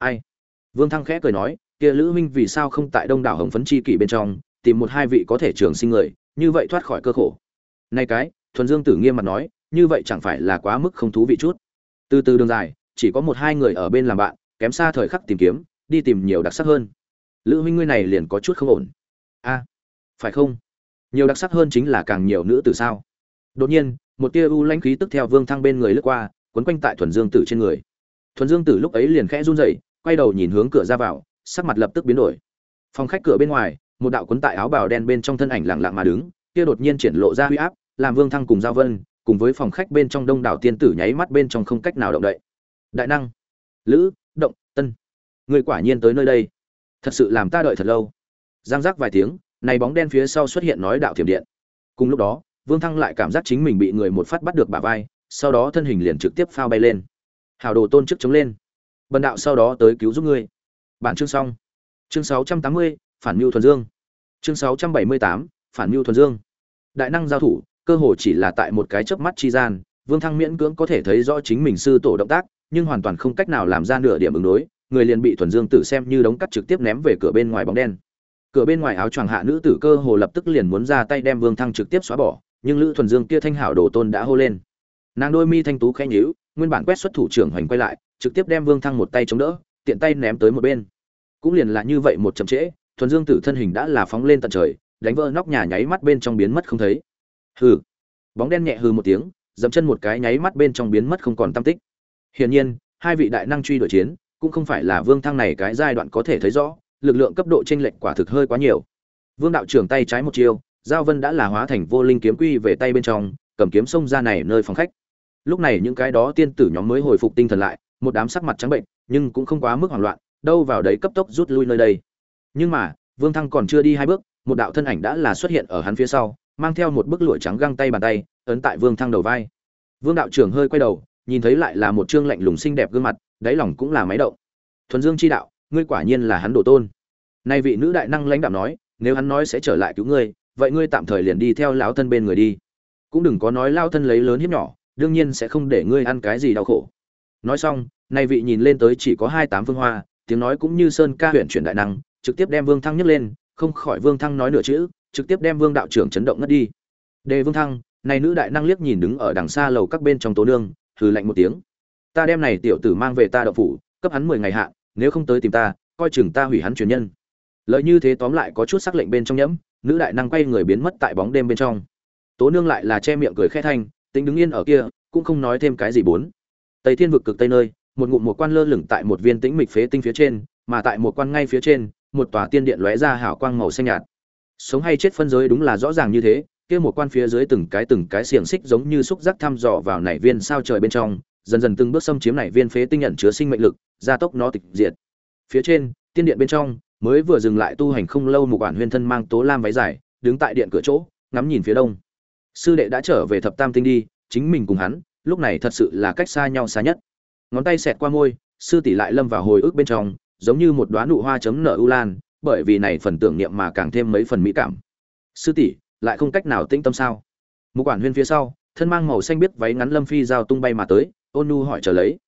ai? Vương thăng khẽ cười nói, kia lữ Minh vì sao không tại đông đảo hồng phấn chi kỷ bên trong, tìm một hai vị có thể trường sinh người, như vậy thoát khỏi cơ khổ. Nay cái, thuần dương tử nghiêm mặt nói, như vậy chẳng phải là quá mức không thú vị chút. Từ từ đường dài, chỉ có một hai người ở bên làm bạn, kém xa thời khắc tìm kiếm, đi tìm nhiều đặc sắc hơn. Lữ huynh ngươi này liền có chút không ổn. A, phải không? Nhiều đặc sắc hơn chính là càng nhiều nữ tử sao? Đột nhiên, một tia u lãnh khí tức theo vương thăng bên người lướt qua, quấn quanh tại thuần dương tử trên người. Thuần dương tử lúc ấy liền khẽ run rẩy quay đầu nhìn hướng cửa ra vào, sắc mặt lập tức biến đổi. Phòng khách cửa bên ngoài, một đạo cuốn tại áo bào đen bên trong thân ảnh lặng lặng mà đứng, kia đột nhiên triển lộ ra huy áp, làm vương thăng cùng giao vân, cùng với phòng khách bên trong đông đảo tiên tử nháy mắt bên trong không cách nào động đậy. Đại năng, lữ, động, tân, người quả nhiên tới nơi đây. Thật sự làm ta đợi thật lâu. Giang giác vài tiếng, này bóng đen phía sau xuất hiện nói đạo thiểm điện. Cùng lúc đó, vương thăng lại cảm giác chính mình bị người một phát bắt được bả vai, sau đó thân hình liền trực tiếp phao bay lên. Hào đồ tôn chức chống lên bần đạo sau đó tới cứu giúp ngươi. Bản chương xong. Chương 680, phản mưu thuần dương. Chương 678, phản mưu thuần dương. Đại năng giao thủ cơ hồ chỉ là tại một cái chớp mắt chi gian vương thăng miễn cưỡng có thể thấy rõ chính mình sư tổ động tác nhưng hoàn toàn không cách nào làm ra nửa điểm ứng đối người liền bị thuần dương tử xem như đống cắt trực tiếp ném về cửa bên ngoài bóng đen. Cửa bên ngoài áo choàng hạ nữ tử cơ hồ lập tức liền muốn ra tay đem vương thăng trực tiếp xóa bỏ nhưng lữ thuần dương kia thanh hảo đồ tôn đã hô lên. Nàng đôi mi thanh tú khẽ nhíu nguyên bản quét xuất thủ trưởng hoành quay lại trực tiếp đem vương thăng một tay chống đỡ, tiện tay ném tới một bên. Cũng liền là như vậy một chậm trễ, thuần dương tử thân hình đã là phóng lên tận trời, đánh vỡ nóc nhà nháy mắt bên trong biến mất không thấy. Hừ. Bóng đen nhẹ hừ một tiếng, dậm chân một cái nháy mắt bên trong biến mất không còn tâm tích. Hiển nhiên, hai vị đại năng truy đuổi chiến, cũng không phải là vương thăng này cái giai đoạn có thể thấy rõ, lực lượng cấp độ chênh lệch quả thực hơi quá nhiều. Vương đạo trưởng tay trái một chiêu, giao vân đã là hóa thành vô linh kiếm quy về tay bên trong, cầm kiếm xông ra này nơi phòng khách. Lúc này những cái đó tiên tử nhóm mới hồi phục tinh thần lại một đám sắc mặt trắng bệnh, nhưng cũng không quá mức hoảng loạn, đâu vào đấy cấp tốc rút lui nơi đây. Nhưng mà, vương thăng còn chưa đi hai bước, một đạo thân ảnh đã là xuất hiện ở hắn phía sau, mang theo một bức lụa trắng găng tay bàn tay, ấn tại vương thăng đầu vai. Vương đạo trưởng hơi quay đầu, nhìn thấy lại là một trương lạnh lùng xinh đẹp gương mặt, đáy lòng cũng là máy động. Thuần dương chi đạo, ngươi quả nhiên là hắn đồ tôn. Nay vị nữ đại năng lãnh đạo nói, nếu hắn nói sẽ trở lại cứu ngươi, vậy ngươi tạm thời liền đi theo lão thân bên người đi. Cũng đừng có nói lao thân lấy lớn hiếp nhỏ, đương nhiên sẽ không để ngươi ăn cái gì đau khổ nói xong, nay vị nhìn lên tới chỉ có hai tám phương hoa, tiếng nói cũng như sơn ca huyện chuyển đại năng, trực tiếp đem vương thăng nhấc lên, không khỏi vương thăng nói nửa chữ, trực tiếp đem vương đạo trưởng chấn động ngất đi. Đề vương thăng, này nữ đại năng liếc nhìn đứng ở đằng xa lầu các bên trong tố nương, hừ lạnh một tiếng. Ta đem này tiểu tử mang về ta đậu phủ, cấp hắn mười ngày hạn nếu không tới tìm ta, coi chừng ta hủy hắn truyền nhân. Lợi như thế tóm lại có chút sắc lệnh bên trong nhẫm, nữ đại năng quay người biến mất tại bóng đêm bên trong. Tố nương lại là che miệng cười khẽ thanh, tính đứng yên ở kia, cũng không nói thêm cái gì bốn tây thiên vực cực tây nơi, một ngụm một quan lơ lửng tại một viên tĩnh mịch phế tinh phía trên, mà tại một quan ngay phía trên, một tòa tiên điện lóe ra hào quang màu xanh nhạt. Sống hay chết phân giới đúng là rõ ràng như thế, kia một quan phía dưới từng cái từng cái xiềng xích giống như xúc giác thăm dò vào nảy viên sao trời bên trong, dần dần từng bước xâm chiếm nảy viên phế tinh nhận chứa sinh mệnh lực, gia tốc nó tịch diệt. Phía trên, tiên điện bên trong, mới vừa dừng lại tu hành không lâu một quản huyên thân mang tố lam váy dài, đứng tại điện cửa chỗ, ngắm nhìn phía đông. Sư đệ đã trở về thập tam tinh đi, chính mình cùng hắn lúc này thật sự là cách xa nhau xa nhất. Ngón tay xẹt qua môi, sư tỷ lại lâm vào hồi ức bên trong, giống như một đoá nụ hoa chấm nở u lan, bởi vì này phần tưởng niệm mà càng thêm mấy phần mỹ cảm. Sư tỷ, lại không cách nào tĩnh tâm sao? Mục quản huyên phía sau, thân mang màu xanh biết váy ngắn lâm phi giao tung bay mà tới, ôn nu hỏi trở lấy.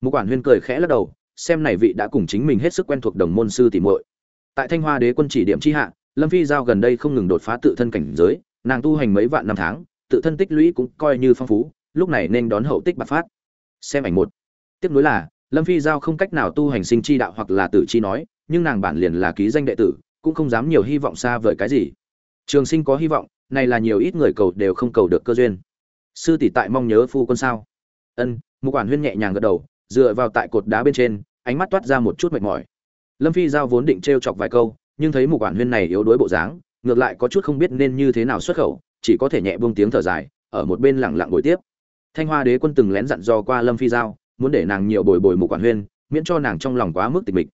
Mục quản huyên cười khẽ lắc đầu, xem này vị đã cùng chính mình hết sức quen thuộc đồng môn sư tỷ muội. Tại thanh hoa đế quân chỉ điểm chi hạ, lâm phi giao gần đây không ngừng đột phá tự thân cảnh giới, nàng tu hành mấy vạn năm tháng, tự thân tích lũy cũng coi như phong phú lúc này nên đón hậu tích bạc phát. Xem ảnh một. Tiếp nối là, lâm phi giao không cách nào tu hành sinh chi đạo hoặc là tử chi nói, nhưng nàng bản liền là ký danh đệ tử, cũng không dám nhiều hy vọng xa vời cái gì. Trường sinh có hy vọng, này là nhiều ít người cầu đều không cầu được cơ duyên. Sư tỷ tại mong nhớ phu quân sao? Ân một quản huyên nhẹ nhàng gật đầu, dựa vào tại cột đá bên trên, ánh mắt toát ra một chút mệt mỏi. Lâm phi giao vốn định t chọc vài câu, nhưng thấy một quản huyên này yếu đuối bộ dáng, ngược lại có chút không biết nên như thế nào xuất khẩu, chỉ có thể nhẹ buông tiếng thở dài, ở một bên lẳng lặng ngồi tiếp thanh hoa đế quân từng lén dặn dò qua lâm phi giao, muốn để nàng nhiều bồi bồi mục quản huyên, miễn cho nàng trong lòng quá mức tịch mịch.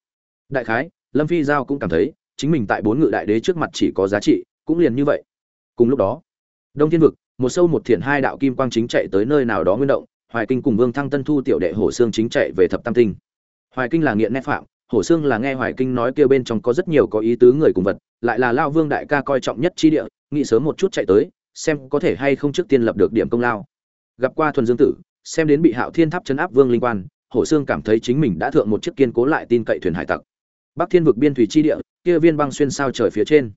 Đại khái, lâm phi giao cũng cảm thấy, chính mình tại bốn ngự đại đế trước mặt chỉ có giá trị, cũng liền như vậy. Cùng lúc đó, đông thiên vực, một sâu một thiện hai đạo kim quang chính chạy tới nơi nào đó nguyên động, hoài kinh cùng vương thăng tân thu tiểu đệ hổ xương chính chạy về thập tam tinh. Hoài kinh là nghiện nét phạm, hổ xương là nghe hoài kinh nói kia bên trong có rất nhiều có ý tứ người cùng vật, lại là lao vương đại ca coi trọng nhất chi địa, nghĩ sớm một chút chạy tới, xem có thể hay không trước tiên lập được điểm công lao gặp qua thuần dương tử, xem đến bị hạo thiên tháp chấn áp vương linh quan, hổ xương cảm thấy chính mình đã thượng một chiếc kiên cố lại tin cậy thuyền hải tặc. Bắc thiên vực biên thủy chi địa, kia viên băng xuyên sao trời phía trên.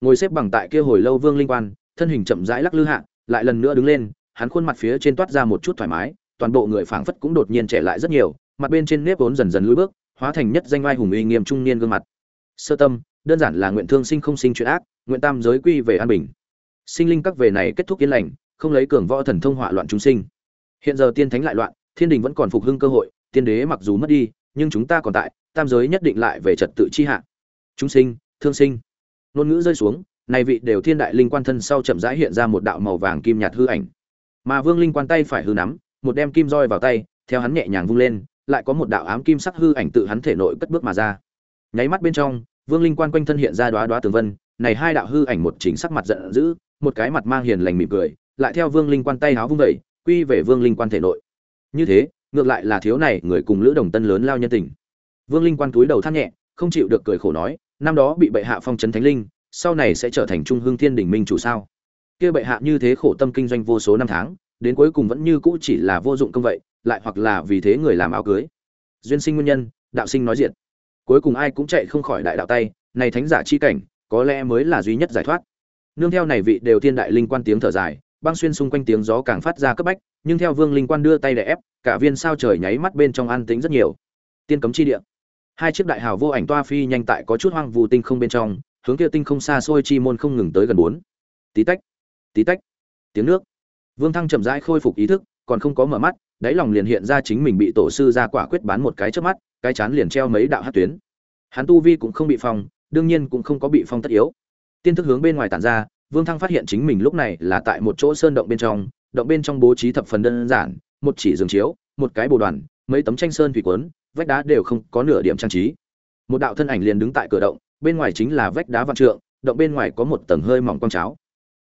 Ngồi xếp bằng tại kia hồi lâu vương linh quan, thân hình chậm rãi lắc lư hạ, lại lần nữa đứng lên, hắn khuôn mặt phía trên toát ra một chút thoải mái, toàn bộ người phảng phất cũng đột nhiên trẻ lại rất nhiều, mặt bên trên nếp vốn dần dần lùi bước, hóa thành nhất danh oai hùng uy nghiêm trung niên gương mặt. Sơ tâm, đơn giản là nguyện thương sinh không sinh chuyện ác, nguyện tam giới quy về an bình. Sinh linh các về này kết thúc yên lành không lấy cường võ thần thông hỏa loạn chúng sinh. Hiện giờ tiên thánh lại loạn, thiên đình vẫn còn phục hưng cơ hội, tiên đế mặc dù mất đi, nhưng chúng ta còn tại, tam giới nhất định lại về trật tự chi hạ. Chúng sinh, thương sinh. Nôn ngữ rơi xuống, này vị đều thiên đại linh quan thân sau chậm rãi hiện ra một đạo màu vàng kim nhạt hư ảnh. Mà vương linh quan tay phải hư nắm, một đem kim roi vào tay, theo hắn nhẹ nhàng vung lên, lại có một đạo ám kim sắc hư ảnh tự hắn thể nội cất bước mà ra. Nháy mắt bên trong, vương linh quan quanh thân hiện ra đóa đóa tường vân, này hai đạo hư ảnh một chính sắc mặt giận dữ, một cái mặt mang hiền lành mỉm cười lại theo vương linh quan tay háo vung vẩy, quy về vương linh quan thể nội. Như thế, ngược lại là thiếu này người cùng lữ đồng tân lớn lao nhân tình. Vương linh quan túi đầu than nhẹ, không chịu được cười khổ nói, năm đó bị bệ hạ phong trấn thánh linh, sau này sẽ trở thành trung hương thiên Đình minh chủ sao? Kia bệ hạ như thế khổ tâm kinh doanh vô số năm tháng, đến cuối cùng vẫn như cũ chỉ là vô dụng công vậy, lại hoặc là vì thế người làm áo cưới. Duyên sinh nguyên nhân, đạo sinh nói diện cuối cùng ai cũng chạy không khỏi đại đạo tay, này thánh giả chi cảnh, có lẽ mới là duy nhất giải thoát. Nương theo này vị đều thiên đại linh quan tiếng thở dài băng xuyên xung quanh tiếng gió càng phát ra cấp bách, nhưng theo vương linh quan đưa tay để ép, cả viên sao trời nháy mắt bên trong an tĩnh rất nhiều. Tiên cấm chi địa. Hai chiếc đại hào vô ảnh toa phi nhanh tại có chút hoang vu tinh không bên trong, hướng kia tinh không xa xôi chi môn không ngừng tới gần bốn. Tí tách tí tách, tiếng nước. Vương thăng chậm rãi khôi phục ý thức, còn không có mở mắt, đáy lòng liền hiện ra chính mình bị tổ sư ra quả quyết bán một cái trước mắt, cái chán liền treo mấy đạo hát tuyến. Hắn tu vi cũng không bị phong, đương nhiên cũng không có bị phong tất yếu. Tiên thức hướng bên ngoài tản ra vương thăng phát hiện chính mình lúc này là tại một chỗ sơn động bên trong động bên trong bố trí thập phần đơn giản một chỉ giường chiếu một cái bồ đoàn mấy tấm tranh sơn thủy cuốn, vách đá đều không có nửa điểm trang trí. Một đạo thân ảnh liền đứng tại cửa động bên ngoài chính là vách đá vạn trượng động bên ngoài có một tầng hơi mỏng quang cháo.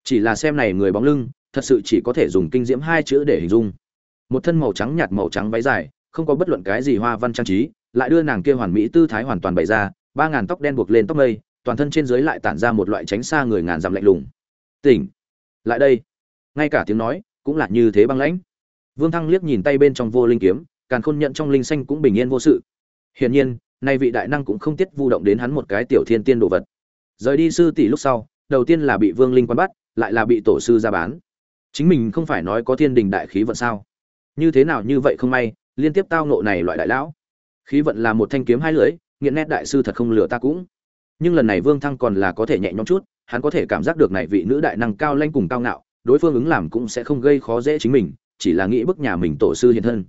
Chỉ là xem này người bóng lưng thật sự chỉ có thể dùng kinh diễm hai chữ để hình dung. Một thân màu trắng nhạt màu trắng váy dài không có bất luận cái gì hoa văn trang trí lại đưa nàng kia hoàn mỹ tư thái hoàn toàn bày ra ba ngàn tóc đen buộc lên tóc mây toàn thân trên dưới lại tản ra một loại tránh xa người ngàn dặm lạnh lùng tỉnh. Lại đây. Ngay cả tiếng nói, cũng là như thế băng lãnh. Vương thăng liếc nhìn tay bên trong vô linh kiếm, càn khôn nhận trong linh xanh cũng bình yên vô sự. Hiển nhiên, nay vị đại năng cũng không tiết vu động đến hắn một cái tiểu thiên tiên đồ vật. Rời đi sư tỷ lúc sau, đầu tiên là bị vương linh quan bắt, lại là bị tổ sư ra bán. Chính mình không phải nói có thiên đình đại khí vận sao? Như thế nào như vậy không may, liên tiếp tao nộ này loại đại lão. Khí vận là một thanh kiếm hai lưỡi, nghiện nét đại sư thật không lừa ta cũng. Nhưng lần này vương thăng còn là có thể nhẹ nhõm chút hắn có thể cảm giác được này vị nữ đại năng cao lanh cùng cao ngạo, đối phương ứng làm cũng sẽ không gây khó dễ chính mình, chỉ là nghĩ bức nhà mình tổ sư hiện thân.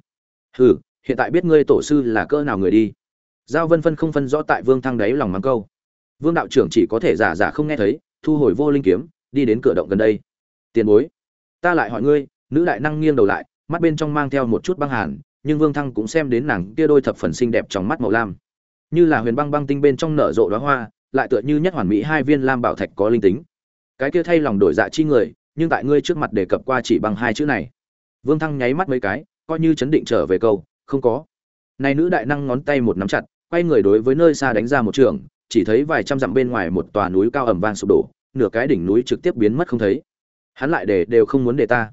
Hừ, hiện tại biết ngươi tổ sư là cỡ nào người đi. Giao vân phân không phân rõ tại vương thăng đáy lòng mắng câu. Vương đạo trưởng chỉ có thể giả giả không nghe thấy, thu hồi vô linh kiếm, đi đến cửa động gần đây. Tiền bối, ta lại hỏi ngươi, nữ đại năng nghiêng đầu lại, mắt bên trong mang theo một chút băng hàn, nhưng vương thăng cũng xem đến nàng kia đôi thập phần xinh đẹp trong mắt màu lam. Như là huyền băng băng tinh bên trong nở rộ đóa hoa lại tựa như nhất hoàn mỹ hai viên lam bảo thạch có linh tính. Cái kia thay lòng đổi dạ chi người, nhưng tại ngươi trước mặt đề cập qua chỉ bằng hai chữ này. Vương thăng nháy mắt mấy cái, coi như chấn định trở về câu, không có. Này nữ đại năng ngón tay một nắm chặt, quay người đối với nơi xa đánh ra một trường, chỉ thấy vài trăm dặm bên ngoài một tòa núi cao ẩm vang sụp đổ, nửa cái đỉnh núi trực tiếp biến mất không thấy. Hắn lại để đều không muốn để ta.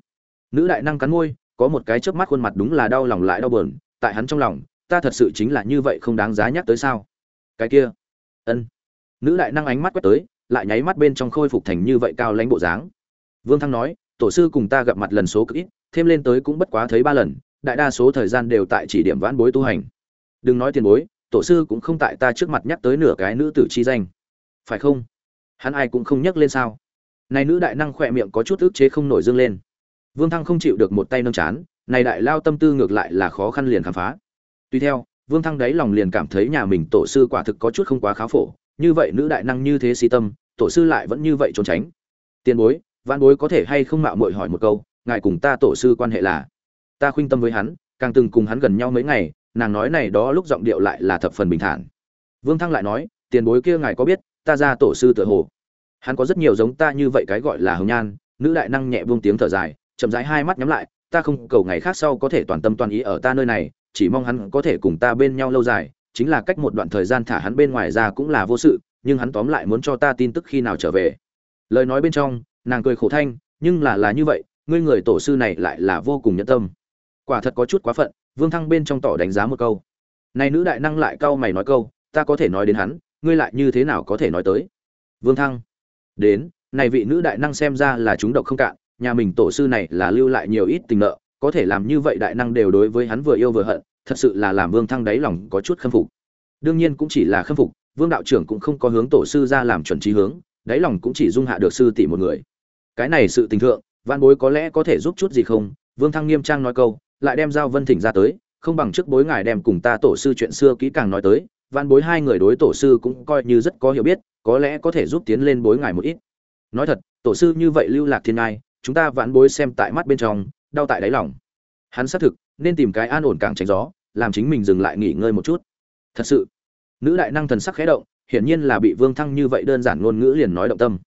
Nữ đại năng cắn môi, có một cái chớp mắt khuôn mặt đúng là đau lòng lại đau buồn, tại hắn trong lòng, ta thật sự chính là như vậy không đáng giá nhắc tới sao? Cái kia. Ân nữ đại năng ánh mắt quét tới, lại nháy mắt bên trong khôi phục thành như vậy cao lãnh bộ dáng. Vương thăng nói, tổ sư cùng ta gặp mặt lần số cực ít, thêm lên tới cũng bất quá thấy ba lần, đại đa số thời gian đều tại chỉ điểm vãn bối tu hành. Đừng nói tiền bối, tổ sư cũng không tại ta trước mặt nhắc tới nửa cái nữ tử chi danh. Phải không? Hắn ai cũng không nhắc lên sao? Này nữ đại năng khỏe miệng có chút ức chế không nổi dương lên. Vương thăng không chịu được một tay nâng chán, này đại lao tâm tư ngược lại là khó khăn liền khám phá. Tuy theo, vương thăng đáy lòng liền cảm thấy nhà mình tổ sư quả thực có chút không quá khá phổ như vậy nữ đại năng như thế si tâm, tổ sư lại vẫn như vậy trốn tránh. Tiền bối văn bối có thể hay không mạo muội hỏi một câu, ngài cùng ta tổ sư quan hệ là? Ta khuyên tâm với hắn, càng từng cùng hắn gần nhau mấy ngày, nàng nói này đó lúc giọng điệu lại là thập phần bình thản. Vương thăng lại nói, tiền bối kia ngài có biết, ta ra tổ sư tựa hồ. Hắn có rất nhiều giống ta như vậy cái gọi là hồng nhan, nữ đại năng nhẹ vương tiếng thở dài, chậm rãi hai mắt nhắm lại, ta không cầu ngày khác sau có thể toàn tâm toàn ý ở ta nơi này, chỉ mong hắn có thể cùng ta bên nhau lâu dài chính là cách một đoạn thời gian thả hắn bên ngoài ra cũng là vô sự, nhưng hắn tóm lại muốn cho ta tin tức khi nào trở về. Lời nói bên trong, nàng cười khổ thanh, nhưng là là như vậy, ngươi người tổ sư này lại là vô cùng nhẫn tâm. Quả thật có chút quá phận, vương thăng bên trong tỏ đánh giá một câu. Này nữ đại năng lại cau mày nói câu, ta có thể nói đến hắn, ngươi lại như thế nào có thể nói tới? Vương thăng. Đến, này vị nữ đại năng xem ra là chúng độc không cạn, nhà mình tổ sư này là lưu lại nhiều ít tình nợ, có thể làm như vậy đại năng đều đối với hắn vừa yêu vừa hận thật sự là làm vương thăng đáy lòng có chút khâm phục. Đương nhiên cũng chỉ là khâm phục, vương đạo trưởng cũng không có hướng tổ sư ra làm chuẩn trí hướng, đáy lòng cũng chỉ dung hạ được sư tỷ một người. Cái này sự tình thượng văn bối có lẽ có thể giúp chút gì không? Vương thăng nghiêm trang nói câu, lại đem giao vân thỉnh ra tới, không bằng trước bối ngài đem cùng ta tổ sư chuyện xưa kỹ càng nói tới văn bối hai người đối tổ sư cũng coi như rất có hiểu biết, có lẽ có thể giúp tiến lên bối ngài một ít. Nói thật, tổ sư như vậy lưu lạc thiên ngai, chúng ta vãn bối xem tại mắt bên trong, đau tại đáy lòng. Hắn xác thực nên tìm cái an ổn càng tránh gió, làm chính mình dừng lại nghỉ ngơi một chút. Thật sự, nữ đại năng thần sắc khẽ động, hiển nhiên là bị vương thăng như vậy đơn giản ngôn ngữ liền nói động tâm.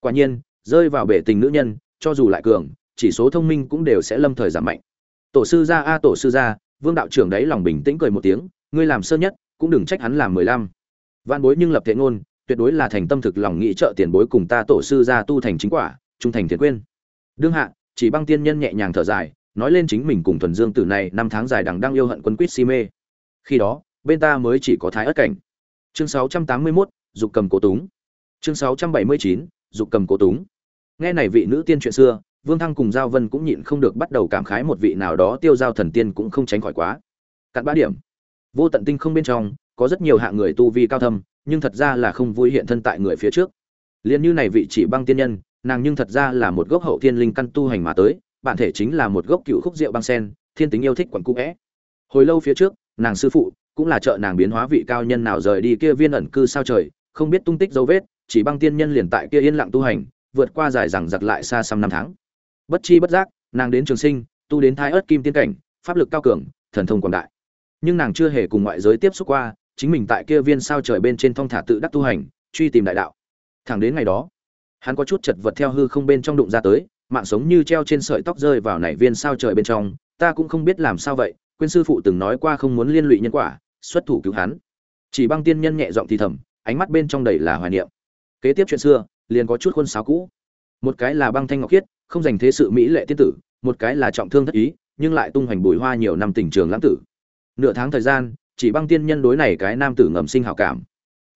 Quả nhiên, rơi vào bể tình nữ nhân, cho dù lại cường, chỉ số thông minh cũng đều sẽ lâm thời giảm mạnh. Tổ sư gia a, tổ sư gia, vương đạo trưởng đấy lòng bình tĩnh cười một tiếng, ngươi làm sơ nhất, cũng đừng trách hắn làm mười lăm. Văn bối nhưng lập thế ngôn, tuyệt đối là thành tâm thực lòng nghĩ trợ tiền bối cùng ta tổ sư gia tu thành chính quả, trung thành thiện quyên. Đương hạ, chỉ băng tiên nhân nhẹ nhàng thở dài nói lên chính mình cùng thuần dương tử này năm tháng dài đằng đang yêu hận quân quýt si mê. Khi đó bên ta mới chỉ có thái ất cảnh. Chương 681, dục cầm cố túng. Chương 679, dục cầm cố túng. Nghe này vị nữ tiên chuyện xưa vương thăng cùng giao vân cũng nhịn không được bắt đầu cảm khái một vị nào đó tiêu giao thần tiên cũng không tránh khỏi quá. Cặn bã điểm. Vô tận tinh không bên trong có rất nhiều hạng người tu vi cao thâm nhưng thật ra là không vui hiện thân tại người phía trước. Liền như này vị chỉ băng tiên nhân nàng nhưng thật ra là một gốc hậu thiên linh căn tu hành mà tới bản thể chính là một gốc cựu khúc rượu băng sen, thiên tính yêu thích quẩn cũ vẽ. Hồi lâu phía trước, nàng sư phụ cũng là trợ nàng biến hóa vị cao nhân nào rời đi kia viên ẩn cư sao trời, không biết tung tích dấu vết, chỉ băng tiên nhân liền tại kia yên lặng tu hành, vượt qua dài rằng giặc lại xa xăm năm tháng. Bất chi bất giác, nàng đến trường sinh, tu đến thái ớt kim tiên cảnh, pháp lực cao cường, thần thông quảng đại. Nhưng nàng chưa hề cùng ngoại giới tiếp xúc qua, chính mình tại kia viên sao trời bên trên thong thả tự đắc tu hành, truy tìm đại đạo. Thẳng đến ngày đó, hắn có chút chật vật theo hư không bên trong đụng ra tới mạng sống như treo trên sợi tóc rơi vào nảy viên sao trời bên trong, ta cũng không biết làm sao vậy, quên sư phụ từng nói qua không muốn liên lụy nhân quả, xuất thủ cứu hắn. Chỉ băng tiên nhân nhẹ giọng thì thầm, ánh mắt bên trong đầy là hoài niệm. Kế tiếp chuyện xưa, liền có chút khuôn sáo cũ. Một cái là băng thanh ngọc khiết, không dành thế sự mỹ lệ tiên tử, một cái là trọng thương thất ý, nhưng lại tung hoành bùi hoa nhiều năm tình trường lãng tử. Nửa tháng thời gian, chỉ băng tiên nhân đối này cái nam tử ngầm sinh hảo cảm.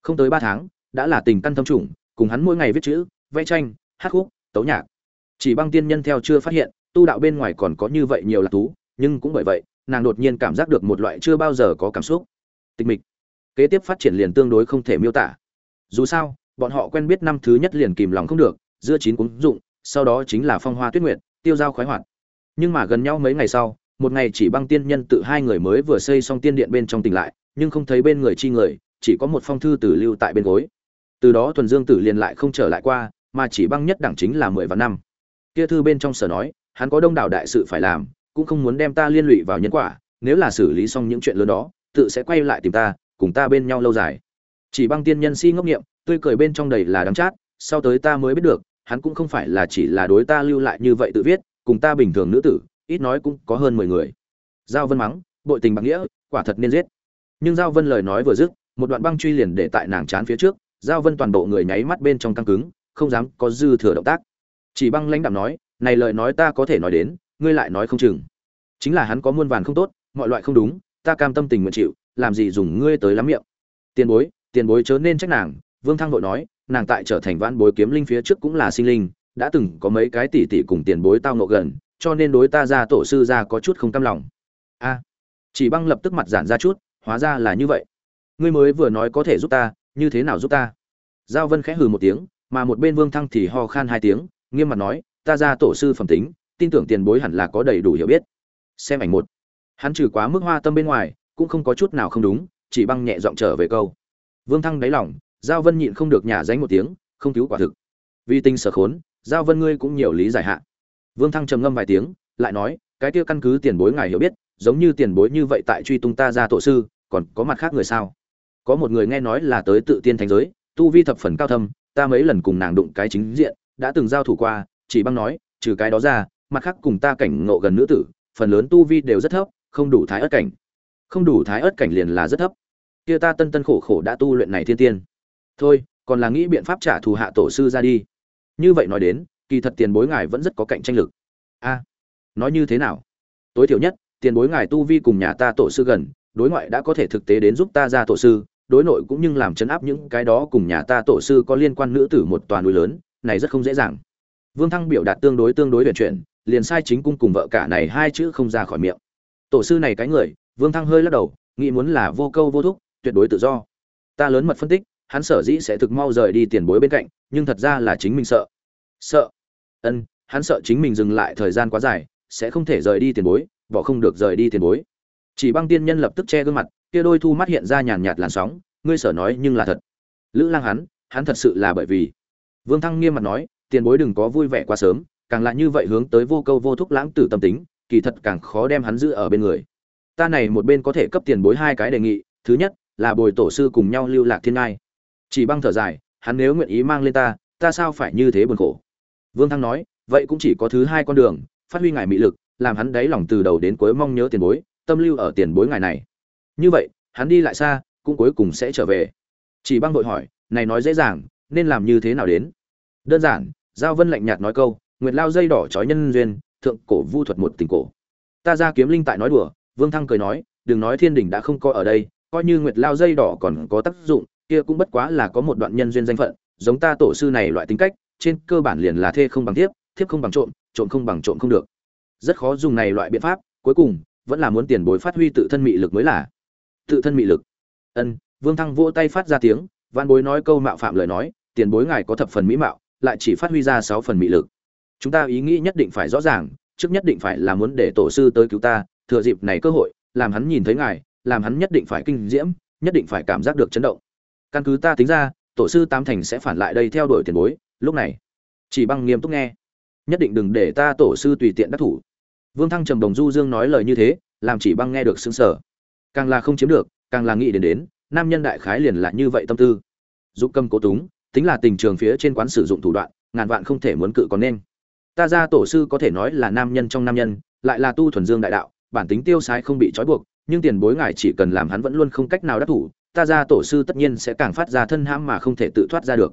Không tới ba tháng, đã là tình căn thâm trùng, cùng hắn mỗi ngày viết chữ, vẽ tranh, hát khúc, tấu nhạc chỉ băng tiên nhân theo chưa phát hiện, tu đạo bên ngoài còn có như vậy nhiều lạc thú, nhưng cũng bởi vậy, nàng đột nhiên cảm giác được một loại chưa bao giờ có cảm xúc. Tịch mịch. Kế tiếp phát triển liền tương đối không thể miêu tả. Dù sao, bọn họ quen biết năm thứ nhất liền kìm lòng không được, giữa chín cũng dụng, sau đó chính là phong hoa tuyết nguyệt, tiêu giao khoái hoạt. Nhưng mà gần nhau mấy ngày sau, một ngày chỉ băng tiên nhân tự hai người mới vừa xây xong tiên điện bên trong tỉnh lại, nhưng không thấy bên người chi người, chỉ có một phong thư tử lưu tại bên gối. Từ đó thuần dương tử liền lại không trở lại qua, mà chỉ băng nhất đẳng chính là mười vạn năm kia thư bên trong sở nói, hắn có đông đảo đại sự phải làm, cũng không muốn đem ta liên lụy vào nhân quả, nếu là xử lý xong những chuyện lớn đó, tự sẽ quay lại tìm ta, cùng ta bên nhau lâu dài. Chỉ băng tiên nhân si ngốc nghiệm, tươi cười bên trong đầy là đắng chát, sau tới ta mới biết được, hắn cũng không phải là chỉ là đối ta lưu lại như vậy tự viết, cùng ta bình thường nữ tử, ít nói cũng có hơn mười người. Giao vân mắng, bội tình bạc nghĩa, quả thật nên giết. Nhưng giao vân lời nói vừa dứt, một đoạn băng truy liền để tại nàng chán phía trước, giao vân toàn bộ người nháy mắt bên trong căng cứng, không dám có dư thừa động tác chỉ băng lãnh đạm nói, này lời nói ta có thể nói đến, ngươi lại nói không chừng. Chính là hắn có muôn vàn không tốt, mọi loại không đúng, ta cam tâm tình nguyện chịu, làm gì dùng ngươi tới lắm miệng. Tiền bối tiền bối chớ nên trách nàng, vương thăng vội nói, nàng tại trở thành vãn bối kiếm linh phía trước cũng là sinh linh, đã từng có mấy cái tỷ tỷ cùng tiền bối tao ngộ gần, cho nên đối ta ra tổ sư ra có chút không cam lòng. A. Chỉ băng lập tức mặt giản ra chút, hóa ra là như vậy. Ngươi mới vừa nói có thể giúp ta, như thế nào giúp ta? Giao vân khẽ hừ một tiếng, mà một bên vương thăng thì ho khan hai tiếng nghiêm mặt nói, ta ra tổ sư phẩm tính, tin tưởng tiền bối hẳn là có đầy đủ hiểu biết. Xem ảnh một. Hắn trừ quá mức hoa tâm bên ngoài, cũng không có chút nào không đúng, chỉ băng nhẹ giọng trở về câu. Vương thăng đáy lòng, giao vân nhịn không được nhả dánh một tiếng, không cứu quả thực. Vì tinh sở khốn, giao vân ngươi cũng nhiều lý giải hạn vương thăng trầm ngâm vài tiếng, lại nói, cái kia căn cứ tiền bối ngài hiểu biết, giống như tiền bối như vậy tại truy tung ta ra tổ sư, còn có mặt khác người sao? Có một người nghe nói là tới tự tiên thành giới, tu vi thập phần cao thâm, ta mấy lần cùng nàng đụng cái chính diện đã từng giao thủ qua, chỉ băng nói, trừ cái đó ra, mặt khác cùng ta cảnh ngộ gần nữ tử, phần lớn tu vi đều rất thấp, không đủ thái ớt cảnh. Không đủ thái ớt cảnh liền là rất thấp. Kia ta tân tân khổ khổ đã tu luyện này thiên tiên. Thôi, còn là nghĩ biện pháp trả thù hạ tổ sư ra đi. Như vậy nói đến, kỳ thật tiền bối ngài vẫn rất có cạnh tranh lực. A, nói như thế nào? Tối thiểu nhất, tiền bối ngài tu vi cùng nhà ta tổ sư gần, đối ngoại đã có thể thực tế đến giúp ta ra tổ sư, đối nội cũng như làm chấn áp những cái đó cùng nhà ta tổ sư có liên quan nữ tử một toàn núi lớn này rất không dễ dàng. Vương thăng biểu đạt tương đối tương đối huyền chuyển, liền sai chính cung cùng vợ cả này hai chữ không ra khỏi miệng. Tổ sư này cái người, vương thăng hơi lắc đầu, nghĩ muốn là vô câu vô thúc, tuyệt đối tự do. Ta lớn mật phân tích, hắn sở dĩ sẽ thực mau rời đi tiền bối bên cạnh, nhưng thật ra là chính mình sợ. Sợ? Ân, hắn sợ chính mình dừng lại thời gian quá dài, sẽ không thể rời đi tiền bối, bỏ không được rời đi tiền bối. Chỉ băng tiên nhân lập tức che gương mặt, kia đôi thu mắt hiện ra nhàn nhạt làn sóng, ngươi sở nói nhưng là thật. Lữ lang hắn hắn thật sự là bởi vì vương thăng nghiêm mặt nói, tiền bối đừng có vui vẻ quá sớm, càng lại như vậy hướng tới vô câu vô thúc lãng tử tâm tính, kỳ thật càng khó đem hắn giữ ở bên người. Ta này một bên có thể cấp tiền bối hai cái đề nghị, thứ nhất là bồi tổ sư cùng nhau lưu lạc thiên ngai. Chỉ băng thở dài, hắn nếu nguyện ý mang lên ta ta sao phải như thế buồn khổ? Vương thăng nói, vậy cũng chỉ có thứ hai con đường, phát huy ngài mỹ lực, làm hắn đáy lòng từ đầu đến cuối mong nhớ tiền bối, tâm lưu ở tiền bối ngài này. Như vậy, hắn đi lại xa, cũng cuối cùng sẽ trở về. Chỉ băng vội hỏi, này nói dễ dàng nên làm như thế nào đến? Đơn giản giao vân lạnh nhạt nói câu nguyệt lao dây đỏ trói nhân duyên thượng cổ vu thuật một tình cổ. Ta ra kiếm linh tại nói đùa vương thăng cười nói đừng nói thiên đình đã không coi ở đây coi như nguyệt lao dây đỏ còn có tác dụng kia cũng bất quá là có một đoạn nhân duyên danh phận giống ta tổ sư này loại tính cách trên cơ bản liền là thê không bằng thiếp, thiếp không bằng trộm trộm không bằng trộm không được. Rất khó dùng này loại biện pháp cuối cùng vẫn là muốn tiền bối phát huy tự thân mị lực mới là. Tự thân mị lực. Ân vương thăng vỗ tay phát ra tiếng văn bối nói câu mạo phạm lời nói, tiền bối ngài có thập phần mỹ mạo, lại chỉ phát huy ra sáu phần mị lực. Chúng ta ý nghĩ nhất định phải rõ ràng, trước nhất định phải là muốn để tổ sư tới cứu ta, thừa dịp này cơ hội, làm hắn nhìn thấy ngài, làm hắn nhất định phải kinh diễm, nhất định phải cảm giác được chấn động. Căn cứ ta tính ra, tổ sư tam thành sẽ phản lại đây theo đuổi tiền bối, lúc này. Chỉ băng nghiêm túc nghe. Nhất định đừng để ta tổ sư tùy tiện đắc thủ. Vương thăng trầm đồng du dương nói lời như thế, làm chỉ băng nghe được sững sở càng là không chiếm được, càng là nghĩ đến đến nam nhân đại khái liền là như vậy tâm tư. Dục cầm cố túng, tính là tình trường phía trên quán sử dụng thủ đoạn, ngàn vạn không thể muốn cự còn nên. Ta ra tổ sư có thể nói là nam nhân trong nam nhân, lại là tu thuần dương đại đạo, bản tính tiêu sái không bị trói buộc, nhưng tiền bối ngài chỉ cần làm hắn vẫn luôn không cách nào đắc thủ, ta ra tổ sư tất nhiên sẽ càng phát ra thân hãm mà không thể tự thoát ra được.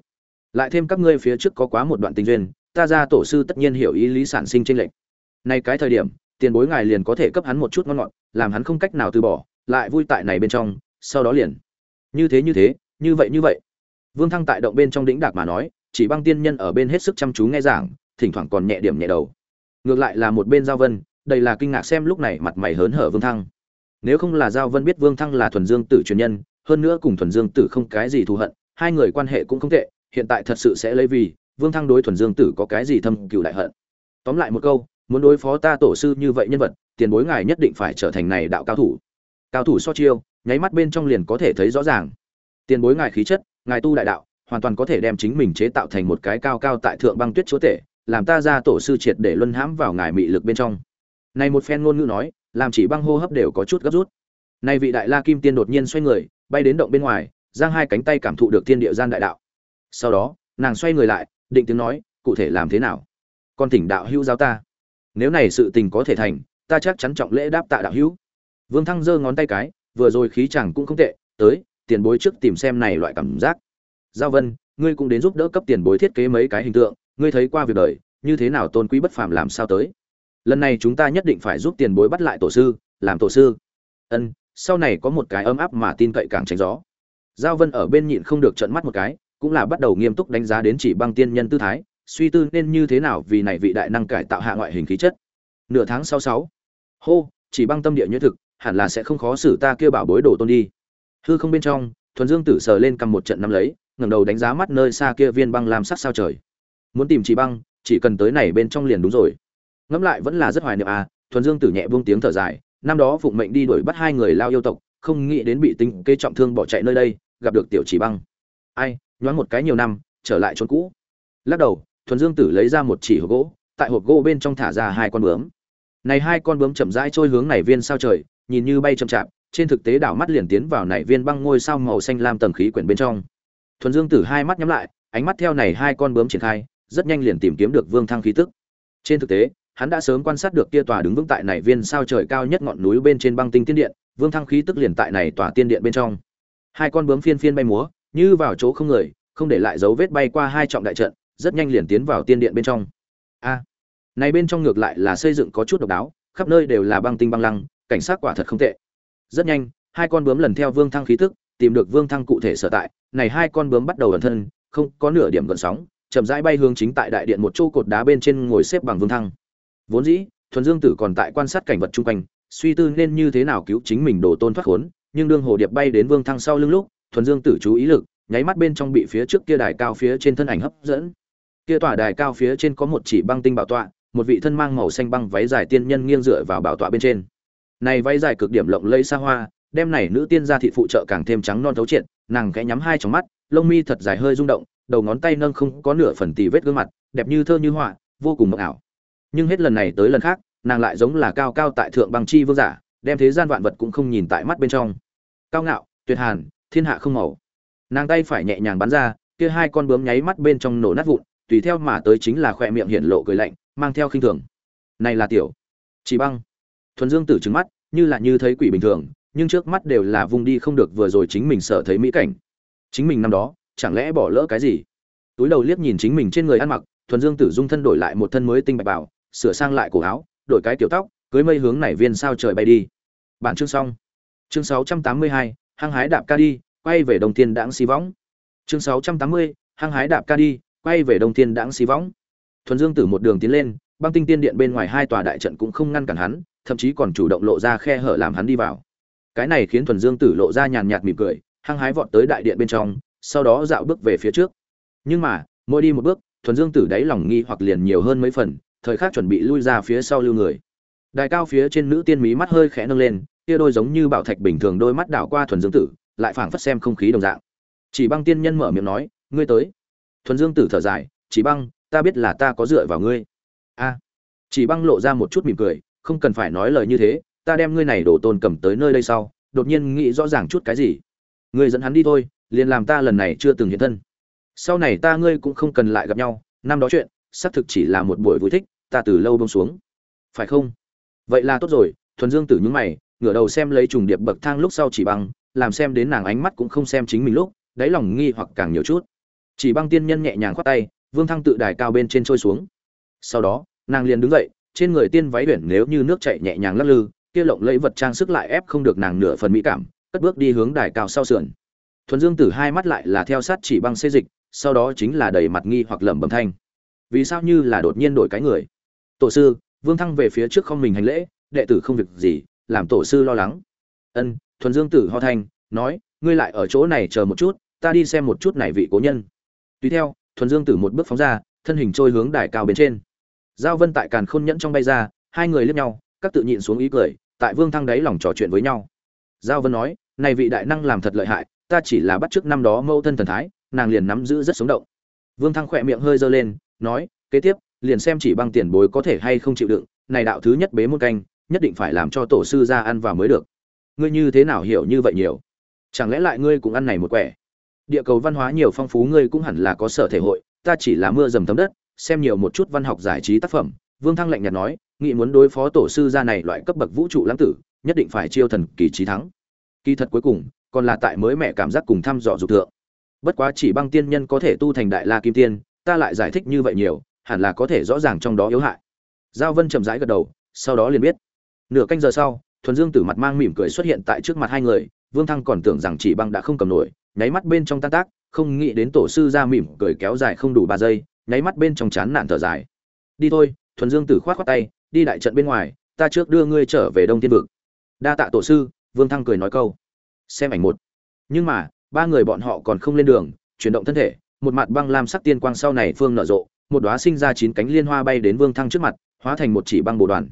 Lại thêm các ngươi phía trước có quá một đoạn tình duyên, ta ra tổ sư tất nhiên hiểu ý lý sản sinh trên lệnh. Nay cái thời điểm, tiền bối ngài liền có thể cấp hắn một chút ngon ngọt, làm hắn không cách nào từ bỏ, lại vui tại này bên trong sau đó liền. Như thế như thế, như vậy như vậy. Vương thăng tại động bên trong đĩnh đạc mà nói, chỉ băng tiên nhân ở bên hết sức chăm chú nghe giảng, thỉnh thoảng còn nhẹ điểm nhẹ đầu. Ngược lại là một bên giao vân đây là kinh ngạc xem lúc này mặt mày hớn hở vương thăng. Nếu không là giao vân biết vương thăng là thuần dương tử truyền nhân, hơn nữa cùng thuần dương tử không cái gì thù hận, hai người quan hệ cũng không tệ, hiện tại thật sự sẽ lấy vì, vương thăng đối thuần dương tử có cái gì thâm cựu đại hận. Tóm lại một câu, muốn đối phó ta tổ sư như vậy nhân vật, tiền bối ngài nhất định phải trở thành này đạo cao thủ. Cao thủ so chiêu nháy mắt bên trong liền có thể thấy rõ ràng. Tiền bối ngài khí chất, ngài tu đại đạo, hoàn toàn có thể đem chính mình chế tạo thành một cái cao cao tại thượng băng tuyết chúa tể, làm ta ra tổ sư triệt để luân hãm vào ngài mị lực bên trong. Này một phen ngôn ngữ nói, làm chỉ băng hô hấp đều có chút gấp rút. Này vị đại la kim tiên đột nhiên xoay người, bay đến động bên ngoài, giang hai cánh tay cảm thụ được thiên địa gian đại đạo. Sau đó, nàng xoay người lại, định tiếng nói, cụ thể làm thế nào? Con thỉnh đạo hữu giáo ta. Nếu này sự tình có thể thành, ta chắc chắn trọng lễ đáp tạ đạo hữu. Vương thăng giơ ngón tay cái vừa rồi khí chẳng cũng không tệ, tới, tiền bối trước tìm xem này loại cảm giác. Giao vân, ngươi cũng đến giúp đỡ cấp tiền bối thiết kế mấy cái hình tượng, ngươi thấy qua việc đời, như thế nào tôn quý bất phàm làm sao tới? Lần này chúng ta nhất định phải giúp tiền bối bắt lại tổ sư, làm tổ sư. Ân, sau này có một cái ấm áp mà tin cậy càng tránh gió. Giao vân ở bên nhịn không được trợn mắt một cái, cũng là bắt đầu nghiêm túc đánh giá đến chỉ băng tiên nhân tư thái, suy tư nên như thế nào vì này vị đại năng cải tạo hạ ngoại hình khí chất. Nửa tháng sau sáu, hô, chỉ băng tâm địa như thực hẳn là sẽ không khó xử ta kia bảo bối đổ tôn đi. Hư không bên trong, thuần dương tử sờ lên cầm một trận năm lấy, ngẩng đầu đánh giá mắt nơi xa kia viên băng làm sắc sao trời. Muốn tìm chỉ băng, chỉ cần tới này bên trong liền đúng rồi. Ngẫm lại vẫn là rất hoài niệm à thuần dương tử nhẹ buông tiếng thở dài, năm đó phụng mệnh đi đuổi bắt hai người lao yêu tộc, không nghĩ đến bị tính kê trọng thương bỏ chạy nơi đây, gặp được tiểu chỉ băng. Ai, nhoáng một cái nhiều năm, trở lại chốn cũ. Lắc đầu, thuần dương tử lấy ra một chỉ hộp gỗ, tại hộp gỗ bên trong thả ra hai con bướm. Này hai con bướm chậm rãi trôi hướng này viên sao trời nhìn như bay chậm chạp, trên thực tế đảo mắt liền tiến vào này viên băng ngôi sao màu xanh lam tầng khí quyển bên trong. Thuần dương tử hai mắt nhắm lại, ánh mắt theo này hai con bướm triển khai, rất nhanh liền tìm kiếm được vương thăng khí tức. Trên thực tế, hắn đã sớm quan sát được kia tòa đứng vững tại này viên sao trời cao nhất ngọn núi bên trên băng tinh tiên điện, vương thăng khí tức liền tại này tòa tiên điện bên trong. Hai con bướm phiên phiên bay múa, như vào chỗ không người, không để lại dấu vết bay qua hai trọng đại trận, rất nhanh liền tiến vào tiên điện bên trong. A, này bên trong ngược lại là xây dựng có chút độc đáo, khắp nơi đều là băng tinh băng lăng cảnh sát quả thật không tệ. Rất nhanh, hai con bướm lần theo vương thăng khí tức, tìm được vương thăng cụ thể sở tại. Này hai con bướm bắt đầu ẩn thân, không có nửa điểm gợn sóng, chậm rãi bay hướng chính tại đại điện một chỗ cột đá bên trên ngồi xếp bằng vương thăng. Vốn dĩ, thuần dương tử còn tại quan sát cảnh vật chung quanh, suy tư nên như thế nào cứu chính mình đồ tôn thoát khốn, nhưng đương hồ điệp bay đến vương thăng sau lưng lúc, thuần dương tử chú ý lực, nháy mắt bên trong bị phía trước kia đài cao phía trên thân ảnh hấp dẫn. Kia tòa đài cao phía trên có một chỉ băng tinh bảo tọa, một vị thân mang màu xanh băng váy dài tiên nhân nghiêng dựa vào bảo tọa bên trên này váy dài cực điểm lộng lẫy xa hoa, đem này nữ tiên gia thị phụ trợ càng thêm trắng non thấu triệt, nàng khẽ nhắm hai trong mắt, lông mi thật dài hơi rung động, đầu ngón tay nâng không có nửa phần tì vết gương mặt, đẹp như thơ như họa, vô cùng mộng ảo. Nhưng hết lần này tới lần khác, nàng lại giống là cao cao tại thượng băng chi vương giả, đem thế gian vạn vật cũng không nhìn tại mắt bên trong. Cao ngạo, tuyệt hàn, thiên hạ không màu. Nàng tay phải nhẹ nhàng bắn ra, kia hai con bướm nháy mắt bên trong nổ nát vụn, tùy theo mà tới chính là khoe miệng hiện lộ cười lạnh, mang theo khinh thường. Này là tiểu. Chỉ băng thuần dương tử trứng mắt như là như thấy quỷ bình thường nhưng trước mắt đều là vung đi không được vừa rồi chính mình sợ thấy mỹ cảnh. Chính mình năm đó chẳng lẽ bỏ lỡ cái gì? Túi đầu liếc nhìn chính mình trên người ăn mặc thuần dương tử dung thân đổi lại một thân mới tinh bạch bảo sửa sang lại cổ áo đổi cái tiểu tóc cưới mây hướng nảy viên sao trời bay đi. Bản chương xong. Chương 682, hăng hái đạp ca đi quay về đông thiên đãng xí võng chương 680, hăng hái đạp ca đi quay về đông thiên đãng xí võng thuần dương tử một đường tiến lên băng tinh tiên điện bên ngoài hai tòa đại trận cũng không ngăn cản hắn thậm chí còn chủ động lộ ra khe hở làm hắn đi vào. Cái này khiến thuần dương tử lộ ra nhàn nhạt mỉm cười, hăng hái vọt tới đại điện bên trong, sau đó dạo bước về phía trước. Nhưng mà, mỗi đi một bước, thuần dương tử đáy lòng nghi hoặc liền nhiều hơn mấy phần, thời khắc chuẩn bị lui ra phía sau lưu người. Đài cao phía trên nữ tiên mí mắt hơi khẽ nâng lên, kia đôi giống như bảo thạch bình thường đôi mắt đảo qua thuần dương tử, lại phảng phất xem không khí đồng dạng. Chỉ băng tiên nhân mở miệng nói, ngươi tới. Thuần dương tử thở dài, chỉ băng, ta biết là ta có dựa vào ngươi. A. Chỉ băng lộ ra một chút mỉm cười không cần phải nói lời như thế, ta đem ngươi này đổ tôn cầm tới nơi đây sau, đột nhiên nghĩ rõ ràng chút cái gì. Ngươi dẫn hắn đi thôi, liền làm ta lần này chưa từng hiện thân. Sau này ta ngươi cũng không cần lại gặp nhau, năm đó chuyện, xác thực chỉ là một buổi vui thích, ta từ lâu bông xuống. Phải không? Vậy là tốt rồi, thuần dương tử nhúng mày, ngửa đầu xem lấy trùng điệp bậc thang lúc sau chỉ băng làm xem đến nàng ánh mắt cũng không xem chính mình lúc, đáy lòng nghi hoặc càng nhiều chút. Chỉ băng tiên nhân nhẹ nhàng khoát tay, vương thăng tự đài cao bên trên trôi xuống. Sau đó, nàng liền đứng dậy trên người tiên váy huyền nếu như nước chảy nhẹ nhàng lắc lư, kia lộng lẫy vật trang sức lại ép không được nàng nửa phần mỹ cảm, cất bước đi hướng đài cao sau sườn. Thuần dương tử hai mắt lại là theo sát chỉ băng xê dịch, sau đó chính là đầy mặt nghi hoặc lẩm bẩm thanh. Vì sao như là đột nhiên đổi cái người? Tổ sư, vương thăng về phía trước không mình hành lễ, đệ tử không việc gì, làm tổ sư lo lắng. Ân, thuần dương tử ho thanh, nói, ngươi lại ở chỗ này chờ một chút, ta đi xem một chút này vị cố nhân. Tùy theo, thuần dương tử một bước phóng ra, thân hình trôi hướng đài cao bên trên giao vân tại càn khôn nhẫn trong bay ra, hai người liếc nhau, các tự nhịn xuống ý cười, tại vương thăng đáy lòng trò chuyện với nhau. Giao vân nói, này vị đại năng làm thật lợi hại, ta chỉ là bắt chước năm đó mâu thân thần thái, nàng liền nắm giữ rất sống động. Vương thăng khỏe miệng hơi giơ lên, nói, kế tiếp, liền xem chỉ băng tiền bối có thể hay không chịu đựng, này đạo thứ nhất bế môn canh, nhất định phải làm cho tổ sư ra ăn vào mới được. Ngươi như thế nào hiểu như vậy nhiều? Chẳng lẽ lại ngươi cũng ăn này một quẻ? Địa cầu văn hóa nhiều phong phú ngươi cũng hẳn là có sở thể hội, ta chỉ là mưa dầm thấm đất xem nhiều một chút văn học giải trí tác phẩm, vương thăng lạnh nhạt nói, nghị muốn đối phó tổ sư gia này loại cấp bậc vũ trụ lãng tử, nhất định phải chiêu thần kỳ trí thắng. Kỳ thật cuối cùng, còn là tại mới mẹ cảm giác cùng thăm dò dục thượng. Bất quá chỉ băng tiên nhân có thể tu thành đại la kim tiên, ta lại giải thích như vậy nhiều, hẳn là có thể rõ ràng trong đó yếu hại. Giao vân chậm rãi gật đầu, sau đó liền biết. Nửa canh giờ sau, thuần dương tử mặt mang mỉm cười xuất hiện tại trước mặt hai người, vương thăng còn tưởng rằng chỉ băng đã không cầm nổi, nháy mắt bên trong tan tác, không nghĩ đến tổ sư ra mỉm cười kéo dài không đủ ba giây nháy mắt bên trong chán nản thở dài. Đi thôi, thuần dương tử khoát khoát tay, đi đại trận bên ngoài, ta trước đưa ngươi trở về đông thiên vực. Đa tạ tổ sư, vương thăng cười nói câu. Xem ảnh một. Nhưng mà, ba người bọn họ còn không lên đường, chuyển động thân thể, một mặt băng lam sắc tiên quang sau này phương nở rộ, một đóa sinh ra chín cánh liên hoa bay đến vương thăng trước mặt, hóa thành một chỉ băng bồ đoàn.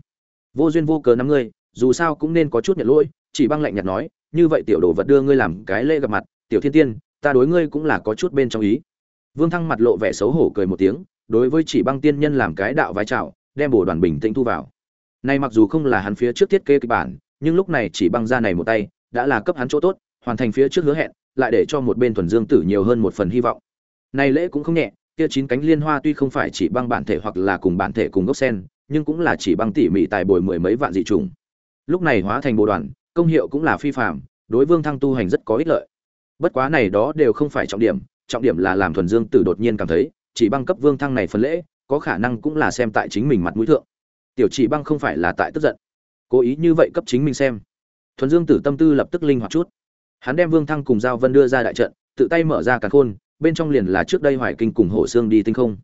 Vô duyên vô cớ năm ngươi, dù sao cũng nên có chút nhận lỗi, chỉ băng lạnh nhạt nói, như vậy tiểu đồ vật đưa ngươi làm cái lễ gặp mặt, tiểu thiên tiên, ta đối ngươi cũng là có chút bên trong ý vương thăng mặt lộ vẻ xấu hổ cười một tiếng đối với chỉ băng tiên nhân làm cái đạo vái chào đem bổ đoàn bình tĩnh thu vào. Nay mặc dù không là hắn phía trước thiết kế kịch bản nhưng lúc này chỉ băng ra này một tay đã là cấp hắn chỗ tốt hoàn thành phía trước hứa hẹn lại để cho một bên thuần dương tử nhiều hơn một phần hy vọng. Này lễ cũng không nhẹ kia chín cánh liên hoa tuy không phải chỉ băng bản thể hoặc là cùng bản thể cùng gốc sen nhưng cũng là chỉ băng tỉ mỉ tài bồi mười mấy vạn dị trùng. Lúc này hóa thành bộ đoàn công hiệu cũng là phi phàm, đối vương thăng tu hành rất có ích lợi. Bất quá này đó đều không phải trọng điểm trọng điểm là làm thuần dương tử đột nhiên cảm thấy, chỉ băng cấp vương thăng này phần lễ, có khả năng cũng là xem tại chính mình mặt mũi thượng. Tiểu chỉ băng không phải là tại tức giận. Cố ý như vậy cấp chính mình xem. Thuần dương tử tâm tư lập tức linh hoạt chút. Hắn đem vương thăng cùng giao vân đưa ra đại trận, tự tay mở ra càn khôn, bên trong liền là trước đây hoài kinh cùng hổ xương đi tinh không.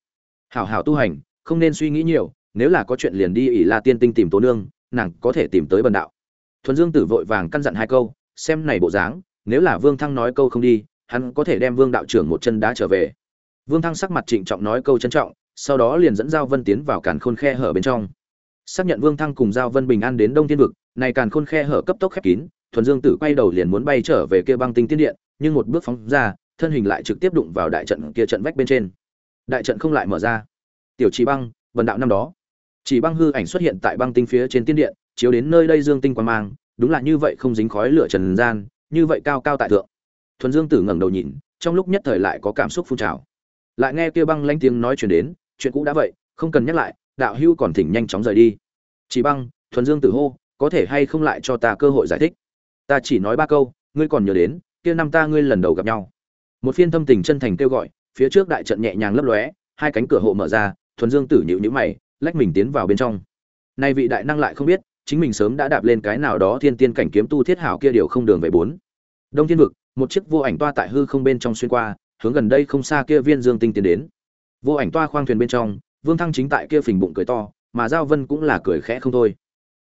Hảo hảo tu hành, không nên suy nghĩ nhiều, nếu là có chuyện liền đi ỷ la tiên tinh tìm tố nương, nàng có thể tìm tới bần đạo. Thuần dương tử vội vàng căn dặn hai câu, xem này bộ dáng, nếu là vương thăng nói câu không đi hắn có thể đem vương đạo trưởng một chân đá trở về. Vương thăng sắc mặt trịnh trọng nói câu trân trọng, sau đó liền dẫn giao vân tiến vào càn khôn khe hở bên trong. Xác nhận vương thăng cùng giao vân bình an đến đông thiên vực, này càn khôn khe hở cấp tốc khép kín, thuần dương tử quay đầu liền muốn bay trở về kia băng tinh tiên điện, nhưng một bước phóng ra, thân hình lại trực tiếp đụng vào đại trận kia trận vách bên trên. Đại trận không lại mở ra. Tiểu chỉ băng, vần đạo năm đó. Chỉ băng hư ảnh xuất hiện tại băng tinh phía trên tiên điện, chiếu đến nơi đây dương tinh quan mang, đúng là như vậy không dính khói lửa trần gian, như vậy cao cao tại thượng thuần dương tử ngẩng đầu nhìn, trong lúc nhất thời lại có cảm xúc phun trào. Lại nghe kia băng lanh tiếng nói chuyển đến, chuyện cũ đã vậy, không cần nhắc lại, đạo hưu còn thỉnh nhanh chóng rời đi. Chỉ băng, thuần dương tử hô, có thể hay không lại cho ta cơ hội giải thích? Ta chỉ nói ba câu, ngươi còn nhớ đến, kia năm ta ngươi lần đầu gặp nhau. Một phiên thâm tình chân thành kêu gọi, phía trước đại trận nhẹ nhàng lấp lóe, hai cánh cửa hộ mở ra, thuần dương tử nhịu nhữ mày, lách mình tiến vào bên trong. Nay vị đại năng lại không biết, chính mình sớm đã đạp lên cái nào đó thiên tiên cảnh kiếm tu thiết hảo kia điều không đường về bốn đông thiên vực, một chiếc vô ảnh toa tại hư không bên trong xuyên qua, hướng gần đây không xa kia viên dương tinh tiến đến. Vô ảnh toa khoang thuyền bên trong, vương thăng chính tại kia phình bụng cười to, mà giao vân cũng là cười khẽ không thôi.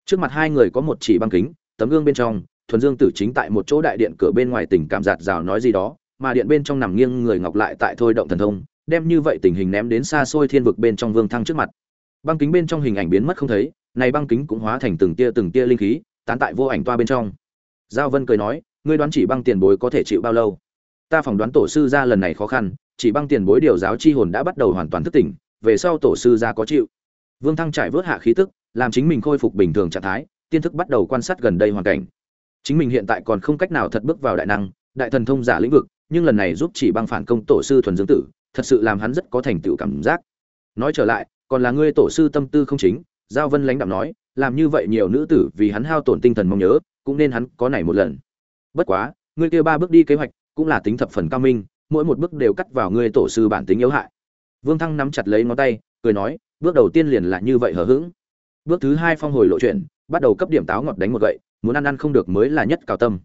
Trước mặt hai người có một chỉ băng kính, tấm gương bên trong, thuần dương tử chính tại một chỗ đại điện cửa bên ngoài tỉnh cảm giạt rào nói gì đó, mà điện bên trong nằm nghiêng người ngọc lại tại thôi động thần thông, đem như vậy tình hình ném đến xa xôi thiên vực bên trong vương thăng trước mặt. Băng kính bên trong hình ảnh biến mất không thấy, này băng kính cũng hóa thành từng tia từng tia linh khí, tán tại vô ảnh toa bên trong. Giao vân cười nói ngươi đoán chỉ băng tiền bối có thể chịu bao lâu? Ta phỏng đoán tổ sư ra lần này khó khăn, chỉ băng tiền bối điều giáo chi hồn đã bắt đầu hoàn toàn thức tỉnh, về sau tổ sư ra có chịu. Vương thăng trải vớt hạ khí tức, làm chính mình khôi phục bình thường trạng thái, tiên thức bắt đầu quan sát gần đây hoàn cảnh. Chính mình hiện tại còn không cách nào thật bước vào đại năng, đại thần thông giả lĩnh vực, nhưng lần này giúp chỉ băng phản công tổ sư thuần dương tử, thật sự làm hắn rất có thành tựu cảm giác. Nói trở lại, còn là ngươi tổ sư tâm tư không chính, giao vân lãnh đạm nói, làm như vậy nhiều nữ tử vì hắn hao tổn tinh thần mong nhớ, cũng nên hắn có này một lần bất quá, ngươi kia ba bước đi kế hoạch cũng là tính thập phần cao minh, mỗi một bước đều cắt vào ngươi tổ sư bản tính yếu hại. Vương thăng nắm chặt lấy ngón tay, cười nói, bước đầu tiên liền là như vậy hờ hững. Bước thứ hai phong hồi lộ chuyện, bắt đầu cấp điểm táo ngọt đánh một gậy, muốn ăn ăn không được mới là nhất cao tâm.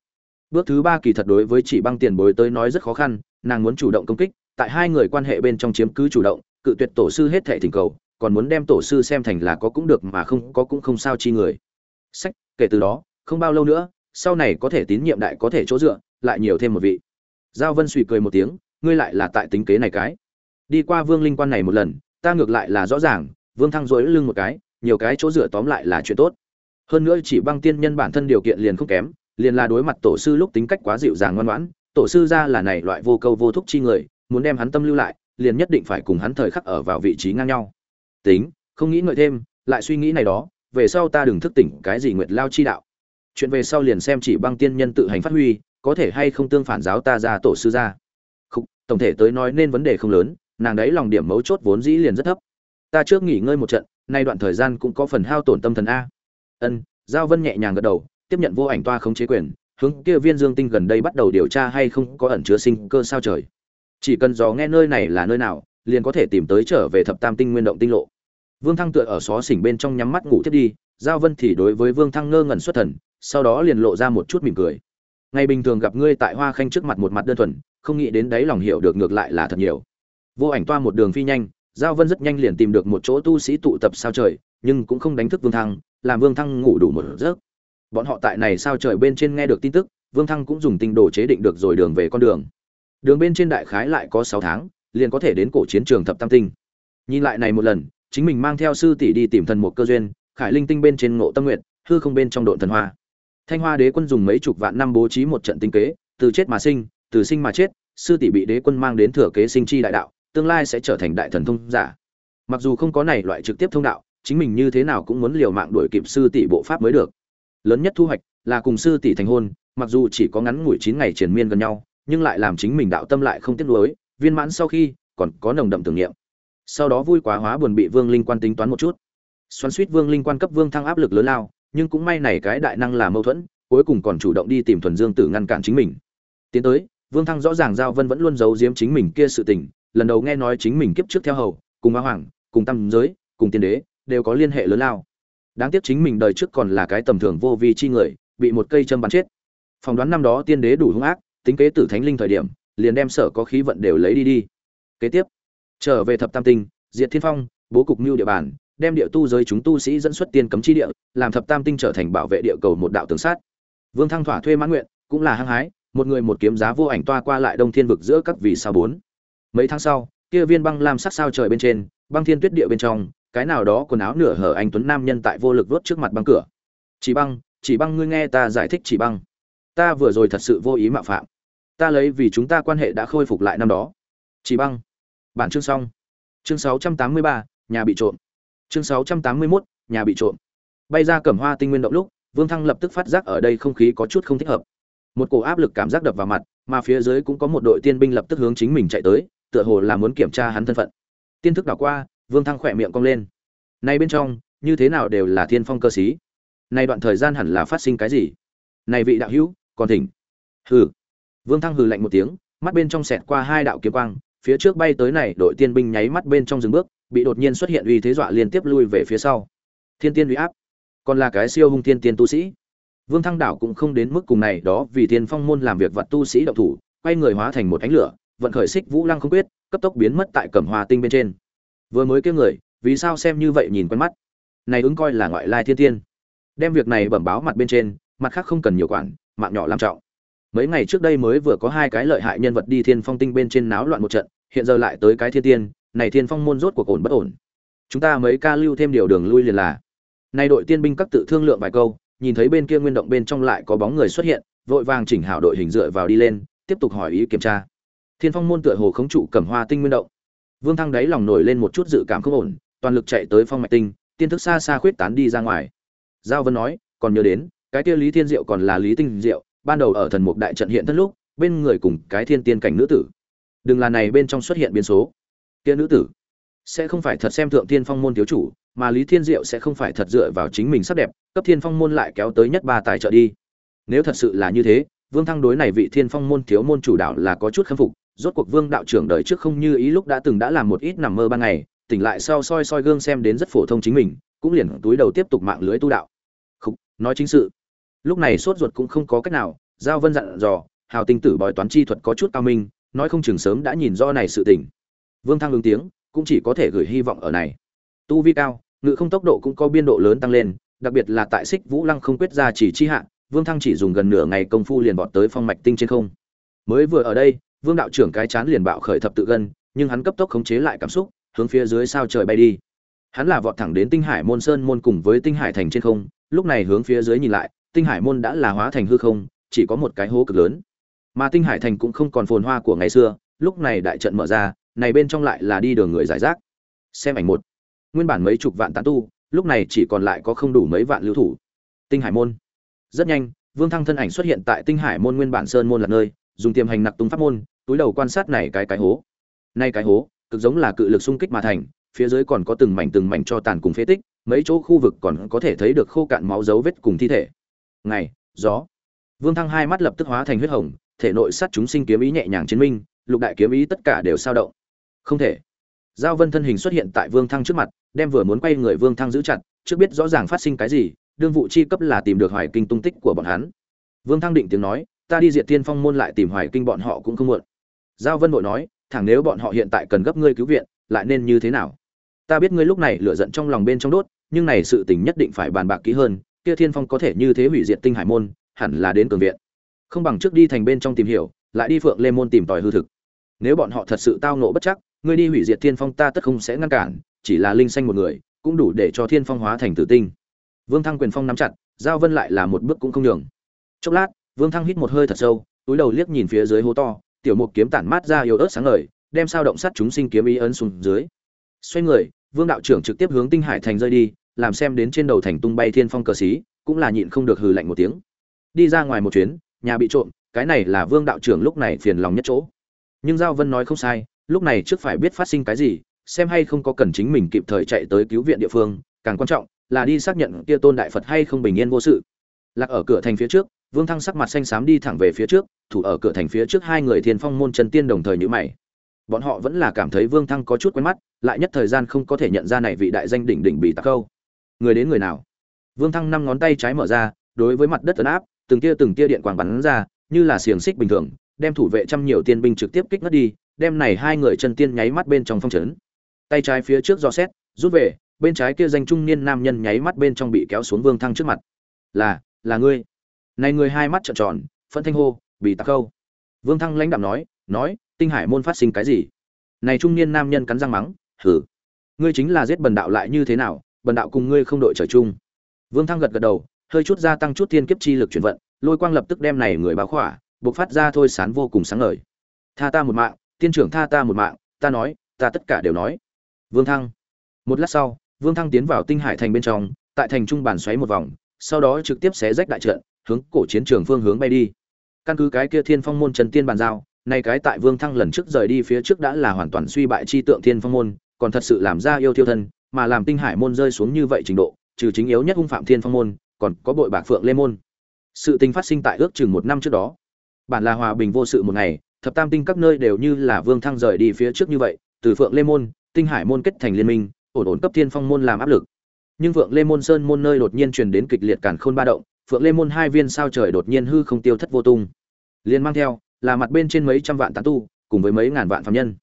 Bước thứ ba kỳ thật đối với chỉ băng tiền bối tới nói rất khó khăn, nàng muốn chủ động công kích, tại hai người quan hệ bên trong chiếm cứ chủ động, cự tuyệt tổ sư hết thệ thỉnh cầu, còn muốn đem tổ sư xem thành là có cũng được mà không có cũng không sao chi người. Sách, kể từ đó, không bao lâu nữa sau này có thể tín nhiệm đại có thể chỗ dựa, lại nhiều thêm một vị. Giao vân suy cười một tiếng, ngươi lại là tại tính kế này cái. Đi qua vương linh quan này một lần, ta ngược lại là rõ ràng, vương thăng dối lưng một cái, nhiều cái chỗ dựa tóm lại là chuyện tốt. Hơn nữa chỉ băng tiên nhân bản thân điều kiện liền không kém, liền là đối mặt tổ sư lúc tính cách quá dịu dàng ngoan ngoãn, tổ sư ra là này loại vô câu vô thúc chi người, muốn đem hắn tâm lưu lại, liền nhất định phải cùng hắn thời khắc ở vào vị trí ngang nhau. Tính, không nghĩ ngợi thêm, lại suy nghĩ này đó, về sau ta đừng thức tỉnh cái gì nguyệt lao chi đạo chuyện về sau liền xem chỉ băng tiên nhân tự hành phát huy, có thể hay không tương phản giáo ta ra tổ sư ra không tổng thể tới nói nên vấn đề không lớn, nàng đấy lòng điểm mấu chốt vốn dĩ liền rất thấp. Ta trước nghỉ ngơi một trận, nay đoạn thời gian cũng có phần hao tổn tâm thần a. Ân, giao vân nhẹ nhàng gật đầu, tiếp nhận vô ảnh toa không chế quyền, hướng kia viên dương tinh gần đây bắt đầu điều tra hay không có ẩn chứa sinh cơ sao trời. Chỉ cần dò nghe nơi này là nơi nào, liền có thể tìm tới trở về thập tam tinh nguyên động tinh lộ. Vương thăng tựa ở xó xỉnh bên trong nhắm mắt ngủ thiết đi, giao vân thì đối với vương thăng ngơ ngẩn xuất thần sau đó liền lộ ra một chút mỉm cười. Ngày bình thường gặp ngươi tại hoa khanh trước mặt một mặt đơn thuần, không nghĩ đến đấy lòng hiểu được ngược lại là thật nhiều. Vô ảnh toa một đường phi nhanh, giao vân rất nhanh liền tìm được một chỗ tu sĩ tụ tập sao trời, nhưng cũng không đánh thức vương thăng, làm vương thăng ngủ đủ một giấc. Bọn họ tại này sao trời bên trên nghe được tin tức, vương thăng cũng dùng tinh đồ chế định được rồi đường về con đường. Đường bên trên đại khái lại có sáu tháng, liền có thể đến cổ chiến trường thập tam tinh. Nhìn lại này một lần, chính mình mang theo sư tỷ đi tìm thần một cơ duyên, khải linh tinh bên trên ngộ tâm nguyện hư không bên trong độn thần hoa thanh hoa đế quân dùng mấy chục vạn năm bố trí một trận tinh kế, từ chết mà sinh, từ sinh mà chết, sư tỷ bị đế quân mang đến thừa kế sinh chi đại đạo, tương lai sẽ trở thành đại thần thông giả. Mặc dù không có này loại trực tiếp thông đạo, chính mình như thế nào cũng muốn liều mạng đuổi kịp sư tỷ bộ pháp mới được. Lớn nhất thu hoạch là cùng sư tỷ thành hôn, mặc dù chỉ có ngắn ngủi chín ngày triền miên gần nhau, nhưng lại làm chính mình đạo tâm lại không tiếc nuối, viên mãn sau khi còn có nồng đậm tưởng niệm. Sau đó vui quá hóa buồn bị vương linh quan tính toán một chút. Xoắn suýt vương linh quan cấp vương thăng áp lực lớn lao nhưng cũng may này cái đại năng là mâu thuẫn, cuối cùng còn chủ động đi tìm thuần dương tử ngăn cản chính mình. Tiến tới, vương thăng rõ ràng giao vân vẫn luôn giấu giếm chính mình kia sự tình, lần đầu nghe nói chính mình kiếp trước theo hầu, cùng ba hoàng, cùng tam giới, cùng tiên đế, đều có liên hệ lớn lao. Đáng tiếc chính mình đời trước còn là cái tầm thường vô vi chi người, bị một cây châm bắn chết. Phỏng đoán năm đó tiên đế đủ hung ác, tính kế tử thánh linh thời điểm, liền đem sở có khí vận đều lấy đi đi. Kế tiếp, trở về thập tam tinh, diệt thiên phong, bố cục mưu địa bàn đem địa tu giới chúng tu sĩ dẫn xuất tiên cấm chi địa làm thập tam tinh trở thành bảo vệ địa cầu một đạo tường sát. Vương thăng thỏa thuê mãn nguyện cũng là hăng hái một người một kiếm giá vô ảnh toa qua lại đông thiên vực giữa các vì sao bốn. Mấy tháng sau kia viên băng lam sắc sao trời bên trên băng thiên tuyết địa bên trong cái nào đó quần áo nửa hở anh tuấn nam nhân tại vô lực vớt trước mặt băng cửa. Chỉ băng chỉ băng ngươi nghe ta giải thích chỉ băng. Ta vừa rồi thật sự vô ý mạo phạm. Ta lấy vì chúng ta quan hệ đã khôi phục lại năm đó. Chỉ băng. Bản chương xong. Chương 683, nhà bị trộm chương 681, nhà bị trộm. Bay ra cẩm hoa tinh nguyên động lúc vương thăng lập tức phát giác ở đây không khí có chút không thích hợp. Một cổ áp lực cảm giác đập vào mặt mà phía dưới cũng có một đội tiên binh lập tức hướng chính mình chạy tới tựa hồ là muốn kiểm tra hắn thân phận. Tiên thức đảo qua vương thăng khỏe miệng cong lên. Nay bên trong như thế nào đều là thiên phong cơ sĩ. Nay đoạn thời gian hẳn là phát sinh cái gì? Này vị đạo hữu còn thỉnh. Hừ. Vương thăng hừ lạnh một tiếng mắt bên trong xẹt qua hai đạo kiếm quang phía trước bay tới này đội tiên binh nháy mắt bên trong dừng bước bị đột nhiên xuất hiện uy thế dọa liên tiếp lui về phía sau. Thiên tiên uy áp. Còn là cái siêu hung thiên tiên tu sĩ. Vương thăng đảo cũng không đến mức cùng này, đó vì tiên phong môn làm việc vật tu sĩ động thủ, quay người hóa thành một ánh lửa, vận khởi xích vũ lăng không quyết, cấp tốc biến mất tại cẩm hòa tinh bên trên. Vừa mới kêu người, vì sao xem như vậy nhìn quen mắt? Này ứng coi là ngoại lai thiên tiên. Đem việc này bẩm báo mặt bên trên, mặt khác không cần nhiều quản, mạng nhỏ làm trọng. Mấy ngày trước đây mới vừa có hai cái lợi hại nhân vật đi thiên phong tinh bên trên náo loạn một trận, hiện giờ lại tới cái thiên tiên này thiên phong môn rốt cuộc ổn bất ổn. Chúng ta mấy ca lưu thêm điều đường lui liền là. Nay đội tiên binh các tự thương lượng vài câu, nhìn thấy bên kia nguyên động bên trong lại có bóng người xuất hiện, vội vàng chỉnh hảo đội hình dựa vào đi lên, tiếp tục hỏi ý kiểm tra. Thiên phong môn tựa hồ khống trụ cẩm hoa tinh nguyên động. Vương thăng đáy lòng nổi lên một chút dự cảm không ổn, toàn lực chạy tới phong mạch tinh, tiên thức xa xa khuyết tán đi ra ngoài. Giao vân nói, còn nhớ đến, cái kia lý thiên diệu còn là lý tinh diệu, ban đầu ở thần mục đại trận hiện thân lúc, bên người cùng cái thiên tiên cảnh nữ tử. Đừng là này bên trong xuất hiện biến số kia nữ tử. Sẽ không phải thật xem thượng thiên phong môn thiếu chủ, mà lý thiên diệu sẽ không phải thật dựa vào chính mình sắc đẹp, cấp thiên phong môn lại kéo tới nhất ba tài trợ đi. Nếu thật sự là như thế, vương thăng đối này vị thiên phong môn thiếu môn chủ đạo là có chút khâm phục, rốt cuộc vương đạo trưởng đời trước không như ý lúc đã từng đã làm một ít nằm mơ ban ngày, tỉnh lại sau soi soi gương xem đến rất phổ thông chính mình, cũng liền túi đầu tiếp tục mạng lưới tu đạo. Không nói chính sự. Lúc này sốt ruột cũng không có cách nào, giao vân dặn dò, hào tinh tử bói toán chi thuật có chút cao minh, nói không chừng sớm đã nhìn do này sự tình vương thăng ứng tiếng, cũng chỉ có thể gửi hy vọng ở này. Tu vi cao, ngự không tốc độ cũng có biên độ lớn tăng lên, đặc biệt là tại xích vũ lăng không quyết ra chỉ chi hạ, vương thăng chỉ dùng gần nửa ngày công phu liền bọt tới phong mạch tinh trên không. Mới vừa ở đây, vương đạo trưởng cái chán liền bạo khởi thập tự gân, nhưng hắn cấp tốc khống chế lại cảm xúc, hướng phía dưới sao trời bay đi. Hắn là vọt thẳng đến tinh hải môn sơn môn cùng với tinh hải thành trên không, lúc này hướng phía dưới nhìn lại, tinh hải môn đã là hóa thành hư không, chỉ có một cái hố cực lớn. Mà tinh hải thành cũng không còn phồn hoa của ngày xưa, lúc này đại trận mở ra này bên trong lại là đi đường người giải rác. Xem ảnh một. Nguyên bản mấy chục vạn tán tu, lúc này chỉ còn lại có không đủ mấy vạn lưu thủ. Tinh hải môn. Rất nhanh, vương thăng thân ảnh xuất hiện tại tinh hải môn nguyên bản sơn môn là nơi, dùng tiềm hành nặc tung pháp môn, túi đầu quan sát này cái cái hố. Nay cái hố, cực giống là cự lực xung kích mà thành, phía dưới còn có từng mảnh từng mảnh cho tàn cùng phế tích, mấy chỗ khu vực còn có thể thấy được khô cạn máu dấu vết cùng thi thể. Ngày, gió. Vương thăng hai mắt lập tức hóa thành huyết hồng, thể nội sát chúng sinh kiếm ý nhẹ nhàng chiến minh, lục đại kiếm ý tất cả đều sao động không thể. Giao vân thân hình xuất hiện tại vương thăng trước mặt, đem vừa muốn quay người vương thăng giữ chặt trước biết rõ ràng phát sinh cái gì, đương vụ chi cấp là tìm được hoài kinh tung tích của bọn hắn. Vương thăng định tiếng nói, ta đi diệt tiên phong môn lại tìm hoài kinh bọn họ cũng không muộn. Giao vân vội nói, thẳng nếu bọn họ hiện tại cần gấp ngươi cứu viện, lại nên như thế nào? Ta biết ngươi lúc này lửa giận trong lòng bên trong đốt, nhưng này sự tình nhất định phải bàn bạc kỹ hơn, kia thiên phong có thể như thế hủy diệt tinh hải môn, hẳn là đến cường viện. Không bằng trước đi thành bên trong tìm hiểu, lại đi phượng lê môn tìm tòi hư thực. Nếu bọn họ thật sự tao nộ bất chắc ngươi đi hủy diệt thiên phong ta tất không sẽ ngăn cản, chỉ là linh xanh một người, cũng đủ để cho thiên phong hóa thành tử tinh. Vương thăng quyền phong nắm chặt, giao vân lại là một bước cũng không nhường. Chốc lát, vương thăng hít một hơi thật sâu, túi đầu liếc nhìn phía dưới hố to, tiểu mục kiếm tản mát ra yếu ớt sáng ngời, đem sao động sắt chúng sinh kiếm ý ấn xuống dưới. Xoay người, vương đạo trưởng trực tiếp hướng tinh hải thành rơi đi, làm xem đến trên đầu thành tung bay thiên phong cờ xí, cũng là nhịn không được hừ lạnh một tiếng. Đi ra ngoài một chuyến, nhà bị trộm, cái này là vương đạo trưởng lúc này phiền lòng nhất chỗ. Nhưng giao vân nói không sai lúc này trước phải biết phát sinh cái gì, xem hay không có cần chính mình kịp thời chạy tới cứu viện địa phương, càng quan trọng là đi xác nhận kia tôn đại phật hay không bình yên vô sự. Lạc ở cửa thành phía trước, vương thăng sắc mặt xanh xám đi thẳng về phía trước, thủ ở cửa thành phía trước hai người thiên phong môn chân tiên đồng thời nhữ mày. Bọn họ vẫn là cảm thấy vương thăng có chút quen mắt, lại nhất thời gian không có thể nhận ra này vị đại danh đỉnh đỉnh bị tạc câu. Người đến người nào? Vương thăng năm ngón tay trái mở ra, đối với mặt đất ấn áp, từng tia từng tia điện quang bắn ra, như là xiềng xích bình thường, đem thủ vệ trăm nhiều tiên binh trực tiếp kích ngất đi đem này hai người chân tiên nháy mắt bên trong phong trấn tay trái phía trước do xét, rút về, bên trái kia danh trung niên nam nhân nháy mắt bên trong bị kéo xuống vương thăng trước mặt. Là là ngươi. Này người hai mắt trợn tròn phân thanh hô bị tạc câu vương thăng lãnh đạm nói nói, tinh hải môn phát sinh cái gì? Này trung niên nam nhân cắn răng mắng hử ngươi chính là giết bần đạo lại như thế nào, bần đạo cùng ngươi không đội trời chung. Vương thăng gật gật đầu, hơi chút gia tăng chút tiên kiếp chi lực chuyển vận, lôi quang lập tức đem này người báo khỏa, bộc phát ra thôi sán vô cùng sáng ngời. Tha ta một mạng tiên trưởng tha ta một mạng, ta nói, ta tất cả đều nói. Vương thăng. Một lát sau, vương thăng tiến vào tinh hải thành bên trong, tại thành trung bàn xoáy một vòng, sau đó trực tiếp xé rách đại trận, hướng cổ chiến trường phương hướng bay đi. Căn cứ cái kia thiên phong môn trần tiên bàn giao, nay cái tại vương thăng lần trước rời đi phía trước đã là hoàn toàn suy bại chi tượng thiên phong môn, còn thật sự làm ra yêu thiêu thân, mà làm tinh hải môn rơi xuống như vậy trình độ, trừ chính yếu nhất hung phạm thiên phong môn, còn có bội bạc phượng lê môn. Sự tình phát sinh tại ước chừng một năm trước đó. Bản là hòa bình vô sự một ngày thập tam tinh các nơi đều như là vương thăng rời đi phía trước như vậy, từ phượng lê môn, tinh hải môn kết thành liên minh, ổn ổn cấp thiên phong môn làm áp lực. Nhưng phượng lê môn sơn môn nơi đột nhiên truyền đến kịch liệt cản khôn ba động, phượng lê môn hai viên sao trời đột nhiên hư không tiêu thất vô tung. Liền mang theo, là mặt bên trên mấy trăm vạn tán tu, cùng với mấy ngàn vạn phạm nhân.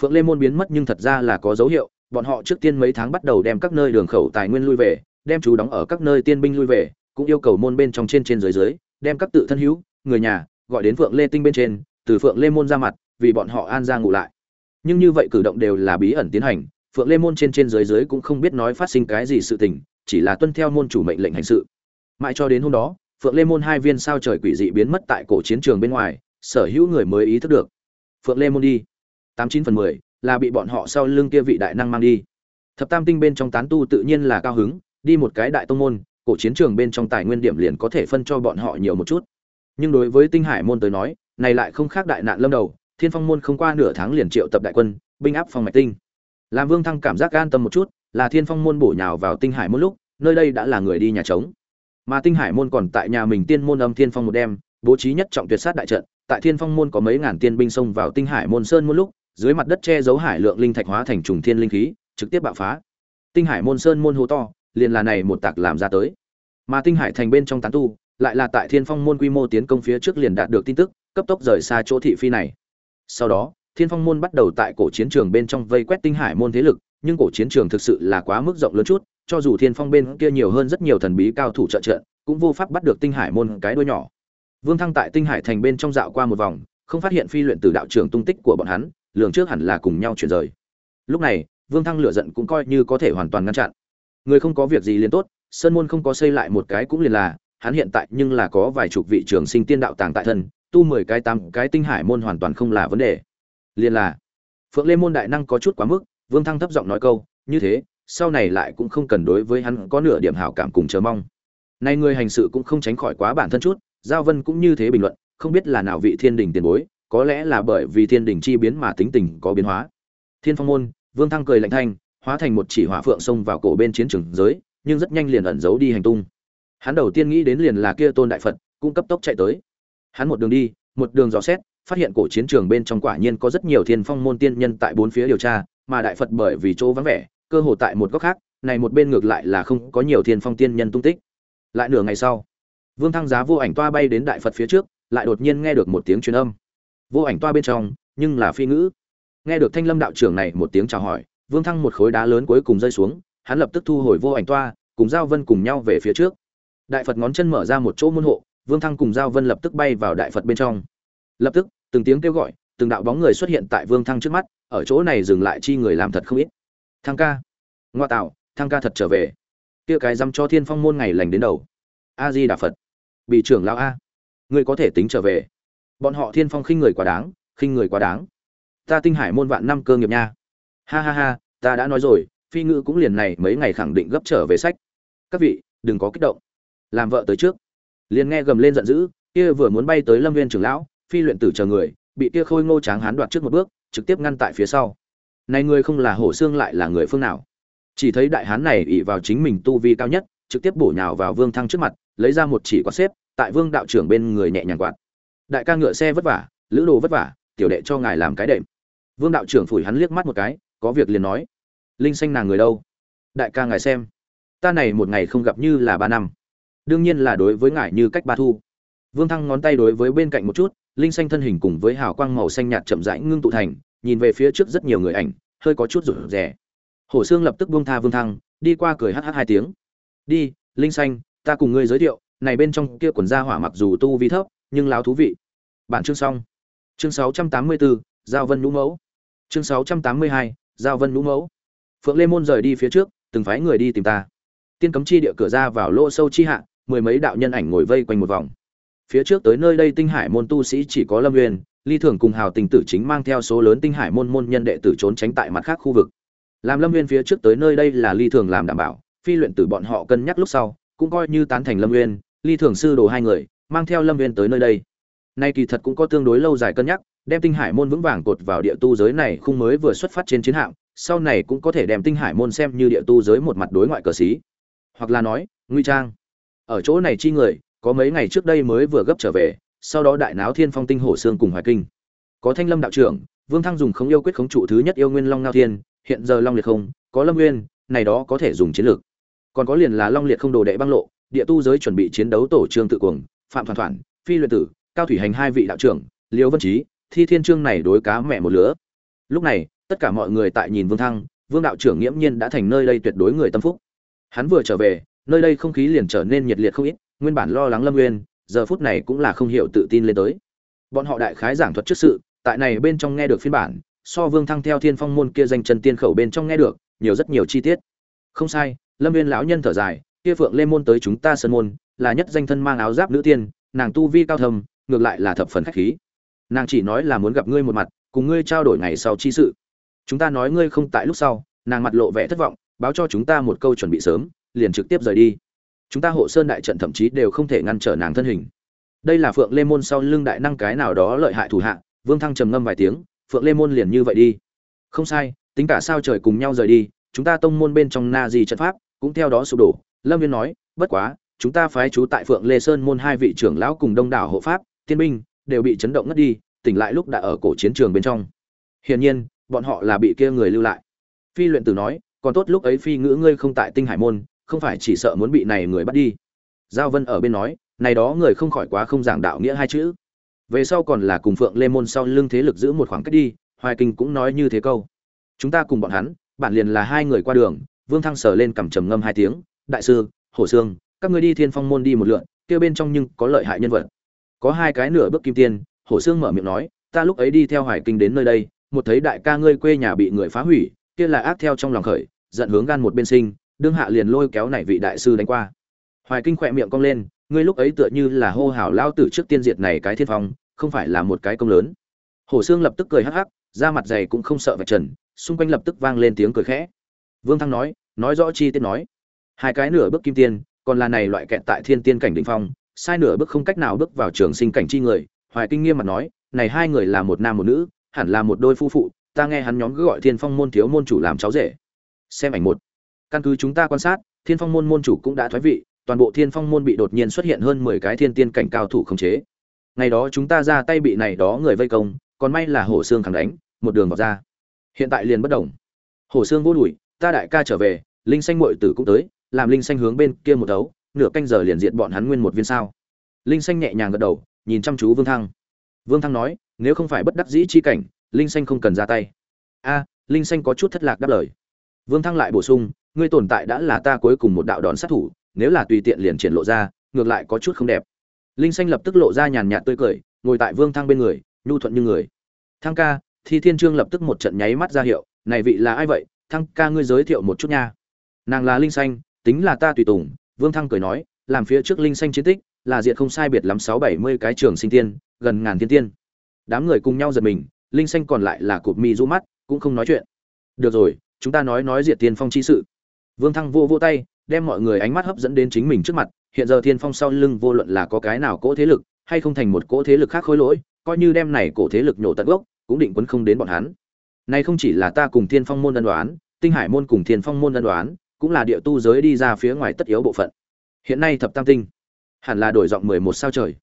Phượng lê môn biến mất nhưng thật ra là có dấu hiệu, bọn họ trước tiên mấy tháng bắt đầu đem các nơi đường khẩu tài nguyên lui về, đem chú đóng ở các nơi tiên binh lui về, cũng yêu cầu môn bên trong trên trên dưới dưới, đem các tự thân hữu, người nhà, gọi đến phượng lê tinh bên trên từ phượng lê môn ra mặt, vì bọn họ an ra ngủ lại. Nhưng như vậy cử động đều là bí ẩn tiến hành, phượng lê môn trên trên dưới dưới cũng không biết nói phát sinh cái gì sự tình, chỉ là tuân theo môn chủ mệnh lệnh hành sự. Mãi cho đến hôm đó, phượng lê môn hai viên sao trời quỷ dị biến mất tại cổ chiến trường bên ngoài, sở hữu người mới ý thức được. Phượng lê môn đi. Tám chín phần mười, là bị bọn họ sau lưng kia vị đại năng mang đi. Thập tam tinh bên trong tán tu tự nhiên là cao hứng, đi một cái đại tông môn, cổ chiến trường bên trong tài nguyên điểm liền có thể phân cho bọn họ nhiều một chút. Nhưng đối với tinh hải môn tới nói này lại không khác đại nạn lâm đầu, thiên phong môn không qua nửa tháng liền triệu tập đại quân, binh áp phong mạch tinh. Làm vương thăng cảm giác an tâm một chút, là thiên phong môn bổ nhào vào tinh hải môn lúc, nơi đây đã là người đi nhà trống. Mà tinh hải môn còn tại nhà mình tiên môn âm thiên phong một đêm, bố trí nhất trọng tuyệt sát đại trận, tại thiên phong môn có mấy ngàn tiên binh xông vào tinh hải môn sơn một lúc, dưới mặt đất che giấu hải lượng linh thạch hóa thành trùng thiên linh khí, trực tiếp bạo phá. Tinh hải môn sơn môn hố to, liền là này một tạc làm ra tới. Mà tinh hải thành bên trong tán tu lại là tại thiên phong môn quy mô tiến công phía trước liền đạt được tin tức, cấp tốc rời xa chỗ thị phi này. Sau đó, thiên phong môn bắt đầu tại cổ chiến trường bên trong vây quét tinh hải môn thế lực, nhưng cổ chiến trường thực sự là quá mức rộng lớn chút, cho dù thiên phong bên kia nhiều hơn rất nhiều thần bí cao thủ trợ trận cũng vô pháp bắt được tinh hải môn cái đuôi nhỏ. Vương thăng tại tinh hải thành bên trong dạo qua một vòng, không phát hiện phi luyện từ đạo trưởng tung tích của bọn hắn, lường trước hẳn là cùng nhau chuyển rời. Lúc này, vương thăng lựa giận cũng coi như có thể hoàn toàn ngăn chặn. Người không có việc gì liền tốt, sơn môn không có xây lại một cái cũng liền là hắn hiện tại nhưng là có vài chục vị trường sinh tiên đạo tàng tại thân, tu mười cái tám cái tinh hải môn hoàn toàn không là vấn đề. Liền là, phượng lê môn đại năng có chút quá mức, vương thăng thấp giọng nói câu, như thế, sau này lại cũng không cần đối với hắn có nửa điểm hảo cảm cùng chờ mong. Nay người hành sự cũng không tránh khỏi quá bản thân chút, giao vân cũng như thế bình luận, không biết là nào vị thiên đình tiền bối, có lẽ là bởi vì thiên đình chi biến mà tính tình có biến hóa. Thiên phong môn, vương thăng cười lạnh thanh, hóa thành một chỉ hỏa phượng xông vào cổ bên chiến trường giới, nhưng rất nhanh liền ẩn giấu đi hành tung hắn đầu tiên nghĩ đến liền là kia tôn đại phật, cũng cấp tốc chạy tới. Hắn một đường đi, một đường dò xét, phát hiện cổ chiến trường bên trong quả nhiên có rất nhiều thiên phong môn tiên nhân tại bốn phía điều tra, mà đại phật bởi vì chỗ vắng vẻ, cơ hồ tại một góc khác, này một bên ngược lại là không có nhiều thiên phong tiên nhân tung tích. Lại nửa ngày sau, vương thăng giá vô ảnh toa bay đến đại phật phía trước, lại đột nhiên nghe được một tiếng truyền âm. Vô ảnh toa bên trong, nhưng là phi ngữ. Nghe được thanh lâm đạo trưởng này một tiếng chào hỏi, vương thăng một khối đá lớn cuối cùng rơi xuống, hắn lập tức thu hồi vô ảnh toa, cùng giao vân cùng nhau về phía trước đại phật ngón chân mở ra một chỗ môn hộ, vương thăng cùng giao vân lập tức bay vào đại phật bên trong. Lập tức, từng tiếng kêu gọi, từng đạo bóng người xuất hiện tại vương thăng trước mắt, ở chỗ này dừng lại chi người làm thật không ít. Thăng ca. Ngoa tạo, thăng ca thật trở về. Kia cái dăm cho thiên phong môn ngày lành đến đầu. A di đà phật. Bị trưởng lão a. Ngươi có thể tính trở về. Bọn họ thiên phong khinh người quá đáng, khinh người quá đáng. Ta tinh hải môn vạn năm cơ nghiệp nha. Ha ha ha, ta đã nói rồi, phi ngữ cũng liền này mấy ngày khẳng định gấp trở về sách. Các vị, đừng có kích động làm vợ tới trước. Liền nghe gầm lên giận dữ, kia vừa muốn bay tới lâm viên trưởng lão, phi luyện tử chờ người, bị kia khôi ngô tráng hán đoạt trước một bước, trực tiếp ngăn tại phía sau. Này người không là hổ xương lại là người phương nào? Chỉ thấy đại hán này ỉ vào chính mình tu vi cao nhất, trực tiếp bổ nhào vào vương thăng trước mặt, lấy ra một chỉ quạt xếp, tại vương đạo trưởng bên người nhẹ nhàng quạt. Đại ca ngựa xe vất vả, lữ đồ vất vả, tiểu đệ cho ngài làm cái đệm. Vương đạo trưởng phủi hắn liếc mắt một cái, có việc liền nói. Linh xanh nàng người đâu? Đại ca ngài xem. Ta này một ngày không gặp như là ba năm đương nhiên là đối với ngài như cách ba thu. Vương thăng ngón tay đối với bên cạnh một chút linh xanh thân hình cùng với hào quang màu xanh nhạt chậm rãi ngưng tụ thành nhìn về phía trước rất nhiều người ảnh hơi có chút rủ rẻ hổ xương lập tức buông tha vương thăng đi qua cười hh hai tiếng. Đi linh xanh ta cùng ngươi giới thiệu này bên trong kia quần gia hỏa mặc dù tu vi thấp nhưng láo thú vị. Bản chương xong. Chương 684, giao vân nhũ mẫu. Chương 682, giao vân nhũ mẫu. Phượng lê môn rời đi phía trước từng phái người đi tìm ta. Tiên cấm chi địa cửa ra vào lỗ sâu chi hạ mười mấy đạo nhân ảnh ngồi vây quanh một vòng. Phía trước tới nơi đây tinh hải môn tu sĩ chỉ có lâm nguyên ly thường cùng hào tình tử chính mang theo số lớn tinh hải môn môn nhân đệ tử trốn tránh tại mặt khác khu vực. Làm lâm nguyên phía trước tới nơi đây là ly thường làm đảm bảo, phi luyện tử bọn họ cân nhắc lúc sau, cũng coi như tán thành lâm nguyên ly thường sư đồ hai người, mang theo lâm nguyên tới nơi đây. Nay kỳ thật cũng có tương đối lâu dài cân nhắc, đem tinh hải môn vững vàng cột vào địa tu giới này không mới vừa xuất phát trên chiến hạm, sau này cũng có thể đem tinh hải môn xem như địa tu giới một mặt đối ngoại cờ xí. Hoặc là nói nguy trang ở chỗ này chi người, có mấy ngày trước đây mới vừa gấp trở về, sau đó đại náo thiên phong tinh hổ xương cùng hoài kinh. Có thanh lâm đạo trưởng, vương thăng dùng không yêu quyết khống trụ thứ nhất yêu nguyên long ngao thiên, hiện giờ long liệt không, có lâm nguyên này đó có thể dùng chiến lược. Còn có liền là long liệt không đồ đệ băng lộ, địa tu giới chuẩn bị chiến đấu tổ trương tự cuồng, phạm thoản thoản, phi luyện tử, cao thủy hành hai vị đạo trưởng, liêu vân trí, thi thiên trương này đối cá mẹ một lứa. Lúc này, tất cả mọi người tại nhìn vương thăng, vương đạo trưởng nghiễm nhiên đã thành nơi đây tuyệt đối người tâm phúc. Hắn vừa trở về nơi đây không khí liền trở nên nhiệt liệt không ít, nguyên bản lo lắng lâm nguyên giờ phút này cũng là không hiểu tự tin lên tới. Bọn họ đại khái giảng thuật trước sự, tại này bên trong nghe được phiên bản, so vương thăng theo thiên phong môn kia danh chân tiên khẩu bên trong nghe được, nhiều rất nhiều chi tiết. Không sai, lâm viên lão nhân thở dài, kia phượng lê môn tới chúng ta sơn môn, là nhất danh thân mang áo giáp nữ tiên, nàng tu vi cao thầm ngược lại là thập phần khách khí. Nàng chỉ nói là muốn gặp ngươi một mặt, cùng ngươi trao đổi ngày sau chi sự. Chúng ta nói ngươi không tại lúc sau, nàng mặt lộ vẻ thất vọng, báo cho chúng ta một câu chuẩn bị sớm liền trực tiếp rời đi. Chúng ta hộ sơn đại trận thậm chí đều không thể ngăn trở nàng thân hình. Đây là phượng lê môn sau lưng đại năng cái nào đó lợi hại thủ hạ, vương thăng trầm ngâm vài tiếng, phượng lê môn liền như vậy đi. Không sai, tính cả sao trời cùng nhau rời đi, chúng ta tông môn bên trong na di trận pháp cũng theo đó sụp đổ. Lâm viên nói, bất quá, chúng ta phái chú tại phượng lê sơn môn hai vị trưởng lão cùng đông đảo hộ pháp, tiên binh đều bị chấn động ngất đi, tỉnh lại lúc đã ở cổ chiến trường bên trong. Hiển nhiên, bọn họ là bị kia người lưu lại. Phi luyện tử nói, còn tốt lúc ấy phi ngữ ngươi không tại tinh hải môn không phải chỉ sợ muốn bị này người bắt đi. Giao vân ở bên nói, này đó người không khỏi quá không giảng đạo nghĩa hai chữ. Về sau còn là cùng phượng lê môn sau lưng thế lực giữ một khoảng cách đi, hoài kinh cũng nói như thế câu. Chúng ta cùng bọn hắn, bản liền là hai người qua đường, vương thăng sở lên cầm trầm ngâm hai tiếng, đại sư, hổ sương, các ngươi đi thiên phong môn đi một lượn, kia bên trong nhưng có lợi hại nhân vật. Có hai cái nửa bước kim tiên, hổ sương mở miệng nói, ta lúc ấy đi theo hoài kinh đến nơi đây, một thấy đại ca ngươi quê nhà bị người phá hủy, kia là ác theo trong lòng khởi, giận hướng gan một bên sinh đương hạ liền lôi kéo này vị đại sư đánh qua. Hoài kinh khỏe miệng cong lên, ngươi lúc ấy tựa như là hô hào lao tử trước tiên diệt này cái thiên phong, không phải là một cái công lớn. Hổ xương lập tức cười hắc hắc, da mặt dày cũng không sợ vạch trần, xung quanh lập tức vang lên tiếng cười khẽ. Vương thăng nói nói rõ chi tiết nói. Hai cái nửa bước kim tiên, còn là này loại kẹt tại thiên tiên cảnh đỉnh phong, sai nửa bước không cách nào bước vào trường sinh cảnh chi người. Hoài kinh nghiêm mặt nói, này hai người là một nam một nữ, hẳn là một đôi phu phụ, ta nghe hắn nhóm cứ gọi thiên phong môn thiếu môn chủ làm cháu rể. Xem ảnh một căn cứ chúng ta quan sát, thiên phong môn môn chủ cũng đã thoái vị, toàn bộ thiên phong môn bị đột nhiên xuất hiện hơn mười cái thiên tiên cảnh cao thủ khống chế. Ngày đó chúng ta ra tay bị này đó người vây công, còn may là hổ xương khẳng đánh, một đường vào ra. Hiện tại liền bất động. Hổ xương vô đuổi, ta đại ca trở về, linh xanh muội tử cũng tới, làm linh xanh hướng bên kia một đấu, nửa canh giờ liền diệt bọn hắn nguyên một viên sao. Linh xanh nhẹ nhàng gật đầu, nhìn chăm chú vương thăng. Vương thăng nói, nếu không phải bất đắc dĩ chi cảnh, linh xanh không cần ra tay. A, linh xanh có chút thất lạc đáp lời vương thăng lại bổ sung, ngươi tồn tại đã là ta cuối cùng một đạo đòn sát thủ, nếu là tùy tiện liền triển lộ ra, ngược lại có chút không đẹp. Linh xanh lập tức lộ ra nhàn nhạt tươi cười, ngồi tại vương thăng bên người, nhu thuận như người. Thăng ca, thi thiên trương lập tức một trận nháy mắt ra hiệu, này vị là ai vậy? Thăng ca ngươi giới thiệu một chút nha. Nàng là linh xanh, tính là ta tùy tùng. Vương thăng cười nói, làm phía trước linh xanh chiến tích, là diện không sai biệt lắm sáu bảy mươi cái trường sinh tiên, gần ngàn thiên tiên. Đám người cùng nhau giật mình, linh xanh còn lại là cụp mi rũ mắt, cũng không nói chuyện. Được rồi chúng ta nói nói diệt tiên phong chi sự. Vương thăng vô vô tay, đem mọi người ánh mắt hấp dẫn đến chính mình trước mặt, hiện giờ thiên phong sau lưng vô luận là có cái nào cỗ thế lực, hay không thành một cỗ thế lực khác khối lỗi, coi như đem này cổ thế lực nhổ tận gốc, cũng định quấn không đến bọn hắn. Này không chỉ là ta cùng thiên phong môn đơn đoán tinh hải môn cùng thiên phong môn đơn đoán cũng là địa tu giới đi ra phía ngoài tất yếu bộ phận. Hiện nay thập tam tinh, hẳn là đổi giọng mười một sao trời.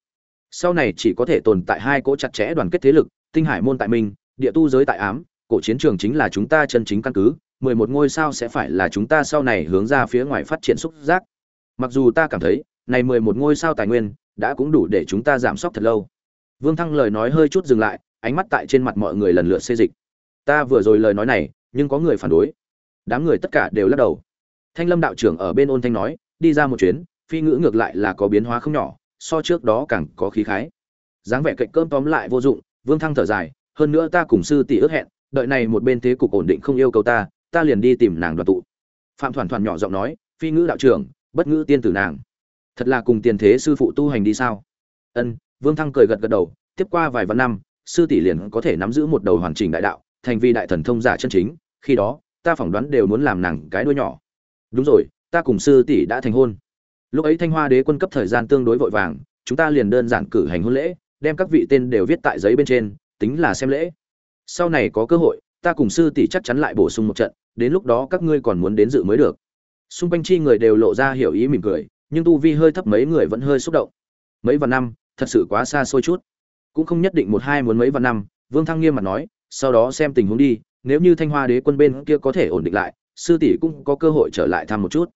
Sau này chỉ có thể tồn tại hai cỗ chặt chẽ đoàn kết thế lực, tinh hải môn tại minh địa tu giới tại ám, cổ chiến trường chính là chúng ta chân chính căn cứ mười một ngôi sao sẽ phải là chúng ta sau này hướng ra phía ngoài phát triển xúc giác. Mặc dù ta cảm thấy, này mười một ngôi sao tài nguyên đã cũng đủ để chúng ta giảm sốc thật lâu. Vương thăng lời nói hơi chút dừng lại, ánh mắt tại trên mặt mọi người lần lượt xê dịch. Ta vừa rồi lời nói này, nhưng có người phản đối. Đám người tất cả đều lắc đầu. Thanh lâm đạo trưởng ở bên ôn thanh nói, đi ra một chuyến, phi ngữ ngược lại là có biến hóa không nhỏ, so trước đó càng có khí khái. Dáng vẻ cạnh cơm tóm lại vô dụng, vương thăng thở dài, hơn nữa ta cùng sư tỷ ước hẹn, đợi này một bên thế cục ổn định không yêu cầu ta ta liền đi tìm nàng đoàn tụ. Phạm thoản thoản nhỏ giọng nói, phi ngữ đạo trưởng, bất ngữ tiên tử nàng. Thật là cùng tiền thế sư phụ tu hành đi sao? Ân, vương thăng cười gật gật đầu, tiếp qua vài vạn năm, sư tỷ liền có thể nắm giữ một đầu hoàn chỉnh đại đạo, thành vi đại thần thông giả chân chính, khi đó, ta phỏng đoán đều muốn làm nàng cái đuôi nhỏ. Đúng rồi, ta cùng sư tỷ đã thành hôn. Lúc ấy thanh hoa đế quân cấp thời gian tương đối vội vàng, chúng ta liền đơn giản cử hành hôn lễ, đem các vị tên đều viết tại giấy bên trên, tính là xem lễ. Sau này có cơ hội ta cùng sư tỷ chắc chắn lại bổ sung một trận, đến lúc đó các ngươi còn muốn đến dự mới được. Xung quanh chi người đều lộ ra hiểu ý mỉm cười, nhưng tu vi hơi thấp mấy người vẫn hơi xúc động. Mấy vạn năm, thật sự quá xa xôi chút. Cũng không nhất định một hai muốn mấy vạn năm, vương thăng nghiêm mặt nói, sau đó xem tình huống đi, nếu như thanh hoa đế quân bên kia có thể ổn định lại, sư tỷ cũng có cơ hội trở lại thăm một chút.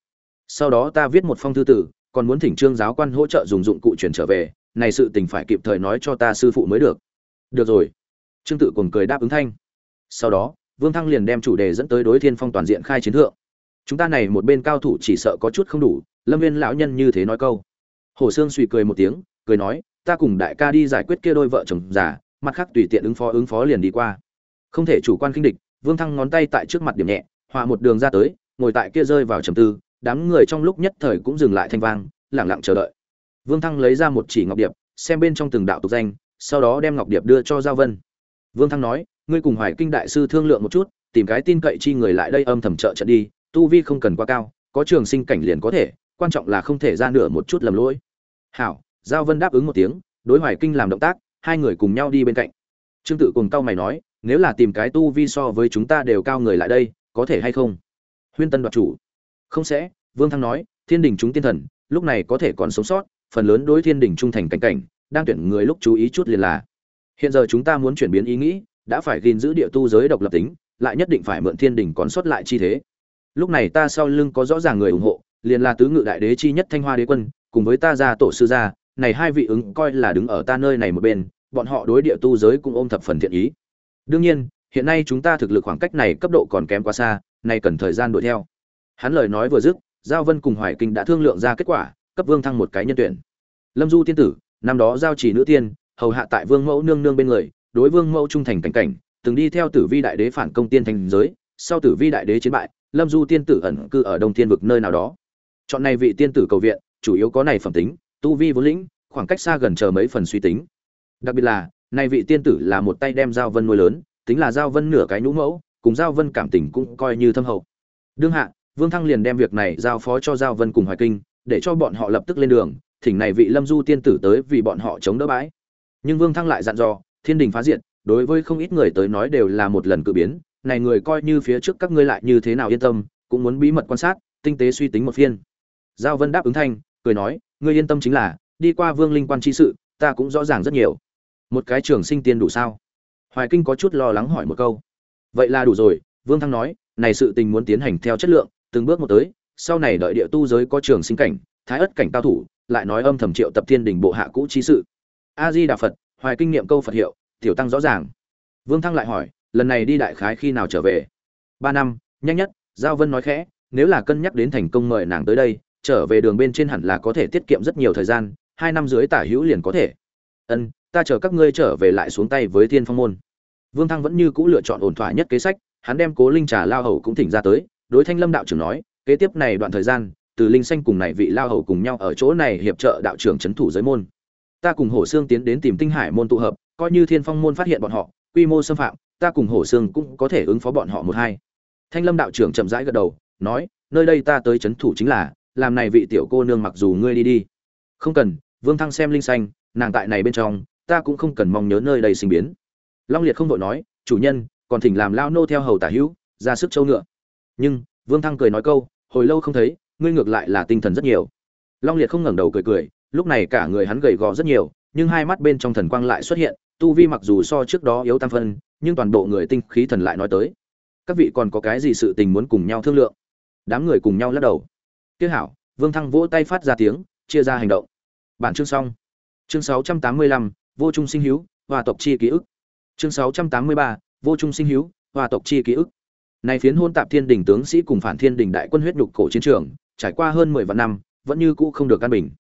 Sau đó ta viết một phong thư tử, còn muốn thỉnh trương giáo quan hỗ trợ dùng dụng cụ chuyển trở về, này sự tình phải kịp thời nói cho ta sư phụ mới được. Được rồi. Trương tự cuồng cười đáp ứng thanh sau đó, vương thăng liền đem chủ đề dẫn tới đối thiên phong toàn diện khai chiến thượng. Chúng ta này một bên cao thủ chỉ sợ có chút không đủ, lâm viên lão nhân như thế nói câu. Hồ sương suy cười một tiếng, cười nói, ta cùng đại ca đi giải quyết kia đôi vợ chồng già, mặt khác tùy tiện ứng phó ứng phó liền đi qua. Không thể chủ quan kinh địch, vương thăng ngón tay tại trước mặt điểm nhẹ hòa một đường ra tới, ngồi tại kia rơi vào trầm tư, đám người trong lúc nhất thời cũng dừng lại thanh vang lẳng lặng chờ đợi. Vương thăng lấy ra một chỉ ngọc điệp, xem bên trong từng đạo tục danh, sau đó đem ngọc điệp đưa cho giao vân. Vương thăng nói ngươi cùng hoài kinh đại sư thương lượng một chút, tìm cái tin cậy chi người lại đây âm thầm trợ trận đi, tu vi không cần quá cao, có trường sinh cảnh liền có thể, quan trọng là không thể ra nửa một chút lầm lỗi. Hảo, giao vân đáp ứng một tiếng, đối hoài kinh làm động tác, hai người cùng nhau đi bên cạnh. Trương tự cùng cao mày nói, nếu là tìm cái tu vi so với chúng ta đều cao người lại đây, có thể hay không? Huyên tân đoạt chủ. Không sẽ, vương thăng nói, thiên đình chúng tiên thần, lúc này có thể còn sống sót, phần lớn đối thiên đình trung thành cảnh cảnh, đang tuyển người lúc chú ý chút liền là. Hiện giờ chúng ta muốn chuyển biến ý nghĩ đã phải gìn giữ địa tu giới độc lập tính, lại nhất định phải mượn thiên đình còn sót lại chi thế. Lúc này ta sau lưng có rõ ràng người ủng hộ, liền là tứ ngự đại đế chi nhất thanh hoa đế quân, cùng với ta gia tổ sư gia, này hai vị ứng coi là đứng ở ta nơi này một bên, bọn họ đối địa tu giới cũng ôm thập phần thiện ý. Đương nhiên, hiện nay chúng ta thực lực khoảng cách này cấp độ còn kém quá xa, nay cần thời gian đuổi theo. Hắn lời nói vừa dứt, giao vân cùng hoài kinh đã thương lượng ra kết quả, cấp vương thăng một cái nhân tuyển. Lâm du tiên tử, năm đó giao chỉ nữ tiên, hầu hạ tại vương mẫu nương nương bên người đối vương mẫu trung thành cảnh cảnh, từng đi theo tử vi đại đế phản công tiên thành giới, sau tử vi đại đế chiến bại, lâm du tiên tử ẩn cư ở đông thiên vực nơi nào đó. Chọn này vị tiên tử cầu viện, chủ yếu có này phẩm tính, tu vi vốn lĩnh, khoảng cách xa gần chờ mấy phần suy tính. Đặc biệt là, này vị tiên tử là một tay đem giao vân nuôi lớn, tính là giao vân nửa cái nhũ mẫu, cùng giao vân cảm tình cũng coi như thâm hậu. Đương hạ, vương thăng liền đem việc này giao phó cho giao vân cùng hoài kinh, để cho bọn họ lập tức lên đường, thỉnh này vị lâm du tiên tử tới vì bọn họ chống đỡ bãi. Nhưng vương thăng lại dặn dò thiên đình phá diện, đối với không ít người tới nói đều là một lần cự biến. Này người coi như phía trước các ngươi lại như thế nào yên tâm cũng muốn bí mật quan sát tinh tế suy tính một phiên. Giao vân đáp ứng thanh cười nói ngươi yên tâm chính là đi qua vương linh quan chi sự ta cũng rõ ràng rất nhiều. Một cái trường sinh tiên đủ sao? Hoài kinh có chút lo lắng hỏi một câu. Vậy là đủ rồi. Vương thăng nói này sự tình muốn tiến hành theo chất lượng từng bước một tới sau này đợi địa tu giới có trường sinh cảnh thái ất cảnh cao thủ lại nói âm thầm triệu tập thiên đình bộ hạ cũ trí sự. A di đà phật hoài kinh nghiệm câu phật hiệu, tiểu tăng rõ ràng. Vương thăng lại hỏi, lần này đi đại khái khi nào trở về? Ba năm, nhanh nhất, giao vân nói khẽ, nếu là cân nhắc đến thành công mời nàng tới đây, trở về đường bên trên hẳn là có thể tiết kiệm rất nhiều thời gian, hai năm dưới tả hữu liền có thể. Ân, ta chờ các ngươi trở về lại xuống tay với thiên phong môn. Vương thăng vẫn như cũ lựa chọn ổn thỏa nhất kế sách, hắn đem cố linh trà lao hầu cũng thỉnh ra tới, đối thanh lâm đạo trưởng nói, kế tiếp này đoạn thời gian, từ linh xanh cùng này vị lao hầu cùng nhau ở chỗ này hiệp trợ đạo trưởng trấn thủ giới môn ta cùng hổ xương tiến đến tìm tinh hải môn tụ hợp, coi như thiên phong môn phát hiện bọn họ, quy mô xâm phạm, ta cùng hổ xương cũng có thể ứng phó bọn họ một hai. Thanh lâm đạo trưởng chậm rãi gật đầu, nói, nơi đây ta tới trấn thủ chính là, làm này vị tiểu cô nương mặc dù ngươi đi đi. Không cần, vương thăng xem linh xanh, nàng tại này bên trong, ta cũng không cần mong nhớ nơi đây sinh biến. Long liệt không vội nói, chủ nhân, còn thỉnh làm lao nô theo hầu tả hữu, ra sức châu ngựa. Nhưng, vương thăng cười nói câu, hồi lâu không thấy, ngươi ngược lại là tinh thần rất nhiều. Long liệt không ngẩng đầu cười cười lúc này cả người hắn gầy gò rất nhiều nhưng hai mắt bên trong thần quang lại xuất hiện tu vi mặc dù so trước đó yếu tam phân nhưng toàn bộ người tinh khí thần lại nói tới. Các vị còn có cái gì sự tình muốn cùng nhau thương lượng? Đám người cùng nhau lắc đầu. Tiếc hảo vương thăng vỗ tay phát ra tiếng chia ra hành động. Bản chương xong. Chương 685, vô trung sinh hiếu hòa tộc chi ký ức. Chương 683, vô trung sinh hiếu hòa tộc chi ký ức. Này phiến hôn tạp thiên đình tướng sĩ cùng phản thiên đình đại quân huyết nhục cổ chiến trường trải qua hơn mười vạn năm vẫn như cũ không được căn bình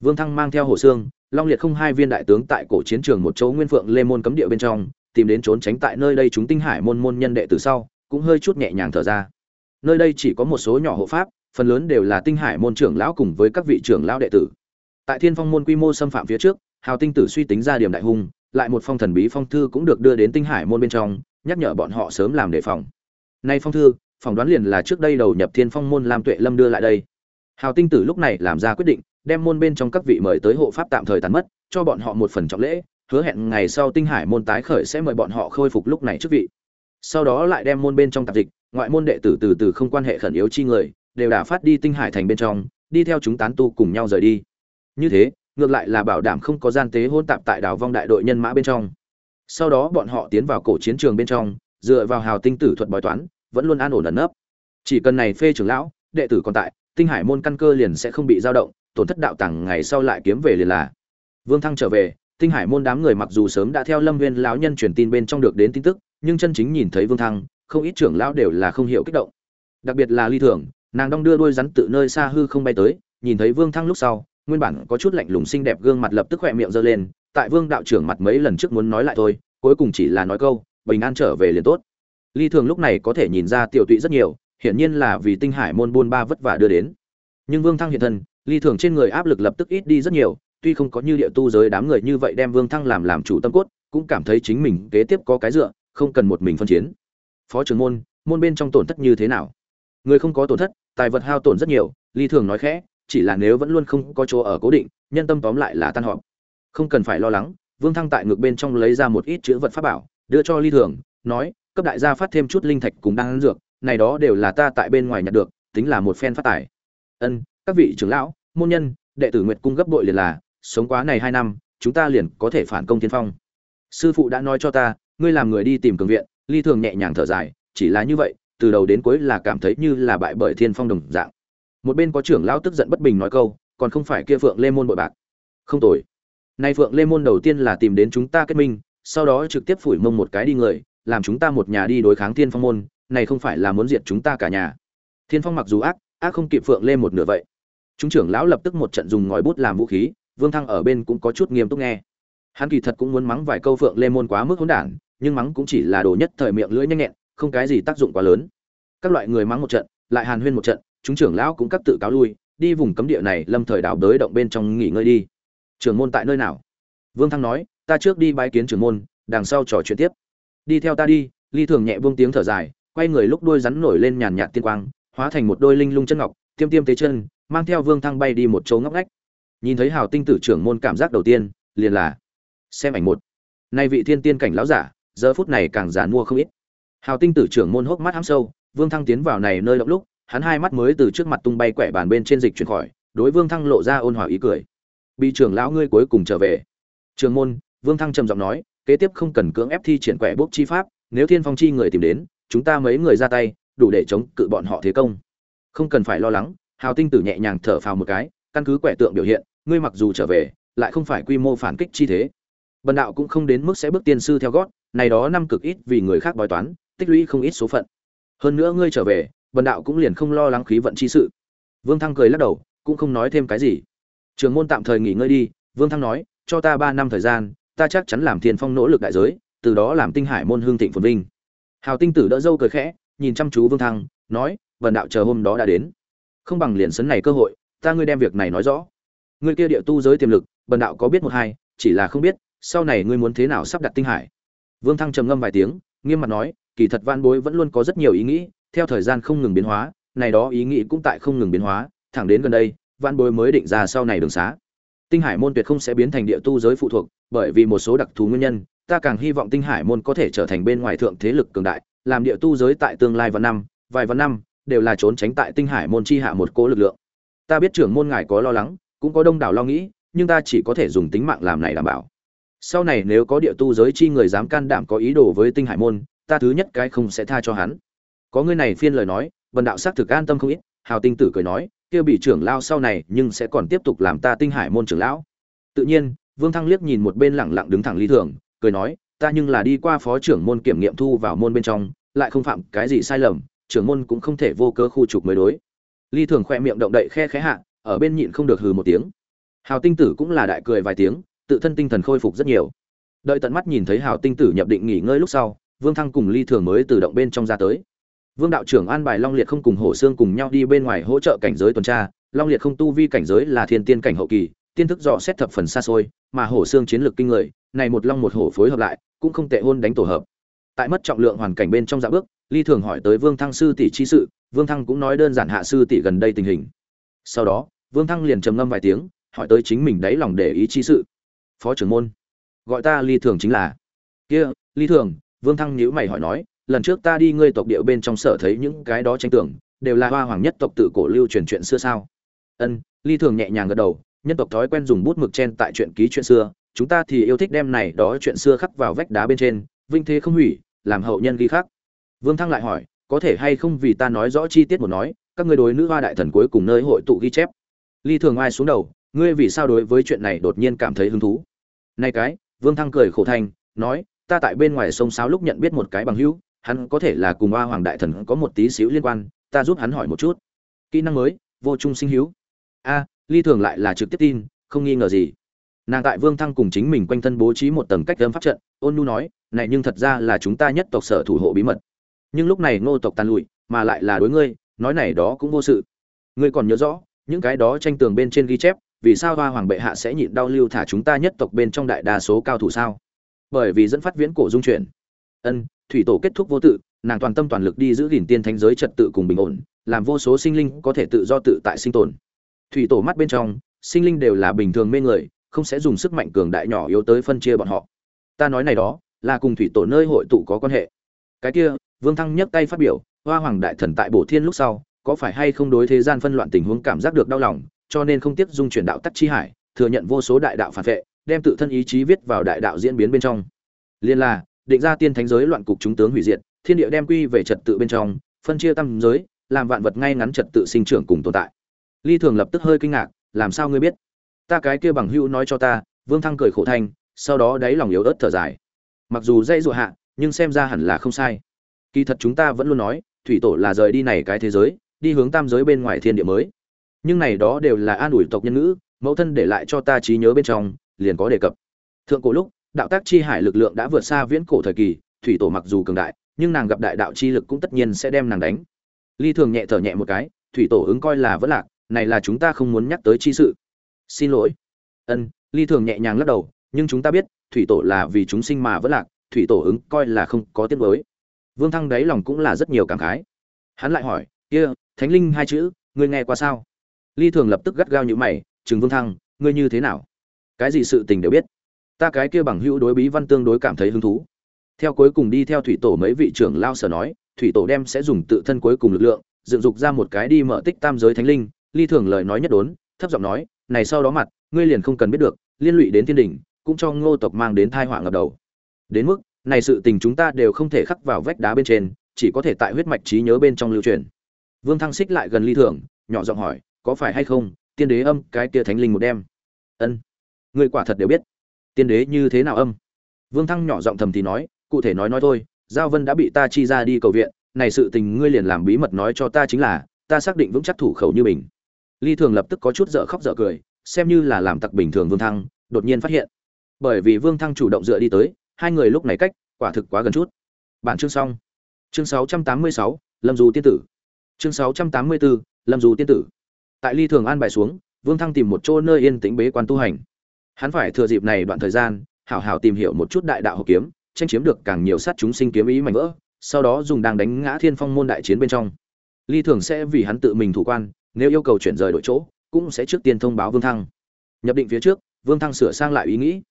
vương thăng mang theo hồ xương, long liệt không hai viên đại tướng tại cổ chiến trường một chỗ nguyên phượng lê môn cấm địa bên trong, tìm đến trốn tránh tại nơi đây chúng tinh hải môn môn nhân đệ tử sau, cũng hơi chút nhẹ nhàng thở ra. Nơi đây chỉ có một số nhỏ hộ pháp, phần lớn đều là tinh hải môn trưởng lão cùng với các vị trưởng lão đệ tử. Tại thiên phong môn quy mô xâm phạm phía trước, hào tinh tử suy tính ra điểm đại hung, lại một phong thần bí phong thư cũng được đưa đến tinh hải môn bên trong, nhắc nhở bọn họ sớm làm đề phòng. Nay phong thư, phỏng đoán liền là trước đây đầu nhập thiên phong môn lam tuệ lâm đưa lại đây. Hào tinh tử lúc này làm ra quyết định đem môn bên trong các vị mời tới hộ pháp tạm thời tàn mất, cho bọn họ một phần trọng lễ, hứa hẹn ngày sau tinh hải môn tái khởi sẽ mời bọn họ khôi phục lúc này chức vị. Sau đó lại đem môn bên trong tạp dịch, ngoại môn đệ tử từ từ không quan hệ khẩn yếu chi người, đều đã phát đi tinh hải thành bên trong, đi theo chúng tán tu cùng nhau rời đi. Như thế, ngược lại là bảo đảm không có gian tế hôn tạp tại đảo vong đại đội nhân mã bên trong. Sau đó bọn họ tiến vào cổ chiến trường bên trong, dựa vào hào tinh tử thuật bói toán, vẫn luôn an ổn ẩn nấp. Chỉ cần này phê trưởng lão, đệ tử còn tại, tinh hải môn căn cơ liền sẽ không bị dao động tổn thất đạo tàng ngày sau lại kiếm về liền là. Vương thăng trở về, tinh hải môn đám người mặc dù sớm đã theo lâm viên lão nhân truyền tin bên trong được đến tin tức, nhưng chân chính nhìn thấy vương thăng, không ít trưởng lão đều là không hiểu kích động. Đặc biệt là ly thường, nàng đong đưa đôi rắn tự nơi xa hư không bay tới, nhìn thấy vương thăng lúc sau, nguyên bản có chút lạnh lùng xinh đẹp gương mặt lập tức khỏe miệng giơ lên, tại vương đạo trưởng mặt mấy lần trước muốn nói lại thôi, cuối cùng chỉ là nói câu, bình an trở về liền tốt. Ly thường lúc này có thể nhìn ra tiểu tụy rất nhiều, hiển nhiên là vì tinh hải môn buôn ba vất vả đưa đến. Nhưng vương thăng hiện thân ly thường trên người áp lực lập tức ít đi rất nhiều, tuy không có như địa tu giới đám người như vậy đem vương thăng làm làm chủ tâm cốt, cũng cảm thấy chính mình kế tiếp có cái dựa, không cần một mình phân chiến. Phó trưởng môn môn bên trong tổn thất như thế nào? Người không có tổn thất, tài vật hao tổn rất nhiều, ly thường nói khẽ, chỉ là nếu vẫn luôn không có chỗ ở cố định, nhân tâm tóm lại là tan họp. Không cần phải lo lắng, vương thăng tại ngược bên trong lấy ra một ít chữ vật pháp bảo, đưa cho ly thường, nói, cấp đại gia phát thêm chút linh thạch cùng đang ăn dược, này đó đều là ta tại bên ngoài nhặt được, tính là một phen phát tài. Ân, các vị trưởng lão môn nhân, đệ tử nguyệt cung gấp bội liền là, sống quá này hai năm, chúng ta liền có thể phản công tiên phong. Sư phụ đã nói cho ta, ngươi làm người đi tìm cường viện, ly thường nhẹ nhàng thở dài, chỉ là như vậy, từ đầu đến cuối là cảm thấy như là bại bởi thiên phong đồng dạng. Một bên có trưởng lão tức giận bất bình nói câu, còn không phải kia phượng lê môn bội bạc. Không tồi. Nay phượng lê môn đầu tiên là tìm đến chúng ta kết minh, sau đó trực tiếp phủi mông một cái đi người, làm chúng ta một nhà đi đối kháng thiên phong môn, này không phải là muốn diệt chúng ta cả nhà. Thiên phong mặc dù ác ác không kịp phượng lê một nửa vậy chúng trưởng lão lập tức một trận dùng ngòi bút làm vũ khí, vương thăng ở bên cũng có chút nghiêm túc nghe. Hắn kỳ thật cũng muốn mắng vài câu phượng lê môn quá mức hỗn đản, nhưng mắng cũng chỉ là đồ nhất thời miệng lưỡi nhanh nhẹn, không cái gì tác dụng quá lớn. Các loại người mắng một trận, lại hàn huyên một trận, chúng trưởng lão cũng cắt tự cáo lui, đi vùng cấm địa này lâm thời đảo đới động bên trong nghỉ ngơi đi. Trưởng môn tại nơi nào? Vương thăng nói, ta trước đi bái kiến trưởng môn, đằng sau trò chuyện tiếp. Đi theo ta đi, ly thường nhẹ vương tiếng thở dài, quay người lúc đuôi rắn nổi lên nhàn nhạt tiên quang, hóa thành một đôi linh lung chân ngọc, tiêm tiêm tế chân mang theo vương thăng bay đi một chỗ ngóc ngách. Nhìn thấy hào tinh tử trưởng môn cảm giác đầu tiên, liền là, xem ảnh một. Nay vị thiên tiên cảnh lão giả, giờ phút này càng giàn mua không ít. Hào tinh tử trưởng môn hốc mắt hám sâu, vương thăng tiến vào này nơi động lúc, hắn hai mắt mới từ trước mặt tung bay quẻ bàn bên trên dịch chuyển khỏi, đối vương thăng lộ ra ôn hòa ý cười. Bị trưởng lão ngươi cuối cùng trở về. Trường môn, vương thăng trầm giọng nói, kế tiếp không cần cưỡng ép thi triển quẻ bốc chi pháp, nếu thiên phong chi người tìm đến, chúng ta mấy người ra tay, đủ để chống cự bọn họ thế công. Không cần phải lo lắng hào tinh tử nhẹ nhàng thở phào một cái, căn cứ quẻ tượng biểu hiện, ngươi mặc dù trở về, lại không phải quy mô phản kích chi thế. Bần đạo cũng không đến mức sẽ bước tiên sư theo gót, này đó năm cực ít vì người khác bói toán, tích lũy không ít số phận. Hơn nữa ngươi trở về, bần đạo cũng liền không lo lắng khí vận chi sự. Vương thăng cười lắc đầu, cũng không nói thêm cái gì. Trường môn tạm thời nghỉ ngơi đi, vương thăng nói, cho ta ba năm thời gian, ta chắc chắn làm thiên phong nỗ lực đại giới, từ đó làm tinh hải môn hương thịnh phồn vinh. Hào tinh tử đỡ dâu cười khẽ, nhìn chăm chú vương thăng, nói vần đạo chờ hôm đó đã đến không bằng liền sấn này cơ hội, ta ngươi đem việc này nói rõ. Ngươi kia địa tu giới tiềm lực, bần đạo có biết một hai, chỉ là không biết, sau này ngươi muốn thế nào sắp đặt tinh hải? Vương thăng trầm ngâm vài tiếng, nghiêm mặt nói, kỳ thật van bối vẫn luôn có rất nhiều ý nghĩ, theo thời gian không ngừng biến hóa, này đó ý nghĩ cũng tại không ngừng biến hóa, thẳng đến gần đây van bối mới định ra sau này đường xá. Tinh hải môn tuyệt không sẽ biến thành địa tu giới phụ thuộc, bởi vì một số đặc thù nguyên nhân, ta càng hy vọng tinh hải môn có thể trở thành bên ngoài thượng thế lực cường đại, làm địa tu giới tại tương lai vài năm, vài vạn năm đều là trốn tránh tại tinh hải môn chi hạ một cố lực lượng. Ta biết trưởng môn ngài có lo lắng, cũng có đông đảo lo nghĩ, nhưng ta chỉ có thể dùng tính mạng làm này đảm bảo. Sau này nếu có địa tu giới chi người dám can đảm có ý đồ với tinh hải môn, ta thứ nhất cái không sẽ tha cho hắn. Có ngươi này phiên lời nói, vần đạo xác thực an tâm không ít, hào tinh tử cười nói, kia bị trưởng lao sau này nhưng sẽ còn tiếp tục làm ta tinh hải môn trưởng lão. Tự nhiên, vương thăng liếc nhìn một bên lẳng lặng đứng thẳng lý thường, cười nói, ta nhưng là đi qua phó trưởng môn kiểm nghiệm thu vào môn bên trong, lại không phạm cái gì sai lầm trưởng môn cũng không thể vô cớ khu trục mới đối. Ly thường khoe miệng động đậy khe khẽ hạ, ở bên nhịn không được hừ một tiếng. Hào tinh tử cũng là đại cười vài tiếng, tự thân tinh thần khôi phục rất nhiều. Đợi tận mắt nhìn thấy hào tinh tử nhập định nghỉ ngơi lúc sau, vương thăng cùng ly thường mới tự động bên trong ra tới. Vương đạo trưởng an bài long liệt không cùng hổ xương cùng nhau đi bên ngoài hỗ trợ cảnh giới tuần tra. Long liệt không tu vi cảnh giới là thiên tiên cảnh hậu kỳ, tiên thức dò xét thập phần xa xôi, mà hổ xương chiến lược kinh người, này một long một hổ phối hợp lại, cũng không tệ hôn đánh tổ hợp tại mất trọng lượng hoàn cảnh bên trong dạ bước, ly thường hỏi tới vương thăng sư tỷ chi sự, vương thăng cũng nói đơn giản hạ sư tỷ gần đây tình hình. Sau đó, vương thăng liền trầm ngâm vài tiếng, hỏi tới chính mình đáy lòng để ý chi sự. Phó trưởng môn, gọi ta ly thường chính là. Kia, ly thường, vương thăng nhữ mày hỏi nói, lần trước ta đi ngươi tộc địa bên trong sở thấy những cái đó tranh tưởng, đều là hoa hoàng nhất tộc tự cổ lưu truyền chuyện xưa sao? Ân, ly thường nhẹ nhàng gật đầu, nhân tộc thói quen dùng bút mực chen tại chuyện ký chuyện xưa, chúng ta thì yêu thích đem này đó chuyện xưa khắc vào vách đá bên trên, vinh thế không hủy làm hậu nhân ghi khắc. Vương thăng lại hỏi, có thể hay không vì ta nói rõ chi tiết một nói, các ngươi đối nữ hoa đại thần cuối cùng nơi hội tụ ghi chép? Ly thường ai xuống đầu, ngươi vì sao đối với chuyện này đột nhiên cảm thấy hứng thú? Nay cái, vương thăng cười khổ thành, nói, ta tại bên ngoài sông sáo lúc nhận biết một cái bằng hữu, hắn có thể là cùng hoa hoàng đại thần có một tí xíu liên quan, ta giúp hắn hỏi một chút. Kỹ năng mới, vô trung sinh hữu. A ly thường lại là trực tiếp tin, không nghi ngờ gì nàng tại vương thăng cùng chính mình quanh thân bố trí một tầng cách âm pháp trận, ôn nu nói, này nhưng thật ra là chúng ta nhất tộc sở thủ hộ bí mật. Nhưng lúc này ngô tộc tàn lụi, mà lại là đối ngươi, nói này đó cũng vô sự. Ngươi còn nhớ rõ, những cái đó tranh tường bên trên ghi chép, vì sao hoa hoàng bệ hạ sẽ nhịn đau lưu thả chúng ta nhất tộc bên trong đại đa số cao thủ sao? Bởi vì dẫn phát viễn cổ dung chuyển. Ân, thủy tổ kết thúc vô tự, nàng toàn tâm toàn lực đi giữ gìn tiên thánh giới trật tự cùng bình ổn, làm vô số sinh linh có thể tự do tự tại sinh tồn. Thủy tổ mắt bên trong, sinh linh đều là bình thường mê người không sẽ dùng sức mạnh cường đại nhỏ yếu tới phân chia bọn họ. Ta nói này đó, là cùng thủy tổ nơi hội tụ có quan hệ. Cái kia, vương thăng nhấc tay phát biểu, hoa hoàng đại thần tại bổ thiên lúc sau, có phải hay không đối thế gian phân loạn tình huống cảm giác được đau lòng, cho nên không tiếp dung chuyển đạo tắc chi hải, thừa nhận vô số đại đạo phản vệ, đem tự thân ý chí viết vào đại đạo diễn biến bên trong. Liên là, định ra tiên thánh giới loạn cục chúng tướng hủy diệt, thiên địa đem quy về trật tự bên trong, phân chia tam giới, làm vạn vật ngay ngắn trật tự sinh trưởng cùng tồn tại. Ly thường lập tức hơi kinh ngạc, làm sao ngươi biết? Ta cái kia bằng hữu nói cho ta, vương thăng cười khổ thanh, sau đó đáy lòng yếu ớt thở dài. Mặc dù dây dọa hạ, nhưng xem ra hẳn là không sai. Kỳ thật chúng ta vẫn luôn nói, thủy tổ là rời đi này cái thế giới, đi hướng tam giới bên ngoài thiên địa mới. Nhưng này đó đều là an ủi tộc nhân ngữ, mẫu thân để lại cho ta trí nhớ bên trong, liền có đề cập. Thượng cổ lúc, đạo tác chi hải lực lượng đã vượt xa viễn cổ thời kỳ, thủy tổ mặc dù cường đại, nhưng nàng gặp đại đạo chi lực cũng tất nhiên sẽ đem nàng đánh. Ly thường nhẹ thở nhẹ một cái, thủy tổ ứng coi là vẫn lạc, này là chúng ta không muốn nhắc tới chi sự xin lỗi. Ân, ly thường nhẹ nhàng lắc đầu, nhưng chúng ta biết, thủy tổ là vì chúng sinh mà vẫn lạc, thủy tổ ứng coi là không có tiết mới vương thăng đáy lòng cũng là rất nhiều cảm khái. Hắn lại hỏi, kia, thánh linh hai chữ, ngươi nghe qua sao? Ly thường lập tức gắt gao như mày chừng vương thăng, ngươi như thế nào? Cái gì sự tình đều biết. Ta cái kia bằng hữu đối bí văn tương đối cảm thấy hứng thú. Theo cuối cùng đi theo thủy tổ mấy vị trưởng lao sở nói, thủy tổ đem sẽ dùng tự thân cuối cùng lực lượng, dựng dục ra một cái đi mở tích tam giới thánh linh. Ly thường lời nói nhất đốn, thấp giọng nói này sau đó mặt, ngươi liền không cần biết được, liên lụy đến thiên đình, cũng cho ngô tộc mang đến thai họa ngập đầu. Đến mức, này sự tình chúng ta đều không thể khắc vào vách đá bên trên, chỉ có thể tại huyết mạch trí nhớ bên trong lưu truyền. Vương thăng xích lại gần ly thường nhỏ giọng hỏi, có phải hay không, tiên đế âm, cái kia thánh linh một đêm? Ân, ngươi quả thật đều biết. Tiên đế như thế nào âm? Vương thăng nhỏ giọng thầm thì nói, cụ thể nói nói thôi, giao vân đã bị ta chi ra đi cầu viện, này sự tình ngươi liền làm bí mật nói cho ta chính là, ta xác định vững chắc thủ khẩu như mình ly thường lập tức có chút dở khóc dở cười xem như là làm tặc bình thường vương thăng đột nhiên phát hiện. Bởi vì vương thăng chủ động dựa đi tới hai người lúc này cách quả thực quá gần chút. Bản chương xong. Chương 686, lâm du tiên tử. Chương 684, lâm du tiên tử. Tại ly thường an bài xuống vương thăng tìm một chỗ nơi yên tĩnh bế quan tu hành. Hắn phải thừa dịp này đoạn thời gian hảo hảo tìm hiểu một chút đại đạo hộp kiếm tranh chiếm được càng nhiều sát chúng sinh kiếm ý mạnh vỡ sau đó dùng đang đánh ngã thiên phong môn đại chiến bên trong. Ly thường sẽ vì hắn tự mình thủ quan nếu yêu cầu chuyển rời đội chỗ, cũng sẽ trước tiên thông báo vương thăng. Nhập định phía trước, vương thăng sửa sang lại ý nghĩ.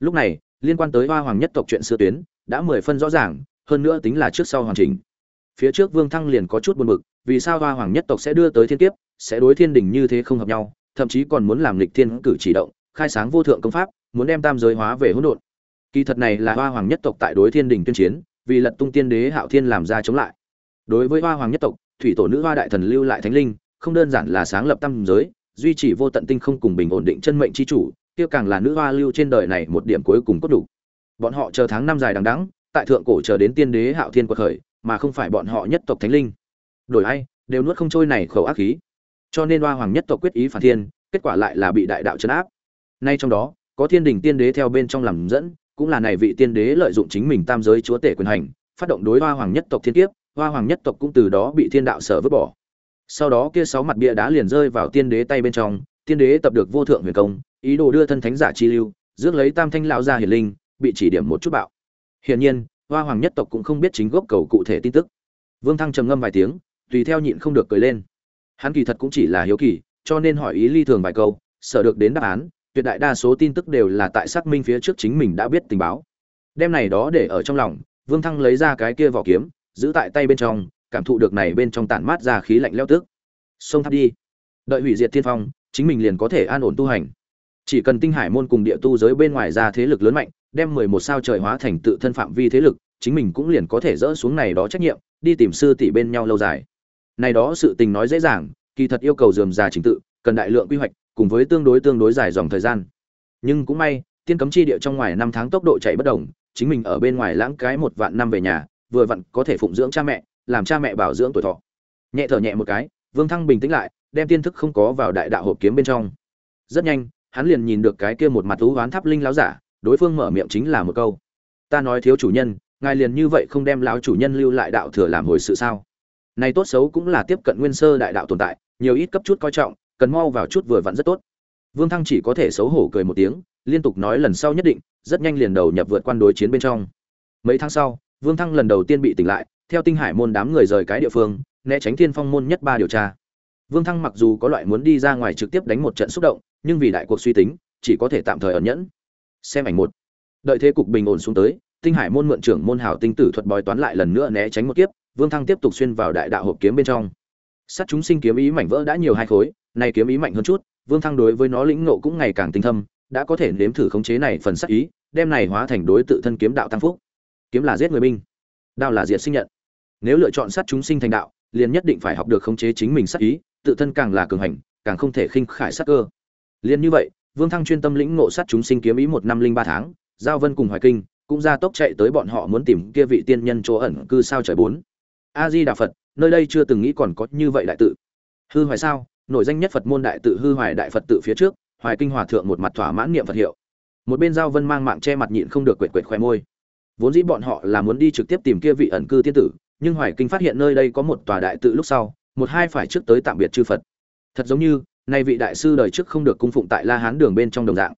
Lúc này, liên quan tới hoa hoàng nhất tộc chuyện xưa tuyến, đã mười phân rõ ràng, hơn nữa tính là trước sau hoàn chỉnh. Phía trước vương thăng liền có chút buồn bực, vì sao hoa hoàng nhất tộc sẽ đưa tới thiên kiếp, sẽ đối thiên đình như thế không hợp nhau, thậm chí còn muốn làm lịch thiên cử chỉ động, khai sáng vô thượng công pháp, muốn đem tam giới hóa về hỗn độn. Kỳ thật này là hoa hoàng nhất tộc tại đối thiên đình tuyên chiến, vì lật tung tiên đế hạo thiên làm ra chống lại. Đối với hoa hoàng nhất tộc, thủy tổ nữ hoa đại thần lưu lại thánh linh không đơn giản là sáng lập tam giới, duy trì vô tận tinh không cùng bình ổn định chân mệnh chi chủ, kia càng là nữ hoa lưu trên đời này một điểm cuối cùng cốt đủ. Bọn họ chờ tháng năm dài đằng đẵng, tại thượng cổ chờ đến tiên đế hạo thiên quật khởi, mà không phải bọn họ nhất tộc thánh linh. Đổi ai, đều nuốt không trôi này khẩu ác khí. Cho nên hoa hoàng nhất tộc quyết ý phản thiên, kết quả lại là bị đại đạo trấn áp. Nay trong đó, có thiên đình tiên đế theo bên trong làm dẫn, cũng là này vị tiên đế lợi dụng chính mình tam giới chúa tể quyền hành, phát động đối hoa hoàng nhất tộc thiên kiếp, hoa hoàng nhất tộc cũng từ đó bị thiên đạo sở vứt bỏ sau đó kia sáu mặt bia đá liền rơi vào tiên đế tay bên trong, tiên đế tập được vô thượng huyền công, ý đồ đưa thân thánh giả chi lưu, rước lấy tam thanh lão gia hiển linh, bị chỉ điểm một chút bạo. Hiển nhiên, hoa hoàng nhất tộc cũng không biết chính gốc cầu cụ thể tin tức. Vương thăng trầm ngâm vài tiếng, tùy theo nhịn không được cười lên. Hắn kỳ thật cũng chỉ là hiếu kỳ, cho nên hỏi ý ly thường vài câu, sợ được đến đáp án, tuyệt đại đa số tin tức đều là tại xác minh phía trước chính mình đã biết tình báo. Đem này đó để ở trong lòng, vương thăng lấy ra cái kia vỏ kiếm, giữ tại tay bên trong cảm thụ được này bên trong tản mát ra khí lạnh leo tức. Xông tháp đi. Đợi hủy diệt thiên phong, chính mình liền có thể an ổn tu hành. Chỉ cần tinh hải môn cùng địa tu giới bên ngoài ra thế lực lớn mạnh, đem mười một sao trời hóa thành tự thân phạm vi thế lực, chính mình cũng liền có thể dỡ xuống này đó trách nhiệm, đi tìm sư tỷ bên nhau lâu dài. Này đó sự tình nói dễ dàng, kỳ thật yêu cầu dườm già trình tự, cần đại lượng quy hoạch, cùng với tương đối tương đối dài dòng thời gian. Nhưng cũng may, tiên cấm chi địa trong ngoài năm tháng tốc độ chạy bất đồng, chính mình ở bên ngoài lãng cái một vạn năm về nhà, vừa vặn có thể phụng dưỡng cha mẹ làm cha mẹ bảo dưỡng tuổi thọ. Nhẹ thở nhẹ một cái, vương thăng bình tĩnh lại, đem tiên thức không có vào đại đạo hộp kiếm bên trong. Rất nhanh, hắn liền nhìn được cái kia một mặt thú hoán tháp linh láo giả, đối phương mở miệng chính là một câu. Ta nói thiếu chủ nhân, ngài liền như vậy không đem lão chủ nhân lưu lại đạo thừa làm hồi sự sao? Này tốt xấu cũng là tiếp cận nguyên sơ đại đạo tồn tại, nhiều ít cấp chút coi trọng, cần mau vào chút vừa vặn rất tốt. Vương thăng chỉ có thể xấu hổ cười một tiếng, liên tục nói lần sau nhất định, rất nhanh liền đầu nhập vượt quan đối chiến bên trong. Mấy tháng sau, vương thăng lần đầu tiên bị tỉnh lại theo tinh hải môn đám người rời cái địa phương, né tránh thiên phong môn nhất ba điều tra. Vương thăng mặc dù có loại muốn đi ra ngoài trực tiếp đánh một trận xúc động, nhưng vì đại cuộc suy tính, chỉ có thể tạm thời ẩn nhẫn. Xem ảnh một. Đợi thế cục bình ổn xuống tới, tinh hải môn mượn trưởng môn hảo tinh tử thuật bói toán lại lần nữa né tránh một kiếp, vương thăng tiếp tục xuyên vào đại đạo hộp kiếm bên trong. Sát chúng sinh kiếm ý mảnh vỡ đã nhiều hai khối, nay kiếm ý mạnh hơn chút, vương thăng đối với nó lĩnh ngộ cũng ngày càng tinh thâm, đã có thể nếm thử khống chế này phần sát ý, đem này hóa thành đối tự thân kiếm đạo tăng phúc. Kiếm là giết người binh, đao là diệt sinh nhận nếu lựa chọn sát chúng sinh thành đạo, liền nhất định phải học được khống chế chính mình sát ý, tự thân càng là cường hành, càng không thể khinh khải sát cơ. Liền như vậy, vương thăng chuyên tâm lĩnh ngộ sát chúng sinh kiếm ý một năm linh ba tháng, giao vân cùng hoài kinh, cũng ra tốc chạy tới bọn họ muốn tìm kia vị tiên nhân chỗ ẩn cư sao trời bốn. A di đà phật, nơi đây chưa từng nghĩ còn có như vậy đại tự. Hư hoài sao? Nổi danh nhất phật môn đại tự hư hoài đại phật tự phía trước, hoài kinh hòa thượng một mặt thỏa mãn niệm phật hiệu. Một bên giao vân mang mạng che mặt nhịn không được quệt quệt khoe môi. Vốn dĩ bọn họ là muốn đi trực tiếp tìm kia vị ẩn cư tiên tử nhưng hoài kinh phát hiện nơi đây có một tòa đại tự lúc sau, một hai phải trước tới tạm biệt chư phật. Thật giống như, nay vị đại sư đời trước không được cung phụng tại la hán đường bên trong đồng dạng.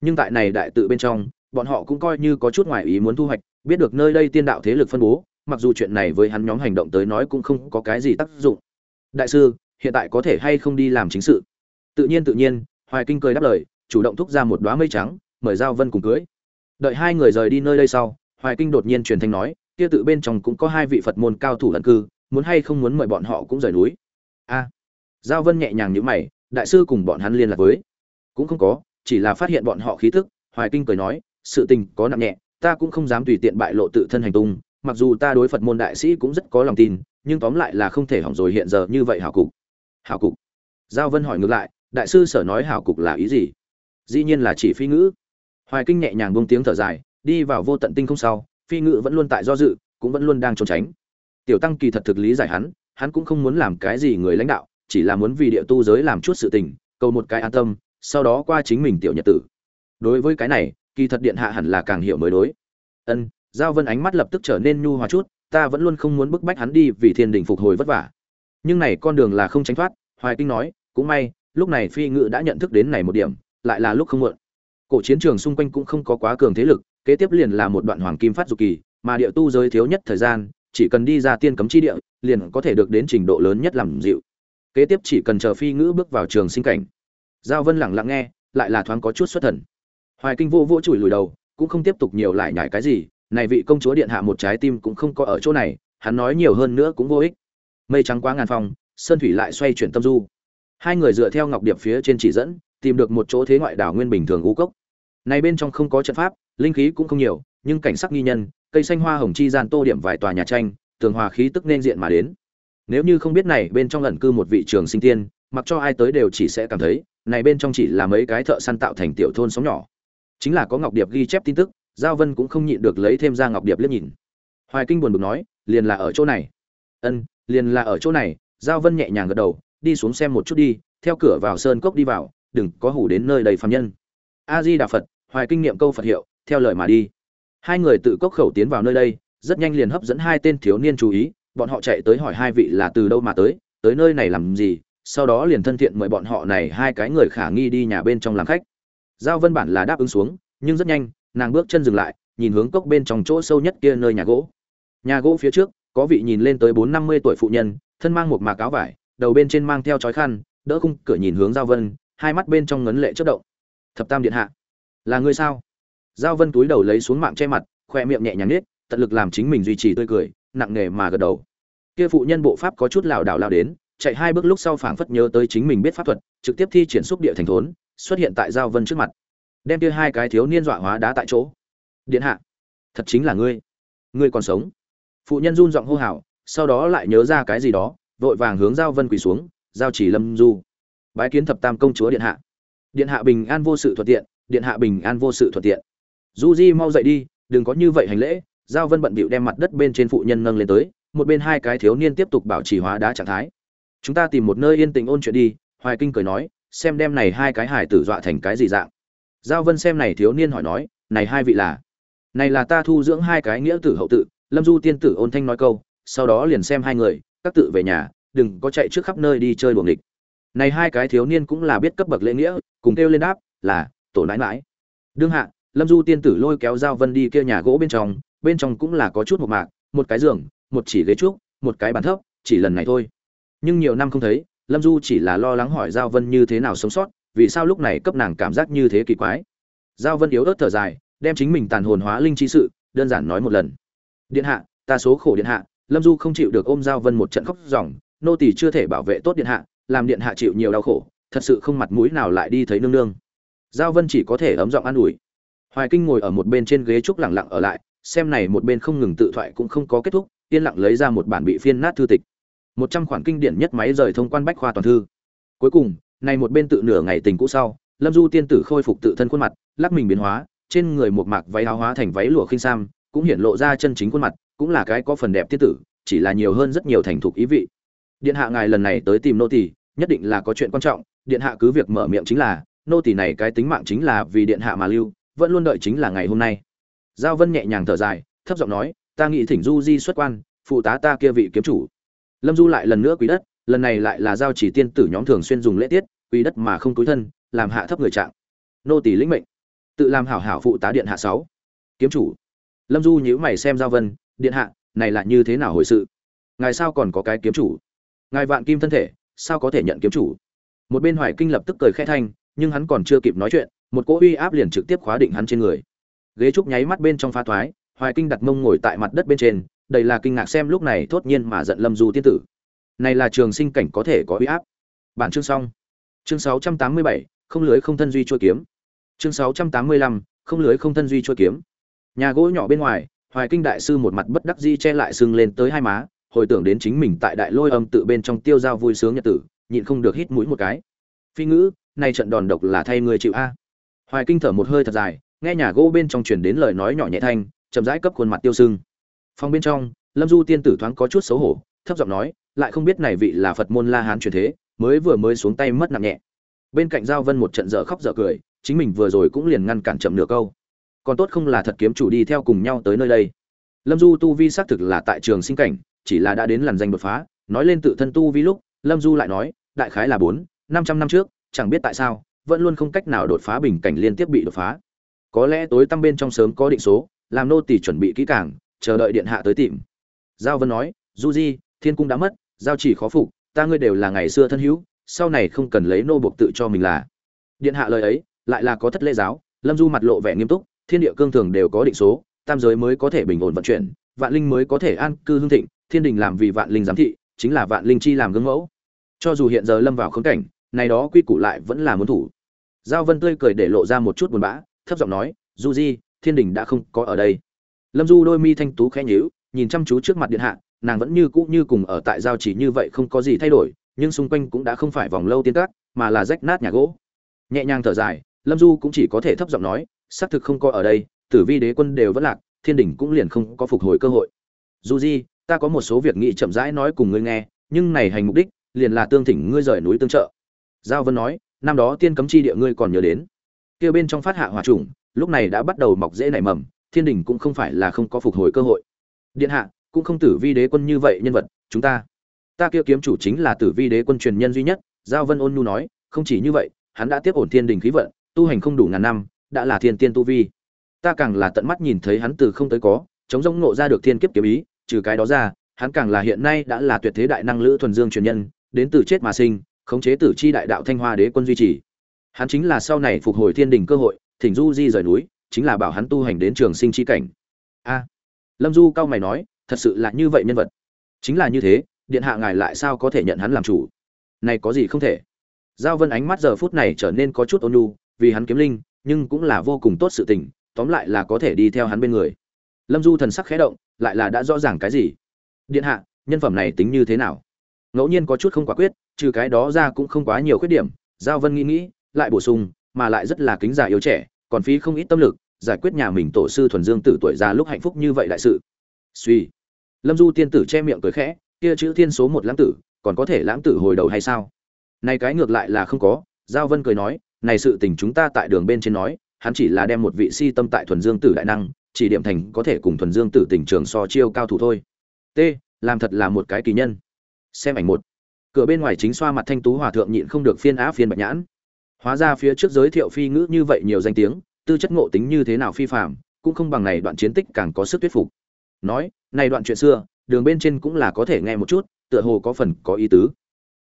Nhưng tại này đại tự bên trong, bọn họ cũng coi như có chút ngoài ý muốn thu hoạch, biết được nơi đây tiên đạo thế lực phân bố, mặc dù chuyện này với hắn nhóm hành động tới nói cũng không có cái gì tác dụng. Đại sư, hiện tại có thể hay không đi làm chính sự? Tự nhiên tự nhiên, hoài kinh cười đáp lời, chủ động thúc ra một đoá mây trắng, mời giao vân cùng cưới. Đợi hai người rời đi nơi đây sau, hoài kinh đột nhiên truyền thanh nói kia tự bên trong cũng có hai vị phật môn cao thủ lận cư, muốn hay không muốn mời bọn họ cũng rời núi. A. Giao vân nhẹ nhàng nhữ mày, đại sư cùng bọn hắn liên lạc với. Cũng không có, chỉ là phát hiện bọn họ khí tức, hoài kinh cười nói, sự tình có nặng nhẹ, ta cũng không dám tùy tiện bại lộ tự thân hành tung, mặc dù ta đối phật môn đại sĩ cũng rất có lòng tin, nhưng tóm lại là không thể hỏng rồi hiện giờ như vậy hảo cục. Hảo cục. Giao vân hỏi ngược lại, đại sư sở nói hảo cục là ý gì? Dĩ nhiên là chỉ phi ngữ. Hoài kinh nhẹ nhàng buông tiếng thở dài, đi vào vô tận tinh không sau phi Ngự vẫn luôn tại do dự, cũng vẫn luôn đang trốn tránh. Tiểu tăng kỳ thật thực lý giải hắn hắn cũng không muốn làm cái gì người lãnh đạo, chỉ là muốn vì địa tu giới làm chút sự tình, cầu một cái an tâm, sau đó qua chính mình tiểu nhật tử. Đối với cái này, kỳ thật điện hạ hẳn là càng hiểu mới đối. Ân, giao vân ánh mắt lập tức trở nên nhu hòa chút, ta vẫn luôn không muốn bức bách hắn đi vì thiên đình phục hồi vất vả. Nhưng này con đường là không tránh thoát, hoài kinh nói, cũng may, lúc này phi ngự đã nhận thức đến này một điểm, lại là lúc không muộn. Cổ chiến trường xung quanh cũng không có quá cường thế lực kế tiếp liền là một đoạn hoàng kim phát dục kỳ mà địa tu giới thiếu nhất thời gian chỉ cần đi ra tiên cấm chi địa liền có thể được đến trình độ lớn nhất làm dịu. Kế tiếp chỉ cần chờ phi ngữ bước vào trường sinh cảnh. Giao vân lặng lặng nghe lại là thoáng có chút xuất thần. Hoài kinh vô vỗ chùi lùi đầu cũng không tiếp tục nhiều lại nhải cái gì này vị công chúa điện hạ một trái tim cũng không có ở chỗ này hắn nói nhiều hơn nữa cũng vô ích. Mây trắng quá ngàn phòng, sơn thủy lại xoay chuyển tâm du. Hai người dựa theo ngọc điệp phía trên chỉ dẫn tìm được một chỗ thế ngoại đảo nguyên bình thường u cốc này bên trong không có trận pháp, linh khí cũng không nhiều, nhưng cảnh sắc nghi nhân, cây xanh hoa hồng chi gian tô điểm vài tòa nhà tranh, tường hòa khí tức nên diện mà đến. Nếu như không biết này bên trong ẩn cư một vị trường sinh tiên, mặc cho ai tới đều chỉ sẽ cảm thấy, này bên trong chỉ là mấy cái thợ săn tạo thành tiểu thôn sống nhỏ. Chính là có ngọc điệp ghi chép tin tức, giao vân cũng không nhịn được lấy thêm ra ngọc điệp liếc nhìn. Hoài kinh buồn bực nói, liền là ở chỗ này. Ân, liền là ở chỗ này, giao vân nhẹ nhàng gật đầu, đi xuống xem một chút đi, theo cửa vào sơn cốc đi vào, đừng có hủ đến nơi đầy phàm nhân. A di đà phật hoài kinh nghiệm câu phật hiệu, theo lời mà đi. Hai người tự cốc khẩu tiến vào nơi đây, rất nhanh liền hấp dẫn hai tên thiếu niên chú ý, bọn họ chạy tới hỏi hai vị là từ đâu mà tới tới nơi này làm gì, sau đó liền thân thiện mời bọn họ này hai cái người khả nghi đi nhà bên trong làm khách. Giao vân bản là đáp ứng xuống, nhưng rất nhanh, nàng bước chân dừng lại, nhìn hướng cốc bên trong chỗ sâu nhất kia nơi nhà gỗ. Nhà gỗ phía trước, có vị nhìn lên tới bốn năm mươi tuổi phụ nhân, thân mang một mạc áo vải, đầu bên trên mang theo chói khăn, đỡ khung cửa nhìn hướng giao vân, hai mắt bên trong ngấn lệ chất động. Thập tam điện hạ là ngươi sao? Giao vân túi đầu lấy xuống mạng che mặt, khoe miệng nhẹ nhàng nết tận lực làm chính mình duy trì tươi cười, nặng nề mà gật đầu. Kia phụ nhân bộ pháp có chút lảo đảo lao đến, chạy hai bước lúc sau phảng phất nhớ tới chính mình biết pháp thuật, trực tiếp thi triển xúc địa thành thốn, xuất hiện tại giao vân trước mặt. Đem kia hai cái thiếu niên dọa hóa đá tại chỗ. Điện hạ, thật chính là ngươi. Ngươi còn sống. Phụ nhân run giọng hô hào, sau đó lại nhớ ra cái gì đó, vội vàng hướng giao vân quỳ xuống, giao chỉ lâm du. Bái kiến thập tam công chúa điện hạ. Điện hạ bình an vô sự thuận tiện điện hạ bình an vô sự thuận tiện. Du di mau dậy đi, đừng có như vậy hành lễ, giao vân bận bịu đem mặt đất bên trên phụ nhân nâng lên tới, một bên hai cái thiếu niên tiếp tục bảo trì hóa đá trạng thái. Chúng ta tìm một nơi yên tĩnh ôn chuyện đi, hoài kinh cười nói, xem đem này hai cái hải tử dọa thành cái gì dạng. Giao vân xem này thiếu niên hỏi nói, này hai vị là? Này là ta thu dưỡng hai cái nghĩa tử hậu tự, lâm du tiên tử ôn thanh nói câu, sau đó liền xem hai người, các tự về nhà, đừng có chạy trước khắp nơi đi chơi buồng địch này hai cái thiếu niên cũng là biết cấp bậc lễ nghĩa, cùng kêu lên đáp, là tổ nãi mãi đương hạ, lâm du tiên tử lôi kéo giao vân đi kia nhà gỗ bên trong bên trong cũng là có chút một mạc, một cái giường, một chỉ ghế trúc, một cái bàn thấp, chỉ lần này thôi. Nhưng nhiều năm không thấy, lâm du chỉ là lo lắng hỏi giao vân như thế nào sống sót, vì sao lúc này cấp nàng cảm giác như thế kỳ quái. Giao vân yếu ớt thở dài, đem chính mình tàn hồn hóa linh chi sự, đơn giản nói một lần. Điện hạ, ta số khổ điện hạ, lâm du không chịu được ôm giao vân một trận khóc ròng, nô tỳ chưa thể bảo vệ tốt điện hạ, làm điện hạ chịu nhiều đau khổ, thật sự không mặt mũi nào lại đi thấy nương nương giao vân chỉ có thể ấm giọng an ủi. Hoài kinh ngồi ở một bên trên ghế trúc lẳng lặng ở lại, xem này một bên không ngừng tự thoại cũng không có kết thúc, yên lặng lấy ra một bản bị phiên nát thư tịch. Một trăm khoản kinh điển nhất máy rời thông quan bách khoa toàn thư. Cuối cùng, này một bên tự nửa ngày tình cũ sau, lâm du tiên tử khôi phục tự thân khuôn mặt, lắc mình biến hóa, trên người một mạc váy áo hóa thành váy lụa khinh sam, cũng hiện lộ ra chân chính khuôn mặt, cũng là cái có phần đẹp tiết tử, chỉ là nhiều hơn rất nhiều thành thục ý vị. Điện hạ ngài lần này tới tìm nô tỳ, nhất định là có chuyện quan trọng, điện hạ cứ việc mở miệng chính là nô tỳ này cái tính mạng chính là vì điện hạ mà lưu, vẫn luôn đợi chính là ngày hôm nay. Giao vân nhẹ nhàng thở dài, thấp giọng nói, ta nghĩ thỉnh du di xuất quan, phụ tá ta kia vị kiếm chủ. Lâm du lại lần nữa quý đất, lần này lại là giao chỉ tiên tử nhóm thường xuyên dùng lễ tiết quý đất mà không túi thân, làm hạ thấp người trạng. Nô tỳ lĩnh mệnh, tự làm hảo hảo phụ tá điện hạ sáu. Kiếm chủ. Lâm du nhíu mày xem giao vân, điện hạ, này là như thế nào hồi sự? Ngài sao còn có cái kiếm chủ? Ngài vạn kim thân thể, sao có thể nhận kiếm chủ? Một bên hoài kinh lập tức cười khẽ thanh nhưng hắn còn chưa kịp nói chuyện một cỗ uy áp liền trực tiếp khóa định hắn trên người. Ghế trúc nháy mắt bên trong phá thoái hoài kinh đặt mông ngồi tại mặt đất bên trên đầy là kinh ngạc xem lúc này thốt nhiên mà giận lâm du tiên tử. Này là trường sinh cảnh có thể có uy áp. Bản chương xong. Chương 687, không lưới không thân duy chua kiếm. Chương 685, không lưới không thân duy chua kiếm. Nhà gỗ nhỏ bên ngoài hoài kinh đại sư một mặt bất đắc dĩ che lại sưng lên tới hai má hồi tưởng đến chính mình tại đại lôi âm tự bên trong tiêu giao vui sướng nhật tử nhịn không được hít mũi một cái. Phi ngữ nay trận đòn độc là thay người chịu a. Hoài kinh thở một hơi thật dài, nghe nhà gỗ bên trong truyền đến lời nói nhỏ nhẹ thanh, chậm rãi cấp khuôn mặt tiêu sưng. Phòng bên trong, lâm du tiên tử thoáng có chút xấu hổ, thấp giọng nói, lại không biết này vị là phật môn la hán truyền thế, mới vừa mới xuống tay mất nặng nhẹ. Bên cạnh giao vân một trận dở khóc dở cười, chính mình vừa rồi cũng liền ngăn cản chậm nửa câu. Còn tốt không là thật kiếm chủ đi theo cùng nhau tới nơi đây. Lâm du tu vi xác thực là tại trường sinh cảnh, chỉ là đã đến làn danh đột phá, nói lên tự thân tu vi lúc, lâm du lại nói, đại khái là bốn, năm trăm năm trước chẳng biết tại sao, vẫn luôn không cách nào đột phá bình cảnh liên tiếp bị đột phá. Có lẽ tối tăm bên trong sớm có định số, làm nô tỳ chuẩn bị kỹ càng, chờ đợi điện hạ tới tìm. Giao vân nói, du di, thiên cung đã mất, giao chỉ khó phục, ta ngươi đều là ngày xưa thân hữu, sau này không cần lấy nô buộc tự cho mình là. Điện hạ lời ấy, lại là có thất lễ giáo, lâm du mặt lộ vẻ nghiêm túc, thiên địa cương thường đều có định số, tam giới mới có thể bình ổn vận chuyển, vạn linh mới có thể an cư hương thịnh, thiên đình làm vì vạn linh giám thị, chính là vạn linh chi làm gương mẫu. Cho dù hiện giờ lâm vào khốn cảnh này đó quy củ lại vẫn là muốn thủ. Giao vân tươi cười để lộ ra một chút buồn bã, thấp giọng nói, du di, thiên đình đã không có ở đây. Lâm du đôi mi thanh tú khẽ nhíu, nhìn chăm chú trước mặt điện hạ, nàng vẫn như cũ như cùng ở tại giao chỉ như vậy không có gì thay đổi, nhưng xung quanh cũng đã không phải vòng lâu tiên cát mà là rách nát nhà gỗ. Nhẹ nhàng thở dài, lâm du cũng chỉ có thể thấp giọng nói, xác thực không có ở đây, tử vi đế quân đều vẫn lạc, thiên đình cũng liền không có phục hồi cơ hội. Dù gì ta có một số việc nghị chậm rãi nói cùng ngươi nghe, nhưng này hành mục đích liền là tương thỉnh ngươi rời núi tương trợ giao vân nói, năm đó tiên cấm chi địa ngươi còn nhớ đến? Kia bên trong phát hạ hỏa trùng lúc này đã bắt đầu mọc rễ nảy mầm, thiên đình cũng không phải là không có phục hồi cơ hội. Điện hạ, cũng không tử vi đế quân như vậy nhân vật, chúng ta ta kia kiếm chủ chính là tử vi đế quân truyền nhân duy nhất, giao vân ôn nhu nói, không chỉ như vậy, hắn đã tiếp ổn thiên đình khí vận, tu hành không đủ ngàn năm, đã là thiên tiên tu vi. Ta càng là tận mắt nhìn thấy hắn từ không tới có, chống rông nộ ra được thiên kiếp kiếm ý, trừ cái đó ra, hắn càng là hiện nay đã là tuyệt thế đại năng lữ thuần dương truyền nhân, đến từ chết mà sinh khống chế tử chi đại đạo thanh hoa đế quân duy trì. Hắn chính là sau này phục hồi thiên đình cơ hội, thỉnh du di rời núi, chính là bảo hắn tu hành đến trường sinh chi cảnh. A. Lâm du cao mày nói, thật sự là như vậy nhân vật. Chính là như thế, điện hạ ngài lại sao có thể nhận hắn làm chủ? Này có gì không thể? Giao vân ánh mắt giờ phút này trở nên có chút ôn nhu, vì hắn kiếm linh, nhưng cũng là vô cùng tốt sự tình, tóm lại là có thể đi theo hắn bên người. Lâm du thần sắc khẽ động, lại là đã rõ ràng cái gì? Điện hạ, nhân phẩm này tính như thế nào? Ngẫu nhiên có chút không quả quyết, trừ cái đó ra cũng không quá nhiều khuyết điểm. Giao vân nghĩ nghĩ, lại bổ sung, mà lại rất là kính giả yếu trẻ, còn phí không ít tâm lực, giải quyết nhà mình tổ sư thuần dương tử tuổi già lúc hạnh phúc như vậy đại sự. Suy. Lâm du tiên tử che miệng cười khẽ, kia chữ thiên số một lãng tử, còn có thể lãng tử hồi đầu hay sao? Này cái ngược lại là không có, giao vân cười nói, này sự tình chúng ta tại đường bên trên nói, hắn chỉ là đem một vị si tâm tại thuần dương tử đại năng, chỉ điểm thành có thể cùng thuần dương tử tình trường so chiêu cao thủ thôi. T, làm thật là một cái kỳ nhân xem ảnh một. Cửa bên ngoài chính xoa mặt thanh tú hòa thượng nhịn không được phiên á phiên bạch nhãn. Hóa ra phía trước giới thiệu phi ngữ như vậy nhiều danh tiếng, tư chất ngộ tính như thế nào phi phạm cũng không bằng này đoạn chiến tích càng có sức thuyết phục. Nói, này đoạn chuyện xưa, đường bên trên cũng là có thể nghe một chút, tựa hồ có phần có ý tứ.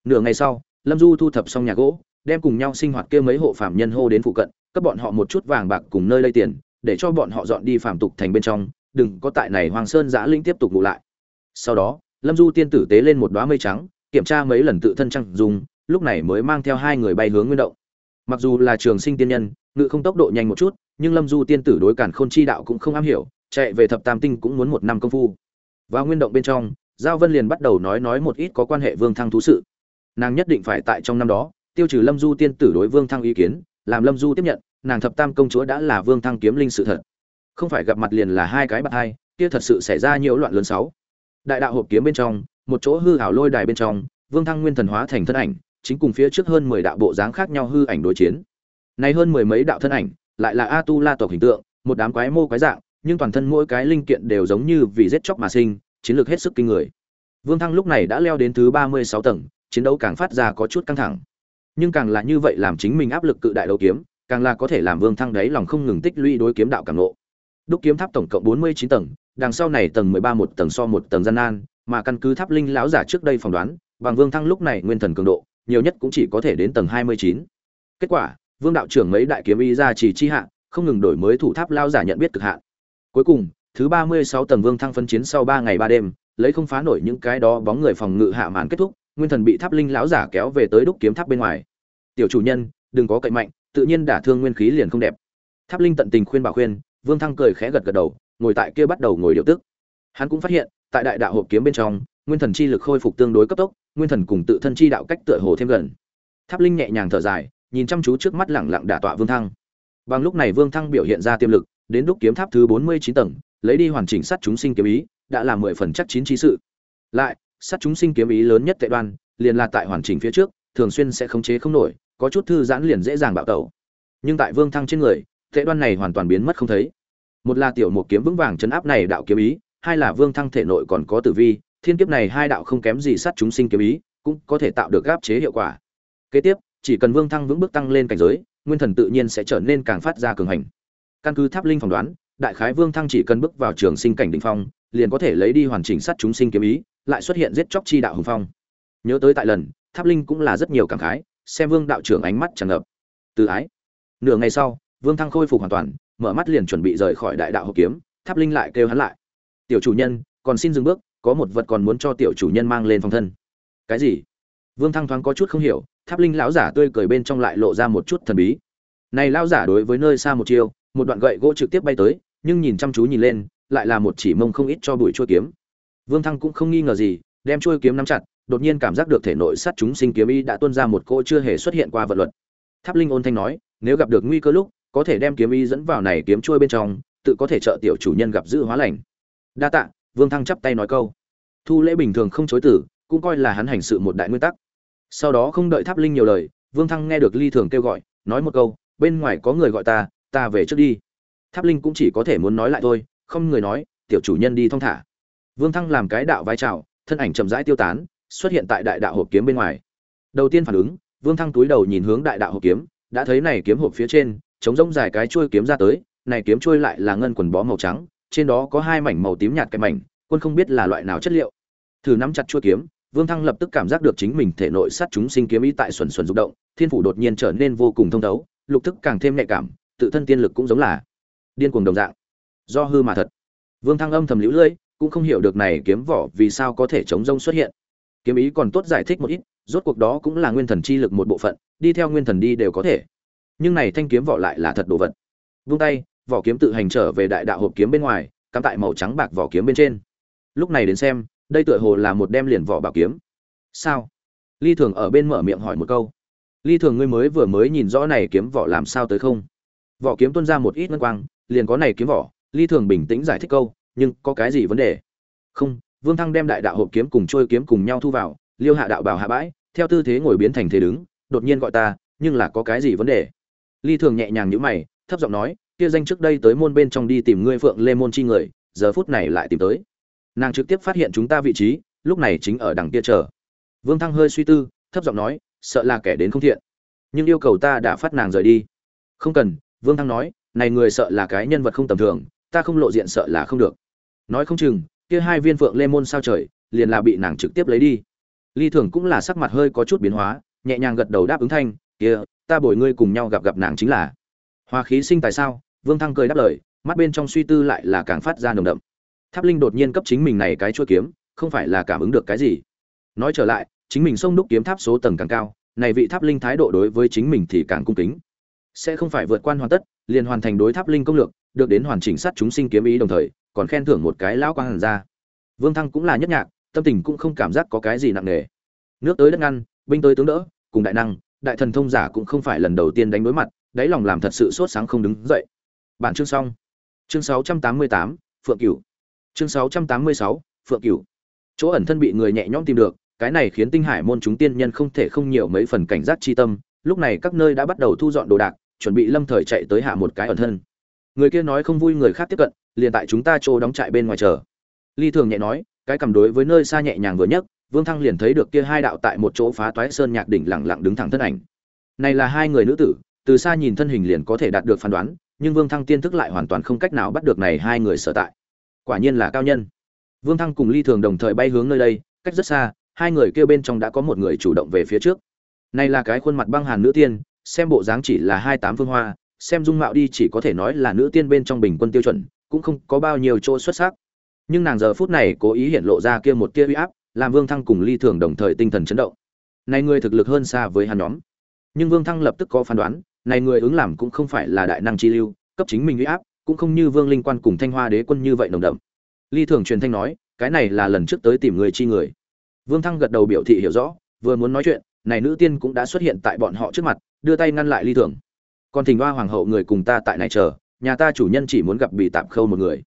Nửa ngày sau, lâm du thu thập xong nhà gỗ, đem cùng nhau sinh hoạt kia mấy hộ phạm nhân hô đến phụ cận, cấp bọn họ một chút vàng bạc cùng nơi lây tiền, để cho bọn họ dọn đi phạm tục thành bên trong, đừng có tại này hoàng sơn giã linh tiếp tục ngủ lại. Sau đó lâm du tiên tử tế lên một đoá mây trắng, kiểm tra mấy lần tự thân trăng dùng, lúc này mới mang theo hai người bay hướng nguyên động. Mặc dù là trường sinh tiên nhân, ngự không tốc độ nhanh một chút, nhưng lâm du tiên tử đối cản khôn chi đạo cũng không am hiểu, chạy về thập tam tinh cũng muốn một năm công phu. Vào nguyên động bên trong, giao vân liền bắt đầu nói nói một ít có quan hệ vương thăng thú sự. Nàng nhất định phải tại trong năm đó, tiêu trừ lâm du tiên tử đối vương thăng ý kiến, làm lâm du tiếp nhận, nàng thập tam công chúa đã là vương thăng kiếm linh sự thật. Không phải gặp mặt liền là hai cái bạc hai, kia thật sự xảy ra nhiều loạn lớn sáu đại đạo hộp kiếm bên trong, một chỗ hư hảo lôi đài bên trong, vương thăng nguyên thần hóa thành thân ảnh, chính cùng phía trước hơn mười đạo bộ dáng khác nhau hư ảnh đối chiến. Nay hơn mười mấy đạo thân ảnh, lại là a tu la tộc hình tượng, một đám quái mô quái dạng, nhưng toàn thân mỗi cái linh kiện đều giống như vì giết chóc mà sinh, chiến lược hết sức kinh người. Vương thăng lúc này đã leo đến thứ ba mươi sáu tầng, chiến đấu càng phát ra có chút căng thẳng. Nhưng càng là như vậy làm chính mình áp lực cự đại đấu kiếm, càng là có thể làm vương thăng đáy lòng không ngừng tích lũy đối kiếm đạo càng lộ. Đúc kiếm tháp tổng cộng bốn mươi chín tầng đằng sau này tầng mười ba một tầng so một tầng gian nan, mà căn cứ tháp linh lão giả trước đây phỏng đoán, bằng vương thăng lúc này nguyên thần cường độ, nhiều nhất cũng chỉ có thể đến tầng hai mươi chín. Kết quả, vương đạo trưởng mấy đại kiếm y ra chỉ chi hạ, không ngừng đổi mới thủ tháp lão giả nhận biết cực hạn. Cuối cùng, thứ ba mươi sáu tầng vương thăng phân chiến sau ba ngày ba đêm, lấy không phá nổi những cái đó bóng người phòng ngự hạ màn kết thúc, nguyên thần bị tháp linh lão giả kéo về tới đúc kiếm tháp bên ngoài. Tiểu chủ nhân, đừng có cậy mạnh, tự nhiên đả thương nguyên khí liền không đẹp. Tháp linh tận tình khuyên bảo khuyên, vương thăng cười khẽ gật gật đầu ngồi tại kia bắt đầu ngồi điều tức. Hắn cũng phát hiện, tại đại đạo hộp kiếm bên trong, nguyên thần chi lực khôi phục tương đối cấp tốc, nguyên thần cùng tự thân chi đạo cách tựa hồ thêm gần. Tháp linh nhẹ nhàng thở dài, nhìn chăm chú trước mắt lẳng lặng đả tọa vương thăng. Bằng lúc này vương thăng biểu hiện ra tiềm lực, đến đúc kiếm tháp thứ bốn mươi chín tầng, lấy đi hoàn chỉnh sát chúng sinh kiếm ý, đã là mười phần chắc chín trí sự. Lại, sát chúng sinh kiếm ý lớn nhất tệ đoan, liền là tại hoàn chỉnh phía trước, thường xuyên sẽ khống chế không nổi, có chút thư giãn liền dễ dàng bạo tẩu. Nhưng tại vương thăng trên người, tệ đoan này hoàn toàn biến mất không thấy một là tiểu một kiếm vững vàng chấn áp này đạo kiếm ý, hai là vương thăng thể nội còn có tử vi, thiên kiếp này hai đạo không kém gì sát chúng sinh kiếm ý, cũng có thể tạo được gáp chế hiệu quả. Kế tiếp, chỉ cần vương thăng vững bước tăng lên cảnh giới, nguyên thần tự nhiên sẽ trở nên càng phát ra cường hành. Căn cứ tháp linh phỏng đoán, đại khái vương thăng chỉ cần bước vào trường sinh cảnh đ ỉ n h phong, liền có thể lấy đi hoàn chỉnh sát chúng sinh kiếm ý, lại xuất hiện giết chóc chi đạo hùng phong. Nhớ tới tại lần, tháp linh cũng là rất nhiều cảm khái, xem vương đạo trưởng ánh mắt tràn ngập. Từ ái. Nửa ngày sau, vương thăng khôi phục hoàn toàn mở mắt liền chuẩn bị rời khỏi đại đạo hộ kiếm tháp linh lại kêu hắn lại. Tiểu chủ nhân còn xin dừng bước có một vật còn muốn cho tiểu chủ nhân mang lên phòng thân. Cái gì? Vương thăng thoáng có chút không hiểu tháp linh lão giả tươi cười bên trong lại lộ ra một chút thần bí. Này lão giả đối với nơi xa một chiều, một đoạn gậy gỗ trực tiếp bay tới nhưng nhìn chăm chú nhìn lên lại là một chỉ mông không ít cho bụi chua kiếm. Vương thăng cũng không nghi ngờ gì đem chuôi kiếm nắm chặt đột nhiên cảm giác được thể nội sát chúng sinh kiếm ý đã tuôn ra một cỗ chưa hề xuất hiện qua vật luật. Tháp linh ôn thanh nói nếu gặp được nguy cơ lúc có thể đem kiếm ý dẫn vào này kiếm chuôi bên trong, tự có thể trợ tiểu chủ nhân gặp giữ hóa lành. Đa tạ, vương thăng chắp tay nói câu. Thu lễ bình thường không chối tử cũng coi là hắn hành sự một đại nguyên tắc. Sau đó không đợi tháp linh nhiều lời, vương thăng nghe được ly thường kêu gọi, nói một câu, bên ngoài có người gọi ta ta về trước đi. Tháp linh cũng chỉ có thể muốn nói lại thôi, không người nói, tiểu chủ nhân đi thong thả. Vương thăng làm cái đạo vai trào, thân ảnh chậm rãi tiêu tán, xuất hiện tại đại đạo hộp kiếm bên ngoài. Đầu tiên phản ứng, vương thăng túi đầu nhìn hướng đại đạo hộp kiếm, đã thấy này kiếm hộp phía trên chống rông dài cái chuôi kiếm ra tới, này kiếm chuôi lại là ngân quần bó màu trắng, trên đó có hai mảnh màu tím nhạt cái mảnh, quân không biết là loại nào chất liệu. Thử nắm chặt chuôi kiếm, vương thăng lập tức cảm giác được chính mình thể nội sát chúng sinh kiếm ý tại xuẩn xuẩn rung động, thiên phủ đột nhiên trở nên vô cùng thông thấu, lục thức càng thêm nhạy cảm, tự thân tiên lực cũng giống là điên cuồng đồng dạng. Do hư mà thật. Vương thăng âm thầm lũ lưỡi cũng không hiểu được này kiếm vỏ vì sao có thể chống rông xuất hiện. Kiếm ý còn tốt giải thích một ít, rốt cuộc đó cũng là nguyên thần chi lực một bộ phận, đi theo nguyên thần đi đều có thể nhưng này thanh kiếm vỏ lại là thật đồ vật. Vung tay, vỏ kiếm tự hành trở về đại đạo hộp kiếm bên ngoài, cắm tại màu trắng bạc vỏ kiếm bên trên. Lúc này đến xem, đây tựa hồ là một đem liền vỏ bảo kiếm. Sao? Ly thường ở bên mở miệng hỏi một câu. Ly thường ngươi mới vừa mới nhìn rõ này kiếm vỏ làm sao tới không? Vỏ kiếm tuôn ra một ít ngân quang, liền có này kiếm vỏ, ly thường bình tĩnh giải thích câu, nhưng có cái gì vấn đề? Không, vương thăng đem đại đạo hộp kiếm cùng trôi kiếm cùng nhau thu vào, liêu hạ đạo bảo hạ bãi, theo tư thế ngồi biến thành thế đứng, đột nhiên gọi ta, nhưng là có cái gì vấn đề? Ly thường nhẹ nhàng nhữ mày, thấp giọng nói, kia danh trước đây tới môn bên trong đi tìm ngươi phượng lê môn chi người, giờ phút này lại tìm tới. Nàng trực tiếp phát hiện chúng ta vị trí, lúc này chính ở đằng kia chờ. Vương thăng hơi suy tư, thấp giọng nói, sợ là kẻ đến không thiện. Nhưng yêu cầu ta đã phát nàng rời đi. Không cần, vương thăng nói, này người sợ là cái nhân vật không tầm thường, ta không lộ diện sợ là không được. Nói không chừng, kia hai viên phượng lê môn sao trời, liền là bị nàng trực tiếp lấy đi. Ly thường cũng là sắc mặt hơi có chút biến hóa, nhẹ nhàng gật đầu đáp ứng thanh kia, ta bồi ngươi cùng nhau gặp gặp nàng chính là. Hoa khí sinh tại sao? Vương thăng cười đáp lời, mắt bên trong suy tư lại là càng phát ra nồng đậm. Tháp linh đột nhiên cấp chính mình này cái chuôi kiếm, không phải là cảm ứng được cái gì. Nói trở lại, chính mình xông đúc kiếm tháp số tầng càng cao, này vị tháp linh thái độ đối với chính mình thì càng cung kính. Sẽ không phải vượt quan hoàn tất, liền hoàn thành đối tháp linh công lược, được đến hoàn chỉnh sát chúng sinh kiếm ý đồng thời, còn khen thưởng một cái lão quang hàn ra. Vương thăng cũng là nhất nhạc, tâm tình cũng không cảm giác có cái gì nặng nề. Nước tới đất ngăn, binh tới tướng đỡ, cùng đại năng đại thần thông giả cũng không phải lần đầu tiên đánh đối mặt đáy lòng làm thật sự sốt sáng không đứng dậy. Bản chương xong. Chương 688, phượng cửu. Chương 686, phượng cửu. Chỗ ẩn thân bị người nhẹ nhõm tìm được cái này khiến tinh hải môn chúng tiên nhân không thể không nhiều mấy phần cảnh giác chi tâm. Lúc này các nơi đã bắt đầu thu dọn đồ đạc chuẩn bị lâm thời chạy tới hạ một cái ẩn thân. Người kia nói không vui người khác tiếp cận liền tại chúng ta chỗ đóng trại bên ngoài chờ. Ly thường nhẹ nói cái cầm đối với nơi xa nhẹ nhàng vừa nhất vương thăng liền thấy được kia hai đạo tại một chỗ phá toái sơn nhạc đỉnh lặng lặng đứng thẳng thân ảnh. Này là hai người nữ tử, từ xa nhìn thân hình liền có thể đạt được phán đoán, nhưng vương thăng tiên thức lại hoàn toàn không cách nào bắt được này hai người sở tại. Quả nhiên là cao nhân. Vương thăng cùng ly thường đồng thời bay hướng nơi đây, cách rất xa, hai người kia bên trong đã có một người chủ động về phía trước. Này là cái khuôn mặt băng hàn nữ tiên, xem bộ dáng chỉ là hai tám phương hoa, xem dung mạo đi chỉ có thể nói là nữ tiên bên trong bình quân tiêu chuẩn, cũng không có bao nhiêu chỗ xuất sắc. Nhưng nàng giờ phút này cố ý hiện lộ ra kia một tia uy áp làm vương thăng cùng ly thường đồng thời tinh thần chấn động. Này người thực lực hơn xa với hắn nhóm. Nhưng vương thăng lập tức có phán đoán, này người ứng làm cũng không phải là đại năng chi lưu, cấp chính mình uy áp, cũng không như vương linh quan cùng thanh hoa đế quân như vậy nồng đậm. Ly thường truyền thanh nói, cái này là lần trước tới tìm người chi người. Vương thăng gật đầu biểu thị hiểu rõ, vừa muốn nói chuyện, này nữ tiên cũng đã xuất hiện tại bọn họ trước mặt, đưa tay ngăn lại ly thường. Còn thỉnh hoa hoàng hậu người cùng ta tại này chờ, nhà ta chủ nhân chỉ muốn gặp bị tạm khâu một người.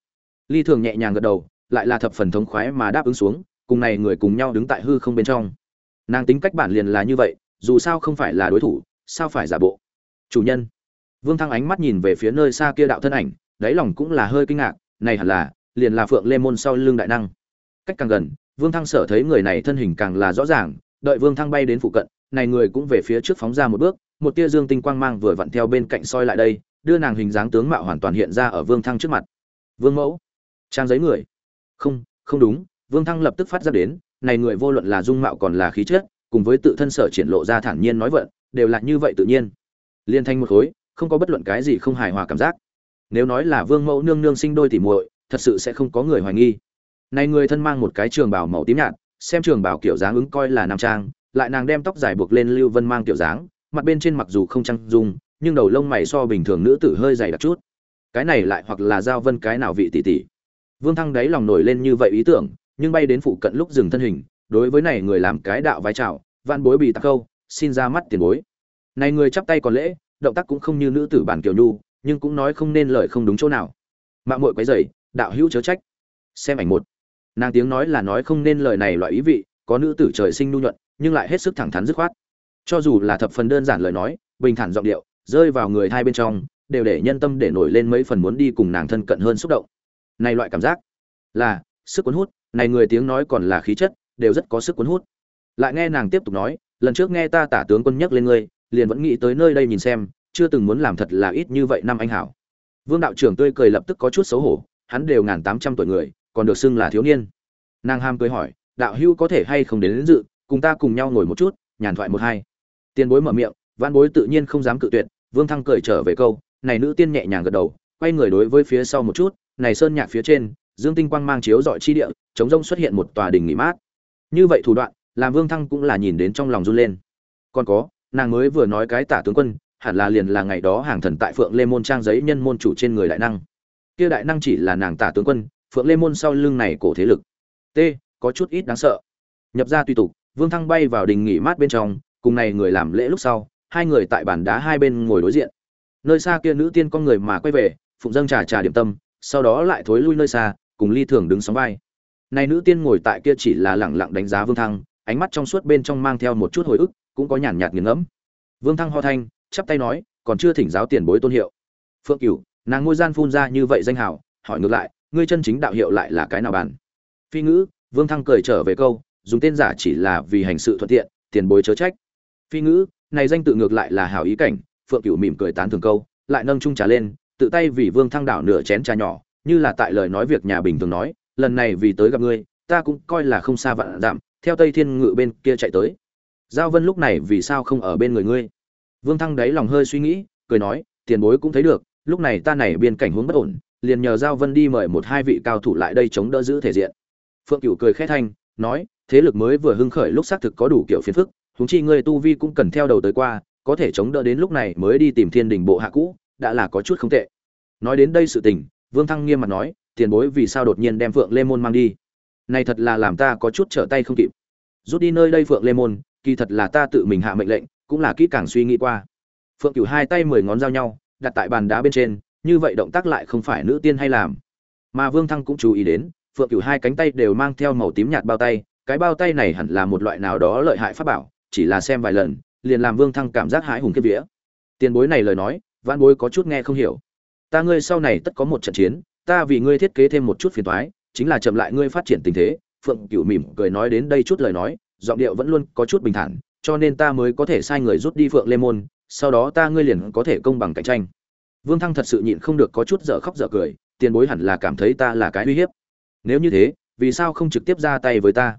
Ly thường nhẹ nhàng gật đầu, lại là thập phần thống khoái mà đáp ứng xuống cùng này người cùng nhau đứng tại hư không bên trong. Nàng tính cách bản liền là như vậy, dù sao không phải là đối thủ, sao phải giả bộ? Chủ nhân. Vương thăng ánh mắt nhìn về phía nơi xa kia đạo thân ảnh, đáy lòng cũng là hơi kinh ngạc, này hẳn là, liền là phượng lê môn sau lưng đại năng. Cách càng gần, vương thăng sở thấy người này thân hình càng là rõ ràng, đợi vương thăng bay đến phụ cận, này người cũng về phía trước phóng ra một bước, một tia dương tinh quang mang vừa vặn theo bên cạnh soi lại đây, đưa nàng hình dáng tướng mạo hoàn toàn hiện ra ở vương thăng trước mặt. Vương mẫu. Trang giấy người. Không không đúng vương thăng lập tức phát ra đến, này người vô luận là dung mạo còn là khí chất, cùng với tự thân sở triển lộ ra thản nhiên nói vận đều là như vậy tự nhiên. Liên thanh một khối, không có bất luận cái gì không hài hòa cảm giác. Nếu nói là vương mẫu nương nương sinh đôi tỉ muội, thật sự sẽ không có người hoài nghi. Này người thân mang một cái trường bào màu tím nhạt, xem trường bào kiểu dáng ứng coi là nam trang, lại nàng đem tóc dài buộc lên lưu vân mang kiểu dáng, mặt bên trên mặc dù không trang dung, nhưng đầu lông mày so bình thường nữ tử hơi dày đặc chút. Cái này lại hoặc là giao vân cái nào vị tỷ tỷ. Vương thăng đáy lòng nổi lên như vậy ý tưởng nhưng bay đến phụ cận lúc dừng thân hình, đối với này người làm cái đạo vai chào van bối bị tắc câu xin ra mắt tiền bối. Này người chắp tay còn lễ, động tác cũng không như nữ tử bản kiều nhu, nhưng cũng nói không nên lời không đúng chỗ nào. Mạng muội quấy rầy, đạo hữu chớ trách. Xem ảnh một. Nàng tiếng nói là nói không nên lời này loại ý vị, có nữ tử trời sinh nhu nhuận, nhưng lại hết sức thẳng thắn dứt khoát. Cho dù là thập phần đơn giản lời nói, bình thản giọng điệu, rơi vào người hai bên trong, đều để nhân tâm để nổi lên mấy phần muốn đi cùng nàng thân cận hơn xúc động. Này loại cảm giác là sức cuốn hút này người tiếng nói còn là khí chất đều rất có sức cuốn hút. Lại nghe nàng tiếp tục nói lần trước nghe ta tả tướng quân nhắc lên ngươi liền vẫn nghĩ tới nơi đây nhìn xem chưa từng muốn làm thật là ít như vậy năm anh hảo. Vương đạo trưởng tươi cười lập tức có chút xấu hổ hắn đều ngàn tám trăm tuổi người còn được xưng là thiếu niên. Nàng ham cười hỏi đạo hữu có thể hay không đến, đến dự cùng ta cùng nhau ngồi một chút nhàn thoại một hai. Tiền bối mở miệng văn bối tự nhiên không dám cự tuyệt vương thăng cười trở về câu này nữ tiên nhẹ nhàng gật đầu quay người đối với phía sau một chút này sơn nhạc phía trên dương tinh quang mang chiếu dọi chi địa, chống rông xuất hiện một tòa đình nghỉ mát. Như vậy thủ đoạn, làm vương thăng cũng là nhìn đến trong lòng run lên. Còn có, nàng mới vừa nói cái tả tướng quân, hẳn là liền là ngày đó hàng thần tại phượng lê môn trang giấy nhân môn chủ trên người đại năng. Kia đại năng chỉ là nàng tả tướng quân, phượng lê môn sau lưng này cổ thế lực. T, có chút ít đáng sợ. Nhập ra tùy tục, vương thăng bay vào đình nghỉ mát bên trong, cùng này người làm lễ lúc sau, hai người tại bàn đá hai bên ngồi đối diện. Nơi xa kia nữ tiên con người mà quay về, phụng dâng trà trà điểm tâm, sau đó lại thối lui nơi xa cùng ly thường đứng sóng vai. Này nữ tiên ngồi tại kia chỉ là lẳng lặng đánh giá vương thăng, ánh mắt trong suốt bên trong mang theo một chút hồi ức, cũng có nhàn nhạt nghiền ngẫm. Vương thăng ho thanh, chắp tay nói, còn chưa thỉnh giáo tiền bối tôn hiệu. Phượng cửu, nàng ngôi gian phun ra như vậy danh hào, hỏi ngược lại, ngươi chân chính đạo hiệu lại là cái nào bàn phi ngữ, vương thăng cười trở về câu, dùng tên giả chỉ là vì hành sự thuận tiện, tiền bối chớ trách. Phi ngữ, này danh tự ngược lại là hảo ý cảnh, phượng cửu mỉm cười tán thường câu, lại nâng chung trà lên, tự tay vì vương thăng đảo nửa chén trà nhỏ như là tại lời nói việc nhà bình thường nói, lần này vì tới gặp ngươi, ta cũng coi là không xa vạn dặm, theo tây thiên ngự bên kia chạy tới. Giao vân lúc này vì sao không ở bên người ngươi? Vương thăng đáy lòng hơi suy nghĩ, cười nói, tiền bối cũng thấy được, lúc này ta này biên cảnh huống bất ổn, liền nhờ giao vân đi mời một hai vị cao thủ lại đây chống đỡ giữ thể diện. Phượng cửu cười khẽ thanh, nói, thế lực mới vừa hưng khởi lúc xác thực có đủ kiểu phiền phức, huống chi ngươi tu vi cũng cần theo đầu tới qua, có thể chống đỡ đến lúc này mới đi tìm thiên đình bộ hạ cũ, đã là có chút không tệ. Nói đến đây sự tình vương thăng nghiêm mặt nói, tiền bối vì sao đột nhiên đem phượng lê môn mang đi? Này thật là làm ta có chút trở tay không kịp. Rút đi nơi đây phượng lê môn, kỳ thật là ta tự mình hạ mệnh lệnh, cũng là kỹ càng suy nghĩ qua. Phượng cửu hai tay mười ngón giao nhau, đặt tại bàn đá bên trên, như vậy động tác lại không phải nữ tiên hay làm. Mà vương thăng cũng chú ý đến, phượng cửu hai cánh tay đều mang theo màu tím nhạt bao tay, cái bao tay này hẳn là một loại nào đó lợi hại pháp bảo, chỉ là xem vài lần, liền làm vương thăng cảm giác hãi hùng kia vía. Tiền bối này lời nói, Vãn bối có chút nghe không hiểu ta ngươi sau này tất có một trận chiến, ta vì ngươi thiết kế thêm một chút phiền toái, chính là chậm lại ngươi phát triển tình thế. Phượng cửu mỉm cười nói đến đây chút lời nói, giọng điệu vẫn luôn có chút bình thản, cho nên ta mới có thể sai người rút đi phượng lê môn, sau đó ta ngươi liền có thể công bằng cạnh tranh. Vương thăng thật sự nhịn không được có chút dở khóc dở cười, tiền bối hẳn là cảm thấy ta là cái uy hiếp. Nếu như thế, vì sao không trực tiếp ra tay với ta?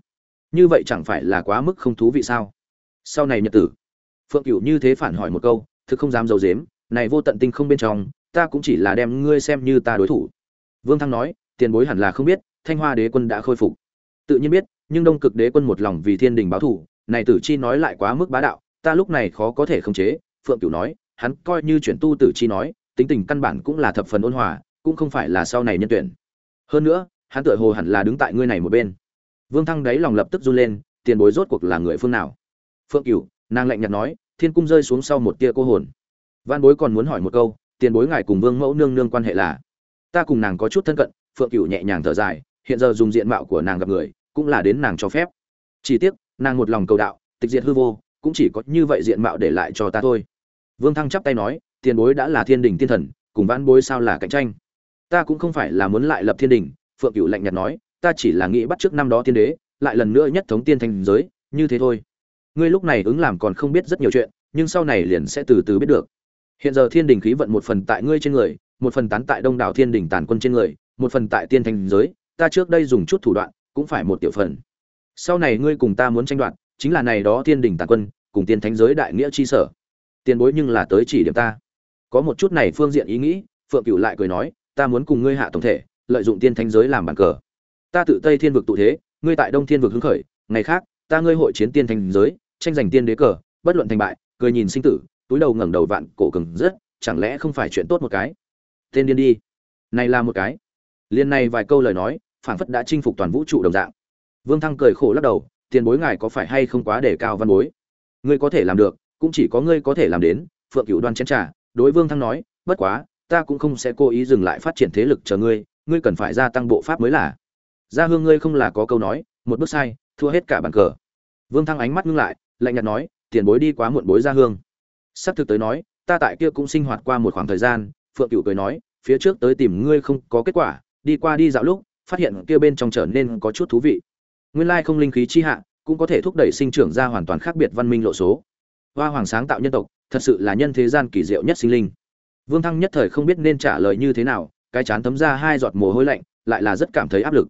Như vậy chẳng phải là quá mức không thú vị sao? Sau này nhật tử, phượng cửu như thế phản hỏi một câu, thực không dám d i ấ u dếm này vô tận tinh không bên trong ta cũng chỉ là đem ngươi xem như ta đối thủ. Vương thăng nói, tiền bối hẳn là không biết, thanh hoa đế quân đã khôi phục. Tự nhiên biết, nhưng đông cực đế quân một lòng vì thiên đình báo thủ này tử chi nói lại quá mức bá đạo, ta lúc này khó có thể khống chế, phượng cửu nói, hắn coi như chuyển tu tử chi nói, tính tình căn bản cũng là thập phần ôn hòa, cũng không phải là sau này nhân tuyển. Hơn nữa, hắn tựa hồ hẳn là đứng tại ngươi này một bên. Vương thăng đáy lòng lập tức run lên, tiền bối rốt cuộc là người phương nào? Phượng cửu, nàng lạnh nhạt nói, thiên cung rơi xuống sau một tia cô hồn. Văn bối còn muốn hỏi một câu tiền bối ngài cùng vương mẫu nương nương quan hệ là. Ta cùng nàng có chút thân cận, phượng cửu nhẹ nhàng thở dài, hiện giờ dùng diện mạo của nàng gặp người, cũng là đến nàng cho phép. Chỉ tiếc, nàng một lòng cầu đạo, tịch diệt hư vô, cũng chỉ có như vậy diện mạo để lại cho ta thôi. Vương thăng chắp tay nói, tiền bối đã là thiên đình thiên thần, cùng văn bối sao là cạnh tranh? Ta cũng không phải là muốn lại lập thiên đình, phượng cửu lạnh nhạt nói, ta chỉ là nghĩ bắt trước năm đó tiên đế, lại lần nữa nhất thống tiên thành giới, như thế thôi. Ngươi lúc này ứng làm còn không biết rất nhiều chuyện, nhưng sau này liền sẽ từ từ biết được hiện giờ thiên đình khí vận một phần tại ngươi trên người, một phần tán tại đông đảo thiên đình tàn quân trên người, một phần tại tiên thành giới, ta trước đây dùng chút thủ đoạn, cũng phải một tiểu phần. Sau này ngươi cùng ta muốn tranh đoạt, chính là này đó thiên đình tàn quân, cùng tiên thánh giới đại nghĩa chi sở. Tiền bối nhưng là tới chỉ điểm ta. Có một chút này phương diện ý nghĩ, phượng cửu lại cười nói, ta muốn cùng ngươi hạ tổng thể, lợi dụng tiên thánh giới làm bàn cờ. Ta tự tây thiên vực tụ thế, ngươi tại đông thiên vực hứng khởi, ngày khác, ta ngươi hội chiến tiên thánh giới, tranh giành tiên đế cờ, bất luận thành bại, cười nhìn sinh tử túi đầu ngẩng đầu vạn cổ cứng rất, chẳng lẽ không phải chuyện tốt một cái? Tên điên đi. Này là một cái. Liên này vài câu lời nói, phảng phất đã chinh phục toàn vũ trụ đồng dạng. Vương thăng cười khổ lắc đầu, tiền bối ngài có phải hay không quá để cao văn bối? Ngươi có thể làm được, cũng chỉ có ngươi có thể làm đến, phượng cửu đoan chén trà, đối vương thăng nói, bất quá, ta cũng không sẽ cố ý dừng lại phát triển thế lực chờ ngươi ngươi cần phải gia tăng bộ pháp mới là. Gia hương ngươi không là có câu nói, một bước sai, thua hết cả bàn cờ. Vương thăng ánh mắt ngưng lại, lạnh nhạt nói, tiền bối đi quá muộn bối gia hương sắp thực tới nói, ta tại kia cũng sinh hoạt qua một khoảng thời gian, phượng cửu cười nói, phía trước tới tìm ngươi không có kết quả, đi qua đi dạo lúc, phát hiện kia bên trong trở nên có chút thú vị. Nguyên lai không linh khí chi hạ, cũng có thể thúc đẩy sinh trưởng ra hoàn toàn khác biệt văn minh lộ số. Hoa hoàng sáng tạo nhân tộc, thật sự là nhân thế gian kỳ diệu nhất sinh linh. Vương thăng nhất thời không biết nên trả lời như thế nào, cái chán thấm ra hai giọt mồ hôi lạnh, lại là rất cảm thấy áp lực.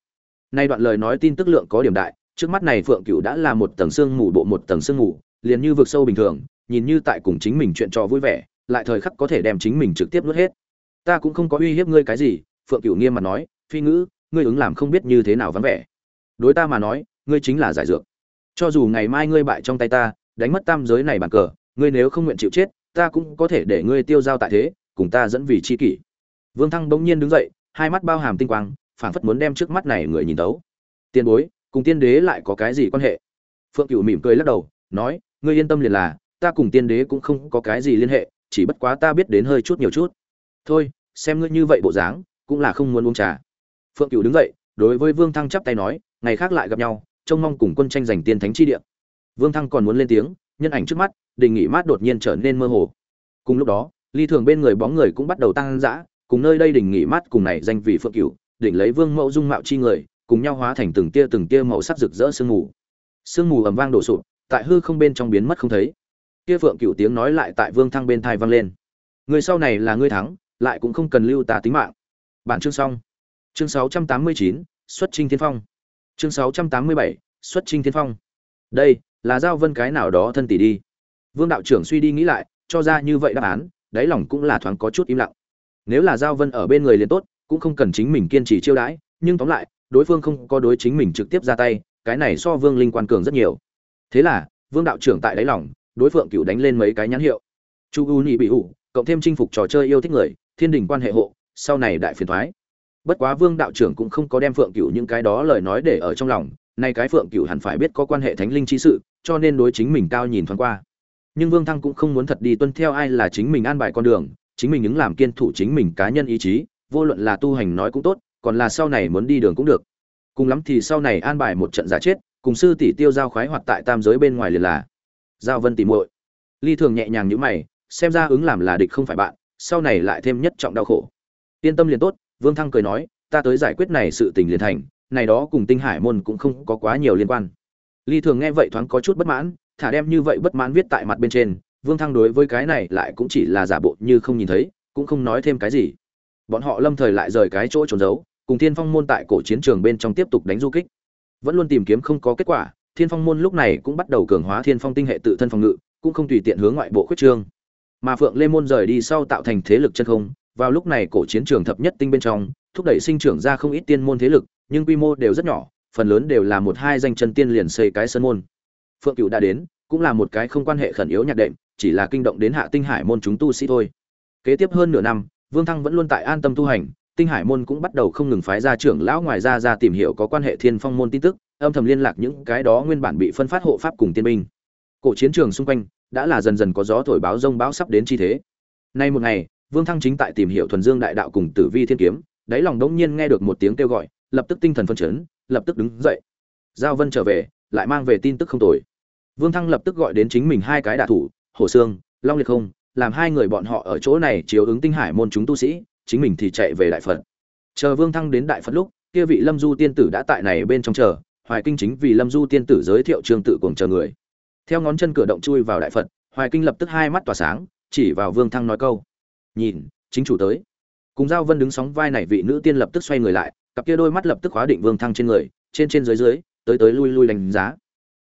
Nay đoạn lời nói tin tức lượng có điểm đại, trước mắt này phượng cửu đã là một tầng xương mù bộ một tầng xương mù, liền như vực sâu bình thường nhìn như tại cùng chính mình chuyện trò vui vẻ, lại thời khắc có thể đem chính mình trực tiếp nuốt hết. Ta cũng không có uy hiếp ngươi cái gì, phượng cửu nghiêm mặt nói, phi ngữ, ngươi ứng làm không biết như thế nào vắng vẻ. Đối ta mà nói, ngươi chính là giải dược. Cho dù ngày mai ngươi bại trong tay ta, đánh mất tam giới này bàn cờ, ngươi nếu không nguyện chịu chết, ta cũng có thể để ngươi tiêu giao tại thế, cùng ta dẫn vì chi kỷ. Vương thăng bỗng nhiên đứng dậy, hai mắt bao hàm tinh quang, phảng phất muốn đem trước mắt này người nhìn tấu. Tiên bối, cùng tiên đế lại có cái gì quan hệ? Phượng cửu mỉm cười lắc đầu, nói, ngươi yên tâm liền là ta cùng tiên đế cũng không có cái gì liên hệ, chỉ bất quá ta biết đến hơi chút nhiều chút. Thôi, xem ngươi như vậy bộ dáng, cũng là không muốn uống trà. Phượng cửu đứng dậy, đối với vương thăng chắp tay nói, ngày khác lại gặp nhau, trông mong cùng quân tranh giành tiên thánh chi địa. Vương thăng còn muốn lên tiếng, nhân ảnh trước mắt, đình nghỉ mát đột nhiên trở nên mơ hồ. Cùng lúc đó, ly thường bên người bóng người cũng bắt đầu tăng dã, cùng nơi đây đình nghỉ mát cùng này danh vị phượng cửu, đỉnh lấy vương mẫu dung mạo chi người, cùng nhau hóa thành từng tia từng tia màu sắc rực rỡ sương mù. Sương mù ầm vang đổ sụp, tại hư không bên trong biến mất không thấy kia phượng cửu tiếng nói lại tại vương thăng bên thai vang lên. Người sau này là ngươi thắng lại cũng không cần lưu ta tính mạng. Bản chương xong. Chương 689, xuất trinh thiên phong. Chương 687, xuất trinh thiên phong. Đây là giao vân cái nào đó thân tỷ đi. Vương đạo trưởng suy đi nghĩ lại cho ra như vậy đáp án đáy lòng cũng là thoáng có chút im lặng. Nếu là giao vân ở bên người liền tốt cũng không cần chính mình kiên trì chiêu đãi nhưng tóm lại đối phương không có đối chính mình trực tiếp ra tay cái này so vương linh quan cường rất nhiều. Thế là vương đạo trưởng tại đáy lòng đối phượng cựu đánh lên mấy cái nhãn hiệu. Chu u nhị bị ủ, cộng thêm chinh phục trò chơi yêu thích người, thiên đình quan hệ hộ, sau này đại phiền thoái. Bất quá vương đạo trưởng cũng không có đem phượng cựu những cái đó lời nói để ở trong lòng, nay cái phượng cựu hẳn phải biết có quan hệ thánh linh trí sự, cho nên đối chính mình cao nhìn thoáng qua. Nhưng vương thăng cũng không muốn thật đi tuân theo ai là chính mình an bài con đường, chính mình những làm kiên thủ chính mình cá nhân ý chí, vô luận là tu hành nói cũng tốt, còn là sau này muốn đi đường cũng được. Cùng lắm thì sau này an bài một trận giả chết, cùng sư tỷ tiêu giao khoái hoạt tại tam giới bên ngoài liền là giao vân tìm muội. Ly thường nhẹ nhàng như mày, xem ra ứng làm là địch không phải bạn, sau này lại thêm nhất trọng đau khổ. Yên tâm liền tốt, vương thăng cười nói, ta tới giải quyết này sự tình liền thành, này đó cùng tinh hải môn cũng không có quá nhiều liên quan. Ly thường nghe vậy thoáng có chút bất mãn, thả đem như vậy bất mãn viết tại mặt bên trên, vương thăng đối với cái này lại cũng chỉ là giả bộ như không nhìn thấy, cũng không nói thêm cái gì. Bọn họ lâm thời lại rời cái chỗ trốn giấu, cùng thiên phong môn tại cổ chiến trường bên trong tiếp tục đánh du kích. Vẫn luôn tìm kiếm không có kết quả thiên phong môn lúc này cũng bắt đầu cường hóa thiên phong tinh hệ tự thân phòng ngự, cũng không tùy tiện hướng ngoại bộ khuyết trương. Mà phượng lê môn rời đi sau tạo thành thế lực chân không, vào lúc này cổ chiến trường thập nhất tinh bên trong, thúc đẩy sinh trưởng ra không ít tiên môn thế lực, nhưng quy mô đều rất nhỏ, phần lớn đều là một hai danh chân tiên liền xây cái sân môn. Phượng cựu đã đến, cũng là một cái không quan hệ khẩn yếu nhạc đệm, chỉ là kinh động đến hạ tinh hải môn chúng tu sĩ thôi. Kế tiếp hơn nửa năm, vương thăng vẫn luôn tại an tâm tu hành, tinh hải môn cũng bắt đầu không ngừng phái ra trưởng lão ngoài ra ra tìm hiểu có quan hệ thiên phong môn tin tức âm thầm liên lạc những cái đó nguyên bản bị phân phát hộ pháp cùng tiên binh. Cổ chiến trường xung quanh đã là dần dần có gió thổi báo rông báo sắp đến chi thế. Nay một ngày, vương thăng chính tại tìm hiểu thuần dương đại đạo cùng tử vi thiên kiếm, đáy lòng đống nhiên nghe được một tiếng kêu gọi, lập tức tinh thần phân chấn, lập tức đứng dậy. Giao vân trở về, lại mang về tin tức không tồi. Vương thăng lập tức gọi đến chính mình hai cái đạ thủ hồ sương, long liệt không, làm hai người bọn họ ở chỗ này chiếu ứng tinh hải môn chúng tu sĩ, chính mình thì chạy về đại phật. Chờ vương thăng đến đại phật lúc, kia vị lâm du tiên tử đã tại này bên trong chờ hoài kinh chính vì lâm du tiên tử giới thiệu trương tự cuồng chờ người. Theo ngón chân cửa động chui vào đại phật, hoài kinh lập tức hai mắt tỏa sáng, chỉ vào vương thăng nói câu. Nhìn, chính chủ tới. Cùng giao vân đứng sóng vai này vị nữ tiên lập tức xoay người lại, cặp kia đôi mắt lập tức khóa định vương thăng trên người, trên trên dưới dưới, tới tới lui lui đánh giá.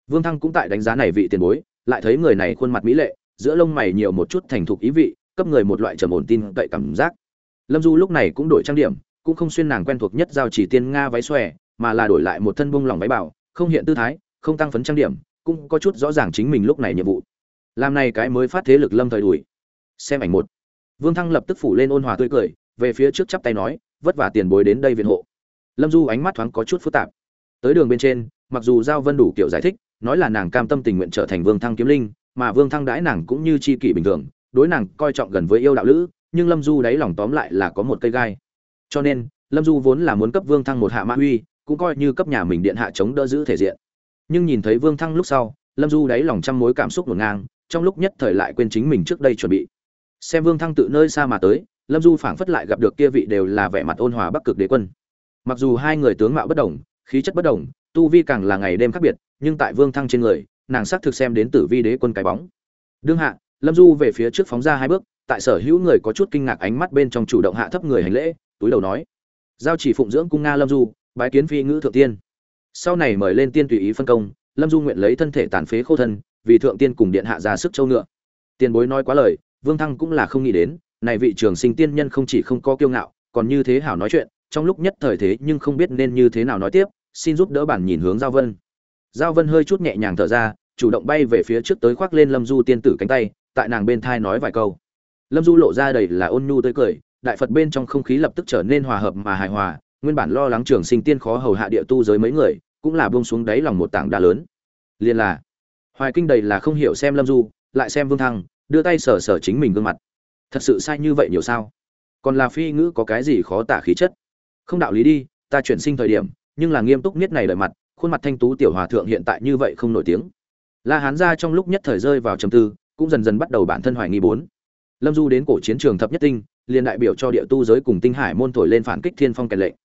Vương thăng cũng tại đánh giá này vị tiền bối, lại thấy người này khuôn mặt mỹ lệ, giữa lông mày nhiều một chút thành thục ý vị, cấp người một loại trầm ổn tin cậy cảm giác. Lâm du lúc này cũng đổi trang điểm, cũng không xuyên nàng quen thuộc nhất giao chỉ tiên nga váy xòe mà là đổi lại một thân bông lòng váy bảo, không hiện tư thái, không tăng phấn trang điểm, cũng có chút rõ ràng chính mình lúc này nhiệm vụ. Làm này cái mới phát thế lực lâm thời đuổi. Xem ảnh một. Vương thăng lập tức phủ lên ôn hòa tươi cười, về phía trước chắp tay nói, vất vả tiền bối đến đây viện hộ. Lâm du ánh mắt thoáng có chút phức tạp. Tới đường bên trên, mặc dù giao vân đủ kiểu giải thích, nói là nàng cam tâm tình nguyện trở thành vương thăng kiếm linh, mà vương thăng đãi nàng cũng như chi kỷ bình thường, đối nàng coi trọng gần với yêu đạo lữ, nhưng lâm du đáy lòng tóm lại là có một cây gai. Cho nên, lâm du vốn là muốn cấp vương thăng một hạ mã uy cũng coi như cấp nhà mình điện hạ chống đỡ giữ thể diện. Nhưng nhìn thấy vương thăng lúc sau, lâm du đáy lòng trăm mối cảm xúc ngổn ngang, trong lúc nhất thời lại quên chính mình trước đây chuẩn bị. Xem vương thăng tự nơi xa mà tới, lâm du phảng phất lại gặp được kia vị đều là vẻ mặt ôn hòa bắc cực đế quân. Mặc dù hai người tướng mạo bất đồng, khí chất bất đồng, tu vi càng là ngày đêm khác biệt, nhưng tại vương thăng trên người, nàng xác thực xem đến tử vi đế quân cái bóng. Đương hạ, lâm du về phía trước phóng ra hai bước, tại sở hữu người có chút kinh ngạc ánh mắt bên trong chủ động hạ thấp người hành lễ, túi đầu nói. Giao chỉ phụng dưỡng cung nga lâm du bái kiến phi ngữ thượng tiên. Sau này mời lên tiên tùy ý phân công, lâm du nguyện lấy thân thể tàn phế khô thân, vì thượng tiên cùng điện hạ ra sức châu ngựa. Tiền bối nói quá lời, vương thăng cũng là không nghĩ đến, này vị trường sinh tiên nhân không chỉ không có kiêu ngạo, còn như thế hảo nói chuyện, trong lúc nhất thời thế nhưng không biết nên như thế nào nói tiếp, xin giúp đỡ bản nhìn hướng giao vân. Giao vân hơi chút nhẹ nhàng thở ra, chủ động bay về phía trước tới khoác lên lâm du tiên tử cánh tay, tại nàng bên thai nói vài câu. Lâm du lộ ra đầy là ôn nhu tới cười, đại phật bên trong không khí lập tức trở nên hòa hợp mà hài hòa nguyên bản lo lắng trường sinh tiên khó hầu hạ địa tu giới mấy người, cũng là buông xuống đáy lòng một tảng đá lớn. Liền là, hoài kinh đầy là không hiểu xem lâm du, lại xem vương thăng, đưa tay sờ sờ chính mình gương mặt. Thật sự sai như vậy nhiều sao? Còn là phi ngữ có cái gì khó tả khí chất? Không đạo lý đi, ta chuyển sinh thời điểm, nhưng là nghiêm túc nhất này đợi mặt, khuôn mặt thanh tú tiểu hòa thượng hiện tại như vậy không nổi tiếng. La hán ra trong lúc nhất thời rơi vào trầm tư, cũng dần dần bắt đầu bản thân hoài nghi bốn. Lâm du đến cổ chiến trường thập nhất tinh, liền đại biểu cho địa tu giới cùng tinh hải môn thổi lên phản kích thiên phong kèn lệnh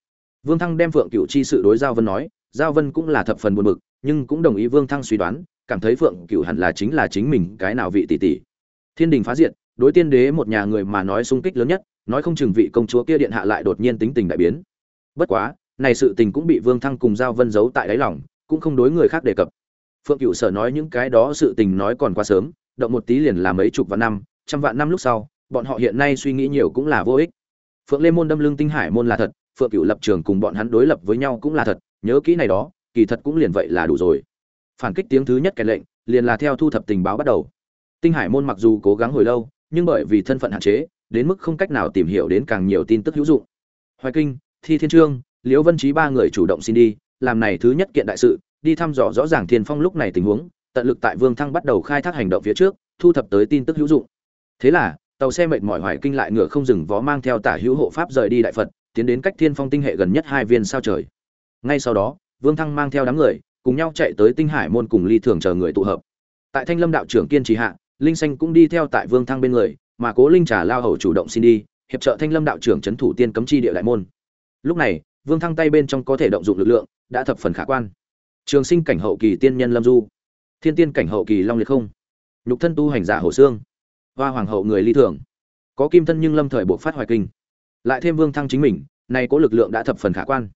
vương thăng đem phượng cựu chi sự đối giao vân nói, giao vân cũng là thập phần buồn bực, nhưng cũng đồng ý vương thăng suy đoán, cảm thấy phượng cựu hẳn là chính là chính mình cái nào vị tỷ tỷ. Thiên đình phá diện đối tiên đế một nhà người mà nói sung kích lớn nhất, nói không chừng vị công chúa kia điện hạ lại đột nhiên tính tình đại biến. Bất quá, này sự tình cũng bị vương thăng cùng giao vân giấu tại đáy lòng, cũng không đối người khác đề cập. Phượng cựu sở nói những cái đó sự tình nói còn quá sớm, động một tí liền là mấy chục vạn năm, trăm vạn năm lúc sau, bọn họ hiện nay suy nghĩ nhiều cũng là vô ích. Phượng lê môn đâm lưng tinh hải môn là thật phượng cựu lập trường cùng bọn hắn đối lập với nhau cũng là thật, nhớ kỹ này đó, kỳ thật cũng liền vậy là đủ rồi. Phản kích tiếng thứ nhất kèn lệnh, liền là theo thu thập tình báo bắt đầu. Tinh hải môn mặc dù cố gắng hồi lâu, nhưng bởi vì thân phận hạn chế, đến mức không cách nào tìm hiểu đến càng nhiều tin tức hữu dụng. Hoài kinh, thi thiên trương, liễu vân trí ba người chủ động xin đi, làm này thứ nhất kiện đại sự, đi thăm dò rõ ràng thiên phong lúc này tình huống, tận lực tại vương thăng bắt đầu khai thác hành động phía trước, thu thập tới tin tức hữu dụng. Thế là, tàu xe mệt mỏi hoài kinh lại ngựa không dừng vó mang theo tả hữu hộ pháp rời đi đại phật tiến đến cách thiên phong tinh hệ gần nhất hai viên sao trời. Ngay sau đó, vương thăng mang theo đám người, cùng nhau chạy tới tinh hải môn cùng ly thường chờ người tụ hợp. Tại thanh lâm đạo trưởng kiên trì hạ, linh xanh cũng đi theo tại vương thăng bên người, mà cố linh trà lao hầu chủ động xin đi, hiệp trợ thanh lâm đạo trưởng trấn thủ tiên cấm chi địa đại môn. Lúc này, vương thăng tay bên trong có thể động dụng lực lượng, đã thập phần khả quan. Trường sinh cảnh hậu kỳ tiên nhân lâm du. Thiên tiên cảnh hậu kỳ long liệt không. Nhục thân tu hành giả hồ xương hoa hoàng hậu người ly thường. Có kim thân nhưng lâm thời buộc phát hoài kinh lại thêm vương thăng chính mình, nay có lực lượng đã thập phần khả quan.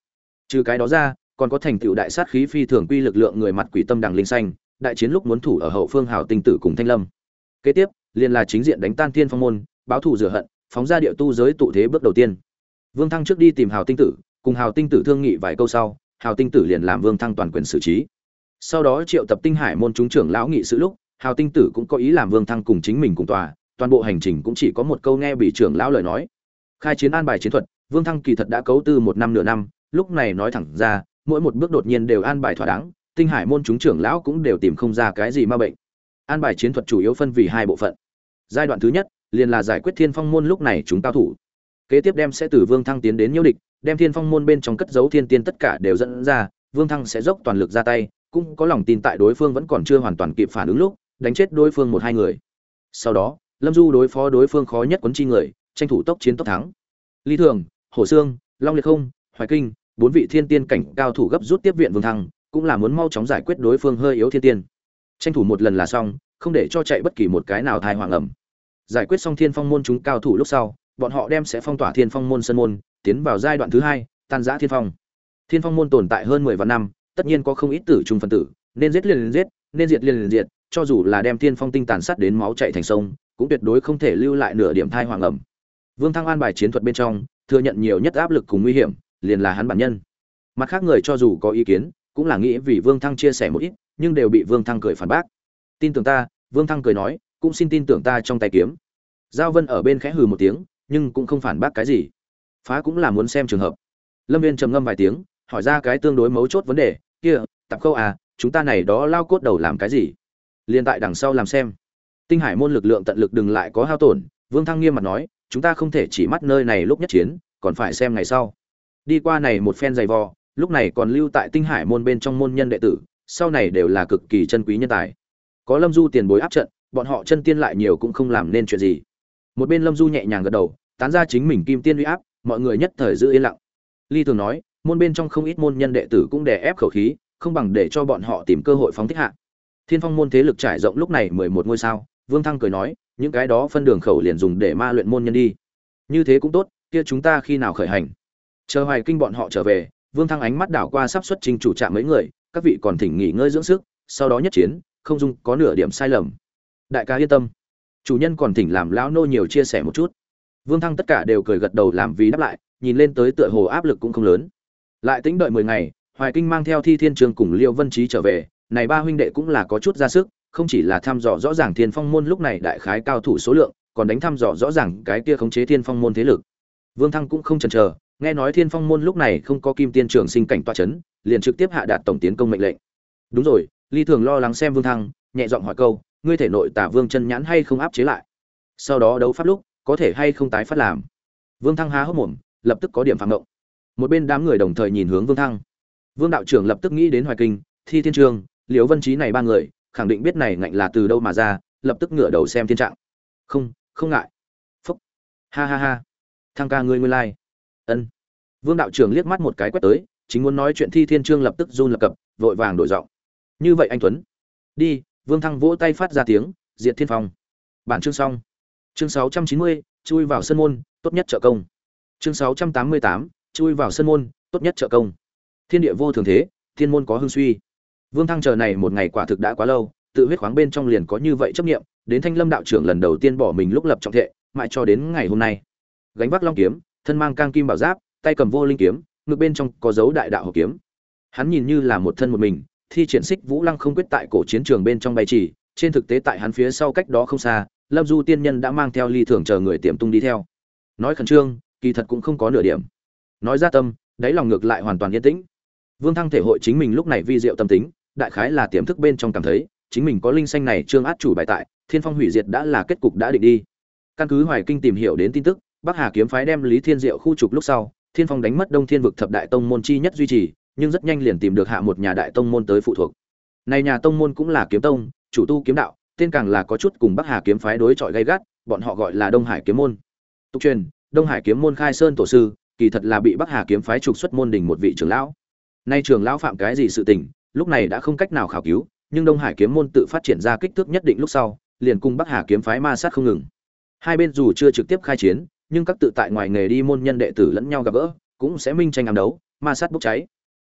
Trừ cái đó ra, còn có thành tựu đại sát khí phi thường quy lực lượng người mặt quỷ tâm đằng linh xanh, đại chiến lúc muốn thủ ở hậu phương hào tinh tử cùng thanh lâm. Kế tiếp, liền là chính diện đánh tan thiên phong môn, báo thù rửa hận, phóng ra địa tu giới tụ thế bước đầu tiên. Vương thăng trước đi tìm hào tinh tử, cùng hào tinh tử thương nghị vài câu sau, hào tinh tử liền làm vương thăng toàn quyền xử trí. Sau đó triệu tập tinh hải môn chúng trưởng lão nghị sự lúc, hào tinh tử cũng có ý làm vương thăng cùng chính mình cùng tòa, toàn bộ hành trình cũng chỉ có một câu nghe bị trưởng lão lời nói khai chiến an bài chiến thuật, vương thăng kỳ thật đã cấu tư một năm nửa năm, lúc này nói thẳng ra, mỗi một bước đột nhiên đều an bài thỏa đáng, tinh hải môn chúng trưởng lão cũng đều tìm không ra cái gì ma bệnh. An bài chiến thuật chủ yếu phân vì hai bộ phận. Giai đoạn thứ nhất, liền là giải quyết thiên phong môn lúc này chúng cao thủ. Kế tiếp đem sẽ từ vương thăng tiến đến nhiễu địch, đem thiên phong môn bên trong cất giấu thiên tiên tất cả đều dẫn ra, vương thăng sẽ dốc toàn lực ra tay, cũng có lòng tin tại đối phương vẫn còn chưa hoàn toàn kịp phản ứng lúc, đánh chết đối phương một hai người. Sau đó, lâm du đối phó đối phương khó nhất quấn chi người tranh thủ tốc chiến tốc thắng. Ly thường, hồ sương, long liệt không, hoài kinh, bốn vị thiên tiên cảnh cao thủ gấp rút tiếp viện vương thăng, cũng là muốn mau chóng giải quyết đối phương hơi yếu thiên tiên. Tranh thủ một lần là xong, không để cho chạy bất kỳ một cái nào thai hoàng ẩm. Giải quyết xong thiên phong môn chúng cao thủ lúc sau, bọn họ đem sẽ phong tỏa thiên phong môn sân môn, tiến vào giai đoạn thứ hai, tan giã thiên phong. Thiên phong môn tồn tại hơn mười vạn năm, tất nhiên có không ít tử trung phân tử, nên giết liền liền giết, nên diệt liền liền diệt, cho dù là đem thiên phong tinh tàn sát đến máu chạy thành sông, cũng tuyệt đối không thể lưu lại nửa điểm thai hoàng ẩm vương thăng an bài chiến thuật bên trong, thừa nhận nhiều nhất áp lực cùng nguy hiểm, liền là hắn bản nhân. Mặt khác người cho dù có ý kiến, cũng là nghĩ vì vương thăng chia sẻ một ít, nhưng đều bị vương thăng cười phản bác. Tin tưởng ta, vương thăng cười nói, cũng xin tin tưởng ta trong tay kiếm. Giao vân ở bên khẽ hừ một tiếng, nhưng cũng không phản bác cái gì. Phá cũng là muốn xem trường hợp. Lâm viên trầm ngâm vài tiếng, hỏi ra cái tương đối mấu chốt vấn đề, kia tập câu à chúng ta này đó lao cốt đầu làm cái gì? Liên tại đằng sau làm xem. Tinh hải môn lực lượng tận lực đừng lại có hao tổn, vương thăng nghiêm mặt nói chúng ta không thể chỉ mắt nơi này lúc nhất chiến, còn phải xem ngày sau. Đi qua này một phen dày vò, lúc này còn lưu tại tinh hải môn bên trong môn nhân đệ tử, sau này đều là cực kỳ chân quý nhân tài. Có lâm du tiền bối áp trận, bọn họ chân tiên lại nhiều cũng không làm nên chuyện gì. Một bên lâm du nhẹ nhàng gật đầu, tán ra chính mình kim tiên uy áp, mọi người nhất thời giữ yên lặng. Ly thường nói, môn bên trong không ít môn nhân đệ tử cũng đè ép khẩu khí, không bằng để cho bọn họ tìm cơ hội phóng thích hạ. Thiên phong môn thế lực trải rộng lúc này mười một ngôi sao, vương thăng cười nói những cái đó phân đường khẩu liền dùng để ma luyện môn nhân đi. Như thế cũng tốt, kia chúng ta khi nào khởi hành? Chờ hoài kinh bọn họ trở về, vương thăng ánh mắt đảo qua sắp xuất trình chủ trạm mấy người, các vị còn thỉnh nghỉ ngơi dưỡng sức, sau đó nhất chiến, không dung có nửa điểm sai lầm. Đại ca yên tâm. Chủ nhân còn thỉnh làm lão nô nhiều chia sẻ một chút. Vương thăng tất cả đều cười gật đầu làm vì đáp lại, nhìn lên tới tựa hồ áp lực cũng không lớn. Lại tính đợi mười ngày, hoài kinh mang theo thi thiên trường cùng liêu vân trí trở về, này ba huynh đệ cũng là có chút ra sức không chỉ là thăm dò rõ ràng thiên phong môn lúc này đại khái cao thủ số lượng, còn đánh thăm dò rõ ràng cái kia khống chế thiên phong môn thế lực. Vương thăng cũng không chần chờ, nghe nói thiên phong môn lúc này không có kim tiên trường sinh cảnh toa chấn, liền trực tiếp hạ đạt tổng tiến công mệnh lệnh. Đúng rồi ly thường lo lắng xem vương thăng, nhẹ giọng hỏi câu, ngươi thể nội tả vương chân nhãn hay không áp chế lại? Sau đó đấu pháp lúc, có thể hay không tái phát làm? Vương thăng há hốc mồm, lập tức có điểm phạm động một bên đám người đồng thời nhìn hướng vương thăng. Vương đạo trưởng lập tức nghĩ đến hoài kinh, thi thiên trường, liễu vân trí này ba người khẳng định biết này ngạnh là từ đâu mà ra, lập tức ngửa đầu xem thiên trạng. Không không ngại. Phúc. Ha ha ha. Thăng ca ngươi ngươi lai、like. ân. Vương đạo trưởng liếc mắt một cái quét tới, chính muốn nói chuyện thi thiên trương lập tức run lập cập, vội vàng đổi giọng. Như vậy anh tuấn. Đi, vương thăng vỗ tay phát ra tiếng, diệt thiên phong. Bản chương xong. Chương sáu trăm chín mươi, chui vào sân môn, tốt nhất trợ công. Chương sáu trăm tám mươi tám, chui vào sân môn, tốt nhất trợ công. Thiên địa vô thường thế, thiên môn có hương suy vương thăng chờ này một ngày quả thực đã quá lâu, tự huyết khoáng bên trong liền có như vậy chấp niệm. đến thanh lâm đạo trưởng lần đầu tiên bỏ mình lúc lập trọng thệ, mãi cho đến ngày hôm nay. Gánh vác long kiếm, thân mang cang kim bảo giáp, tay cầm vô linh kiếm, ngực bên trong có dấu đại đạo hộp kiếm. Hắn nhìn như là một thân một mình, thi triển xích vũ lăng không quyết tại cổ chiến trường bên trong bay chỉ, trên thực tế tại hắn phía sau cách đó không xa, lâm du tiên nhân đã mang theo ly thưởng chờ người tiềm tung đi theo. Nói khẩn trương, kỳ thật cũng không có nửa điểm. Nói ra tâm, đáy lòng ngược lại hoàn toàn yên tĩnh. Vương thăng thể hội chính mình lúc này vi diệu tâm tính đại khái là tiềm thức bên trong cảm thấy, chính mình có linh xanh này trương át chủ bài tại, thiên phong hủy diệt đã là kết cục đã định đi. Căn cứ hoài kinh tìm hiểu đến tin tức, bắc hà kiếm phái đem lý thiên diệu khu trục lúc sau, thiên phong đánh mất đông thiên vực thập đại tông môn chi nhất duy trì, nhưng rất nhanh liền tìm được hạ một nhà đại tông môn tới phụ thuộc. Này nhà tông môn cũng là kiếm tông, chủ tu kiếm đạo, tên càng là có chút cùng bắc hà kiếm phái đối chọi gay gắt, bọn họ gọi là đông hải kiếm môn. Tục truyền, đông hải kiếm môn khai sơn tổ sư, kỳ thật là bị bắc hà kiếm phái trục xuất môn đình một vị trưởng lão. Nay trưởng lão phạm cái gì sự tình lúc này đã không cách nào khảo cứu, nhưng đông hải kiếm môn tự phát triển ra kích thước nhất định lúc sau, liền cùng bắc hà kiếm phái ma sát không ngừng. Hai bên dù chưa trực tiếp khai chiến, nhưng các tự tại ngoài nghề đi môn nhân đệ tử lẫn nhau gặp gỡ, cũng sẽ minh tranh ám đấu, ma sát bốc cháy.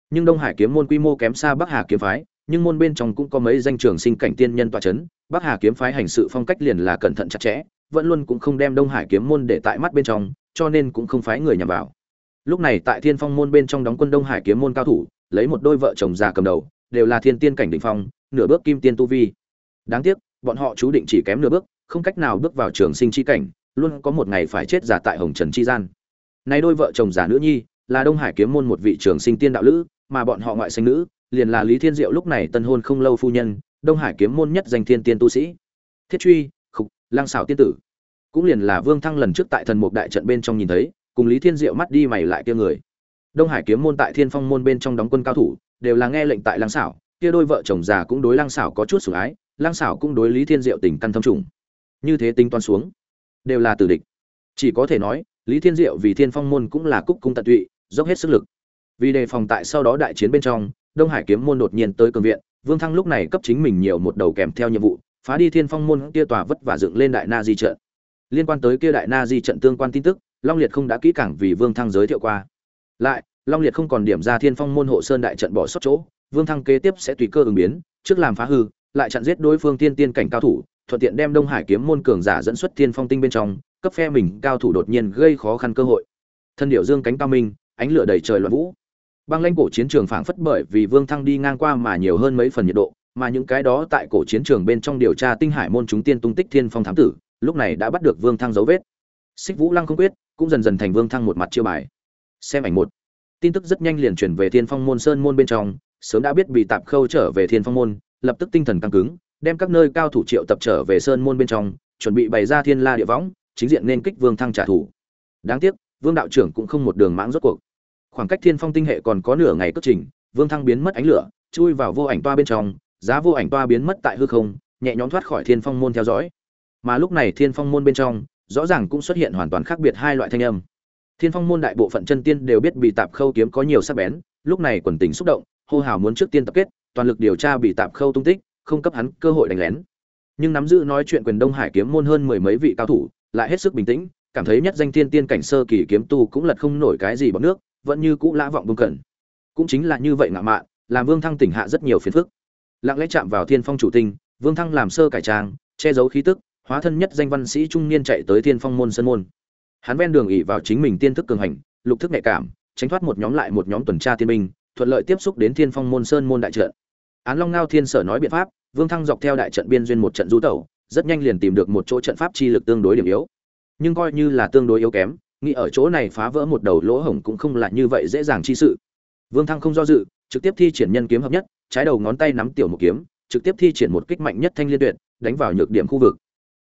Nhưng đông hải kiếm môn quy mô kém xa bắc hà kiếm phái, nhưng môn bên trong cũng có mấy danh trường sinh cảnh tiên nhân tọa chấn, bắc hà kiếm phái hành sự phong cách liền là cẩn thận chặt chẽ, vẫn luôn cũng không đem đông hải kiếm môn để tại mắt bên trong, cho nên cũng không phái người nhằm vào. Lúc này tại thiên phong môn bên trong đóng quân đông hải kiếm môn cao thủ, lấy một đôi vợ chồng già cầm đầu đều là thiên tiên cảnh đỉnh phong, nửa bước kim tiên tu vi. Đáng tiếc, bọn họ chú định chỉ kém nửa bước, không cách nào bước vào trường sinh chi cảnh, luôn có một ngày phải chết giả tại hồng trần chi gian. Nay đôi vợ chồng già nữ nhi là đông hải kiếm môn một vị trường sinh tiên đạo lữ, mà bọn họ ngoại sinh nữ liền là lý thiên diệu lúc này tân hôn không lâu phu nhân, đông hải kiếm môn nhất danh thiên tiên tu sĩ. Thiết truy, khục lang xảo tiên tử. Cũng liền là vương thăng lần trước tại thần mục đại trận bên trong nhìn thấy, cùng lý thiên diệu mắt đi mày lại kia người. Đông hải kiếm môn tại thiên phong môn bên trong đóng quân cao thủ đều là nghe lệnh tại lang xảo kia đôi vợ chồng già cũng đối lang xảo có chút sủng ái lang xảo cũng đối lý thiên diệu tình căn thâm trùng. Như thế tính toán xuống, đều là tử địch. Chỉ có thể nói, lý thiên diệu vì thiên phong môn cũng là cúc cung tận tụy, dốc hết sức lực. Vì đề phòng tại sau đó đại chiến bên trong, đông hải kiếm môn đột nhiên tới cường viện, vương thăng lúc này cấp chính mình nhiều một đầu kèm theo nhiệm vụ, phá đi thiên phong môn kia tòa vất và dựng lên đại na di trận. Liên quan tới kia đại na di trận tương quan tin tức, long liệt không đã kỹ càng vì vương thăng giới thiệu qua. Lại long liệt không còn điểm ra thiên phong môn hộ sơn đại trận bỏ sót chỗ, vương thăng kế tiếp sẽ tùy cơ ứng biến, trước làm phá hư, lại chặn giết đối phương tiên tiên cảnh cao thủ, thuận tiện đem đông hải kiếm môn cường giả dẫn xuất thiên phong tinh bên trong, cấp phe mình cao thủ đột nhiên gây khó khăn cơ hội. Thân điệu dương cánh cao minh, ánh lửa đầy trời loạn vũ. Băng lãnh cổ chiến trường phảng phất bởi vì vương thăng đi ngang qua mà nhiều hơn mấy phần nhiệt độ, mà những cái đó tại cổ chiến trường bên trong điều tra tinh hải môn chúng tiên tung tích thiên phong thám tử, lúc này đã bắt được vương thăng dấu vết. Xích vũ lăng không quyết, cũng dần dần thành vương thăng một mặt chiêu bài. Xem ảnh một tin tức rất nhanh liền chuyển về thiên phong môn sơn môn bên trong, sớm đã biết bị tạp khâu trở về thiên phong môn, lập tức tinh thần căng cứng, đem các nơi cao thủ triệu tập trở về sơn môn bên trong, chuẩn bị bày ra thiên la địa võng, chính diện nên kích vương thăng trả thù. Đáng tiếc, vương đạo trưởng cũng không một đường mãng rốt cuộc. Khoảng cách thiên phong tinh hệ còn có nửa ngày cất trình, vương thăng biến mất ánh lửa, chui vào vô ảnh toa bên trong, giá vô ảnh toa biến mất tại hư không, nhẹ nhõm thoát khỏi thiên phong môn theo dõi. Mà lúc này thiên phong môn bên trong, rõ ràng cũng xuất hiện hoàn toàn khác biệt hai loại thanh âm thiên phong môn đại bộ phận chân tiên đều biết bị tạp khâu kiếm có nhiều sắc bén, lúc này quần tình xúc động, hô hào muốn trước tiên tập kết, toàn lực điều tra bị tạp khâu tung tích, không cấp hắn cơ hội đánh lén. Nhưng nắm giữ nói chuyện quyền đông hải kiếm môn hơn mười mấy vị cao thủ, lại hết sức bình tĩnh, cảm thấy nhất danh thiên tiên cảnh sơ kỳ kiếm tu cũng lật không nổi cái gì bằng nước, vẫn như cũ lã vọng bưng cẩn. Cũng chính là như vậy ngạo mạn, làm vương thăng tỉnh hạ rất nhiều phiền phức. Lặng lẽ chạm vào thiên phong chủ tinh, vương thăng làm sơ cải trang, che giấu khí tức, hóa thân nhất danh văn sĩ trung niên chạy tới thiên phong môn sân môn hắn ven đường ỉ vào chính mình tiên thức cường hành, lục thức nhạy cảm, tránh thoát một nhóm lại một nhóm tuần tra tiên binh, thuận lợi tiếp xúc đến thiên phong môn sơn môn đại trận. Án long ngao thiên sở nói biện pháp, vương thăng dọc theo đại trận biên duyên một trận du tẩu, rất nhanh liền tìm được một chỗ trận pháp chi lực tương đối điểm yếu. Nhưng coi như là tương đối yếu kém, nghĩ ở chỗ này phá vỡ một đầu lỗ hổng cũng không là như vậy dễ dàng chi sự. Vương thăng không do dự, trực tiếp thi triển nhân kiếm hợp nhất, trái đầu ngón tay nắm tiểu một kiếm, trực tiếp thi triển một kích mạnh nhất thanh liên tuyệt, đánh vào nhược điểm khu vực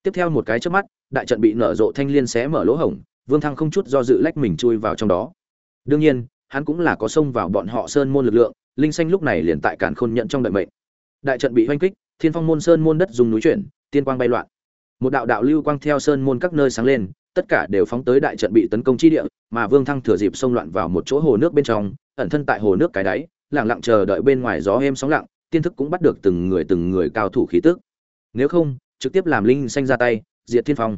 tiếp theo một cái chớp mắt, đại trận bị nở rộ thanh liên xé mở lỗ hổng, vương thăng không chút do dự lách mình chui vào trong đó. Đương nhiên, hắn cũng là có xông vào bọn họ sơn môn lực lượng, linh xanh lúc này liền tại cản khôn nhận trong đợi mệnh. Đại trận bị hoanh kích, thiên phong môn sơn môn đất dùng núi chuyển, tiên quang bay loạn. Một đạo đạo lưu quang theo sơn môn các nơi sáng lên, tất cả đều phóng tới đại trận bị tấn công chi địa, mà vương thăng thừa dịp xông loạn vào một chỗ hồ nước bên trong, ẩn thân tại hồ nước cái đáy, lặng lặng chờ đợi bên ngoài gió êm sóng lặng, tiên thức cũng bắt được từng người từng người cao thủ khí tức. Nếu không trực tiếp làm linh xanh ra tay, diệt thiên phong.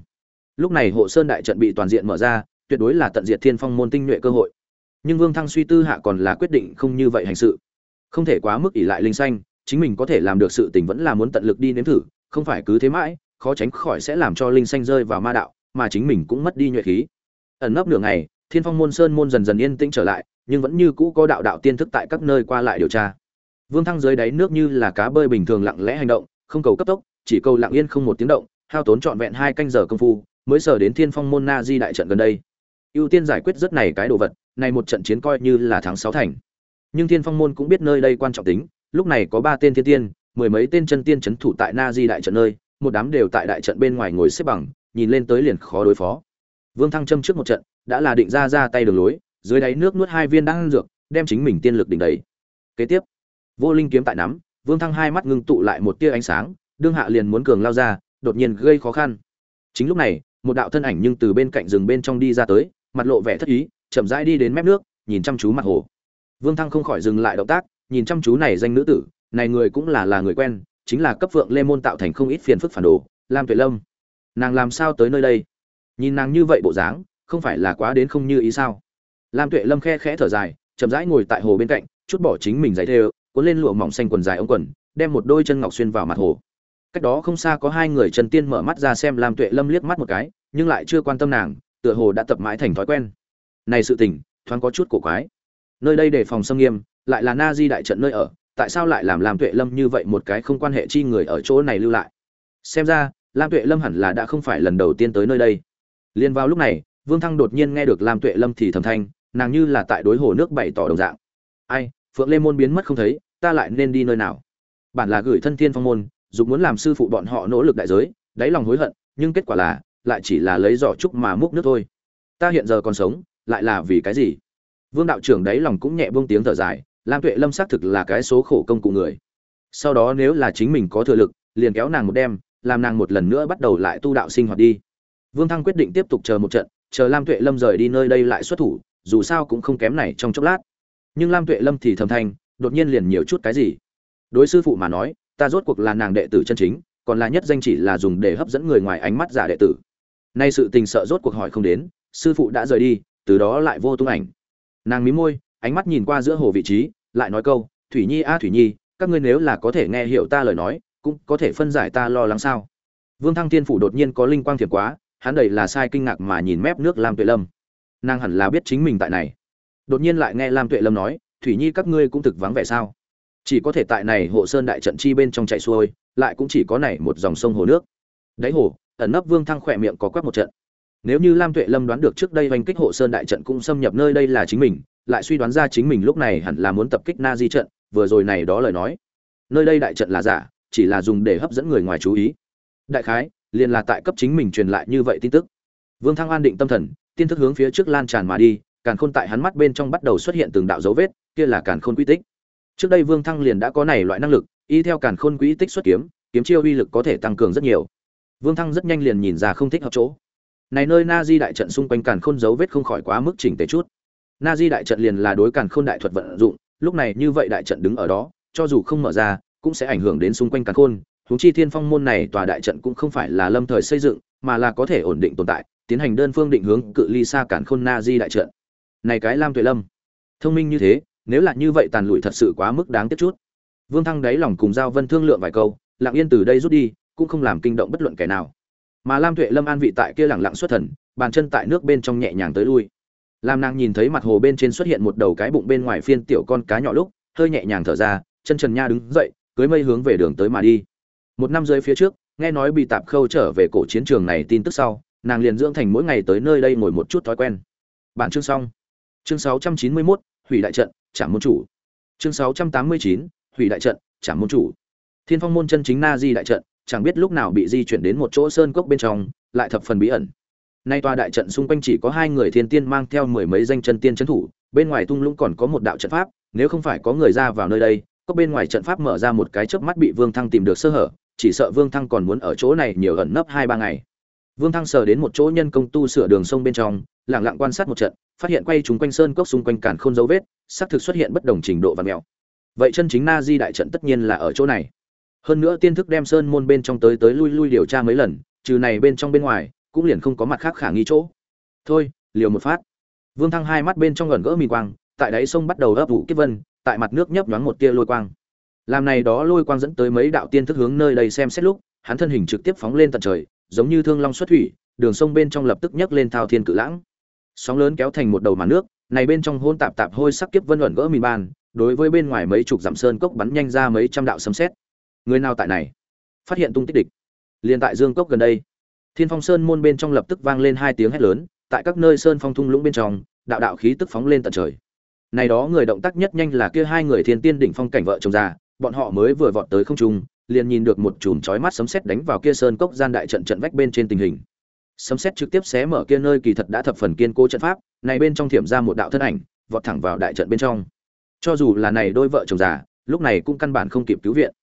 Lúc này hộ sơn đại trận bị toàn diện mở ra, tuyệt đối là tận diệt thiên phong môn tinh nhuệ cơ hội. Nhưng vương thăng suy tư hạ còn là quyết định không như vậy hành sự. Không thể quá mức ỷ lại linh xanh, chính mình có thể làm được sự tình vẫn là muốn tận lực đi nếm thử, không phải cứ thế mãi, khó tránh khỏi sẽ làm cho linh xanh rơi vào ma đạo, mà chính mình cũng mất đi nhuệ khí. Ẩn nấp nửa ngày, thiên phong môn sơn môn dần dần yên tĩnh trở lại, nhưng vẫn như cũ có đạo đạo tiên thức tại các nơi qua lại điều tra. Vương thăng dưới đáy nước như là cá bơi bình thường lặng lẽ hành động, không cầu cấp tốc chỉ cầu lặng yên không một tiếng động, hao tốn trọn vẹn hai canh giờ công phu, mới sở đến thiên phong môn na di đại trận gần đây. Ưu tiên giải quyết rất này cái đồ vật, này một trận chiến coi như là thắng sáu thành. Nhưng thiên phong môn cũng biết nơi đây quan trọng tính, lúc này có ba tên thiên tiên, mười mấy tên chân tiên c h ấ n thủ tại na di đại trận nơi, một đám đều tại đại trận bên ngoài ngồi xếp bằng, nhìn lên tới liền khó đối phó. Vương thăng châm trước một trận, đã là định ra ra tay đường lối, dưới đáy nước nuốt hai viên đang dược, đem chính mình tiên lực đỉnh đầy kế tiếp, vô linh kiếm tại nắm, vương thăng hai mắt ngưng tụ lại một tia ánh sáng đương hạ liền muốn cường lao ra, đột nhiên gây khó khăn. Chính lúc này, một đạo thân ảnh nhưng từ bên cạnh rừng bên trong đi ra tới, mặt lộ vẻ thất ý, chậm rãi đi đến mép nước, nhìn chăm chú mặt hồ. Vương thăng không khỏi dừng lại động tác, nhìn chăm chú này danh nữ tử, này người cũng là là người quen, chính là cấp vượng lê môn tạo thành không ít phiền phức phản đồ, lam tuệ lâm. Nàng làm sao tới nơi đây? Nhìn nàng như vậy bộ dáng, không phải là quá đến không như ý sao? Lam tuệ lâm khe khẽ thở dài, chậm rãi ngồi tại hồ bên cạnh, chút bỏ chính mình giày thê cuốn lên lụa mỏng xanh quần dài ống quần, đem một đôi chân ngọc xuyên vào mặt hồ cách đó không xa có hai người trần tiên mở mắt ra xem lam tuệ lâm liếc mắt một cái, nhưng lại chưa quan tâm nàng, tựa hồ đã tập mãi thành thói quen. Này sự tình, thoáng có chút cổ quái. Nơi đây để phòng xâm nghiêm, lại là na di đại trận nơi ở, tại sao lại làm lam tuệ lâm như vậy một cái không quan hệ chi người ở chỗ này lưu lại? Xem ra, lam tuệ lâm hẳn là đã không phải lần đầu tiên tới nơi đây. Liền vào lúc này, vương thăng đột nhiên nghe được lam tuệ lâm thì thầm thanh, nàng như là tại đối hồ nước bày tỏ đồng dạng. Ai, phượng lê môn biến mất không thấy, ta lại nên đi nơi nào? Bản là gửi thân thiên phong môn dục muốn làm sư phụ bọn họ nỗ lực đại giới, đáy lòng hối hận, nhưng kết quả là, lại chỉ là lấy giỏ trúc mà múc nước thôi. Ta hiện giờ còn sống, lại là vì cái gì? Vương đạo trưởng đáy lòng cũng nhẹ buông tiếng thở dài, lam tuệ lâm xác thực là cái số khổ công cụ người. Sau đó nếu là chính mình có thừa lực, liền kéo nàng một đêm, làm nàng một lần nữa bắt đầu lại tu đạo sinh hoạt đi. Vương thăng quyết định tiếp tục chờ một trận, chờ lam tuệ lâm rời đi nơi đây lại xuất thủ, dù sao cũng không kém này trong chốc lát. Nhưng lam tuệ lâm thì thầm thanh đột nhiên liền nhiều chút cái gì? Đối sư phụ mà nói ta rốt cuộc là nàng đệ tử chân chính, còn là nhất danh chỉ là dùng để hấp dẫn người ngoài ánh mắt giả đệ tử. Nay sự tình sợ rốt cuộc hỏi không đến, sư phụ đã rời đi, từ đó lại vô tung ảnh. Nàng mí môi, ánh mắt nhìn qua giữa hồ vị trí, lại nói câu, thủy nhi a, thủy nhi, các ngươi nếu là có thể nghe hiểu ta lời nói, cũng có thể phân giải ta lo lắng sao? Vương thăng thiên phủ đột nhiên có linh quang thiệt quá, hắn đầy là sai kinh ngạc mà nhìn mép nước lam tuệ lâm. Nàng hẳn là biết chính mình tại này. Đột nhiên lại nghe lam tuệ lâm nói, thủy nhi, các ngươi cũng thực vắng vẻ sao? Chỉ có thể tại này hộ sơn đại trận chi bên trong chạy xuôi, lại cũng chỉ có này một dòng sông hồ nước. Đáy hồ, ẩn nấp vương thăng khỏe miệng có quắc một trận. Nếu như lam tuệ lâm đoán được trước đây oanh kích hộ sơn đại trận cũng xâm nhập nơi đây là chính mình, lại suy đoán ra chính mình lúc này hẳn là muốn tập kích na di trận, vừa rồi này đó lời nói. Nơi đây đại trận là giả, chỉ là dùng để hấp dẫn người ngoài chú ý. Đại khái, liền là tại cấp chính mình truyền lại như vậy tin tức. Vương thăng an định tâm thần, tiên thức hướng phía trước lan tràn mà đi, càn khôn tại hắn mắt bên trong bắt đầu xuất hiện từng đạo dấu vết, kia là càn khôn quy tích trước đây vương thăng liền đã có này loại năng lực, y theo càn khôn quỹ tích xuất kiếm kiếm chiêu uy lực có thể tăng cường rất nhiều. Vương thăng rất nhanh liền nhìn ra không thích hợp chỗ. Này nơi na di đại trận xung quanh càn khôn dấu vết không khỏi quá mức chỉnh tế chút. Na di đại trận liền là đối càn khôn đại thuật vận dụng, lúc này như vậy đại trận đứng ở đó, cho dù không mở ra, cũng sẽ ảnh hưởng đến xung quanh càn khôn. Huống chi thiên phong môn này tòa đại trận cũng không phải là lâm thời xây dựng, mà là có thể ổn định tồn tại, tiến hành đơn phương định hướng cự ly xa cản khôn na di đại trận. Này cái lam tuệ lâm, thông minh như thế nếu là như vậy tàn lụi thật sự quá mức đáng tiếc chút. Vương thăng đáy lòng cùng giao vân thương lượng vài câu lặng yên từ đây rút đi cũng không làm kinh động bất luận kẻ nào. Mà lam tuệ lâm an vị tại kia lẳng lặng xuất thần bàn chân tại nước bên trong nhẹ nhàng tới lui. Làm nàng nhìn thấy mặt hồ bên trên xuất hiện một đầu cái bụng bên ngoài phiên tiểu con cá nhỏ lúc hơi nhẹ nhàng thở ra chân trần nha đứng dậy cưới mây hướng về đường tới mà đi. Một năm rưỡi phía trước nghe nói bị tạp khâu trở về cổ chiến trường này tin tức sau nàng liền dưỡng thành mỗi ngày tới nơi đây ngồi một chút thói quen. Bản chương xong. Chương 691, hủy đại trận chạm môn chủ. Chương 689, hủy đại trận chạm môn chủ. Thiên phong môn chân chính na di đại trận chẳng biết lúc nào bị di chuyển đến một chỗ sơn cốc bên trong lại thập phần bí ẩn. Nay tòa đại trận xung quanh chỉ có hai người thiên tiên mang theo mười mấy danh chân tiên trấn thủ bên ngoài tung lũng còn có một đạo trận pháp nếu không phải có người ra vào nơi đây có bên ngoài trận pháp mở ra một cái chớp mắt bị vương thăng tìm được sơ hở chỉ sợ vương thăng còn muốn ở chỗ này nhiều ẩn nấp hai ba ngày. Vương thăng sờ đến một chỗ nhân công tu sửa đường sông bên trong lẳng lặng quan sát một trận phát hiện quay chúng quanh sơn cốc xung quanh cản khôn dấu vết xác thực xuất hiện bất đồng trình độ và mèo vậy chân chính na di đại trận tất nhiên là ở chỗ này. Hơn nữa tiên thức đem sơn môn bên trong tới tới lui lui điều tra mấy lần, trừ này bên trong bên ngoài, cũng liền không có mặt khác khả nghi chỗ. Thôi, liều một phát. Vương thăng hai mắt bên trong gần gỡ mì quang, tại đáy sông bắt đầu ấp vụ kiếp vân, tại mặt nước nhấp nhoáng một tia lôi quang. Làm này đó lôi quang dẫn tới mấy đạo tiên thức hướng nơi đây xem xét lúc, hắn thân hình trực tiếp phóng lên tận trời, giống như thương long xuất thủy, đường sông bên trong lập tức nhấc lên thao thiên cự lãng. Sóng lớn kéo thành một đầu màn nước này bên trong hôn tạp tạp hôi sắc kiếp vân luận gỡ mìn ban đối với bên ngoài mấy chục dặm sơn cốc bắn nhanh ra mấy trăm đạo sấm xét người nào tại này? Phát hiện tung tích địch. Liền tại dương cốc gần đây. Thiên phong sơn môn bên trong lập tức vang lên hai tiếng hét lớn, tại các nơi sơn phong thung lũng bên trong, đạo đạo khí tức phóng lên tận trời. Này đó người động tác nhất nhanh là kia hai người thiên tiên đỉnh phong cảnh vợ chồng già, bọn họ mới vừa vọt tới không trung, liền nhìn được một chùm chói mắt sấm sét đánh vào kia sơn cốc gian đại trận trận vách bên trên tình hình sấm sét trực tiếp xé mở kia nơi kỳ thật đã thập phần kiên cố trận pháp, này bên trong thiểm ra một đạo thân ảnh, vọt thẳng vào đại trận bên trong. Cho dù là này đôi vợ chồng già, lúc này cũng căn bản không kịp cứu viện.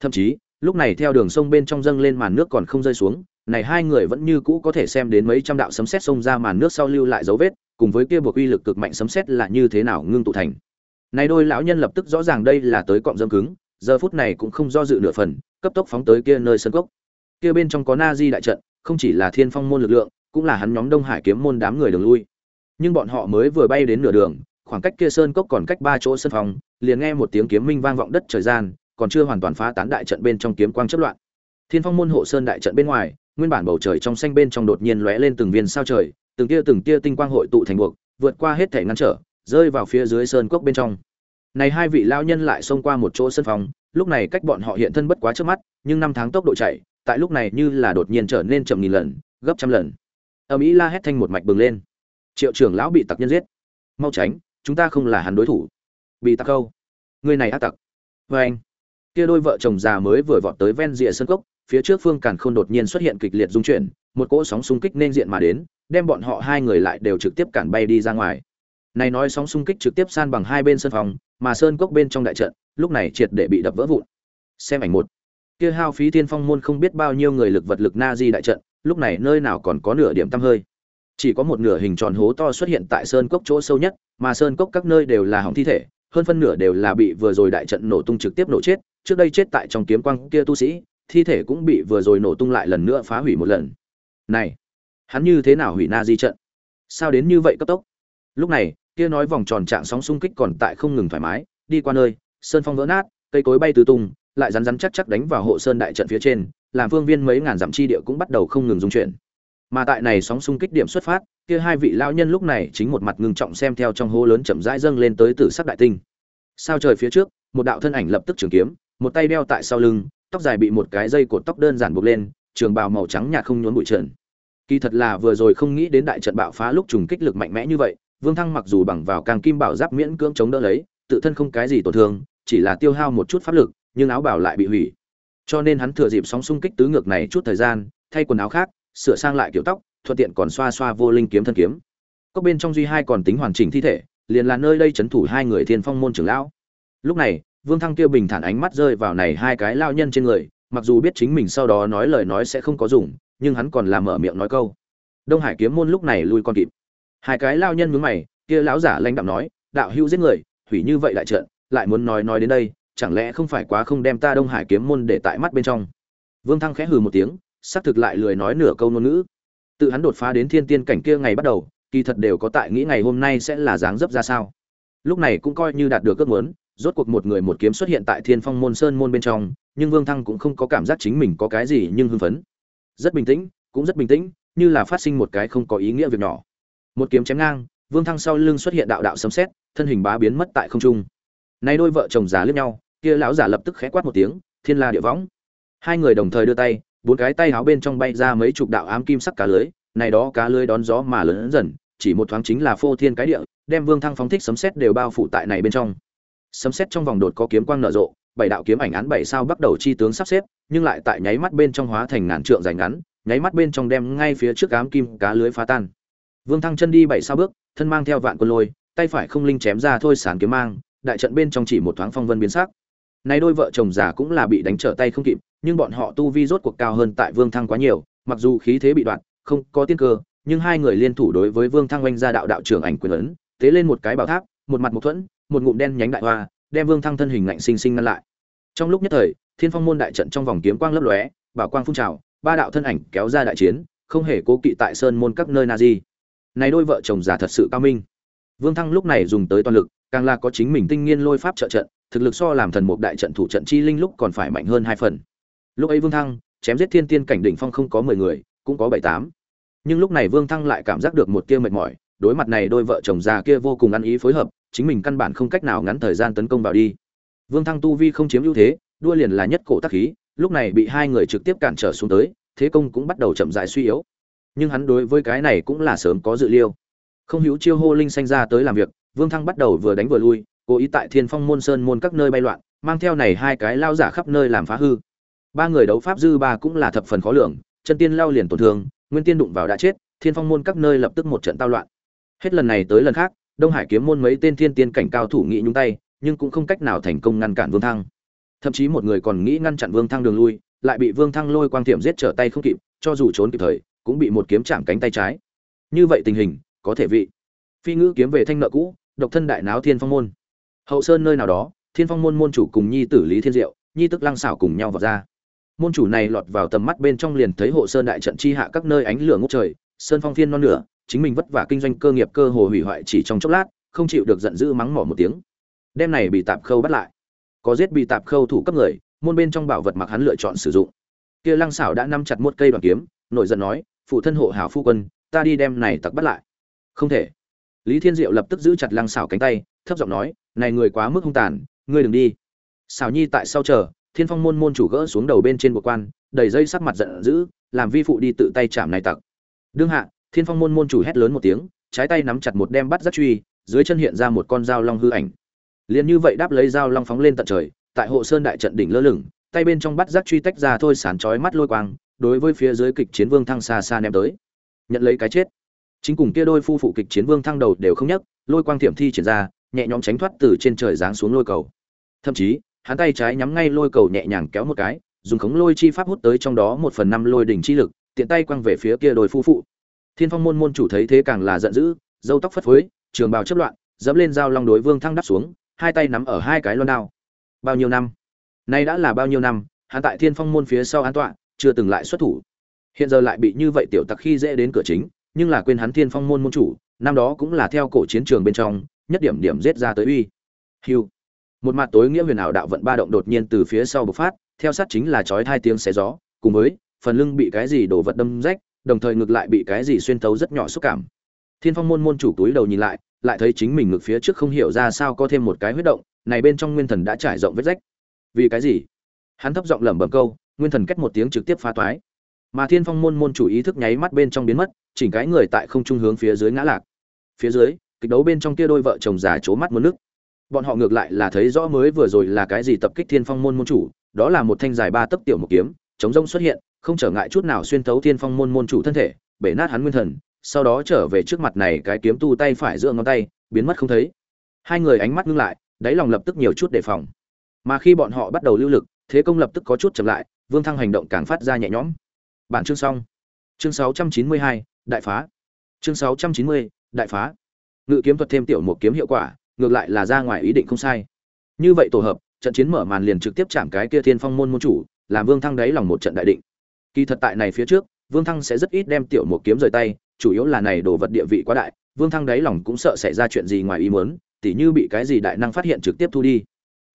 Thậm chí, lúc này theo đường sông bên trong dâng lên màn nước còn không rơi xuống, này hai người vẫn như cũ có thể xem đến mấy trăm đạo sấm sét xông ra màn nước sau lưu lại dấu vết, cùng với kia buộc uy lực cực mạnh sấm sét là như thế nào ngưng tụ thành. Này đôi lão nhân lập tức rõ ràng đây là tới cọng dâm cứng, giờ phút này cũng không do dự nửa phần, cấp tốc phóng tới kia nơi sân cốc. Kia bên trong có na di đại trận không chỉ là thiên phong môn lực lượng, cũng là hắn nhóm đông hải kiếm môn đám người đường lui. Nhưng bọn họ mới vừa bay đến nửa đường, khoảng cách kia sơn cốc còn cách ba chỗ sân phòng, liền nghe một tiếng kiếm minh vang vọng đất trời gian, còn chưa hoàn toàn phá tán đại trận bên trong kiếm quang chất loạn. Thiên phong môn hộ sơn đại trận bên ngoài, nguyên bản bầu trời trong xanh bên trong đột nhiên lóe lên từng viên sao trời, từng tia từng tia tinh quang hội tụ thành buộc, vượt qua hết thể ngăn trở, rơi vào phía dưới sơn cốc bên trong. Này hai vị lao nhân lại xông qua một chỗ sân phòng, lúc này cách bọn họ hiện thân bất quá trước mắt, nhưng năm tháng tốc độ chạy tại lúc này như là đột nhiên trở nên chậm nghìn lần, gấp trăm lần. Âm ý la hét thanh một mạch bừng lên. Triệu trưởng lão bị tặc nhân giết. Mau tránh, chúng ta không là hắn đối thủ. Bị tặc câu. Người này ác tặc. Vê anh, kia đôi vợ chồng già mới vừa vọt tới ven rìa sân cốc, phía trước phương càn khôn đột nhiên xuất hiện kịch liệt dung chuyển, một cỗ sóng xung kích nên diện mà đến, đem bọn họ hai người lại đều trực tiếp cản bay đi ra ngoài. Này nói sóng xung kích trực tiếp san bằng hai bên sân phòng, mà sơn cốc bên trong đại trận, lúc này triệt để bị đập vỡ vụn. Xem ảnh một kia hao phí tiên phong môn không biết bao nhiêu người lực vật lực na di đại trận, lúc này nơi nào còn có nửa điểm tăm hơi. Chỉ có một nửa hình tròn hố to xuất hiện tại sơn cốc chỗ sâu nhất, mà sơn cốc các nơi đều là hỏng thi thể, hơn phân nửa đều là bị vừa rồi đại trận nổ tung trực tiếp nổ chết, trước đây chết tại trong kiếm quang kia tu sĩ, thi thể cũng bị vừa rồi nổ tung lại lần nữa phá hủy một lần. Này, hắn như thế nào hủy na di trận? Sao đến như vậy cấp tốc? Lúc này, kia nói vòng tròn trạng sóng xung kích còn tại không ngừng thoải mái, đi qua nơi, sơn phong vỡ nát, cây cối bay tứ tung lại rắn rắn chắc chắc đánh vào hộ sơn đại trận phía trên, làm phương viên mấy ngàn dặm chi địa cũng bắt đầu không ngừng dung chuyển. Mà tại này sóng xung kích điểm xuất phát, kia hai vị lão nhân lúc này chính một mặt ngưng trọng xem theo trong hố lớn chậm rãi dâng lên tới tử sắc đại tinh. Sao trời phía trước, một đạo thân ảnh lập tức trường kiếm, một tay đeo tại sau lưng, tóc dài bị một cái dây cột tóc đơn giản buộc lên, trường bào màu trắng nhạt không nhốn bụi trần. Kỳ thật là vừa rồi không nghĩ đến đại trận bạo phá lúc trùng kích lực mạnh mẽ như vậy, vương thăng mặc dù bằng vào càng kim bảo giáp miễn cưỡng chống đỡ lấy, tự thân không cái gì tổn thương, chỉ là tiêu hao một chút pháp lực nhưng áo bảo lại bị hủy. Cho nên hắn thừa dịp sóng xung kích tứ ngược này chút thời gian, thay quần áo khác, sửa sang lại kiểu tóc, thuận tiện còn xoa xoa vô linh kiếm thân kiếm. Cốc bên trong duy hai còn tính hoàn chỉnh thi thể, liền là nơi đây trấn thủ hai người thiên phong môn trưởng lão. Lúc này, vương thăng kia bình thản ánh mắt rơi vào này hai cái lao nhân trên người, mặc dù biết chính mình sau đó nói lời nói sẽ không có dùng, nhưng hắn còn làm mở miệng nói câu. Đông hải kiếm môn lúc này lui con kịp. Hai cái lao nhân mướn mày, kia lão giả lãnh đạm nói, đạo hữu giết người, hủy như vậy lại trợn lại muốn nói nói đến đây chẳng lẽ không phải quá không đem ta đông hải kiếm môn để tại mắt bên trong? Vương thăng khẽ hừ một tiếng, xác thực lại lười nói nửa câu ngôn ngữ. Tự hắn đột phá đến thiên tiên cảnh kia ngày bắt đầu, kỳ thật đều có tại nghĩ ngày hôm nay sẽ là dáng dấp ra sao. Lúc này cũng coi như đạt được ước muốn, rốt cuộc một người một kiếm xuất hiện tại thiên phong môn sơn môn bên trong, nhưng vương thăng cũng không có cảm giác chính mình có cái gì nhưng hưng phấn. Rất bình tĩnh, cũng rất bình tĩnh, như là phát sinh một cái không có ý nghĩa việc nhỏ. Một kiếm chém ngang, vương thăng sau lưng xuất hiện đạo đạo sấm sét, thân hình bá biến mất tại không trung. Nay đôi vợ chồng già liếc nhau kia lão giả lập tức khẽ quát một tiếng, thiên la địa võng. Hai người đồng thời đưa tay, bốn cái tay áo bên trong bay ra mấy chục đạo ám kim sắc cá lưới, này đó cá lưới đón gió mà lớn dần, chỉ một thoáng chính là phô thiên cái địa, đem vương thăng phóng thích sấm sét đều bao phủ tại này bên trong. Sấm sét trong vòng đột có kiếm quang nở rộ, bảy đạo kiếm ảnh án bảy sao bắt đầu chi tướng sắp xếp, nhưng lại tại nháy mắt bên trong hóa thành ngàn trượng dài ngắn, nháy mắt bên trong đem ngay phía trước ám kim cá lưới phá tan. Vương thăng chân đi bảy sao bước, thân mang theo vạn quân lôi, tay phải không linh chém ra thôi sàn kiếm mang, đại trận bên trong chỉ một thoáng phong vân biến sắc nay đôi vợ chồng già cũng là bị đánh trở tay không kịp, nhưng bọn họ tu vi rốt cuộc cao hơn tại vương thăng quá nhiều, mặc dù khí thế bị đoạn, không có tiên cơ, nhưng hai người liên thủ đối với vương thăng oanh ra đạo đạo trưởng ảnh quyền ấn, tế lên một cái bảo tháp, một mặt một thuẫn, một ngụm đen nhánh đại hoa, đem vương thăng thân hình ngạnh sinh sinh ngăn lại. Trong lúc nhất thời, thiên phong môn đại trận trong vòng kiếm quang lấp lóe, bảo quang phun trào, ba đạo thân ảnh kéo ra đại chiến, không hề cố kỵ tại sơn môn các nơi na di này đôi vợ chồng già thật sự cao minh. Vương thăng lúc này dùng tới toàn lực, càng là có chính mình tinh nghiên lôi pháp trợ trận thực lực so làm thần mục đại trận thủ trận chi linh lúc còn phải mạnh hơn hai phần. Lúc ấy vương thăng chém giết thiên tiên cảnh đỉnh phong không có mười người, cũng có bảy tám. Nhưng lúc này vương thăng lại cảm giác được một tia mệt mỏi, đối mặt này đôi vợ chồng già kia vô cùng ăn ý phối hợp, chính mình căn bản không cách nào ngắn thời gian tấn công vào đi. Vương thăng tu vi không chiếm ưu thế, đua liền là nhất cổ tác khí, lúc này bị hai người trực tiếp cản trở xuống tới, thế công cũng bắt đầu chậm dại suy yếu. Nhưng hắn đối với cái này cũng là sớm có dự liêu không hữu chiêu hô linh sanh ra tới làm việc, vương thăng bắt đầu vừa đánh vừa lui cố ý tại thiên phong môn sơn môn các nơi bay loạn, mang theo này hai cái lao giả khắp nơi làm phá hư. Ba người đấu pháp dư ba cũng là thập phần khó lường, chân tiên lao liền tổn thương, nguyên tiên đụng vào đã chết, thiên phong môn các nơi lập tức một trận tao loạn. Hết lần này tới lần khác, đông hải kiếm môn mấy tên thiên tiên cảnh cao thủ nghị nhúng tay, nhưng cũng không cách nào thành công ngăn cản vương thăng. Thậm chí một người còn nghĩ ngăn chặn vương thăng đường lui, lại bị vương thăng lôi quang tiệm giết trở tay không kịp, cho dù trốn kịp thời, cũng bị một kiếm chạm cánh tay trái. Như vậy tình hình, có thể vị. Phi ngữ kiếm về thanh nợ cũ, độc thân đại náo thiên phong môn hậu sơn nơi nào đó, thiên phong môn môn chủ cùng nhi tử lý thiên diệu, nhi tức lăng xảo cùng nhau vào ra. Môn chủ này lọt vào tầm mắt bên trong liền thấy hộ sơn đại trận chi hạ các nơi ánh lửa ngút trời, sơn phong thiên non nửa, chính mình vất vả kinh doanh cơ nghiệp cơ hồ hủy hoại chỉ trong chốc lát, không chịu được giận dữ mắng mỏ một tiếng. Đêm này bị tạp khâu bắt lại. Có giết bị tạp khâu thủ cấp người, môn bên trong bảo vật mặc hắn lựa chọn sử dụng. Kia lăng xảo đã nắm chặt một cây đoàn kiếm, nổi giận nói, phụ thân hộ hảo phu quân, ta đi đem này tặc bắt lại. Không thể. Lý thiên diệu lập tức giữ chặt lăng xảo cánh tay thấp giọng nói, này người quá mức hung tàn, ngươi đừng đi. Xảo nhi tại sau chờ, thiên phong môn môn chủ gỡ xuống đầu bên trên bộ quan, đầy dây sắc mặt giận dữ, làm vi phụ đi tự tay chạm này tặc. Đương hạ, thiên phong môn môn chủ hét lớn một tiếng, trái tay nắm chặt một đem bắt rất truy, dưới chân hiện ra một con dao long hư ảnh. Liền như vậy đáp lấy dao long phóng lên tận trời, tại hộ sơn đại trận đỉnh lơ lửng, tay bên trong bắt giác truy tách ra thôi sán chói mắt lôi quang, đối với phía dưới kịch chiến vương thăng xa xa ném tới. Nhận lấy cái chết. Chính cùng kia đôi phu phụ kịch chiến vương thăng đầu đều không nhấc, lôi quang thiểm thi triển ra nhẹ nhõm tránh thoát từ trên trời giáng xuống lôi cầu. Thậm chí, hắn tay trái nhắm ngay lôi cầu nhẹ nhàng kéo một cái, dùng khống lôi chi pháp hút tới trong đó một phần năm lôi đỉnh chi lực, tiện tay quăng về phía kia đôi phu phụ. Thiên phong môn môn chủ thấy thế càng là giận dữ râu tóc phất phới, trường bào chấp loạn, dẫm lên dao long đối vương thăng đắp xuống, hai tay nắm ở hai cái loan đao. Bao nhiêu năm? Nay đã là bao nhiêu năm, hắn tại thiên phong môn phía sau an tọa, chưa từng lại xuất thủ. Hiện giờ lại bị như vậy tiểu tặc khi dễ đến cửa chính, nhưng là quên hắn thiên phong môn môn chủ, năm đó cũng là theo cổ chiến trường bên trong nhất điểm điểm giết ra tới uy. Hưu, một mặt tối nghĩa huyền ảo đạo vận ba động đột nhiên từ phía sau bộc phát theo sát chính là chói hai tiếng xé gió cùng với phần lưng bị cái gì đổ vật đâm rách đồng thời ngực lại bị cái gì xuyên thấu rất nhỏ xúc cảm. Thiên phong môn môn chủ túi đầu nhìn lại lại thấy chính mình ngực phía trước không hiểu ra sao có thêm một cái huyết động này bên trong nguyên thần đã trải rộng vết rách. Vì cái gì? Hắn thấp giọng lẩm bẩm câu nguyên thần cách một tiếng trực tiếp phá toái. Mà thiên phong môn môn chủ ý thức nháy mắt bên trong biến mất chỉnh cái người tại không trung hướng phía dưới ngã lạc. Phía dưới kịch đấu bên trong kia đôi vợ chồng già c mắt muốn nước. Bọn họ ngược lại là thấy rõ mới vừa rồi là cái gì tập kích thiên phong môn môn chủ đó là một thanh dài ba tấc tiểu một kiếm chống rông xuất hiện không trở ngại chút nào xuyên thấu thiên phong môn môn chủ thân thể bể nát hắn nguyên thần sau đó trở về trước mặt này cái kiếm tu tay phải giữa ngón tay biến mất không thấy. Hai người ánh mắt ngưng lại đáy lòng lập tức nhiều chút đề phòng. Mà khi bọn họ bắt đầu lưu lực thế công lập tức có chút chậm lại vương thăng hành động càng phát ra nhẹ nhõm. Bản chương xong. Chương 692, đại phá. Chương 690, đại phá ngự kiếm thuật thêm tiểu một kiếm hiệu quả, ngược lại là ra ngoài ý định không sai. Như vậy tổ hợp, trận chiến mở màn liền trực tiếp chạm cái kia thiên phong môn môn chủ, làm vương thăng đáy lòng một trận đại định. Kỳ thật tại này phía trước, vương thăng sẽ rất ít đem tiểu một kiếm rời tay, chủ yếu là này đồ vật địa vị quá đại, vương thăng đáy lòng cũng sợ xảy ra chuyện gì ngoài ý muốn, tỉ như bị cái gì đại năng phát hiện trực tiếp thu đi.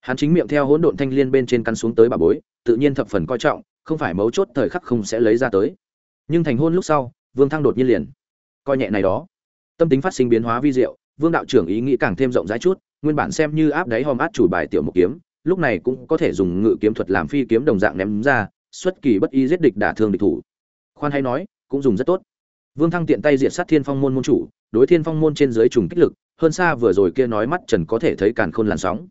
Hắn chính miệng theo hỗn độn thanh liên bên trên căn xuống tới bà bối, tự nhiên thập phần coi trọng, không phải mấu chốt thời khắc không sẽ lấy ra tới. Nhưng thành hôn lúc sau, vương thăng đột nhiên liền coi nhẹ này đó tâm tính phát sinh biến hóa vi diệu, vương đạo trưởng ý nghĩ càng thêm rộng rãi chút, nguyên bản xem như áp đáy hòm át chủ bài tiểu một kiếm, lúc này cũng có thể dùng ngự kiếm thuật làm phi kiếm đồng dạng ném ra, xuất kỳ bất y giết địch đả thương địch thủ. Khoan hay nói, cũng dùng rất tốt. Vương thăng tiện tay diệt sát thiên phong môn môn chủ, đối thiên phong môn trên dưới trùng kích lực, hơn xa vừa rồi kia nói mắt trần có thể thấy càn khôn làn sóng.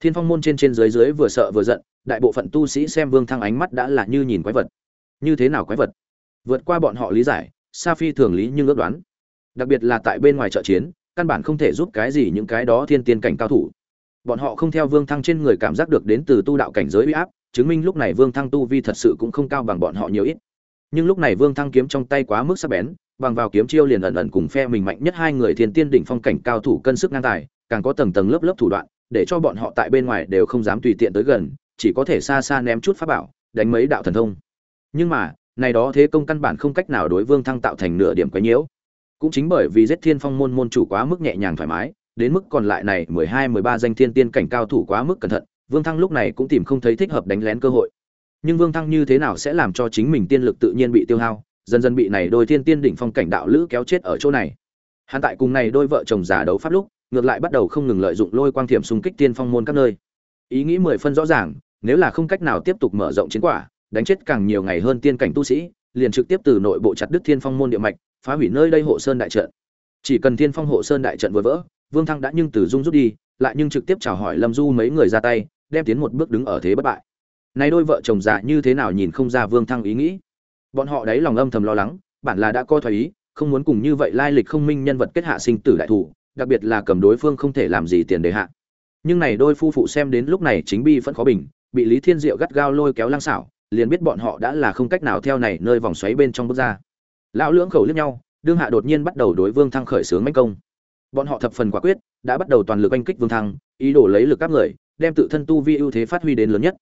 Thiên phong môn trên trên dưới dưới vừa sợ vừa giận, đại bộ phận tu sĩ xem vương thăng ánh mắt đã là như nhìn quái vật. Như thế nào quái vật? Vượt qua bọn họ lý giải, sa phi thường lý nhưng ước đoán đặc biệt là tại bên ngoài trợ chiến, căn bản không thể giúp cái gì những cái đó thiên tiên cảnh cao thủ. Bọn họ không theo vương thăng trên người cảm giác được đến từ tu đạo cảnh giới uy áp, chứng minh lúc này vương thăng tu vi thật sự cũng không cao bằng bọn họ nhiều ít. Nhưng lúc này vương thăng kiếm trong tay quá mức sắc bén, bằng vào kiếm chiêu liền ẩn ẩn cùng phe mình mạnh nhất hai người thiên tiên đỉnh phong cảnh cao thủ cân sức ngang tài, càng có tầng tầng lớp lớp thủ đoạn, để cho bọn họ tại bên ngoài đều không dám tùy tiện tới gần, chỉ có thể xa xa ném chút pháp bảo, đánh mấy đạo thần thông. Nhưng mà, này đó thế công căn bản không cách nào đối vương thăng tạo thành nửa điểm quấy nhiễu cũng chính bởi vì giết thiên phong môn môn chủ quá mức nhẹ nhàng thoải mái, đến mức còn lại này mười hai, mười ba danh thiên tiên cảnh cao thủ quá mức cẩn thận, vương thăng lúc này cũng tìm không thấy thích hợp đánh lén cơ hội. Nhưng vương thăng như thế nào sẽ làm cho chính mình tiên lực tự nhiên bị tiêu hao, dần dần bị này đôi thiên tiên đỉnh phong cảnh đạo lữ kéo chết ở chỗ này. Hắn tại cùng này đôi vợ chồng giả đấu pháp lúc, ngược lại bắt đầu không ngừng lợi dụng lôi quang thiểm xung kích tiên phong môn các nơi. Ý nghĩ mười phân rõ ràng, nếu là không cách nào tiếp tục mở rộng chiến quả, đánh chết càng nhiều ngày hơn tiên cảnh tu sĩ, liền trực tiếp từ nội bộ chặt đức thiên phong môn địa mạch phá hủy nơi đây hộ sơn đại trận. Chỉ cần thiên phong hộ sơn đại trận vừa vỡ, vương thăng đã nhưng từ dung rút đi, lại nhưng trực tiếp chào hỏi lâm du mấy người ra tay, đem tiến một bước đứng ở thế bất bại. Nay đôi vợ chồng già như thế nào nhìn không ra vương thăng ý nghĩ. Bọn họ đấy lòng âm thầm lo lắng, bản là đã coi thoái ý, không muốn cùng như vậy lai lịch không minh nhân vật kết hạ sinh tử đại thủ, đặc biệt là cầm đối phương không thể làm gì tiền đề hạ. Nhưng này đôi phu phụ xem đến lúc này chính bi vẫn khó bình, bị lý thiên diệu gắt gao lôi kéo lang xảo, liền biết bọn họ đã là không cách nào theo này nơi vòng xoáy bên trong bước ra lão lưỡng khẩu liếc nhau, đương hạ đột nhiên bắt đầu đối vương thăng khởi xướng manh công. Bọn họ thập phần quả quyết, đã bắt đầu toàn lực oanh kích vương thăng, ý đồ lấy lực các người, đem tự thân tu vi ưu thế phát huy đến lớn nhất.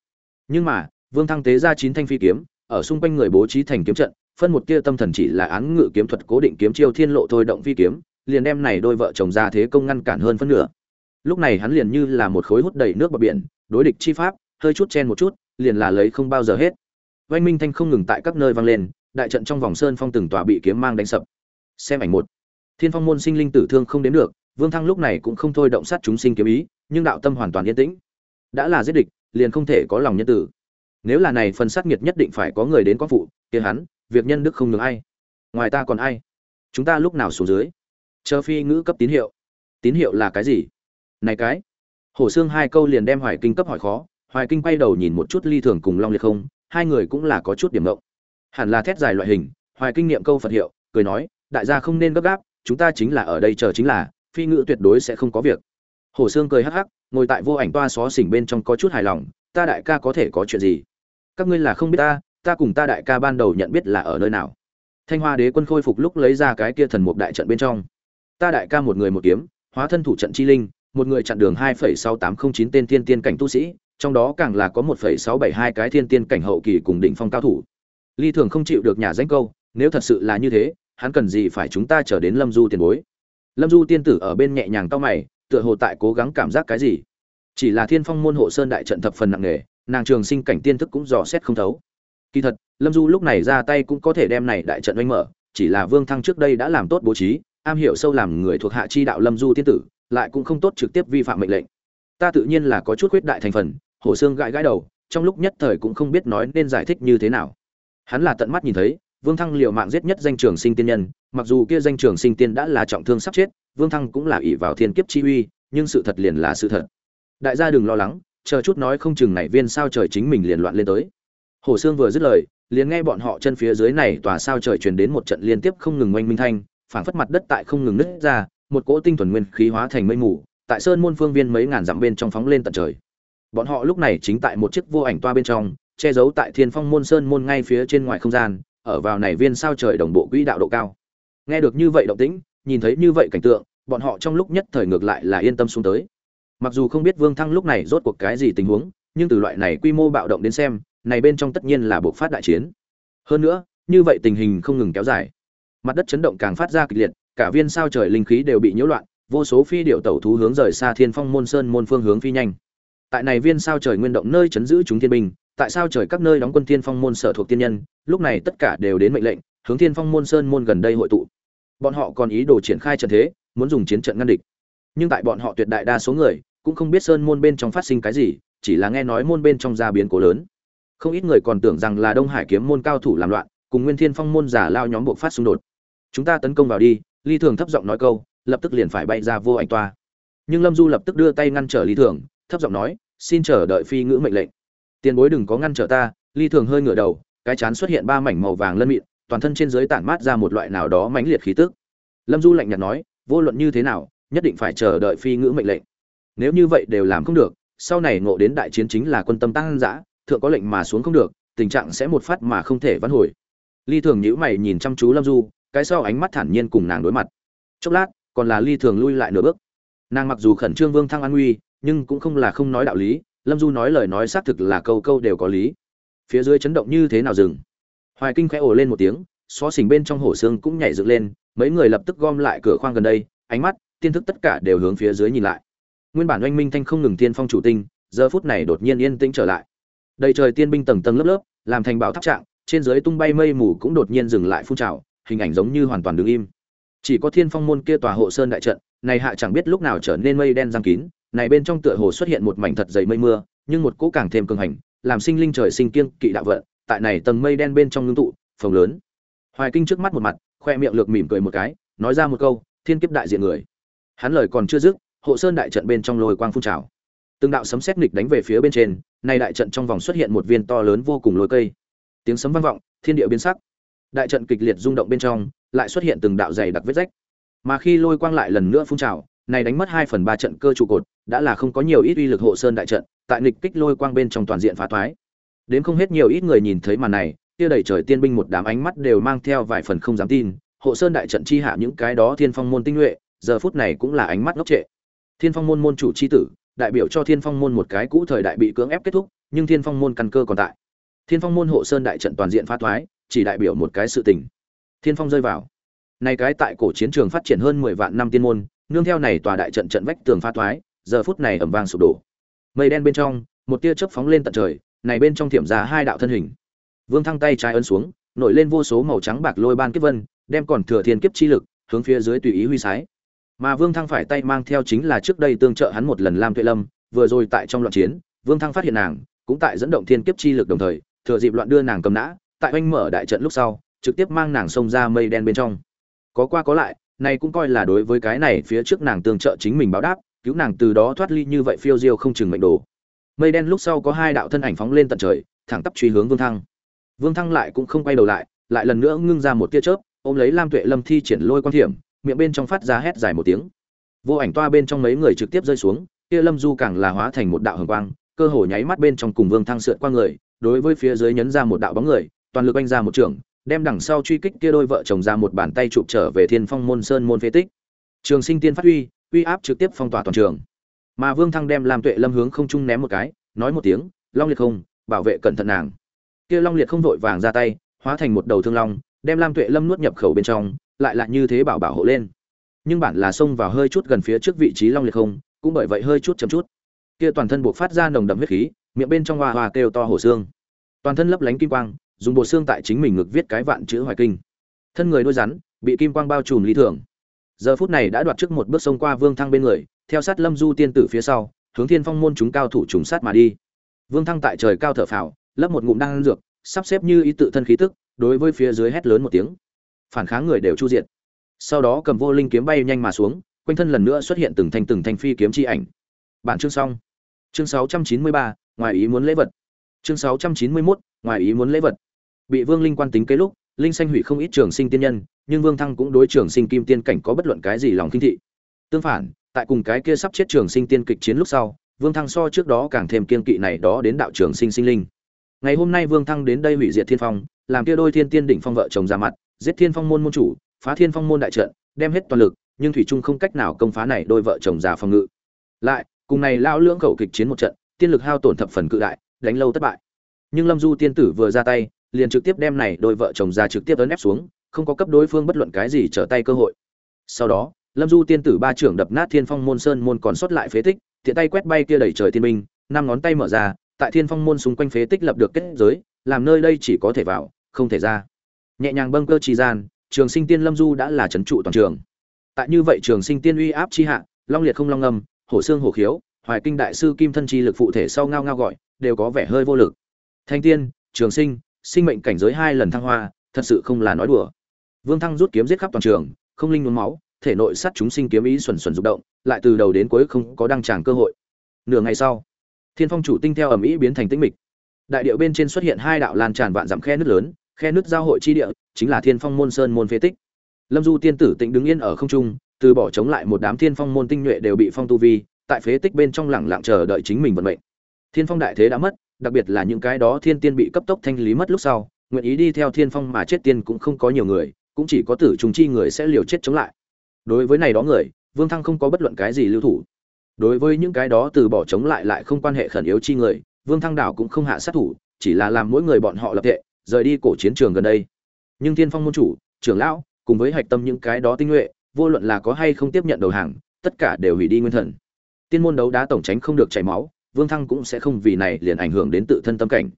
Nhưng mà, vương thăng tế ra chín thanh phi kiếm, ở xung quanh người bố trí thành kiếm trận, phân một tia tâm thần chỉ là án ngự kiếm thuật cố định kiếm chiêu thiên lộ thôi động phi kiếm, liền đem này đôi vợ chồng ra thế công ngăn cản hơn phân nửa. Lúc này hắn liền như là một khối hút đầy nước bờ biển, đối địch chi pháp, hơi chút chen một chút, liền là lấy không bao giờ hết. Oanh minh thanh không ngừng tại các nơi vang lên đại trận trong vòng sơn phong từng tòa bị kiếm mang đánh sập. Xem ảnh một. Thiên phong môn sinh linh tử thương không đến được, vương thăng lúc này cũng không thôi động sát chúng sinh kiếm ý, nhưng đạo tâm hoàn toàn yên tĩnh. Đã là giết địch, liền không thể có lòng nhân tử. Nếu là này phần sát nghiệt nhất định phải có người đến có phụ, kia hắn, việc nhân đức không được ai. Ngoài ta còn ai? Chúng ta lúc nào xuống dưới? Chờ phi ngữ cấp tín hiệu. Tín hiệu là cái gì? Này cái. Hổ xương hai câu liền đem hoài kinh cấp hỏi khó, hoài kinh quay đầu nhìn một chút ly thường cùng long liệt không, hai người cũng là có chút điểm ngộng hẳn là thét dài loại hình, hoài kinh nghiệm câu phật hiệu, cười nói, đại gia không nên gấp gáp, chúng ta chính là ở đây chờ chính là, phi ngữ tuyệt đối sẽ không có việc. Hồ sương cười hắc hắc, ngồi tại vô ảnh toa xó xỉnh bên trong có chút hài lòng, ta đại ca có thể có chuyện gì? Các ngươi là không biết ta ta cùng ta đại ca ban đầu nhận biết là ở nơi nào. Thanh hoa đế quân khôi phục lúc lấy ra cái kia thần mục đại trận bên trong. Ta đại ca một người một kiếm, hóa thân thủ trận chi linh, một người chặn đường hai phẩy sáu tám không chín tên thiên tiên cảnh tu sĩ, trong đó càng là có một phẩy sáu bảy hai cái thiên tiên cảnh hậu kỳ cùng đỉnh phong cao thủ ly thường không chịu được nhà danh câu, nếu thật sự là như thế, hắn cần gì phải chúng ta trở đến lâm du tiền bối? Lâm du tiên tử ở bên nhẹ nhàng tao mày, tựa hồ tại cố gắng cảm giác cái gì. Chỉ là thiên phong môn hộ sơn đại trận thập phần nặng nề, nàng trường sinh cảnh tiên thức cũng dò xét không thấu. Kỳ thật, lâm du lúc này ra tay cũng có thể đem này đại trận oanh mở, chỉ là vương thăng trước đây đã làm tốt bố trí, am hiểu sâu làm người thuộc hạ chi đạo lâm du tiên tử, lại cũng không tốt trực tiếp vi phạm mệnh lệnh. Ta tự nhiên là có chút khuyết đại thành phần hồ xương gãi gãi đầu, trong lúc nhất thời cũng không biết nói nên giải thích như thế nào hắn là tận mắt nhìn thấy Vương Thăng liều mạng giết nhất danh trường sinh tiên nhân, mặc dù kia danh trường sinh tiên đã là trọng thương sắp chết, Vương Thăng cũng là ỷ vào thiên kiếp chi uy, nhưng sự thật liền là sự thật. Đại gia đừng lo lắng chờ chút nói không chừng này viên sao trời chính mình liền loạn lên tới. Hồ sương vừa dứt lời liền nghe bọn họ chân phía dưới này tòa sao trời truyền đến một trận liên tiếp không ngừng oanh minh thanh phảng phất mặt đất tại không ngừng nứt ra một cỗ tinh thuần nguyên khí hóa thành mây mù tại sơn môn phương viên mấy ngàn dặm bên trong phóng lên tận trời. Bọn họ lúc này chính tại một chiếc vô ảnh toa bên trong che giấu tại thiên phong môn sơn môn ngay phía trên ngoài không gian, ở vào này viên sao trời đồng bộ quỹ đạo độ cao. Nghe được như vậy động tĩnh, nhìn thấy như vậy cảnh tượng, bọn họ trong lúc nhất thời ngược lại là yên tâm xuống tới. Mặc dù không biết vương thăng lúc này rốt cuộc cái gì tình huống, nhưng từ loại này quy mô bạo động đến xem, này bên trong tất nhiên là buộc phát đại chiến. Hơn nữa, như vậy tình hình không ngừng kéo dài. Mặt đất chấn động càng phát ra kịch liệt, cả viên sao trời linh khí đều bị nhiễu loạn, vô số phi điệu tẩu thú hướng rời xa thiên phong môn sơn môn phương hướng phi nhanh. Tại này viên sao trời nguyên động nơi chấn giữ chúng thiên binh tại sao trời các nơi đóng quân thiên phong môn sở thuộc tiên nhân, lúc này tất cả đều đến mệnh lệnh, hướng thiên phong môn sơn môn gần đây hội tụ. Bọn họ còn ý đồ triển khai trận thế, muốn dùng chiến trận ngăn địch. Nhưng tại bọn họ tuyệt đại đa số người, cũng không biết sơn môn bên trong phát sinh cái gì, chỉ là nghe nói môn bên trong ra biến cố lớn. Không ít người còn tưởng rằng là đông hải kiếm môn cao thủ làm loạn, cùng nguyên thiên phong môn giả lao nhóm bộ phát xung đột. Chúng ta tấn công vào đi ly thường thấp giọng nói câu, lập tức liền phải bay ra vô ảnh toa. Nhưng lâm du lập tức đưa tay ngăn trở Lý thường, thấp giọng nói, xin chờ đợi phi ngữ mệnh lệnh tiền bối đừng có ngăn trở ta, ly thường hơi ngửa đầu, cái chán xuất hiện ba mảnh màu vàng lân mịn, toàn thân trên dưới tản mát ra một loại nào đó mãnh liệt khí tức. Lâm du lạnh nhạt nói, vô luận như thế nào, nhất định phải chờ đợi phi ngữ mệnh lệnh. Nếu như vậy đều làm không được, sau này ngộ đến đại chiến chính là quân tâm tăng dã, thượng có lệnh mà xuống không được, tình trạng sẽ một phát mà không thể vãn hồi. Ly thường nhíu mày nhìn chăm chú lâm du, cái sau ánh mắt thản nhiên cùng nàng đối mặt. Chốc lát, còn là ly thường lui lại nửa bước. Nàng mặc dù khẩn trương vương thăng an nguy, nhưng cũng không là không nói đạo lý lâm du nói lời nói xác thực là câu câu đều có lý. Phía dưới chấn động như thế nào dừng? Hoài kinh khẽ ồ lên một tiếng, xó xỉnh bên trong hổ xương cũng nhảy dựng lên, mấy người lập tức gom lại cửa khoang gần đây, ánh mắt, tiên thức tất cả đều hướng phía dưới nhìn lại. Nguyên bản oanh minh thanh không ngừng tiên phong chủ tinh, giờ phút này đột nhiên yên tĩnh trở lại. Đầy trời tiên binh tầng tầng lớp lớp, làm thành bão tháp trạng, trên dưới tung bay mây mù cũng đột nhiên dừng lại phun trào, hình ảnh giống như hoàn toàn đứng im. Chỉ có thiên phong môn kia tòa hộ sơn đại trận, này hạ chẳng biết lúc nào trở nên mây đen giang kín này bên trong tựa hồ xuất hiện một mảnh thật dày mây mưa, nhưng một cỗ càng thêm cường hành, làm sinh linh trời sinh kiêng kỵ đạo vận, tại này tầng mây đen bên trong ngưng tụ, phồng lớn. Hoài kinh trước mắt một mặt, khoe miệng lược mỉm cười một cái, nói ra một câu, thiên kiếp đại diện người. Hắn lời còn chưa dứt, hộ sơn đại trận bên trong lôi quang phun trào. Từng đạo sấm sét nghịch đánh về phía bên trên nay đại trận trong vòng xuất hiện một viên to lớn vô cùng lôi cây. Tiếng sấm vang vọng, thiên địa biến sắc. Đại trận kịch liệt rung động bên trong, lại xuất hiện từng đạo dày đặc vết rách. Mà khi lôi quang lại lần nữa phun trào, này đánh mất hai phần ba trận cơ trụ cột đã là không có nhiều ít uy lực hộ sơn đại trận, tại nghịch kích lôi quang bên trong toàn diện phá toái đến không hết nhiều ít người nhìn thấy màn này, kia đầy trời tiên binh một đám ánh mắt đều mang theo vài phần không dám tin, hộ sơn đại trận chi hạ những cái đó thiên phong môn tinh nhuệ, giờ phút này cũng là ánh mắt ngốc trệ. Thiên phong môn môn chủ chi tử, đại biểu cho thiên phong môn một cái cũ thời đại bị cưỡng ép kết thúc, nhưng thiên phong môn căn cơ còn tại. Thiên phong môn hộ sơn đại trận toàn diện phá thoái, chỉ đại biểu một cái sự tình. Thiên phong rơi vào. Này cái tại cổ chiến trường phát triển hơn mười vạn năm tiên môn, nương theo này tòa đại trận trận vách tường phá thoái giờ phút này ẩm vang sụp đổ. Mây đen bên trong, một tia chớp phóng lên tận trời, này bên trong thiểm ra hai đạo thân hình. Vương thăng tay trái ấn xuống, nổi lên vô số màu trắng bạc lôi ban kiếp vân, đem còn thừa thiên kiếp chi lực, hướng phía dưới tùy ý huy sái. Mà vương thăng phải tay mang theo chính là trước đây tương trợ hắn một lần lam tuệ lâm, vừa rồi tại trong loạn chiến, vương thăng phát hiện nàng, cũng tại dẫn động thiên kiếp chi lực đồng thời, thừa dịp loạn đưa nàng cầm nã, tại oanh mở đại trận lúc sau, trực tiếp mang nàng xông ra mây đen bên trong. Có qua có lại, này cũng coi là đối với cái này phía trước nàng tương trợ chính mình báo đáp cứu nàng từ đó thoát ly như vậy phiêu diêu không chừng mệnh đồ. Mây đen lúc sau có hai đạo thân ảnh phóng lên tận trời, thẳng tắp truy hướng vương thăng. Vương thăng lại cũng không quay đầu lại lại lần nữa ngưng ra một tia chớp, ôm lấy lam tuệ lâm thi triển lôi quan thiểm, miệng bên trong phát ra hét dài một tiếng. Vô ảnh toa bên trong mấy người trực tiếp rơi xuống, kia lâm du càng là hóa thành một đạo hồng quang, cơ hồ nháy mắt bên trong cùng vương thăng sượt qua người, đối với phía dưới nhấn ra một đạo bóng người, toàn lực anh ra một trường, đem đằng sau truy kích kia đôi vợ chồng ra một bàn tay chụp trở về thiên phong môn sơn môn phế tích. Trường sinh tiên phát huy uy áp trực tiếp phong tỏa toàn trường. Mà vương thăng đem làm tuệ lâm hướng không trung ném một cái, nói một tiếng, long liệt không, bảo vệ cẩn thận nàng. Kia long liệt không vội vàng ra tay, hóa thành một đầu thương long, đem lam tuệ lâm nuốt nhập khẩu bên trong, lại là như thế bảo bảo hộ lên. Nhưng bản là xông vào hơi chút gần phía trước vị trí long liệt không, cũng bởi vậy hơi chút chấm chút. Kia toàn thân buộc phát ra nồng đậm huyết khí, miệng bên trong hoa hoa kêu to hổ xương. Toàn thân lấp lánh kim quang, dùng bộ xương tại chính mình ngực viết cái vạn chữ hoài kinh. Thân người đôi rắn, bị kim quang bao trùm lý tưởng giờ phút này đã đoạt trước một bước xông qua vương thăng bên người theo sát lâm du tiên tử phía sau hướng thiên phong môn chúng cao thủ trùng sát mà đi. Vương thăng tại trời cao thở phào lấp một ngụm đang dược sắp xếp như ý tự thân khí tức đối với phía dưới hét lớn một tiếng. Phản kháng người đều chu diện sau đó cầm vô linh kiếm bay nhanh mà xuống quanh thân lần nữa xuất hiện từng thanh từng thanh phi kiếm chi ảnh. Bản chương xong. Chương 693, ngoài ý muốn lễ vật. Chương 691, ngoài ý muốn lễ vật. Bị vương linh quan tính kế lúc linh xanh hủy không ít trường sinh tiên nhân, nhưng vương thăng cũng đối trường sinh kim tiên cảnh có bất luận cái gì lòng kinh thị. Tương phản, tại cùng cái kia sắp chết trường sinh tiên kịch chiến lúc sau, vương thăng so trước đó càng thêm kiên kỵ này đó đến đạo trường sinh sinh linh. Ngày hôm nay vương thăng đến đây hủy diệt thiên phong, làm kia đôi thiên tiên đỉnh phong vợ chồng ra mặt, giết thiên phong môn môn chủ, phá thiên phong môn đại trận, đem hết toàn lực, nhưng thủy trung không cách nào công phá này đôi vợ chồng già phòng ngự. Lại, cùng này lao lưỡng khẩu kịch chiến một trận, tiên lực hao tổn thập phần cự đại, đánh lâu thất bại. Nhưng lâm du tiên tử vừa ra tay liền trực tiếp đem này đôi vợ chồng ra trực tiếp ấn ép xuống không có cấp đối phương bất luận cái gì trở tay cơ hội. Sau đó lâm du tiên tử ba trưởng đập nát thiên phong môn sơn môn còn sót lại phế tích tiện tay quét bay kia đẩy trời thiên minh năm ngón tay mở ra tại thiên phong môn xung quanh phế tích lập được kết giới làm nơi đây chỉ có thể vào không thể ra. Nhẹ nhàng bâng cơ trì gian trường sinh tiên lâm du đã là trấn trụ toàn trường. Tại như vậy trường sinh tiên uy áp chi hạ long liệt không long ngầm, hổ xương hổ khiếu hoài kinh đại sư kim thân chi lực phụ thể sau ngao ngao gọi đều có vẻ hơi vô lực. Thanh tiên trường sinh sinh mệnh cảnh giới hai lần thăng hoa, thật sự không là nói đùa. Vương thăng rút kiếm giết khắp toàn trường, không linh nhuốm máu, thể nội sát chúng sinh kiếm ý xuẩn xuẩn rụng động, lại từ đầu đến cuối không có đăng tràng cơ hội. Nửa ngày sau, thiên phong chủ tinh theo ẩm ý biến thành tĩnh mịch. Đại địa bên trên xuất hiện hai đạo lan tràn vạn dặm khe nứt lớn, khe nứt giao hội chi địa, chính là thiên phong môn sơn môn phế tích. Lâm du tiên tử tĩnh đứng yên ở không trung, từ bỏ chống lại một đám thiên phong môn tinh nhuệ đều bị phong tu vi, tại phế tích bên trong lẳng lặng chờ đợi chính mình vận mệnh. Thiên phong đại thế đã mất đặc biệt là những cái đó thiên tiên bị cấp tốc thanh lý mất lúc sau, nguyện ý đi theo thiên phong mà chết tiên cũng không có nhiều người, cũng chỉ có tử trùng chi người sẽ liều chết chống lại. Đối với này đó người, vương thăng không có bất luận cái gì lưu thủ. Đối với những cái đó từ bỏ chống lại lại không quan hệ khẩn yếu chi người, vương thăng đảo cũng không hạ sát thủ, chỉ là làm mỗi người bọn họ lập tệ, rời đi cổ chiến trường gần đây. Nhưng thiên phong môn chủ, trưởng lão, cùng với hạch tâm những cái đó tinh nhuệ, vô luận là có hay không tiếp nhận đầu hàng, tất cả đều hủy đi nguyên thần. Tiên môn đấu đá tổng tránh không được chảy máu vương thăng cũng sẽ không vì này liền ảnh hưởng đến tự thân tâm cảnh.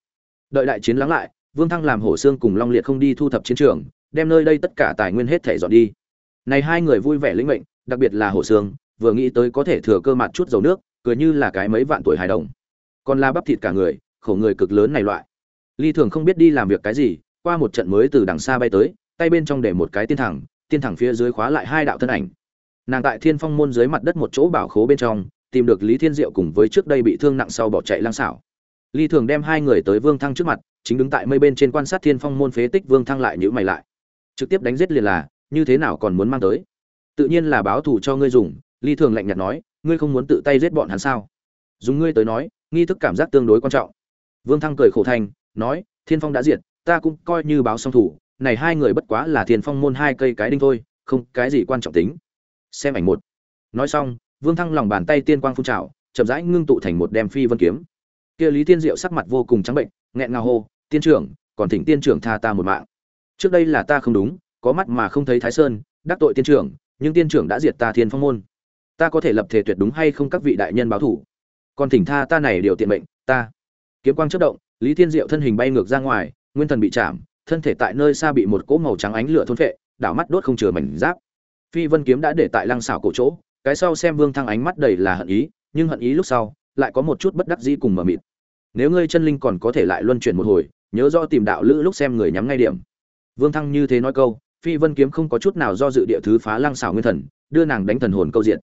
Đợi đại chiến lắng lại, vương thăng làm hổ xương cùng long liệt không đi thu thập chiến trường, đem nơi đây tất cả tài nguyên hết thể dọn đi. Này hai người vui vẻ lĩnh mệnh, đặc biệt là hổ xương, vừa nghĩ tới có thể thừa cơ mặt chút dầu nước, cười như là cái mấy vạn tuổi hài đồng. Còn la bắp thịt cả người, khổ người cực lớn này loại. Ly thường không biết đi làm việc cái gì, qua một trận mới từ đằng xa bay tới, tay bên trong để một cái tiên thẳng tiên thẳng phía dưới khóa lại hai đạo thân ảnh. Nàng tại thiên phong môn dưới mặt đất một chỗ bảo khố bên trong tìm được lý thiên diệu cùng với trước đây bị thương nặng sau bỏ chạy lang xảo. Ly thường đem hai người tới vương thăng trước mặt, chính đứng tại mây bên trên quan sát thiên phong môn phế tích, vương thăng lại nhữ mày lại. Trực tiếp đánh giết liền là, như thế nào còn muốn mang tới? Tự nhiên là báo thù cho ngươi dùng ly thường lạnh nhạt nói, ngươi không muốn tự tay giết bọn hắn sao? Dùng ngươi tới nói, nghi thức cảm giác tương đối quan trọng. Vương thăng cười khổ thành, nói, thiên phong đã diệt, ta cũng coi như báo song thủ, này hai người bất quá là thiên phong môn hai cây cái đinh thôi, không, cái gì quan trọng tính? Xem ảnh một. Nói xong vương thăng lòng bàn tay tiên quang phun trào, chậm rãi ngưng tụ thành một đem phi vân kiếm. Kia lý tiên diệu sắc mặt vô cùng trắng bệnh, nghẹn ngào hô, tiên trưởng, còn thỉnh tiên trưởng tha ta một mạng. Trước đây là ta không đúng, có mắt mà không thấy thái sơn, đắc tội tiên trưởng, nhưng tiên trưởng đã diệt ta thiên phong môn. Ta có thể lập thể tuyệt đúng hay không các vị đại nhân báo thủ? Còn thỉnh tha ta này điều tiện mệnh, ta. Kiếm quang chớp động, lý tiên diệu thân hình bay ngược ra ngoài, nguyên thần bị chạm, thân thể tại nơi xa bị một cỗ màu trắng ánh lửa thôn phệ, đảo mắt đốt không chừa mảnh giáp. Phi vân kiếm đã để tại lăng xảo cổ chỗ cái sau xem vương thăng ánh mắt đầy là hận ý, nhưng hận ý lúc sau, lại có một chút bất đắc dĩ cùng mờ mịt. Nếu ngươi chân linh còn có thể lại luân chuyển một hồi, nhớ do tìm đạo lữ lúc xem người nhắm ngay điểm. Vương thăng như thế nói câu, phi vân kiếm không có chút nào do dự địa thứ phá lăng xảo nguyên thần, đưa nàng đánh thần hồn câu diện.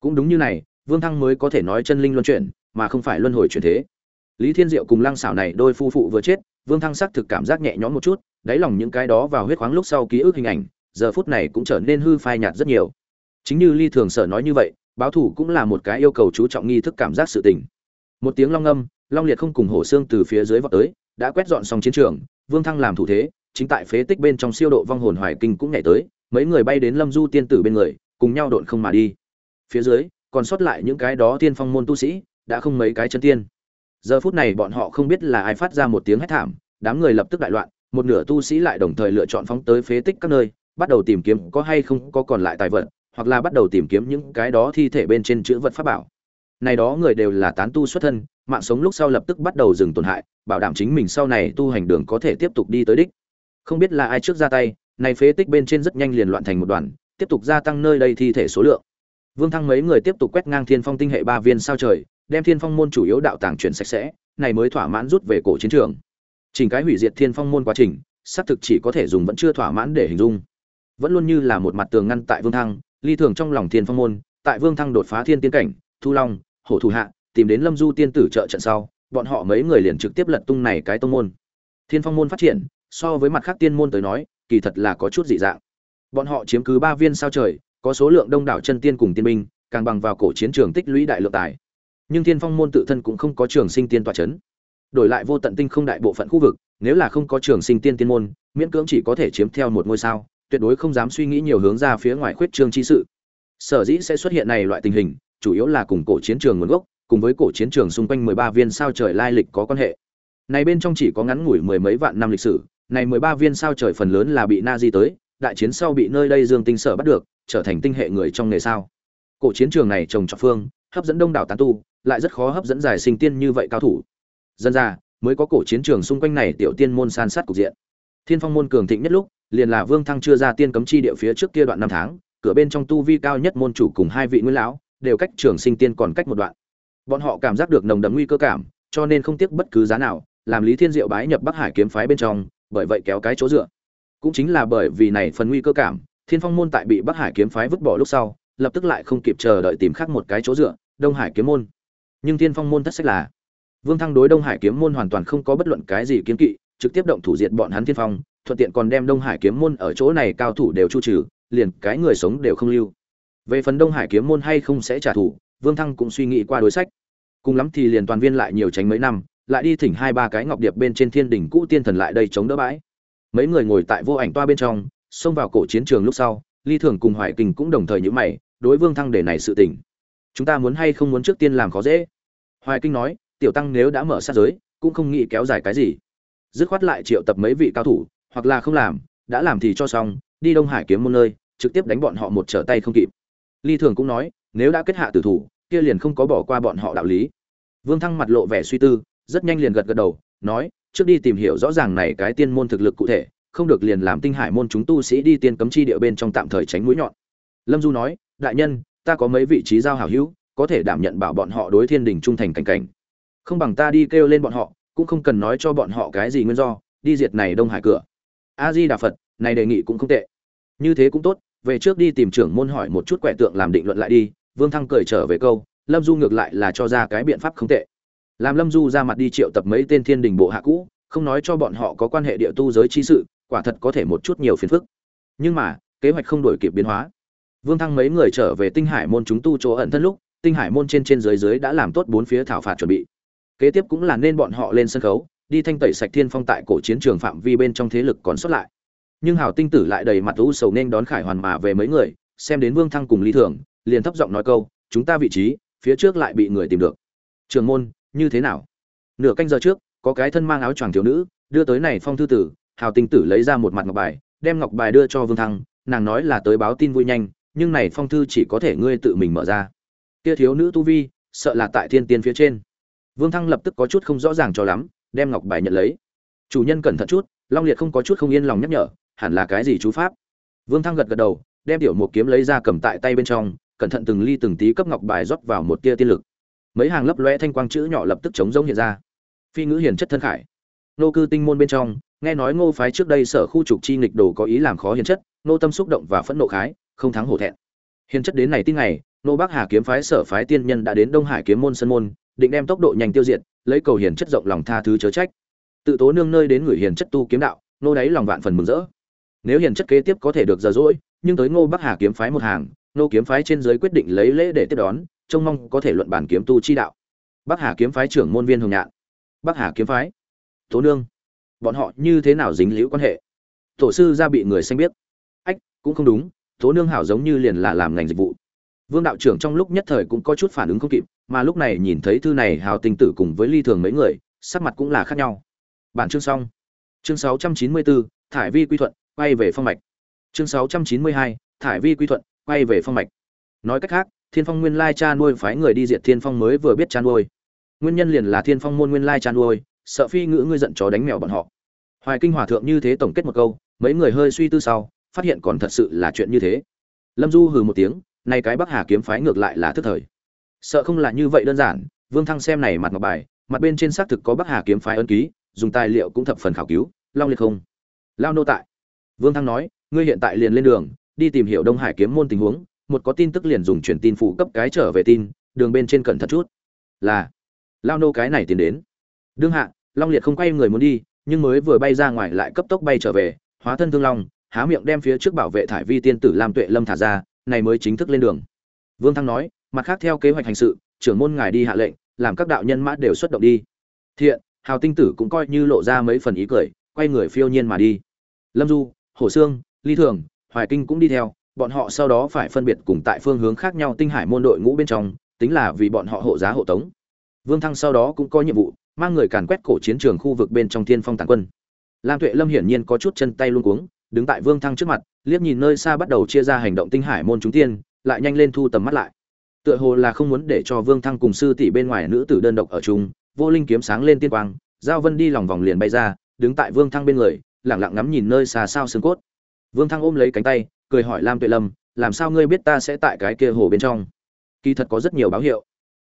Cũng đúng như này, vương thăng mới có thể nói chân linh luân chuyển, mà không phải luân hồi chuyển thế. Lý thiên diệu cùng lăng xảo này đôi phu phụ vừa chết, vương thăng xác thực cảm giác nhẹ nhõm một chút, đáy lòng những cái đó vào huyết khoáng lúc sau ký ức hình ảnh, giờ phút này cũng trở nên hư phai nhạt rất nhiều chính như ly thường sở nói như vậy, báo thủ cũng là một cái yêu cầu chú trọng nghi thức cảm giác sự tình. Một tiếng long âm long liệt không cùng hổ xương từ phía dưới vọt tới, đã quét dọn xong chiến trường, vương thăng làm thủ thế, chính tại phế tích bên trong siêu độ vong hồn hoài kinh cũng nhảy tới, mấy người bay đến lâm du tiên tử bên người, cùng nhau độn không mà đi. Phía dưới, còn sót lại những cái đó tiên phong môn tu sĩ, đã không mấy cái chân tiên. Giờ phút này bọn họ không biết là ai phát ra một tiếng hét thảm, đám người lập tức đại loạn, một nửa tu sĩ lại đồng thời lựa chọn phóng tới phế tích các nơi, bắt đầu tìm kiếm có hay không có còn lại tài vật hoặc là bắt đầu tìm kiếm những cái đó thi thể bên trên chữ vật pháp bảo. Này đó người đều là tán tu xuất thân, mạng sống lúc sau lập tức bắt đầu dừng tổn hại, bảo đảm chính mình sau này tu hành đường có thể tiếp tục đi tới đích. Không biết là ai trước ra tay, này phế tích bên trên rất nhanh liền loạn thành một đoàn, tiếp tục gia tăng nơi đây thi thể số lượng. Vương thăng mấy người tiếp tục quét ngang thiên phong tinh hệ ba viên sao trời, đem thiên phong môn chủ yếu đạo tàng chuyển sạch sẽ, này mới thỏa mãn rút về cổ chiến trường. Chỉnh cái hủy diệt thiên phong môn quá trình, xác thực chỉ có thể dùng vẫn chưa thỏa mãn để hình dung. Vẫn luôn như là một mặt tường ngăn tại vương thăng ly thường trong lòng thiên phong môn, tại vương thăng đột phá thiên tiên cảnh, thu long, hổ thủ hạ, tìm đến lâm du tiên tử trợ trận sau, bọn họ mấy người liền trực tiếp lật tung này cái tông môn. Thiên phong môn phát triển, so với mặt khác tiên môn tới nói, kỳ thật là có chút dị dạng. Bọn họ chiếm cứ ba viên sao trời, có số lượng đông đảo chân tiên cùng tiên binh, càng bằng vào cổ chiến trường tích lũy đại lượng tài. Nhưng thiên phong môn tự thân cũng không có trường sinh tiên tọa chấn. Đổi lại vô tận tinh không đại bộ phận khu vực, nếu là không có trường sinh tiên tiên môn, miễn cưỡng chỉ có thể chiếm theo một ngôi sao tuyệt đối không dám suy nghĩ nhiều hướng ra phía ngoài khuyết trương chi sự. Sở dĩ sẽ xuất hiện này loại tình hình, chủ yếu là cùng cổ chiến trường nguồn gốc, cùng với cổ chiến trường xung quanh 13 viên sao trời lai lịch có quan hệ. Này bên trong chỉ có ngắn ngủi mười mấy vạn năm lịch sử, này 13 viên sao trời phần lớn là bị na di tới, đại chiến sau bị nơi đây dương tinh sở bắt được, trở thành tinh hệ người trong nghề sao. Cổ chiến trường này trồng trọt phương, hấp dẫn đông đảo tán tu, lại rất khó hấp dẫn giải sinh tiên như vậy cao thủ. Dân ra, mới có cổ chiến trường xung quanh này tiểu tiên môn san sát cục diện. Thiên phong môn cường thịnh nhất lúc liền là vương thăng chưa ra tiên cấm chi địa phía trước kia đoạn năm tháng, cửa bên trong tu vi cao nhất môn chủ cùng hai vị nguyên lão, đều cách trường sinh tiên còn cách một đoạn. Bọn họ cảm giác được nồng đậm nguy cơ cảm, cho nên không tiếc bất cứ giá nào, làm lý thiên diệu bái nhập bắc hải kiếm phái bên trong, bởi vậy kéo cái chỗ dựa. Cũng chính là bởi vì này phần nguy cơ cảm, thiên phong môn tại bị bắc hải kiếm phái vứt bỏ lúc sau, lập tức lại không kịp chờ đợi tìm khác một cái chỗ dựa, đông hải kiếm môn. Nhưng thiên phong môn thất sách là, vương thăng đối đông hải kiếm môn hoàn toàn không có bất luận cái gì kiến kỵ, trực tiếp động thủ diệt bọn hắn thiên phong thuận tiện còn đem đông hải kiếm môn ở chỗ này cao thủ đều chu trừ, liền cái người sống đều không lưu. Về phần đông hải kiếm môn hay không sẽ trả thù, vương thăng cũng suy nghĩ qua đối sách. Cùng lắm thì liền toàn viên lại nhiều tránh mấy năm, lại đi thỉnh hai ba cái ngọc điệp bên trên thiên đỉnh cũ tiên thần lại đây chống đỡ bãi. Mấy người ngồi tại vô ảnh toa bên trong, xông vào cổ chiến trường lúc sau ly thường cùng hoài kinh cũng đồng thời nhữ mày, đối vương thăng để này sự tình. Chúng ta muốn hay không muốn trước tiên làm khó dễ? Hoài kinh nói, tiểu tăng nếu đã mở sát giới, cũng không nghĩ kéo dài cái gì. Dứt khoát lại triệu tập mấy vị cao thủ hoặc là không làm, đã làm thì cho xong, đi đông hải kiếm môn nơi, trực tiếp đánh bọn họ một trở tay không kịp. Ly thường cũng nói, nếu đã kết hạ tử thủ, kia liền không có bỏ qua bọn họ đạo lý. Vương thăng mặt lộ vẻ suy tư, rất nhanh liền gật gật đầu, nói, trước đi tìm hiểu rõ ràng này cái tiên môn thực lực cụ thể, không được liền làm tinh hải môn chúng tu sĩ đi tiên cấm chi địa bên trong tạm thời tránh mũi nhọn. Lâm du nói, đại nhân, ta có mấy vị trí giao hảo hữu, có thể đảm nhận bảo bọn họ đối thiên đình trung thành cảnh cảnh. Không bằng ta đi kêu lên bọn họ, cũng không cần nói cho bọn họ cái gì nguyên do, đi diệt này đông hải cửa a di đà phật, này đề nghị cũng không tệ. Như thế cũng tốt, về trước đi tìm trưởng môn hỏi một chút quẻ tượng làm định luận lại đi, vương thăng cười trở về câu, lâm du ngược lại là cho ra cái biện pháp không tệ. Làm lâm du ra mặt đi triệu tập mấy tên thiên đình bộ hạ cũ, không nói cho bọn họ có quan hệ địa tu giới chi sự, quả thật có thể một chút nhiều phiền phức. Nhưng mà, kế hoạch không đổi kịp biến hóa. Vương thăng mấy người trở về tinh hải môn chúng tu chỗ ẩn thân lúc, tinh hải môn trên trên dưới dưới đã làm tốt bốn phía thảo phạt chuẩn bị. Kế tiếp cũng là nên bọn họ lên sân khấu đi thanh tẩy sạch thiên phong tại cổ chiến trường phạm vi bên trong thế lực còn sót lại. Nhưng hào tinh tử lại đầy mặt u sầu nên đón khải hoàn mà về mấy người, xem đến vương thăng cùng lý thường, liền thấp giọng nói câu, chúng ta vị trí, phía trước lại bị người tìm được. Trường môn, như thế nào? Nửa canh giờ trước, có cái thân mang áo choàng thiếu nữ, đưa tới này phong thư tử, hào tinh tử lấy ra một mặt ngọc bài, đem ngọc bài đưa cho vương thăng, nàng nói là tới báo tin vui nhanh, nhưng này phong thư chỉ có thể ngươi tự mình mở ra. Kia thiếu nữ tu vi, sợ là tại thiên tiên phía trên. Vương thăng lập tức có chút không rõ ràng cho lắm đem ngọc bài nhận lấy. Chủ nhân cẩn thận chút, long liệt không có chút không yên lòng nhắc nhở, hẳn là cái gì chú pháp? Vương thăng gật gật đầu, đem tiểu một kiếm lấy ra cầm tại tay bên trong, cẩn thận từng ly từng tí cấp ngọc bài rót vào một tia tiên lực. Mấy hàng lấp lóe thanh quang chữ nhỏ lập tức chống rỗng hiện ra. Phi ngữ hiền chất thân khải. Nô cư tinh môn bên trong, nghe nói ngô phái trước đây sở khu trục chi nghịch đồ có ý làm khó hiền chất, nô tâm xúc động và phẫn nộ khái, không thắng hổ thẹn. Hiền chất đến này tin ngày nô bắc hà kiếm phái sở phái tiên nhân đã đến đông hải kiếm môn sân môn, định đem tốc độ nhanh tiêu diệt, lấy cầu hiền chất rộng lòng tha thứ chớ trách. Tự tố nương nơi đến người hiền chất tu kiếm đạo, nô đáy lòng vạn phần mừng rỡ. Nếu hiền chất kế tiếp có thể được giờ rỗi, nhưng tới ngô bắc hà kiếm phái một hàng, nô kiếm phái trên giới quyết định lấy lễ để tiếp đón, trông mong có thể luận bản kiếm tu chi đạo. Bắc hà kiếm phái trưởng môn viên hồng nhạn. Bắc hà kiếm phái. Tố nương. Bọn họ như thế nào dính liễu quan hệ? Tổ sư ra bị người xanh biết. Ách, cũng không đúng. Tố nương hảo giống như liền là làm ngành dịch vụ vương đạo trưởng trong lúc nhất thời cũng có chút phản ứng không kịp mà lúc này nhìn thấy thư này hào tình tử cùng với ly thường mấy người sắc mặt cũng là khác nhau. Bản chương xong. Chương 694, thải vi quy thuận quay về phong mạch. Chương 692, thải vi quy thuận quay về phong mạch. Nói cách khác thiên phong nguyên lai cha nuôi phái người đi diệt thiên phong mới vừa biết cha nuôi. Nguyên nhân liền là thiên phong môn nguyên lai cha nuôi sợ phi ngữ ngươi giận chó đánh mèo bọn họ. Hoài kinh hòa thượng như thế tổng kết một câu mấy người hơi suy tư sau phát hiện còn thật sự là chuyện như thế. Lâm du hừ một tiếng nay cái bắc hà kiếm phái ngược lại là thức thời. Sợ không là như vậy đơn giản, vương thăng xem này mặt ngọc bài, mặt bên trên xác thực có bắc hà kiếm phái ấn ký, dùng tài liệu cũng thập phần khảo cứu, long liệt không? Lao nô tại. Vương thăng nói, ngươi hiện tại liền lên đường, đi tìm hiểu đông hải kiếm môn tình huống, một có tin tức liền dùng truyền tin phụ cấp cái trở về tin, đường bên trên cẩn thận chút. Là. Lao nô cái này tiến đến. Đương hạ, long liệt không quay người muốn đi, nhưng mới vừa bay ra ngoài lại cấp tốc bay trở về, hóa thân thương long, há miệng đem phía trước bảo vệ thải vi tiên tử lam tuệ lâm thả ra này mới chính thức lên đường. Vương thăng nói, mặt khác theo kế hoạch hành sự, trưởng môn ngài đi hạ lệnh, làm các đạo nhân mã đều xuất động đi. Thiện, hào tinh tử cũng coi như lộ ra mấy phần ý cười, quay người phiêu nhiên mà đi. Lâm du hồ sương, ly thường, hoài kinh cũng đi theo, bọn họ sau đó phải phân biệt cùng tại phương hướng khác nhau tinh hải môn đội ngũ bên trong, tính là vì bọn họ hộ giá hộ tống. Vương thăng sau đó cũng có nhiệm vụ, mang người càn quét cổ chiến trường khu vực bên trong thiên phong tàn quân. Lam tuệ lâm hiển nhiên có chút chân tay luôn cuống đứng tại vương thăng trước mặt, liếc nhìn nơi xa bắt đầu chia ra hành động tinh hải môn chúng tiên, lại nhanh lên thu tầm mắt lại. Tựa hồ là không muốn để cho vương thăng cùng sư tỷ bên ngoài nữ tử đơn độc ở chung, vô linh kiếm sáng lên tiên quang, giao vân đi lòng vòng liền bay ra, đứng tại vương thăng bên người, lặng lặng ngắm nhìn nơi xa sao sương cốt. Vương thăng ôm lấy cánh tay, cười hỏi lam tuệ lâm, làm sao ngươi biết ta sẽ tại cái kia hồ bên trong? Kỳ thật có rất nhiều báo hiệu.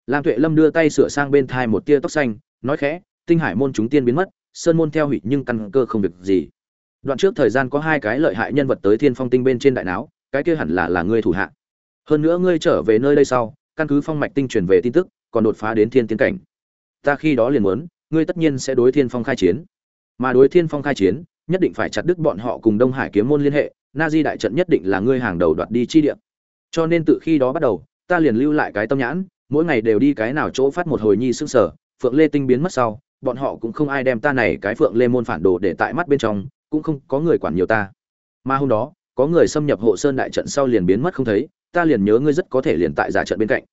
Lam tuệ lâm đưa tay sửa sang bên thai một tia tóc xanh, nói khẽ, tinh hải môn chúng tiên biến mất, sơn môn theo hủy nhưng căn cơ không việc gì đoạn trước thời gian có hai cái lợi hại nhân vật tới thiên phong tinh bên trên đại não cái kia hẳn là là ngươi thủ hạ. Hơn nữa ngươi trở về nơi đây sau, căn cứ phong mạch tinh truyền về tin tức, còn đột phá đến thiên tiến cảnh. Ta khi đó liền muốn, ngươi tất nhiên sẽ đối thiên phong khai chiến. Mà đối thiên phong khai chiến, nhất định phải chặt đứt bọn họ cùng đông hải kiếm môn liên hệ, na di đại trận nhất định là ngươi hàng đầu đoạt đi chi địa. Cho nên từ khi đó bắt đầu, ta liền lưu lại cái tâm nhãn, mỗi ngày đều đi cái nào chỗ phát một hồi nhi sức sở phượng lê tinh biến mất sau, bọn họ cũng không ai đem ta này cái phượng lê môn phản đồ để tại mắt bên trong cũng không có người quản nhiều ta. Mà hôm đó, có người xâm nhập hộ sơn đại trận sau liền biến mất không thấy, ta liền nhớ ngươi rất có thể liền tại giả trận bên cạnh.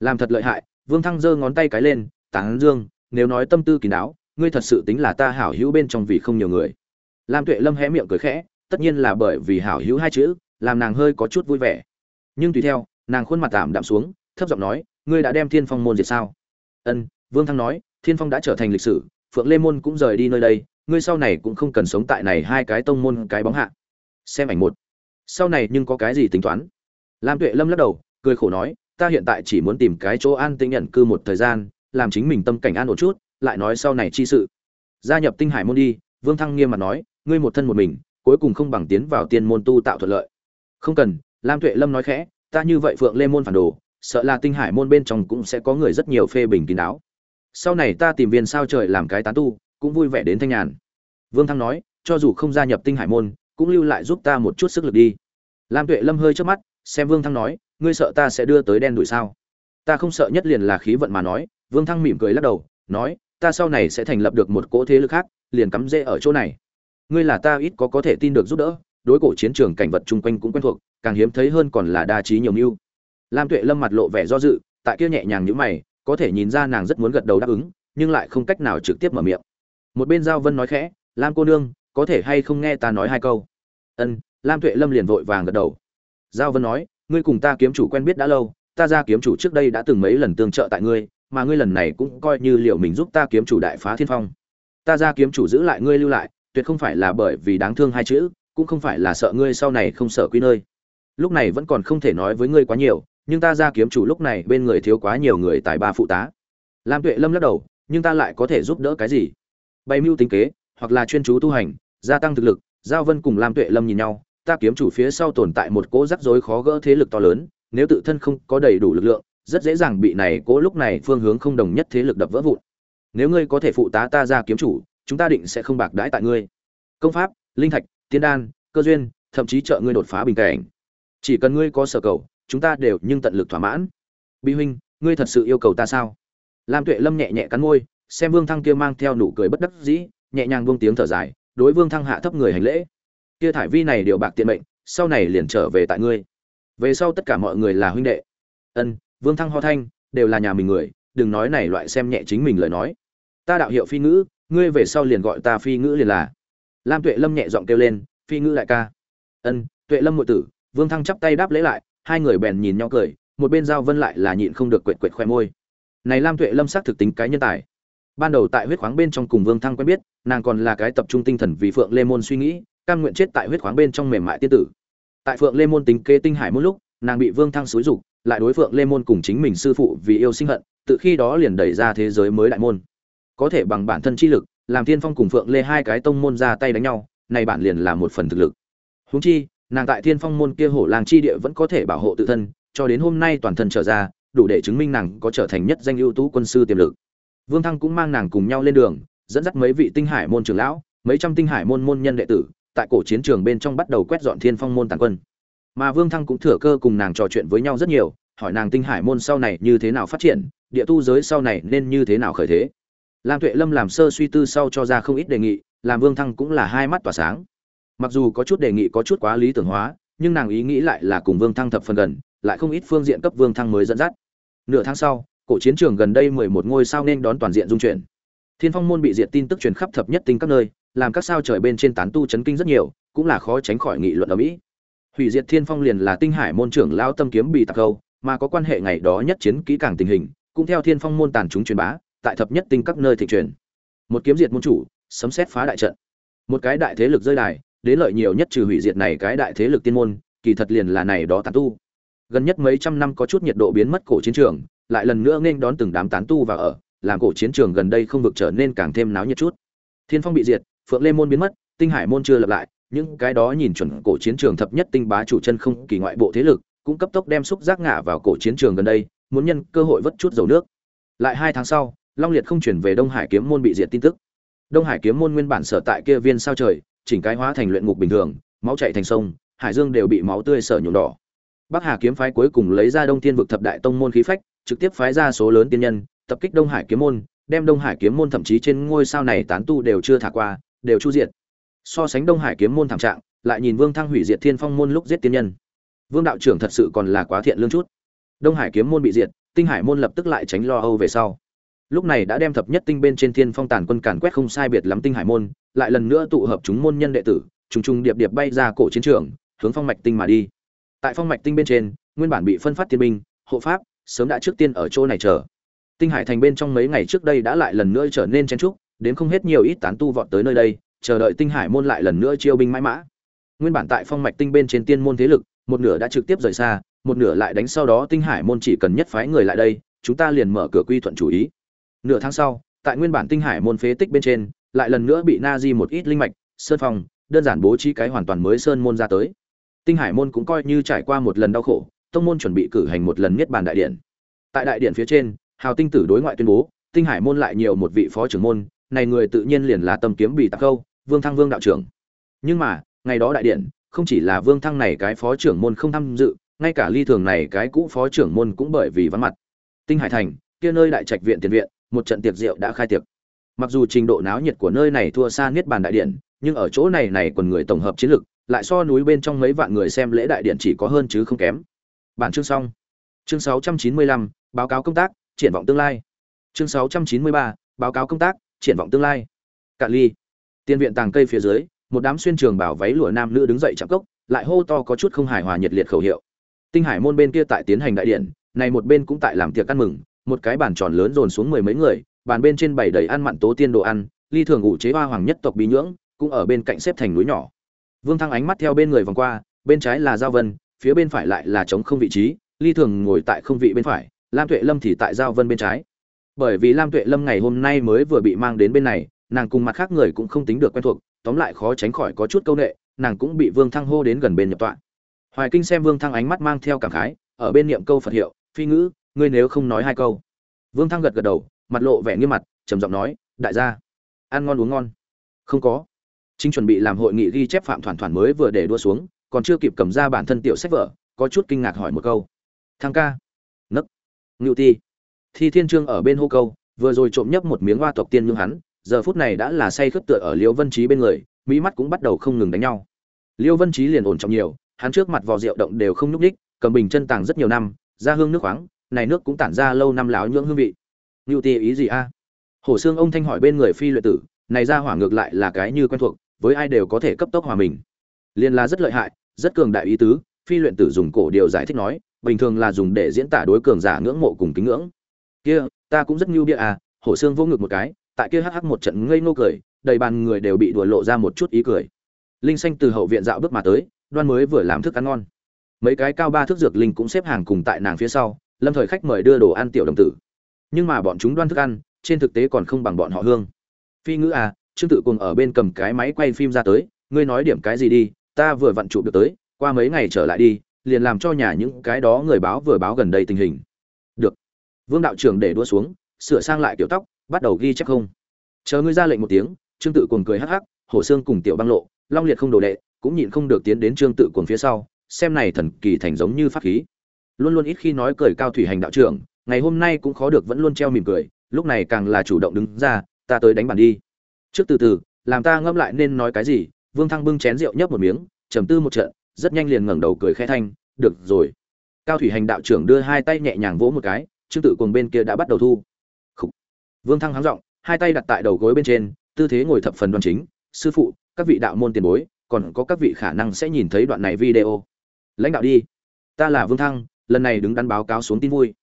Làm thật lợi hại, vương thăng giơ ngón tay cái lên, tán dương, nếu nói tâm tư kín đáo, ngươi thật sự tính là ta hảo hữu bên trong vì không nhiều người. Lam tuệ lâm hé miệng cười khẽ, tất nhiên là bởi vì hảo hữu hai chữ, làm nàng hơi có chút vui vẻ. Nhưng tùy theo, nàng khuôn mặt tạm đạm xuống, thấp giọng nói, ngươi đã đem thiên phong môn diệt sao? Ân, vương thăng nói, thiên phong đã trở thành lịch sử, phượng lê môn cũng rời đi nơi đây ngươi sau này cũng không cần sống tại này hai cái tông môn cái bóng hạ. Xem ảnh một. Sau này nhưng có cái gì tính toán? Lam tuệ lâm lắc đầu, cười khổ nói, ta hiện tại chỉ muốn tìm cái chỗ an tĩnh nhận cư một thời gian, làm chính mình tâm cảnh an ổn chút, lại nói sau này chi sự. Gia nhập tinh hải môn đi, vương thăng nghiêm mặt nói, ngươi một thân một mình, cuối cùng không bằng tiến vào tiên môn tu tạo thuận lợi. Không cần, lam tuệ lâm nói khẽ, ta như vậy phượng lê môn phản đồ, sợ là tinh hải môn bên trong cũng sẽ có người rất nhiều phê bình kín đáo. Sau này ta tìm viên sao trời làm cái tán tu cũng vui vẻ đến thanh nhàn. Vương thăng nói, cho dù không gia nhập tinh hải môn, cũng lưu lại giúp ta một chút sức lực đi. Lam tuệ lâm hơi trước mắt, xem vương thăng nói, ngươi sợ ta sẽ đưa tới đen đuổi sao? Ta không sợ nhất liền là khí vận mà nói, vương thăng mỉm cười lắc đầu, nói, ta sau này sẽ thành lập được một cỗ thế lực khác, liền cắm rễ ở chỗ này. Ngươi là ta ít có có thể tin được giúp đỡ, đối cổ chiến trường cảnh vật chung quanh cũng quen thuộc, càng hiếm thấy hơn còn là đa trí nhiều mưu. Lam tuệ lâm mặt lộ vẻ do dự, tại kia nhẹ nhàng như mày, có thể nhìn ra nàng rất muốn gật đầu đáp ứng, nhưng lại không cách nào trực tiếp mở miệng một bên giao vân nói khẽ, lam cô nương, có thể hay không nghe ta nói hai câu? Ân. Lam tuệ lâm liền vội vàng gật đầu. Giao vân nói, ngươi cùng ta kiếm chủ quen biết đã lâu, ta ra kiếm chủ trước đây đã từng mấy lần tương trợ tại ngươi, mà ngươi lần này cũng coi như liệu mình giúp ta kiếm chủ đại phá thiên phong. Ta ra kiếm chủ giữ lại ngươi lưu lại, tuyệt không phải là bởi vì đáng thương hai chữ, cũng không phải là sợ ngươi sau này không sợ quý nơi. Lúc này vẫn còn không thể nói với ngươi quá nhiều, nhưng ta ra kiếm chủ lúc này bên người thiếu quá nhiều người tài ba phụ tá. Lam tuệ lâm lắc đầu, nhưng ta lại có thể giúp đỡ cái gì? Bày mưu tính kế, hoặc là chuyên chú tu hành, gia tăng thực lực, giao vân cùng lam tuệ lâm nhìn nhau, ta kiếm chủ phía sau tồn tại một cỗ rắc rối khó gỡ thế lực to lớn, nếu tự thân không có đầy đủ lực lượng, rất dễ dàng bị này cỗ lúc này phương hướng không đồng nhất thế lực đập vỡ vụn. Nếu ngươi có thể phụ tá ta ra kiếm chủ, chúng ta định sẽ không bạc đãi tại ngươi. Công pháp, linh thạch, tiên đan, cơ duyên, thậm chí trợ ngươi đột phá bình cảnh. Chỉ cần ngươi có sở cầu, chúng ta đều nhưng tận lực thỏa mãn. Bi huynh, ngươi thật sự yêu cầu ta sao? Lam tuệ lâm nhẹ nhẹ cắn môi xem vương thăng kia mang theo nụ cười bất đắc dĩ, nhẹ nhàng buông tiếng thở dài, đối vương thăng hạ thấp người hành lễ. Kia thải vi này điều bạc tiện mệnh, sau này liền trở về tại ngươi. Về sau tất cả mọi người là huynh đệ. Ân, vương thăng ho thanh, đều là nhà mình người, đừng nói này loại xem nhẹ chính mình lời nói. Ta đạo hiệu phi ngữ, ngươi về sau liền gọi ta phi ngữ liền là. Lam tuệ lâm nhẹ giọng kêu lên, phi ngữ đại ca. Ân, tuệ lâm ngụy tử, vương thăng chắp tay đáp lễ lại, hai người bèn nhìn nhau cười, một bên giao vân lại là nhịn không được quệt quệt khoe môi. Này lam tuệ lâm xác thực tính cái nhân tài ban đầu tại huyết khoáng bên trong cùng vương thăng quen biết, nàng còn là cái tập trung tinh thần vì phượng lê môn suy nghĩ, cam nguyện chết tại huyết khoáng bên trong mềm mại tiên tử. Tại phượng lê môn tính kế tinh hải một lúc, nàng bị vương thăng xúi dục, lại đối phượng lê môn cùng chính mình sư phụ vì yêu sinh hận, tự khi đó liền đẩy ra thế giới mới đại môn. Có thể bằng bản thân chi lực, làm thiên phong cùng phượng lê hai cái tông môn ra tay đánh nhau, này bản liền là một phần thực lực. Huống chi, nàng tại thiên phong môn kia hổ làng chi địa vẫn có thể bảo hộ tự thân, cho đến hôm nay toàn thân trở ra, đủ để chứng minh nàng có trở thành nhất danh ưu tú quân sư tiềm lực vương thăng cũng mang nàng cùng nhau lên đường, dẫn dắt mấy vị tinh hải môn trưởng lão, mấy trăm tinh hải môn môn nhân đệ tử, tại cổ chiến trường bên trong bắt đầu quét dọn thiên phong môn tàn quân. Mà vương thăng cũng thừa cơ cùng nàng trò chuyện với nhau rất nhiều, hỏi nàng tinh hải môn sau này như thế nào phát triển, địa tu giới sau này nên như thế nào khởi thế. Lam tuệ lâm làm sơ suy tư sau cho ra không ít đề nghị, làm vương thăng cũng là hai mắt tỏa sáng. Mặc dù có chút đề nghị có chút quá lý tưởng hóa, nhưng nàng ý nghĩ lại là cùng vương thăng thập phần gần, lại không ít phương diện cấp vương thăng mới dẫn dắt. Nửa tháng sau cổ chiến trường gần đây mười một ngôi sao nên đón toàn diện dung chuyển. Thiên phong môn bị diệt tin tức truyền khắp thập nhất tinh các nơi, làm các sao trời bên trên tán tu chấn kinh rất nhiều, cũng là khó tránh khỏi nghị luận ở mỹ. Hủy diệt thiên phong liền là tinh hải môn trưởng lao tâm kiếm bị tạc câu, mà có quan hệ ngày đó nhất chiến kỹ càng tình hình, cũng theo thiên phong môn tàn chúng truyền bá, tại thập nhất tinh các nơi thị truyền. Một kiếm diệt môn chủ, sấm xét phá đại trận. Một cái đại thế lực rơi đài, đến lợi nhiều nhất trừ hủy diệt này cái đại thế lực tiên môn, kỳ thật liền là này đó tán tu. Gần nhất mấy trăm năm có chút nhiệt độ biến mất cổ chiến trường lại lần nữa nên đón từng đám tán tu và ở, làm cổ chiến trường gần đây không vực trở nên càng thêm náo nhiệt chút. Thiên phong bị diệt, phượng lê môn biến mất, tinh hải môn chưa lập lại, những cái đó nhìn chuẩn cổ chiến trường thập nhất tinh bá chủ chân không kỳ ngoại bộ thế lực, cũng cấp tốc đem xúc giác ngã vào cổ chiến trường gần đây, muốn nhân cơ hội vất chút dầu nước. Lại hai tháng sau, long liệt không chuyển về đông hải kiếm môn bị diệt tin tức. Đông hải kiếm môn nguyên bản sở tại kia viên sao trời, chỉnh cái hóa thành luyện ngục bình thường, máu chảy thành sông, hải dương đều bị máu tươi sở nhuộm đỏ. Bắc hà kiếm phái cuối cùng lấy ra đông thiên vực thập đại tông môn khí phách trực tiếp phái ra số lớn tiên nhân, tập kích đông hải kiếm môn, đem đông hải kiếm môn thậm chí trên ngôi sao này tán tu đều chưa thả qua, đều chu diệt. So sánh đông hải kiếm môn thảm trạng, lại nhìn vương thăng hủy diệt thiên phong môn lúc giết tiên nhân. Vương đạo trưởng thật sự còn là quá thiện lương chút. Đông hải kiếm môn bị diệt, tinh hải môn lập tức lại tránh lo âu về sau. Lúc này đã đem thập nhất tinh bên trên thiên phong tàn quân càn quét không sai biệt lắm tinh hải môn, lại lần nữa tụ hợp chúng môn nhân đệ tử, trùng trùng điệp điệp bay ra cổ chiến trường, hướng phong mạch tinh mà đi. Tại phong mạch tinh bên trên, nguyên bản bị phân phát thiên binh, hộ pháp sớm đã trước tiên ở chỗ này chờ. Tinh hải thành bên trong mấy ngày trước đây đã lại lần nữa trở nên chen trúc đến không hết nhiều ít tán tu vọt tới nơi đây, chờ đợi tinh hải môn lại lần nữa chiêu binh mãi mã. Nguyên bản tại phong mạch tinh bên trên tiên môn thế lực, một nửa đã trực tiếp rời xa, một nửa lại đánh sau đó tinh hải môn chỉ cần nhất phái người lại đây, chúng ta liền mở cửa quy thuận chủ ý. Nửa tháng sau, tại nguyên bản tinh hải môn phế tích bên trên, lại lần nữa bị na di một ít linh mạch, sơn phong, đơn giản bố trí cái hoàn toàn mới sơn môn ra tới. Tinh hải môn cũng coi như trải qua một lần đau khổ tông môn chuẩn bị cử hành một lần niết bàn đại điện. Tại đại điện phía trên, hào tinh tử đối ngoại tuyên bố, tinh hải môn lại nhiều một vị phó trưởng môn, này người tự nhiên liền là tâm kiếm bị tạc câu vương thăng vương đạo trưởng. Nhưng mà, ngày đó đại điện, không chỉ là vương thăng này cái phó trưởng môn không tham dự, ngay cả ly thường này cái cũ phó trưởng môn cũng bởi vì vắng mặt. Tinh hải thành, kia nơi đại trạch viện tiền viện, một trận tiệc rượu đã khai tiệc. Mặc dù trình độ náo nhiệt của nơi này thua xa niết bàn đại điện, nhưng ở chỗ này này quần người tổng hợp chiến lực, lại so núi bên trong mấy vạn người xem lễ đại điện chỉ có hơn chứ không kém bản chương xong. Chương 695, báo cáo công tác triển vọng tương lai. Chương 693, báo cáo công tác triển vọng tương lai. Cạn ly. Tiên viện tàng cây phía dưới một đám xuyên trường bảo váy lụa nam nữ đứng dậy chạm cốc lại hô to có chút không hài hòa nhiệt liệt khẩu hiệu. Tinh hải môn bên kia tại tiến hành đại điện này một bên cũng tại làm tiệc ăn mừng một cái bàn tròn lớn dồn xuống mười mấy người bàn bên trên bày đầy ăn mặn tố tiên đồ ăn ly thường ngủ chế hoa hoàng nhất tộc bí nhưỡng cũng ở bên cạnh xếp thành núi nhỏ. Vương thăng ánh mắt theo bên người vòng qua bên trái là giao vân phía bên phải lại là trống không vị trí, ly thường ngồi tại không vị bên phải, lam tuệ lâm thì tại giao vân bên trái. Bởi vì lam tuệ lâm ngày hôm nay mới vừa bị mang đến bên này, nàng cùng mặt khác người cũng không tính được quen thuộc, tóm lại khó tránh khỏi có chút câu nệ, nàng cũng bị vương thăng hô đến gần bên nhập tọa. Hoài kinh xem vương thăng ánh mắt mang theo cảm khái, ở bên niệm câu phật hiệu, phi ngữ, ngươi nếu không nói hai câu. Vương thăng gật gật đầu, mặt lộ vẻ nghiêm mặt, trầm giọng nói, đại gia, ăn ngon uống ngon. Không có. Chính chuẩn bị làm hội nghị ghi chép phạm thoản thoản mới vừa để đua xuống còn chưa kịp cầm ra bản thân tiểu sách vở, có chút kinh ngạc hỏi một câu. Thăng ca. Nấc. Ngự ti. Thi thiên trương ở bên hô câu, vừa rồi trộm nhấp một miếng hoa tộc tiên nhưng hắn, giờ phút này đã là say khướt tựa ở liêu vân trí bên người, mỹ mắt cũng bắt đầu không ngừng đánh nhau. Liêu vân trí liền ổn trọng nhiều, hắn trước mặt vò rượu động đều không nhúc ních cầm bình chân tàng rất nhiều năm ra hương nước khoáng, này nước cũng tản ra lâu năm láo nhưỡng hương vị. Ngự ti ý gì a? À? hổ xương ông thanh hỏi bên người phi luyện tử, này ra hỏa ngược lại là cái như quen thuộc, với ai đều có thể cấp tốc hòa mình. Liền là rất lợi hại rất cường đại ý tứ, phi luyện tử dùng cổ điều giải thích nói, bình thường là dùng để diễn tả đối cường giả ngưỡng mộ cùng kính ngưỡng. Kia, ta cũng rất nhu bia à hổ xương vô ngực một cái, tại kia hắc hắc một trận ngây ngô cười, đầy bàn người đều bị đùa lộ ra một chút ý cười. Linh xanh từ hậu viện dạo bước mà tới, đoan mới vừa làm thức ăn ngon. Mấy cái cao ba thước dược linh cũng xếp hàng cùng tại nàng phía sau, lâm thời khách mời đưa đồ ăn tiểu đồng tử. Nhưng mà bọn chúng đoan thức ăn, trên thực tế còn không bằng bọn họ hương. Phi ngữ à trương tự cùng ở bên cầm cái máy quay phim ra tới, ngươi nói điểm cái gì đi ta vừa vặn chụp được tới, qua mấy ngày trở lại đi, liền làm cho nhà những cái đó người báo vừa báo gần đây tình hình. Được. Vương đạo trưởng để đua xuống, sửa sang lại kiểu tóc, bắt đầu ghi chép không. Chờ ngươi ra lệnh một tiếng, trương tự cuồng cười hắc hắc, hổ xương cùng tiểu băng lộ, long liệt không đồ đệ, cũng nhịn không được tiến đến trương tự cuồng phía sau, xem này thần kỳ thành giống như pháp khí. Luôn luôn ít khi nói cười cao thủy hành đạo trưởng, ngày hôm nay cũng khó được vẫn luôn treo mỉm cười, lúc này càng là chủ động đứng ra, ta tới đánh bàn đi. Trước từ từ, làm ta ngâm lại nên nói cái gì vương thăng bưng chén rượu nhấp một miếng, trầm tư một trận, rất nhanh liền ngẩng đầu cười khẽ thanh, được rồi. Cao thủy hành đạo trưởng đưa hai tay nhẹ nhàng vỗ một cái, trương tự cùng bên kia đã bắt đầu thu. Khủ. vương thăng háng giọng, hai tay đặt tại đầu gối bên trên, tư thế ngồi thập phần đoan chính, sư phụ, các vị đạo môn tiền bối, còn có các vị khả năng sẽ nhìn thấy đoạn này video. Lãnh đạo đi. Ta là vương thăng, lần này đứng đắn báo cáo xuống tin vui.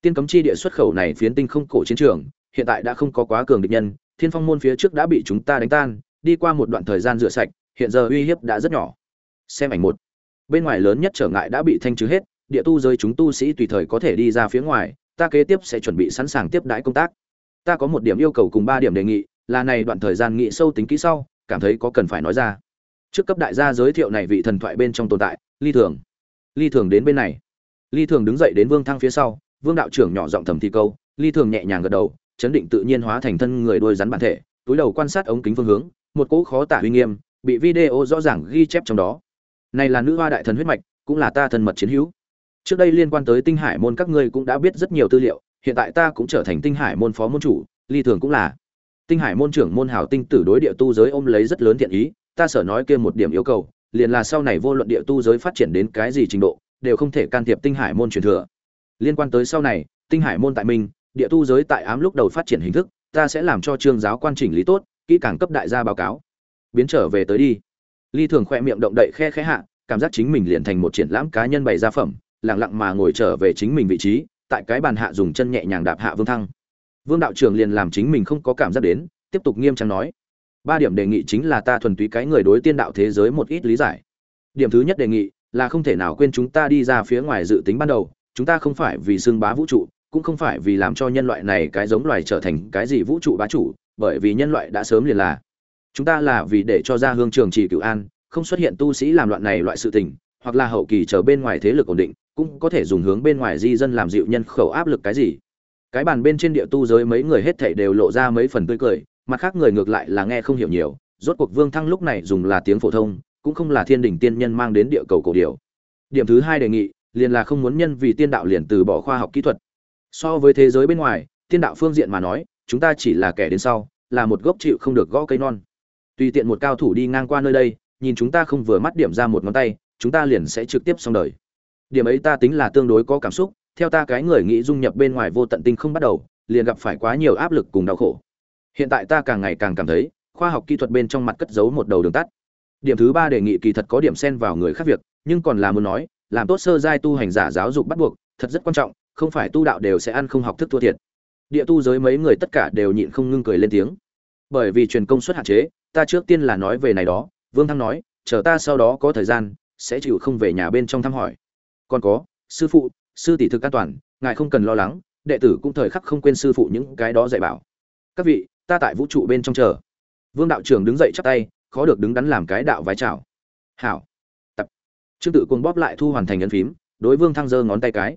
Tiên cấm chi địa xuất khẩu này phiến tinh không cổ chiến trường, hiện tại đã không có quá cường địch nhân, thiên phong môn phía trước đã bị chúng ta đánh tan đi qua một đoạn thời gian rửa sạch, hiện giờ uy hiếp đã rất nhỏ. Xem ảnh một. Bên ngoài lớn nhất trở ngại đã bị thanh trừ hết, địa tu giới chúng tu sĩ tùy thời có thể đi ra phía ngoài, ta kế tiếp sẽ chuẩn bị sẵn sàng tiếp đãi công tác. Ta có một điểm yêu cầu cùng ba điểm đề nghị, là này đoạn thời gian nghị sâu tính kỹ sau, cảm thấy có cần phải nói ra. Trước cấp đại gia giới thiệu này vị thần thoại bên trong tồn tại, ly thường. Ly thường đến bên này. Ly thường đứng dậy đến vương thăng phía sau, vương đạo trưởng nhỏ giọng thầm thì câu, ly thường nhẹ nhàng gật đầu, chấn định tự nhiên hóa thành thân người đôi rắn bản thể, túi đầu quan sát ống kính phương hướng một cỗ khó tả uy nghiêm, bị video rõ ràng ghi chép trong đó. Này là nữ hoa đại thần huyết mạch, cũng là ta thân mật chiến hữu. Trước đây liên quan tới tinh hải môn các ngươi cũng đã biết rất nhiều tư liệu, hiện tại ta cũng trở thành tinh hải môn phó môn chủ, ly thường cũng là. Tinh hải môn trưởng môn hào tinh tử đối địa tu giới ôm lấy rất lớn thiện ý, ta sở nói kia một điểm yêu cầu, liền là sau này vô luận địa tu giới phát triển đến cái gì trình độ, đều không thể can thiệp tinh hải môn truyền thừa. Liên quan tới sau này, tinh hải môn tại mình, địa tu giới tại ám lúc đầu phát triển hình thức, ta sẽ làm cho trương giáo quan chỉnh lý tốt kỹ càng cấp đại gia báo cáo. Biến trở về tới đi. Ly thường khoe miệng động đậy khe khẽ hạ, cảm giác chính mình liền thành một triển lãm cá nhân bày ra phẩm, lặng lặng mà ngồi trở về chính mình vị trí, tại cái bàn hạ dùng chân nhẹ nhàng đạp hạ vương thăng. Vương đạo trưởng liền làm chính mình không có cảm giác đến, tiếp tục nghiêm trang nói, ba điểm đề nghị chính là ta thuần túy cái người đối tiên đạo thế giới một ít lý giải. Điểm thứ nhất đề nghị là không thể nào quên chúng ta đi ra phía ngoài dự tính ban đầu, chúng ta không phải vì xưng bá vũ trụ, cũng không phải vì làm cho nhân loại này cái giống loài trở thành cái gì vũ trụ bá chủ bởi vì nhân loại đã sớm liền là. Chúng ta là vì để cho ra hương trường trì cửu an, không xuất hiện tu sĩ làm loạn này loại sự tình, hoặc là hậu kỳ chờ bên ngoài thế lực ổn định, cũng có thể dùng hướng bên ngoài di dân làm dịu nhân khẩu áp lực cái gì. Cái bàn bên trên địa tu giới mấy người hết thảy đều lộ ra mấy phần tươi cười, mặt khác người ngược lại là nghe không hiểu nhiều, rốt cuộc vương thăng lúc này dùng là tiếng phổ thông, cũng không là thiên đỉnh tiên nhân mang đến địa cầu cổ điều điểm thứ hai đề nghị, liền là không muốn nhân vì tiên đạo liền từ bỏ khoa học kỹ thuật. So với thế giới bên ngoài, tiên đạo phương diện mà nói chúng ta chỉ là kẻ đến sau, là một gốc chịu không được gõ cây non. Tùy tiện một cao thủ đi ngang qua nơi đây, nhìn chúng ta không vừa mắt điểm ra một ngón tay, chúng ta liền sẽ trực tiếp xong đời. Điểm ấy ta tính là tương đối có cảm xúc, theo ta cái người nghĩ dung nhập bên ngoài vô tận tinh không bắt đầu, liền gặp phải quá nhiều áp lực cùng đau khổ. Hiện tại ta càng ngày càng cảm thấy, khoa học kỹ thuật bên trong mặt cất giấu một đầu đường tắt. Điểm thứ ba đề nghị kỳ thật có điểm xen vào người khác việc, nhưng còn là muốn nói, làm tốt sơ giai tu hành giả giáo dục bắt buộc, thật rất quan trọng, không phải tu đạo đều sẽ ăn không học thức thua thiệt địa tu giới mấy người tất cả đều nhịn không ngưng cười lên tiếng. Bởi vì truyền công suất hạn chế, ta trước tiên là nói về này đó, vương thăng nói, chờ ta sau đó có thời gian, sẽ chịu không về nhà bên trong thăm hỏi. Còn có, sư phụ, sư tỷ thực an toàn, ngài không cần lo lắng, đệ tử cũng thời khắc không quên sư phụ những cái đó dạy bảo. Các vị, ta tại vũ trụ bên trong chờ. Vương đạo trưởng đứng dậy chắp tay, khó được đứng đắn làm cái đạo vái chào. Hảo. Tập. Trương tự cuồng bóp lại thu hoàn thành ấn phím, đối vương thăng giơ ngón tay cái.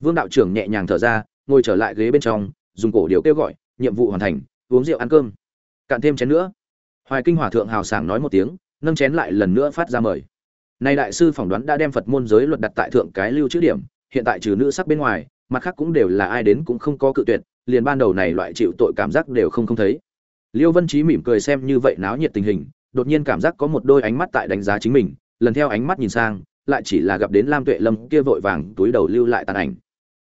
Vương đạo trưởng nhẹ nhàng thở ra, ngồi trở lại ghế bên trong dùng cổ điều kêu gọi, nhiệm vụ hoàn thành, uống rượu ăn cơm. Cạn thêm chén nữa. Hoài kinh hòa thượng hào sảng nói một tiếng, nâng chén lại lần nữa phát ra mời. Nay đại sư phỏng đoán đã đem phật môn giới luật đặt tại thượng cái lưu chữ điểm, hiện tại trừ nữ sắc bên ngoài, mặt khác cũng đều là ai đến cũng không có cự tuyệt, liền ban đầu này loại chịu tội cảm giác đều không không thấy. Liêu vân trí mỉm cười xem như vậy náo nhiệt tình hình, đột nhiên cảm giác có một đôi ánh mắt tại đánh giá chính mình, lần theo ánh mắt nhìn sang, lại chỉ là gặp đến lam tuệ lâm kia vội vàng túi đầu lưu lại tàn ảnh.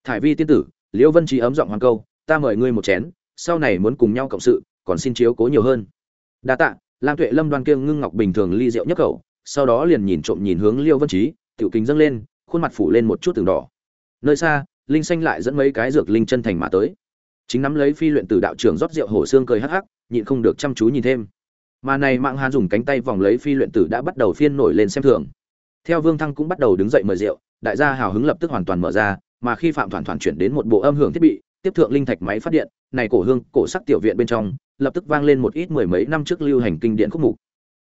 Thải vi tiên tử, liêu vân trí ấm giọng hoàng câu ta mời ngươi một chén, sau này muốn cùng nhau cộng sự, còn xin chiếu cố nhiều hơn. Đa tạ, lam tuệ lâm đoan kia ngưng ngọc bình thường ly rượu nhấp khẩu, sau đó liền nhìn trộm nhìn hướng liêu vân trí tiểu kính dâng lên, khuôn mặt phủ lên một chút từng đỏ. Nơi xa, linh xanh lại dẫn mấy cái dược linh chân thành mà tới. Chính nắm lấy phi luyện tử đạo trưởng rót rượu hổ xương cười hắc hắc, nhịn không được chăm chú nhìn thêm. Mà này mạng hàn dùng cánh tay vòng lấy phi luyện tử đã bắt đầu phiên nổi lên xem thường. Theo vương thăng cũng bắt đầu đứng dậy mời rượu, đại gia hào hứng lập tức hoàn toàn mở ra, mà khi phạm thoản thoản chuyển đến một bộ âm hưởng thiết bị tiếp thượng linh thạch máy phát điện, này cổ hương, cổ sắc tiểu viện bên trong, lập tức vang lên một ít mười mấy năm trước lưu hành kinh điện khúc mục.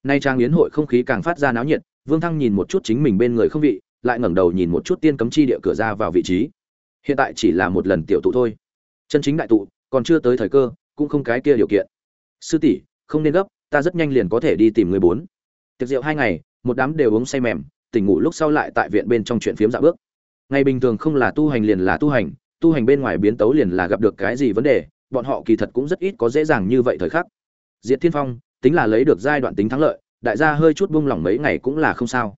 Nay trang yến hội không khí càng phát ra náo nhiệt, vương thăng nhìn một chút chính mình bên người không vị, lại ngẩng đầu nhìn một chút tiên cấm chi địa cửa ra vào vị trí. Hiện tại chỉ là một lần tiểu tụ thôi. Chân chính đại tụ, còn chưa tới thời cơ, cũng không cái kia điều kiện. Sư tỷ, không nên gấp, ta rất nhanh liền có thể đi tìm người bốn. Tiệc rượu hai ngày, một đám đều uống say mềm, tỉnh ngủ lúc sau lại tại viện bên trong chuyện phiếm dạ bước. Ngày bình thường không là tu hành liền là tu hành tu hành bên ngoài biến tấu liền là gặp được cái gì vấn đề, bọn họ kỳ thật cũng rất ít có dễ dàng như vậy thời khắc. Diệt thiên phong, tính là lấy được giai đoạn tính thắng lợi, đại gia hơi chút buông lỏng mấy ngày cũng là không sao.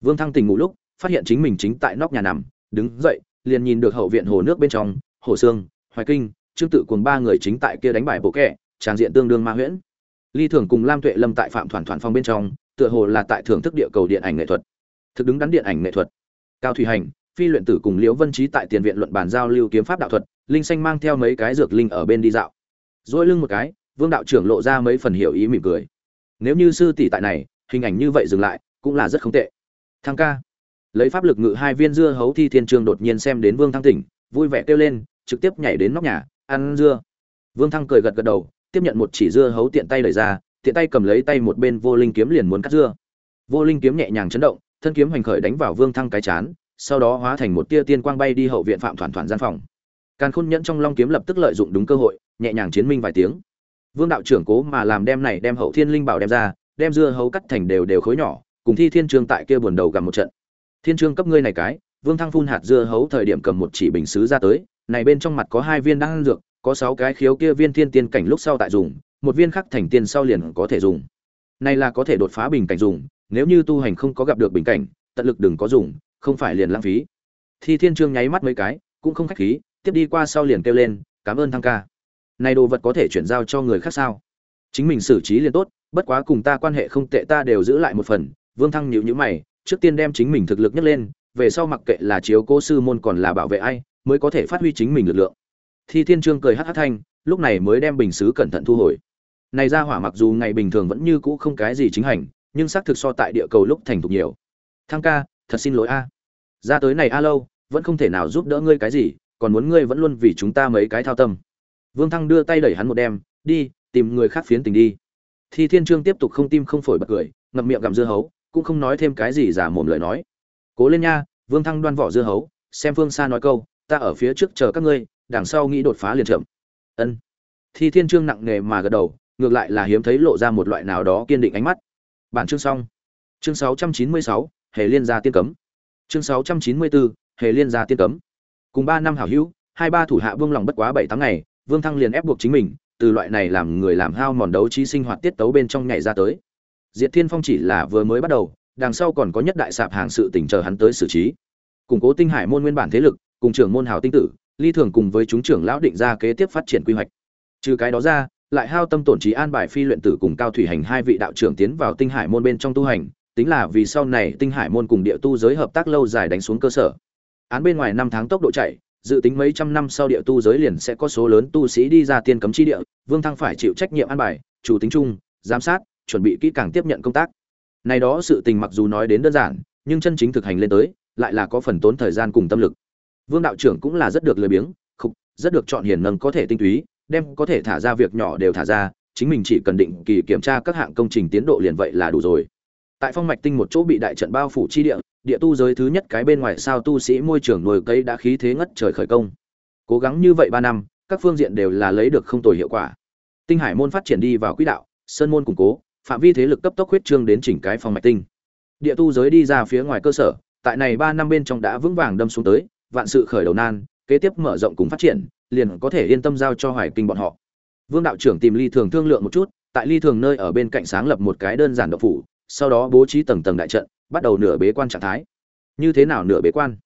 Vương thăng tỉnh ngủ lúc, phát hiện chính mình chính tại nóc nhà nằm, đứng dậy, liền nhìn được hậu viện hồ nước bên trong, hồ sương, hoài kinh, trương tự cùng ba người chính tại kia đánh bài bộ kẹ tràng diện tương đương ma huyễn. Ly thường cùng lam tuệ lâm tại phạm thoản thoản phong bên trong, tựa hồ là tại thưởng thức địa cầu điện ảnh nghệ thuật. Thực đứng đắn điện ảnh nghệ thuật. Cao thủy hành phi luyện tử cùng liễu vân trí tại tiền viện luận bàn giao lưu kiếm pháp đạo thuật, linh xanh mang theo mấy cái dược linh ở bên đi dạo. Dỗi lưng một cái, vương đạo trưởng lộ ra mấy phần hiểu ý mỉm cười. Nếu như sư tỷ tại này, hình ảnh như vậy dừng lại, cũng là rất không tệ. Thăng ca. Lấy pháp lực ngự hai viên dưa hấu thi thiên trường đột nhiên xem đến vương thăng tỉnh, vui vẻ kêu lên, trực tiếp nhảy đến nóc nhà, ăn dưa. Vương thăng cười gật gật đầu, tiếp nhận một chỉ dưa hấu tiện tay đẩy ra, tiện tay cầm lấy tay một bên vô linh kiếm liền muốn cắt dưa. Vô linh kiếm nhẹ nhàng chấn động, thân kiếm hoành khởi đánh vào vương thăng cái chán sau đó hóa thành một tia tiên quang bay đi hậu viện phạm thoản thoản gian phòng. Càn khôn nhẫn trong long kiếm lập tức lợi dụng đúng cơ hội, nhẹ nhàng chiến minh vài tiếng. Vương đạo trưởng cố mà làm đem này đem hậu thiên linh bảo đem ra, đem dưa hấu cắt thành đều đều khối nhỏ, cùng thi thiên trương tại kia buồn đầu gặp một trận. Thiên trương cấp ngươi này cái, vương thăng phun hạt dưa hấu thời điểm cầm một chỉ bình xứ ra tới, này bên trong mặt có hai viên đan dược, có sáu cái khiếu kia viên thiên tiên cảnh lúc sau tại dùng, một viên khác thành tiên sau liền có thể dùng. Này là có thể đột phá bình cảnh dùng, nếu như tu hành không có gặp được bình cảnh, tận lực đừng có dùng không phải liền lãng phí. Thi thiên trương nháy mắt mấy cái, cũng không khách khí, tiếp đi qua sau liền kêu lên, cảm ơn thăng ca. Này đồ vật có thể chuyển giao cho người khác sao? Chính mình xử trí liền tốt, bất quá cùng ta quan hệ không tệ ta đều giữ lại một phần. Vương thăng nhịu nhữ mày, trước tiên đem chính mình thực lực nhấc lên, về sau mặc kệ là chiếu cô sư môn còn là bảo vệ ai, mới có thể phát huy chính mình lực lượng. Thi thiên trương cười hát hát thanh, lúc này mới đem bình xứ cẩn thận thu hồi. Này ra hỏa mặc dù ngày bình thường vẫn như cũ không cái gì chính hành, nhưng xác thực so tại địa cầu lúc thành thục nhiều. Thăng ca, thật xin lỗi a ra tới này a lâu vẫn không thể nào giúp đỡ ngươi cái gì còn muốn ngươi vẫn luôn vì chúng ta mấy cái thao tâm. Vương thăng đưa tay đẩy hắn một đem đi tìm người khác phiến tình đi. Thi thiên trương tiếp tục không tim không phổi bật cười ngậm miệng gặm dưa hấu cũng không nói thêm cái gì giả mồm lời nói. Cố lên nha vương thăng đoan vỏ dưa hấu xem phương xa nói câu ta ở phía trước chờ các ngươi đằng sau nghĩ đột phá liền chậm. Ân. Thi thiên trương nặng nề mà gật đầu ngược lại là hiếm thấy lộ ra một loại nào đó kiên định ánh mắt. Bản chương xong. Chương 696, hề liên gia tiên cấm chương 694, hề liên gia tiên cấm. Cùng ba năm hảo hữu hai ba thủ hạ vương lòng bất quá bảy tháng ngày vương thăng liền ép buộc chính mình từ loại này làm người làm hao mòn đấu trí sinh hoạt tiết tấu bên trong nhảy ra tới. Diệt thiên phong chỉ là vừa mới bắt đầu đằng sau còn có nhất đại sạp hàng sự tỉnh chờ hắn tới xử trí. Củng cố tinh hải môn nguyên bản thế lực cùng trưởng môn hào tinh tử ly thường cùng với chúng trưởng lão định ra kế tiếp phát triển quy hoạch. Trừ cái đó ra lại hao tâm tổn trí an bài phi luyện tử cùng cao thủy hành hai vị đạo trưởng tiến vào tinh hải môn bên trong tu hành tính là vì sau này tinh hải môn cùng địa tu giới hợp tác lâu dài đánh xuống cơ sở. Án bên ngoài năm tháng tốc độ chạy, dự tính mấy trăm năm sau địa tu giới liền sẽ có số lớn tu sĩ đi ra tiên cấm chi địa, vương thăng phải chịu trách nhiệm an bài, chủ tính chung, giám sát, chuẩn bị kỹ càng tiếp nhận công tác. Này đó sự tình mặc dù nói đến đơn giản, nhưng chân chính thực hành lên tới, lại là có phần tốn thời gian cùng tâm lực. Vương đạo trưởng cũng là rất được lười biếng, khục, rất được chọn hiền nâng có thể tinh túy, đem có thể thả ra việc nhỏ đều thả ra, chính mình chỉ cần định kỳ kiểm tra các hạng công trình tiến độ liền vậy là đủ rồi tại phong mạch tinh một chỗ bị đại trận bao phủ chi địa địa tu giới thứ nhất cái bên ngoài sao tu sĩ môi trường nuôi cây đã khí thế ngất trời khởi công. Cố gắng như vậy ba năm, các phương diện đều là lấy được không tồi hiệu quả. Tinh hải môn phát triển đi vào quỹ đạo, sơn môn củng cố, phạm vi thế lực cấp tốc huyết trương đến chỉnh cái phong mạch tinh. Địa tu giới đi ra phía ngoài cơ sở, tại này ba năm bên trong đã vững vàng đâm xuống tới, vạn sự khởi đầu nan, kế tiếp mở rộng cùng phát triển, liền có thể yên tâm giao cho hoài kinh bọn họ. Vương đạo trưởng tìm ly thường thương lượng một chút, tại ly thường nơi ở bên cạnh sáng lập một cái đơn giản độc phủ sau đó bố trí tầng tầng đại trận, bắt đầu nửa bế quan trạng thái. Như thế nào nửa bế quan?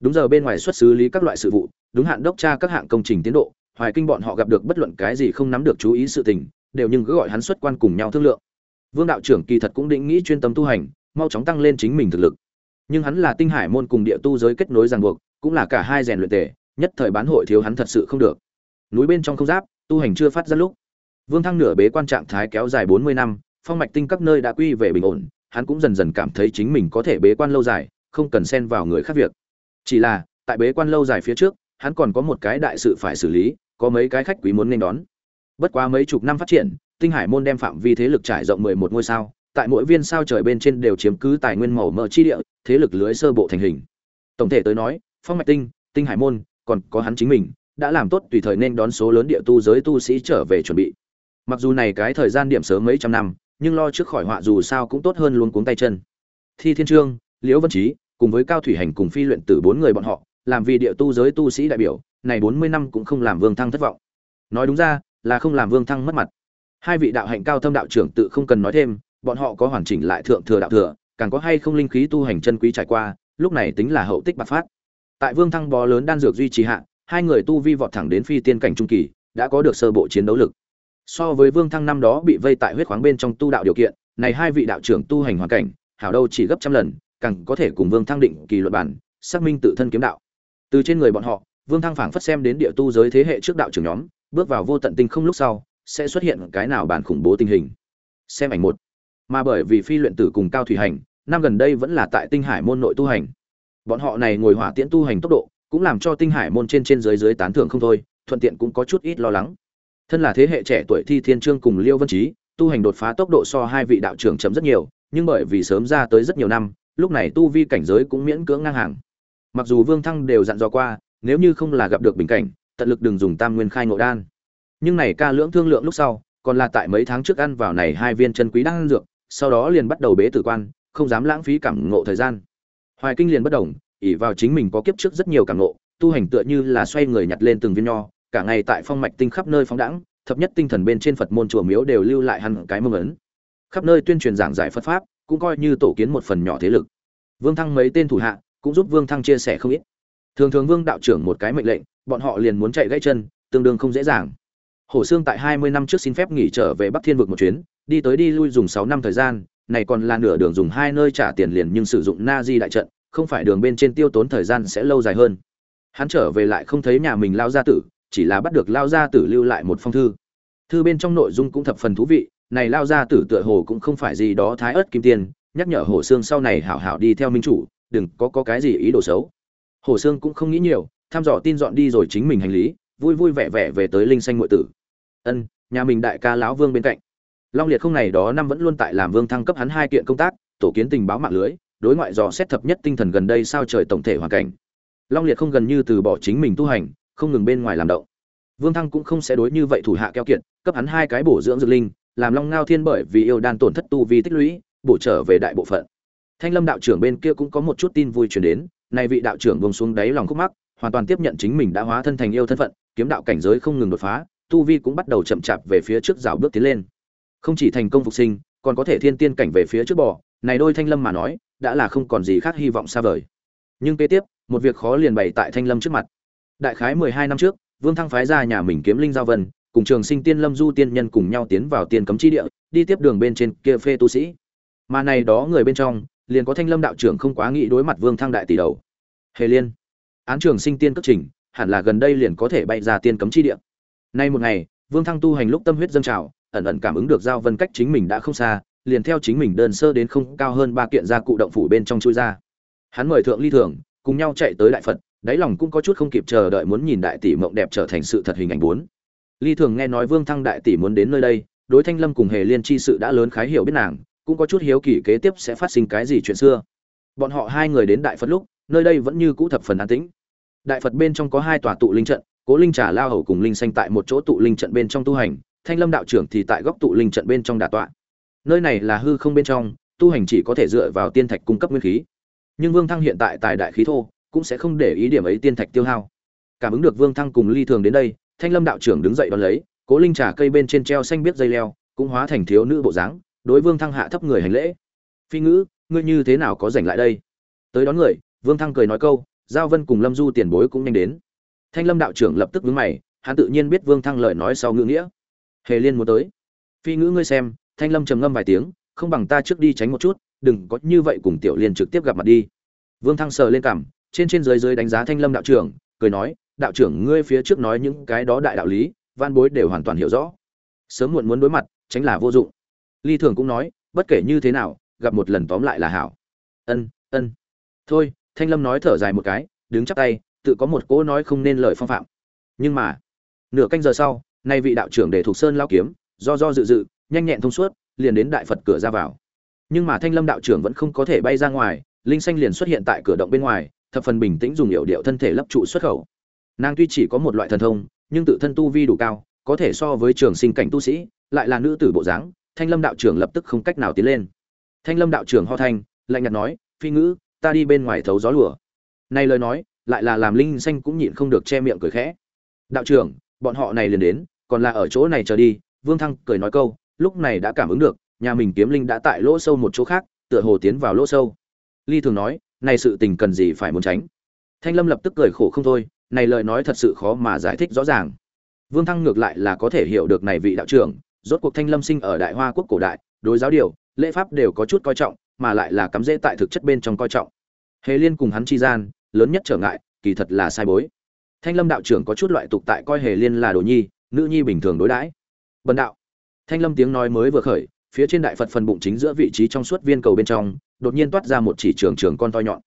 Đúng giờ bên ngoài xuất xử lý các loại sự vụ, đúng hạn đốc tra các hạng công trình tiến độ, hoài kinh bọn họ gặp được bất luận cái gì không nắm được chú ý sự tình, đều nhưng cứ gọi hắn xuất quan cùng nhau thương lượng. Vương đạo trưởng kỳ thật cũng định nghĩ chuyên tâm tu hành, mau chóng tăng lên chính mình thực lực. Nhưng hắn là tinh hải môn cùng địa tu giới kết nối ràng buộc, cũng là cả hai rèn luyện tề, nhất thời bán hội thiếu hắn thật sự không được. Núi bên trong không giáp, tu hành chưa phát ra lúc. Vương thăng nửa bế quan trạng thái kéo dài bốn mươi năm phong mạch tinh các nơi đã quy về bình ổn, hắn cũng dần dần cảm thấy chính mình có thể bế quan lâu dài, không cần xen vào người khác việc. Chỉ là, tại bế quan lâu dài phía trước, hắn còn có một cái đại sự phải xử lý, có mấy cái khách quý muốn nên đón. Bất quá mấy chục năm phát triển, tinh hải môn đem phạm vi thế lực trải rộng mười một ngôi sao, tại mỗi viên sao trời bên trên đều chiếm cứ tài nguyên màu mỡ chi địa, thế lực lưới sơ bộ thành hình. Tổng thể tới nói, phong mạch tinh tinh hải môn, còn có hắn chính mình, đã làm tốt tùy thời nên đón số lớn địa tu giới tu sĩ trở về chuẩn bị. Mặc dù này cái thời gian điểm sớm mấy trăm năm nhưng lo trước khỏi họa dù sao cũng tốt hơn luôn cuống tay chân. Thi thiên trương, liễu văn trí cùng với cao thủy hành cùng phi luyện tử bốn người bọn họ, làm vì địa tu giới tu sĩ đại biểu, này bốn mươi năm cũng không làm vương thăng thất vọng. Nói đúng ra, là không làm vương thăng mất mặt. Hai vị đạo hạnh cao thâm đạo trưởng tự không cần nói thêm, bọn họ có hoàn chỉnh lại thượng thừa đạo thừa, càng có hay không linh khí tu hành chân quý trải qua, lúc này tính là hậu tích bạc phát. Tại vương thăng bó lớn đan dược duy trì hạ, hai người tu vi vọt thẳng đến phi tiên cảnh trung kỳ, đã có được sơ bộ chiến đấu lực so với vương thăng năm đó bị vây tại huyết khoáng bên trong tu đạo điều kiện, này hai vị đạo trưởng tu hành hoàn cảnh, hảo đâu chỉ gấp trăm lần, càng có thể cùng vương thăng định kỳ luật bản xác minh tự thân kiếm đạo. Từ trên người bọn họ, vương thăng phảng phất xem đến địa tu giới thế hệ trước đạo trưởng nhóm, bước vào vô tận tinh không lúc sau, sẽ xuất hiện cái nào bản khủng bố tình hình. Xem ảnh một. Mà bởi vì phi luyện tử cùng cao thủy hành, năm gần đây vẫn là tại tinh hải môn nội tu hành. Bọn họ này ngồi hỏa tiễn tu hành tốc độ, cũng làm cho tinh hải môn trên trên dưới dưới tán thưởng không thôi, thuận tiện cũng có chút ít lo lắng thân là thế hệ trẻ tuổi thi thiên trương cùng liêu vân trí, tu hành đột phá tốc độ so hai vị đạo trưởng chấm rất nhiều, nhưng bởi vì sớm ra tới rất nhiều năm, lúc này tu vi cảnh giới cũng miễn cưỡng ngang hàng. Mặc dù vương thăng đều dặn dò qua, nếu như không là gặp được bình cảnh, tận lực đừng dùng tam nguyên khai ngộ đan. Nhưng này ca lưỡng thương lượng lúc sau, còn là tại mấy tháng trước ăn vào này hai viên chân quý đan dược, sau đó liền bắt đầu bế tử quan, không dám lãng phí cảm ngộ thời gian. Hoài kinh liền bất đồng ỉ vào chính mình có kiếp trước rất nhiều cảm ngộ, tu hành tựa như là xoay người nhặt lên từng viên nho cả ngày tại phong mạch tinh khắp nơi phóng đãng, thập nhất tinh thần bên trên phật môn chùa miếu đều lưu lại hẳn cái mông ấn. Khắp nơi tuyên truyền giảng giải phật pháp, cũng coi như tổ kiến một phần nhỏ thế lực. Vương thăng mấy tên thủ hạ, cũng giúp vương thăng chia sẻ không ít. Thường thường vương đạo trưởng một cái mệnh lệnh, bọn họ liền muốn chạy gãy chân, tương đương không dễ dàng. Hổ xương tại hai mươi năm trước xin phép nghỉ trở về bắc thiên vực một chuyến, đi tới đi lui dùng sáu năm thời gian, này còn là nửa đường dùng hai nơi trả tiền liền nhưng sử dụng na di đại trận, không phải đường bên trên tiêu tốn thời gian sẽ lâu dài hơn. Hắn trở về lại không thấy nhà mình lao gia tử chỉ là bắt được lao gia tử lưu lại một phong thư. Thư bên trong nội dung cũng thập phần thú vị, này lao gia tử tựa hồ cũng không phải gì đó thái ớt kim tiền, nhắc nhở hồ xương sau này hảo hảo đi theo minh chủ, đừng có có cái gì ý đồ xấu. Hồ xương cũng không nghĩ nhiều, thăm dò tin dọn đi rồi chính mình hành lý, vui vui vẻ vẻ về tới linh xanh ngụy tử. Ân, nhà mình đại ca lão vương bên cạnh. Long liệt không này đó năm vẫn luôn tại làm vương thăng cấp hắn hai kiện công tác, tổ kiến tình báo mạng lưới, đối ngoại dò xét thập nhất tinh thần gần đây sao trời tổng thể hoàn cảnh. Long liệt không gần như từ bỏ chính mình tu hành không ngừng bên ngoài làm động. Vương thăng cũng không sẽ đối như vậy thủ hạ keo kiệt, cấp hắn hai cái bổ dưỡng dược linh, làm long ngao thiên bởi vì yêu đan tổn thất tu vi tích lũy, bổ trở về đại bộ phận. Thanh lâm đạo trưởng bên kia cũng có một chút tin vui truyền đến, nay vị đạo trưởng buông xuống đáy lòng khúc mắc, hoàn toàn tiếp nhận chính mình đã hóa thân thành yêu thân phận, kiếm đạo cảnh giới không ngừng đột phá, tu vi cũng bắt đầu chậm chạp về phía trước rào bước tiến lên. Không chỉ thành công phục sinh, còn có thể thiên tiên cảnh về phía trước bò, này đôi thanh lâm mà nói, đã là không còn gì khác hy vọng xa vời. Nhưng kế tiếp, một việc khó liền bày tại thanh lâm trước mặt đại khái mười hai năm trước, vương thăng phái ra nhà mình kiếm linh giao vân, cùng trường sinh tiên lâm du tiên nhân cùng nhau tiến vào tiên cấm chi địa, đi tiếp đường bên trên kia phê tu sĩ. Mà này đó người bên trong, liền có thanh lâm đạo trưởng không quá nghĩ đối mặt vương thăng đại tỷ đầu. Hề liên, án trường sinh tiên cấp trình, hẳn là gần đây liền có thể bay ra tiên cấm chi địa. Nay một ngày, vương thăng tu hành lúc tâm huyết dâng trào, ẩn ẩn cảm ứng được giao vân cách chính mình đã không xa, liền theo chính mình đơn sơ đến không cao hơn ba kiện gia cụ động phủ bên trong chui ra. Hắn mời thượng ly thượng cùng nhau chạy tới đại phật đáy lòng cũng có chút không kịp chờ đợi muốn nhìn đại tỷ mộng đẹp trở thành sự thật hình ảnh bốn. Ly thường nghe nói vương thăng đại tỷ muốn đến nơi đây, đối thanh lâm cùng hề liên chi sự đã lớn khái hiểu biết nàng, cũng có chút hiếu kỳ kế tiếp sẽ phát sinh cái gì chuyện xưa. Bọn họ hai người đến đại phật lúc, nơi đây vẫn như cũ thập phần an tĩnh. Đại phật bên trong có hai tòa tụ linh trận, cố linh trà lao hầu cùng linh xanh tại một chỗ tụ linh trận bên trong tu hành, thanh lâm đạo trưởng thì tại góc tụ linh trận bên trong đà tọa. Nơi này là hư không bên trong, tu hành chỉ có thể dựa vào tiên thạch cung cấp nguyên khí. Nhưng vương thăng hiện tại tài đại khí thô cũng sẽ không để ý điểm ấy tiên thạch tiêu hao. Cảm ứng được vương thăng cùng ly thường đến đây, thanh lâm đạo trưởng đứng dậy đón lấy, cố linh trà cây bên trên treo xanh biết dây leo, cũng hóa thành thiếu nữ bộ dáng, đối vương thăng hạ thấp người hành lễ. Phi ngữ, ngươi như thế nào có rảnh lại đây? Tới đón người, vương thăng cười nói câu, giao vân cùng lâm du tiền bối cũng nhanh đến. Thanh lâm đạo trưởng lập tức vướng mày, hắn tự nhiên biết vương thăng lời nói sau ngữ nghĩa. Hề liên muốn tới. Phi ngữ ngươi xem, thanh lâm trầm ngâm vài tiếng, không bằng ta trước đi tránh một chút, đừng có như vậy cùng tiểu liên trực tiếp gặp mặt đi. Vương thăng sờ lên cảm trên trên dưới dưới đánh giá thanh lâm đạo trưởng, cười nói, đạo trưởng, ngươi phía trước nói những cái đó đại đạo lý van bối đều hoàn toàn hiểu rõ. Sớm muộn muốn đối mặt, tránh là vô dụng. Ly thường cũng nói, bất kể như thế nào, gặp một lần tóm lại là hảo. Ân ân. Thôi. Thanh lâm nói thở dài một cái, đứng chắp tay, tự có một cỗ nói không nên lời phong phạm. Nhưng mà, nửa canh giờ sau, nay vị đạo trưởng để thuộc sơn lao kiếm, do do dự dự, nhanh nhẹn thông suốt, liền đến đại phật cửa ra vào. Nhưng mà thanh lâm đạo trưởng vẫn không có thể bay ra ngoài, linh xanh liền xuất hiện tại cửa động bên ngoài thập phần bình tĩnh dùng hiệu điệu thân thể lấp trụ xuất khẩu. Nàng tuy chỉ có một loại thần thông, nhưng tự thân tu vi đủ cao, có thể so với trường sinh cảnh tu sĩ, lại là nữ tử bộ dáng, thanh lâm đạo trưởng lập tức không cách nào tiến lên. Thanh lâm đạo trưởng ho thanh, lạnh nhạt nói, phi ngữ, ta đi bên ngoài thấu gió lùa. Này lời nói, lại là làm linh xanh cũng nhịn không được che miệng cười khẽ. Đạo trưởng, bọn họ này liền đến, còn là ở chỗ này chờ đi. Vương thăng cười nói câu, lúc này đã cảm ứng được, nhà mình kiếm linh đã tại lỗ sâu một chỗ khác, tựa hồ tiến vào lỗ sâu. Ly thường nói này sự tình cần gì phải muốn tránh. Thanh lâm lập tức cười khổ không thôi, này lời nói thật sự khó mà giải thích rõ ràng. Vương thăng ngược lại là có thể hiểu được này vị đạo trưởng, rốt cuộc thanh lâm sinh ở đại hoa quốc cổ đại, đối giáo điều, lễ pháp đều có chút coi trọng, mà lại là cắm rễ tại thực chất bên trong coi trọng. Hề liên cùng hắn chi gian, lớn nhất trở ngại, kỳ thật là sai bối. Thanh lâm đạo trưởng có chút loại tục tại coi hề liên là đồ nhi, nữ nhi bình thường đối đãi. Bần đạo. Thanh lâm tiếng nói mới vừa khởi, phía trên đại phật phần bụng chính giữa vị trí trong suốt viên cầu bên trong đột nhiên toát ra một chỉ trường trường con toi nhọn.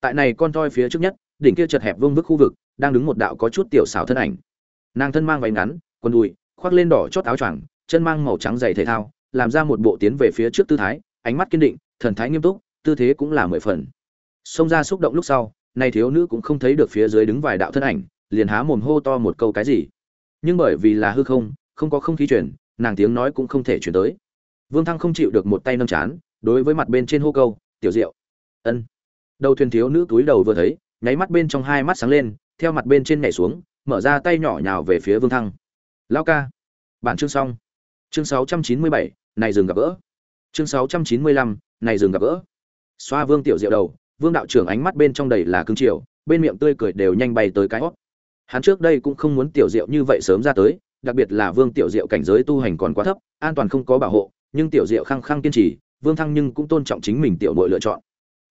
Tại này con toi phía trước nhất, đỉnh kia chật hẹp vương vức khu vực, đang đứng một đạo có chút tiểu xảo thân ảnh. Nàng thân mang váy ngắn, quần đùi, khoác lên đỏ chót áo choàng, chân mang màu trắng dày thể thao, làm ra một bộ tiến về phía trước tư thái, ánh mắt kiên định, thần thái nghiêm túc, tư thế cũng là mười phần. Xông ra xúc động lúc sau, nay thiếu nữ cũng không thấy được phía dưới đứng vài đạo thân ảnh, liền há mồm hô to một câu cái gì. Nhưng bởi vì là hư không không có không khí chuyển, nàng tiếng nói cũng không thể chuyển tới. Vương thăng không chịu được một tay nâng chán đối với mặt bên trên hô câu tiểu diệu. Ân. Đầu thuyền thiếu nữ túi đầu vừa thấy nháy mắt bên trong hai mắt sáng lên theo mặt bên trên nhảy xuống mở ra tay nhỏ nhào về phía vương thăng. Lao ca. Bản chương xong. Chương 697, này dừng gặp gỡ. Chương 695, này dừng gặp gỡ. Xoa vương tiểu diệu đầu vương đạo trưởng ánh mắt bên trong đầy là cương triều bên miệng tươi cười đều nhanh bay tới cái hót. Hắn trước đây cũng không muốn tiểu diệu như vậy sớm ra tới đặc biệt là vương tiểu diệu cảnh giới tu hành còn quá thấp an toàn không có bảo hộ nhưng tiểu diệu khăng khăng kiên trì vương thăng nhưng cũng tôn trọng chính mình tiểu muội lựa chọn.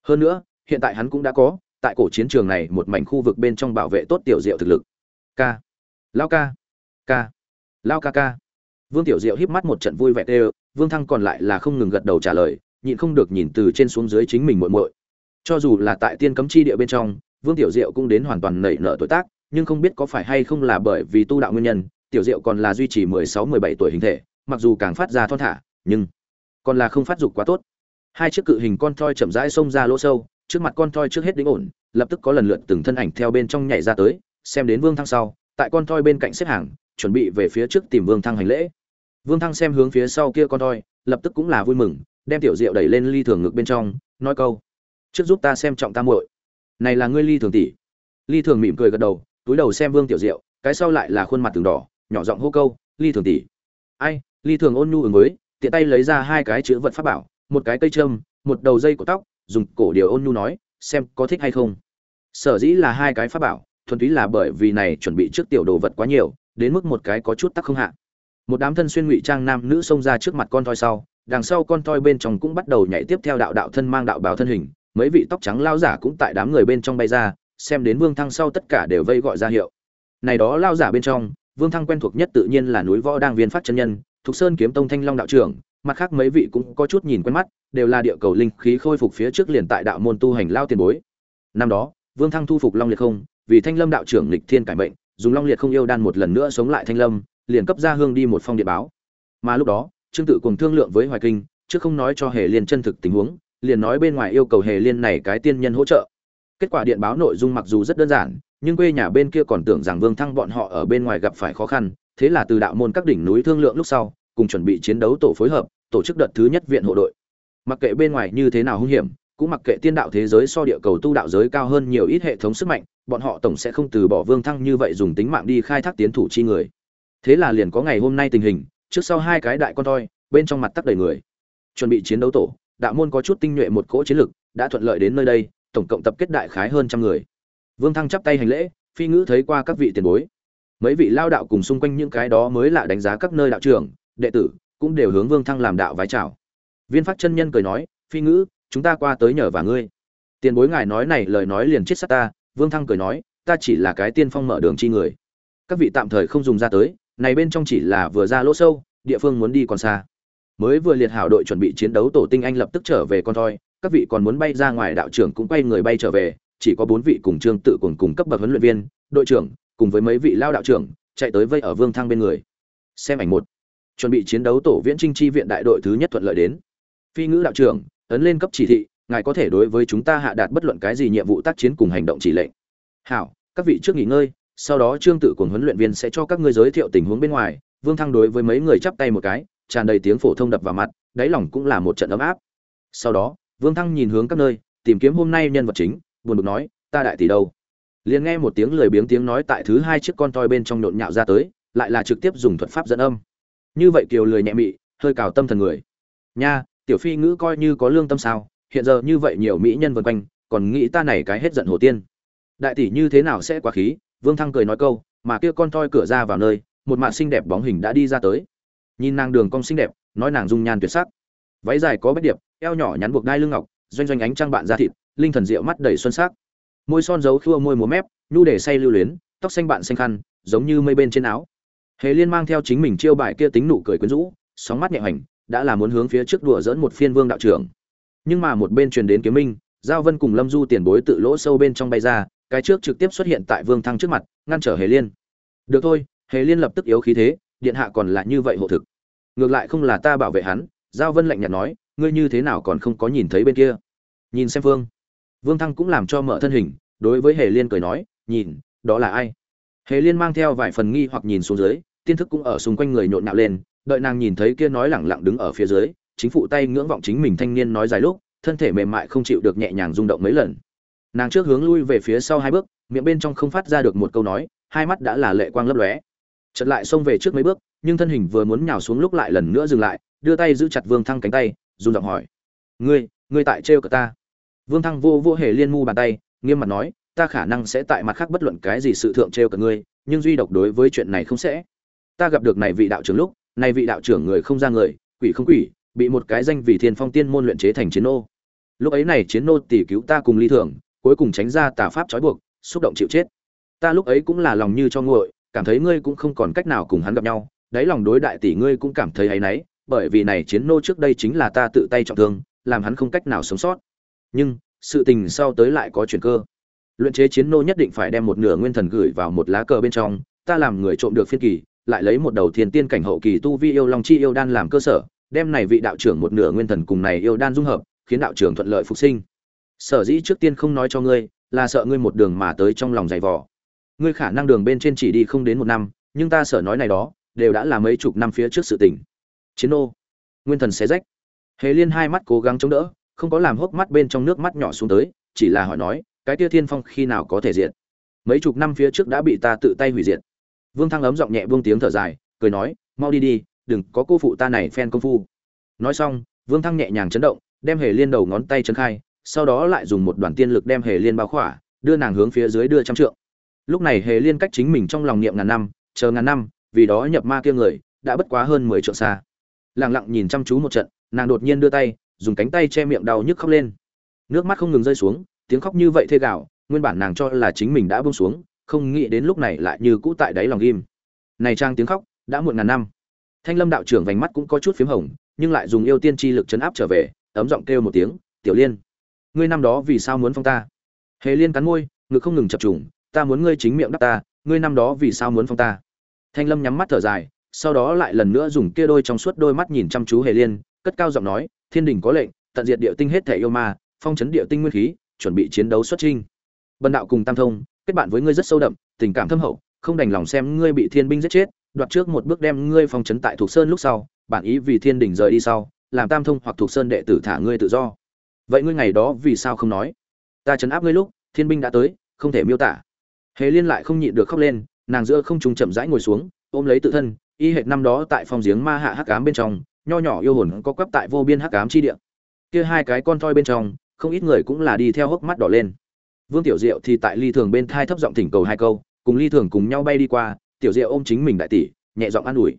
Hơn nữa, hiện tại hắn cũng đã có, tại cổ chiến trường này một mảnh khu vực bên trong bảo vệ tốt tiểu diệu thực lực. K lao ca. Ca. Lao ca ca. Vương tiểu diệu híp mắt một trận vui vẻ tê vương thăng còn lại là không ngừng gật đầu trả lời, nhịn không được nhìn từ trên xuống dưới chính mình muội muội. Cho dù là tại tiên cấm chi địa bên trong, vương tiểu diệu cũng đến hoàn toàn nảy nở tuổi tác, nhưng không biết có phải hay không là bởi vì tu đạo nguyên nhân, tiểu diệu còn là duy trì mười sáu, mười bảy tuổi hình thể, mặc dù càng phát ra thon thả, nhưng còn là không phát dục quá tốt. Hai chiếc cự hình con thoi chậm rãi xông ra lỗ sâu, trước mặt con thoi trước hết đứng ổn, lập tức có lần lượt từng thân ảnh theo bên trong nhảy ra tới, xem đến vương thăng sau, tại con thoi bên cạnh xếp hàng, chuẩn bị về phía trước tìm vương thăng hành lễ. Vương thăng xem hướng phía sau kia con thoi, lập tức cũng là vui mừng, đem tiểu diệu đẩy lên ly thường ngực bên trong, nói câu, trước giúp ta xem trọng ta muội. Này là ngươi ly thường tỷ. Ly thường mỉm cười gật đầu, túi đầu xem vương tiểu diệu, cái sau lại là khuôn mặt từng đỏ, nhỏ giọng hô câu, ly thường tỷ. Ai, ly thường ôn nhu ứng với tiện tay lấy ra hai cái chữ vật pháp bảo, một cái cây trâm một đầu dây của tóc, dùng cổ điều ôn nhu nói, xem có thích hay không. Sở dĩ là hai cái pháp bảo, thuần túy là bởi vì này chuẩn bị trước tiểu đồ vật quá nhiều, đến mức một cái có chút tắc không hạ. Một đám thân xuyên ngụy trang nam nữ xông ra trước mặt con thoi sau, đằng sau con thoi bên trong cũng bắt đầu nhảy tiếp theo đạo đạo thân mang đạo bào thân hình, mấy vị tóc trắng lao giả cũng tại đám người bên trong bay ra, xem đến vương thăng sau tất cả đều vây gọi ra hiệu. Này đó lao giả bên trong, vương thăng quen thuộc nhất tự nhiên là núi võ đang viên phát chân nhân thục sơn kiếm tông thanh long đạo trưởng, mặt khác mấy vị cũng có chút nhìn quen mắt, đều là địa cầu linh khí khôi phục phía trước liền tại đạo môn tu hành lao tiền bối. Năm đó, vương thăng thu phục long liệt không, vì thanh lâm đạo trưởng lịch thiên cải mệnh, dùng long liệt không yêu đan một lần nữa sống lại thanh lâm, liền cấp ra hương đi một phong địa báo. Mà lúc đó, trương tự cùng thương lượng với hoài kinh, chứ không nói cho hề liên chân thực tình huống, liền nói bên ngoài yêu cầu hề liên này cái tiên nhân hỗ trợ. Kết quả điện báo nội dung mặc dù rất đơn giản, nhưng quê nhà bên kia còn tưởng rằng vương thăng bọn họ ở bên ngoài gặp phải khó khăn thế là từ đạo môn các đỉnh núi thương lượng lúc sau, cùng chuẩn bị chiến đấu tổ phối hợp, tổ chức đợt thứ nhất viện hộ đội. Mặc kệ bên ngoài như thế nào hung hiểm, cũng mặc kệ tiên đạo thế giới so địa cầu tu đạo giới cao hơn nhiều ít hệ thống sức mạnh, bọn họ tổng sẽ không từ bỏ vương thăng như vậy dùng tính mạng đi khai thác tiến thủ chi người. Thế là liền có ngày hôm nay tình hình, trước sau hai cái đại con toi, bên trong mặt tắc đầy người. Chuẩn bị chiến đấu tổ, đạo môn có chút tinh nhuệ một cỗ chiến lực, đã thuận lợi đến nơi đây, tổng cộng tập kết đại khái hơn trăm người. Vương thăng chắp tay hành lễ, phi ngữ thấy qua các vị tiền bối mấy vị lao đạo cùng xung quanh những cái đó mới lạ đánh giá các nơi đạo trưởng, đệ tử, cũng đều hướng vương thăng làm đạo vái chào. Viên phát chân nhân cười nói, phi ngữ, chúng ta qua tới nhờ và ngươi. Tiền bối ngài nói này lời nói liền chết sát ta, vương thăng cười nói, ta chỉ là cái tiên phong mở đường chi người. Các vị tạm thời không dùng ra tới, này bên trong chỉ là vừa ra lỗ sâu, địa phương muốn đi còn xa. Mới vừa liệt hảo đội chuẩn bị chiến đấu tổ tinh anh lập tức trở về con thoi, các vị còn muốn bay ra ngoài đạo trưởng cũng quay người bay trở về, chỉ có bốn vị cùng trương tự cùng cùng cấp bậc huấn luyện viên, đội trưởng cùng với mấy vị lao đạo trưởng, chạy tới vây ở vương thăng bên người. Xem ảnh một. Chuẩn bị chiến đấu tổ viễn trinh chi viện đại đội thứ nhất thuận lợi đến. Phi ngữ đạo trưởng, ấn lên cấp chỉ thị, ngài có thể đối với chúng ta hạ đạt bất luận cái gì nhiệm vụ tác chiến cùng hành động chỉ lệnh. Hảo, các vị trước nghỉ ngơi, sau đó trương tự cùng huấn luyện viên sẽ cho các ngươi giới thiệu tình huống bên ngoài. Vương thăng đối với mấy người chắp tay một cái, tràn đầy tiếng phổ thông đập vào mặt, đáy lòng cũng là một trận ấm áp. Sau đó, vương thăng nhìn hướng các nơi, tìm kiếm hôm nay nhân vật chính, buồn bực nói, ta đại tỷ đâu? Liền nghe một tiếng lười biếng tiếng nói tại thứ hai chiếc con toi bên trong nhộn nhạo ra tới, lại là trực tiếp dùng thuật pháp dẫn âm. Như vậy kiều lười nhẹ mị, hơi cào tâm thần người. Nha, tiểu phi ngữ coi như có lương tâm sao, hiện giờ như vậy nhiều mỹ nhân vân quanh, còn nghĩ ta này cái hết giận hồ tiên. Đại tỷ như thế nào sẽ quá khí, vương thăng cười nói câu, mà kia con toi cửa ra vào nơi, một mạng xinh đẹp bóng hình đã đi ra tới. Nhìn nàng đường cong xinh đẹp, nói nàng dung nhan tuyệt sắc. Váy dài có bách điệp, eo nhỏ nhắn buộc đai lưng ngọc, doanh doanh ánh trăng bạn da thịt, linh thần rượu mắt đầy xuân sắc môi son dấu khua môi múa mép, nhu để say lưu luyến, tóc xanh bạn xanh khăn, giống như mây bên trên áo. Hề liên mang theo chính mình chiêu bài kia tính nụ cười quyến rũ, sóng mắt nhẹ hoành, đã là muốn hướng phía trước đùa dẫn một phiên vương đạo trưởng. Nhưng mà một bên truyền đến kiếm minh, giao vân cùng lâm du tiền bối tự lỗ sâu bên trong bay ra, cái trước trực tiếp xuất hiện tại vương thăng trước mặt, ngăn trở hề liên. Được thôi, hề liên lập tức yếu khí thế, điện hạ còn lại như vậy hộ thực. Ngược lại không là ta bảo vệ hắn. Giao vân lạnh nhạt nói, ngươi như thế nào còn không có nhìn thấy bên kia? Nhìn xem vương vương thăng cũng làm cho mở thân hình, đối với hề liên cười nói, nhìn, đó là ai? Hề liên mang theo vài phần nghi hoặc nhìn xuống dưới, tiên thức cũng ở xung quanh người nhộn nhạo lên, đợi nàng nhìn thấy kia nói lẳng lặng đứng ở phía dưới, chính phụ tay ngưỡng vọng chính mình thanh niên nói dài lúc, thân thể mềm mại không chịu được nhẹ nhàng rung động mấy lần. Nàng trước hướng lui về phía sau hai bước, miệng bên trong không phát ra được một câu nói, hai mắt đã là lệ quang lấp lóe. Chợt lại xông về trước mấy bước, nhưng thân hình vừa muốn nhào xuống lúc lại lần nữa dừng lại, đưa tay giữ chặt vương thăng cánh tay, run giọng hỏi, ngươi ngươi tại trêu cả ta? Vương thăng vô vô hề liên mu bàn tay nghiêm mặt nói ta khả năng sẽ tại mặt khác bất luận cái gì sự thượng trêu cả ngươi nhưng duy độc đối với chuyện này không sẽ. Ta gặp được này vị đạo trưởng lúc này vị đạo trưởng người không ra người quỷ không quỷ bị một cái danh vì thiên phong tiên môn luyện chế thành chiến nô. Lúc ấy này chiến nô tỷ cứu ta cùng ly thường cuối cùng tránh ra tà pháp trói buộc xúc động chịu chết. Ta lúc ấy cũng là lòng như cho nguội cảm thấy ngươi cũng không còn cách nào cùng hắn gặp nhau đáy lòng đối đại tỷ ngươi cũng cảm thấy ấy nấy, bởi vì này chiến nô trước đây chính là ta tự tay trọng thương làm hắn không cách nào sống sót nhưng sự tình sau tới lại có chuyển cơ. Luyện chế chiến nô nhất định phải đem một nửa nguyên thần gửi vào một lá cờ bên trong, ta làm người trộm được phiên kỳ, lại lấy một đầu thiên tiên cảnh hậu kỳ tu vi yêu long chi yêu đan làm cơ sở, đem này vị đạo trưởng một nửa nguyên thần cùng này yêu đan dung hợp, khiến đạo trưởng thuận lợi phục sinh. Sở dĩ trước tiên không nói cho ngươi, là sợ ngươi một đường mà tới trong lòng dày vò. Ngươi khả năng đường bên trên chỉ đi không đến một năm, nhưng ta sợ nói này đó, đều đã là mấy chục năm phía trước sự tình. Chiến nô, nguyên thần xé rách. Hề liên hai mắt cố gắng chống đỡ không có làm hốc mắt bên trong nước mắt nhỏ xuống tới, chỉ là hỏi nói, cái tia thiên phong khi nào có thể diện mấy chục năm phía trước đã bị ta tự tay hủy diệt. Vương thăng ấm giọng nhẹ vương tiếng thở dài, cười nói, mau đi đi, đừng có cô phụ ta này phen công phu. Nói xong, vương thăng nhẹ nhàng chấn động, đem hề liên đầu ngón tay chấn khai, sau đó lại dùng một đoàn tiên lực đem hề liên bao khỏa, đưa nàng hướng phía dưới đưa trăm trượng. Lúc này hề liên cách chính mình trong lòng niệm ngàn năm, chờ ngàn năm, vì đó nhập ma kia người, đã bất quá hơn mười trượng xa. Lặng lặng nhìn chăm chú một trận, nàng đột nhiên đưa tay dùng cánh tay che miệng đau nhức khóc lên. Nước mắt không ngừng rơi xuống, tiếng khóc như vậy thê gạo, nguyên bản nàng cho là chính mình đã buông xuống, không nghĩ đến lúc này lại như cũ tại đáy lòng ghim này trang tiếng khóc, đã muộn ngàn năm. Thanh lâm đạo trưởng vành mắt cũng có chút phím hồng, nhưng lại dùng yêu tiên chi lực chấn áp trở về, ấm giọng kêu một tiếng, tiểu liên, ngươi năm đó vì sao muốn phong ta? Hề liên cắn môi, ngực không ngừng chập trùng, ta muốn ngươi chính miệng đáp ta, ngươi năm đó vì sao muốn phong ta? Thanh lâm nhắm mắt thở dài, sau đó lại lần nữa dùng kia đôi trong suốt đôi mắt nhìn chăm chú hề liên, cất cao giọng nói thiên đình có lệnh, tận diệt địa tinh hết thể yêu ma, phong chấn địa tinh nguyên khí, chuẩn bị chiến đấu xuất trinh bần đạo cùng tam thông, kết bạn với ngươi rất sâu đậm, tình cảm thâm hậu, không đành lòng xem ngươi bị thiên binh giết chết, đoạt trước một bước đem ngươi phong chấn tại thuộc sơn lúc sau bản ý vì thiên đình rời đi sau, làm tam thông hoặc thuộc sơn đệ tử thả ngươi tự do. Vậy ngươi ngày đó vì sao không nói? Ta chấn áp ngươi lúc, thiên binh đã tới, không thể miêu tả. Hề liên lại không nhịn được khóc lên, nàng giữa không trùng chậm rãi ngồi xuống, ôm lấy tự thân, y hệt năm đó tại phòng giếng ma hạ hắc ám bên trong nho nhỏ yêu hồn có quắp tại vô biên hắc ám chi địa. Kia hai cái con thoi bên trong, không ít người cũng là đi theo hốc mắt đỏ lên. Vương tiểu diệu thì tại ly thường bên thai thấp giọng thỉnh cầu hai câu, cùng ly thường cùng nhau bay đi qua, tiểu diệu ôm chính mình đại tỷ, nhẹ giọng an ủi.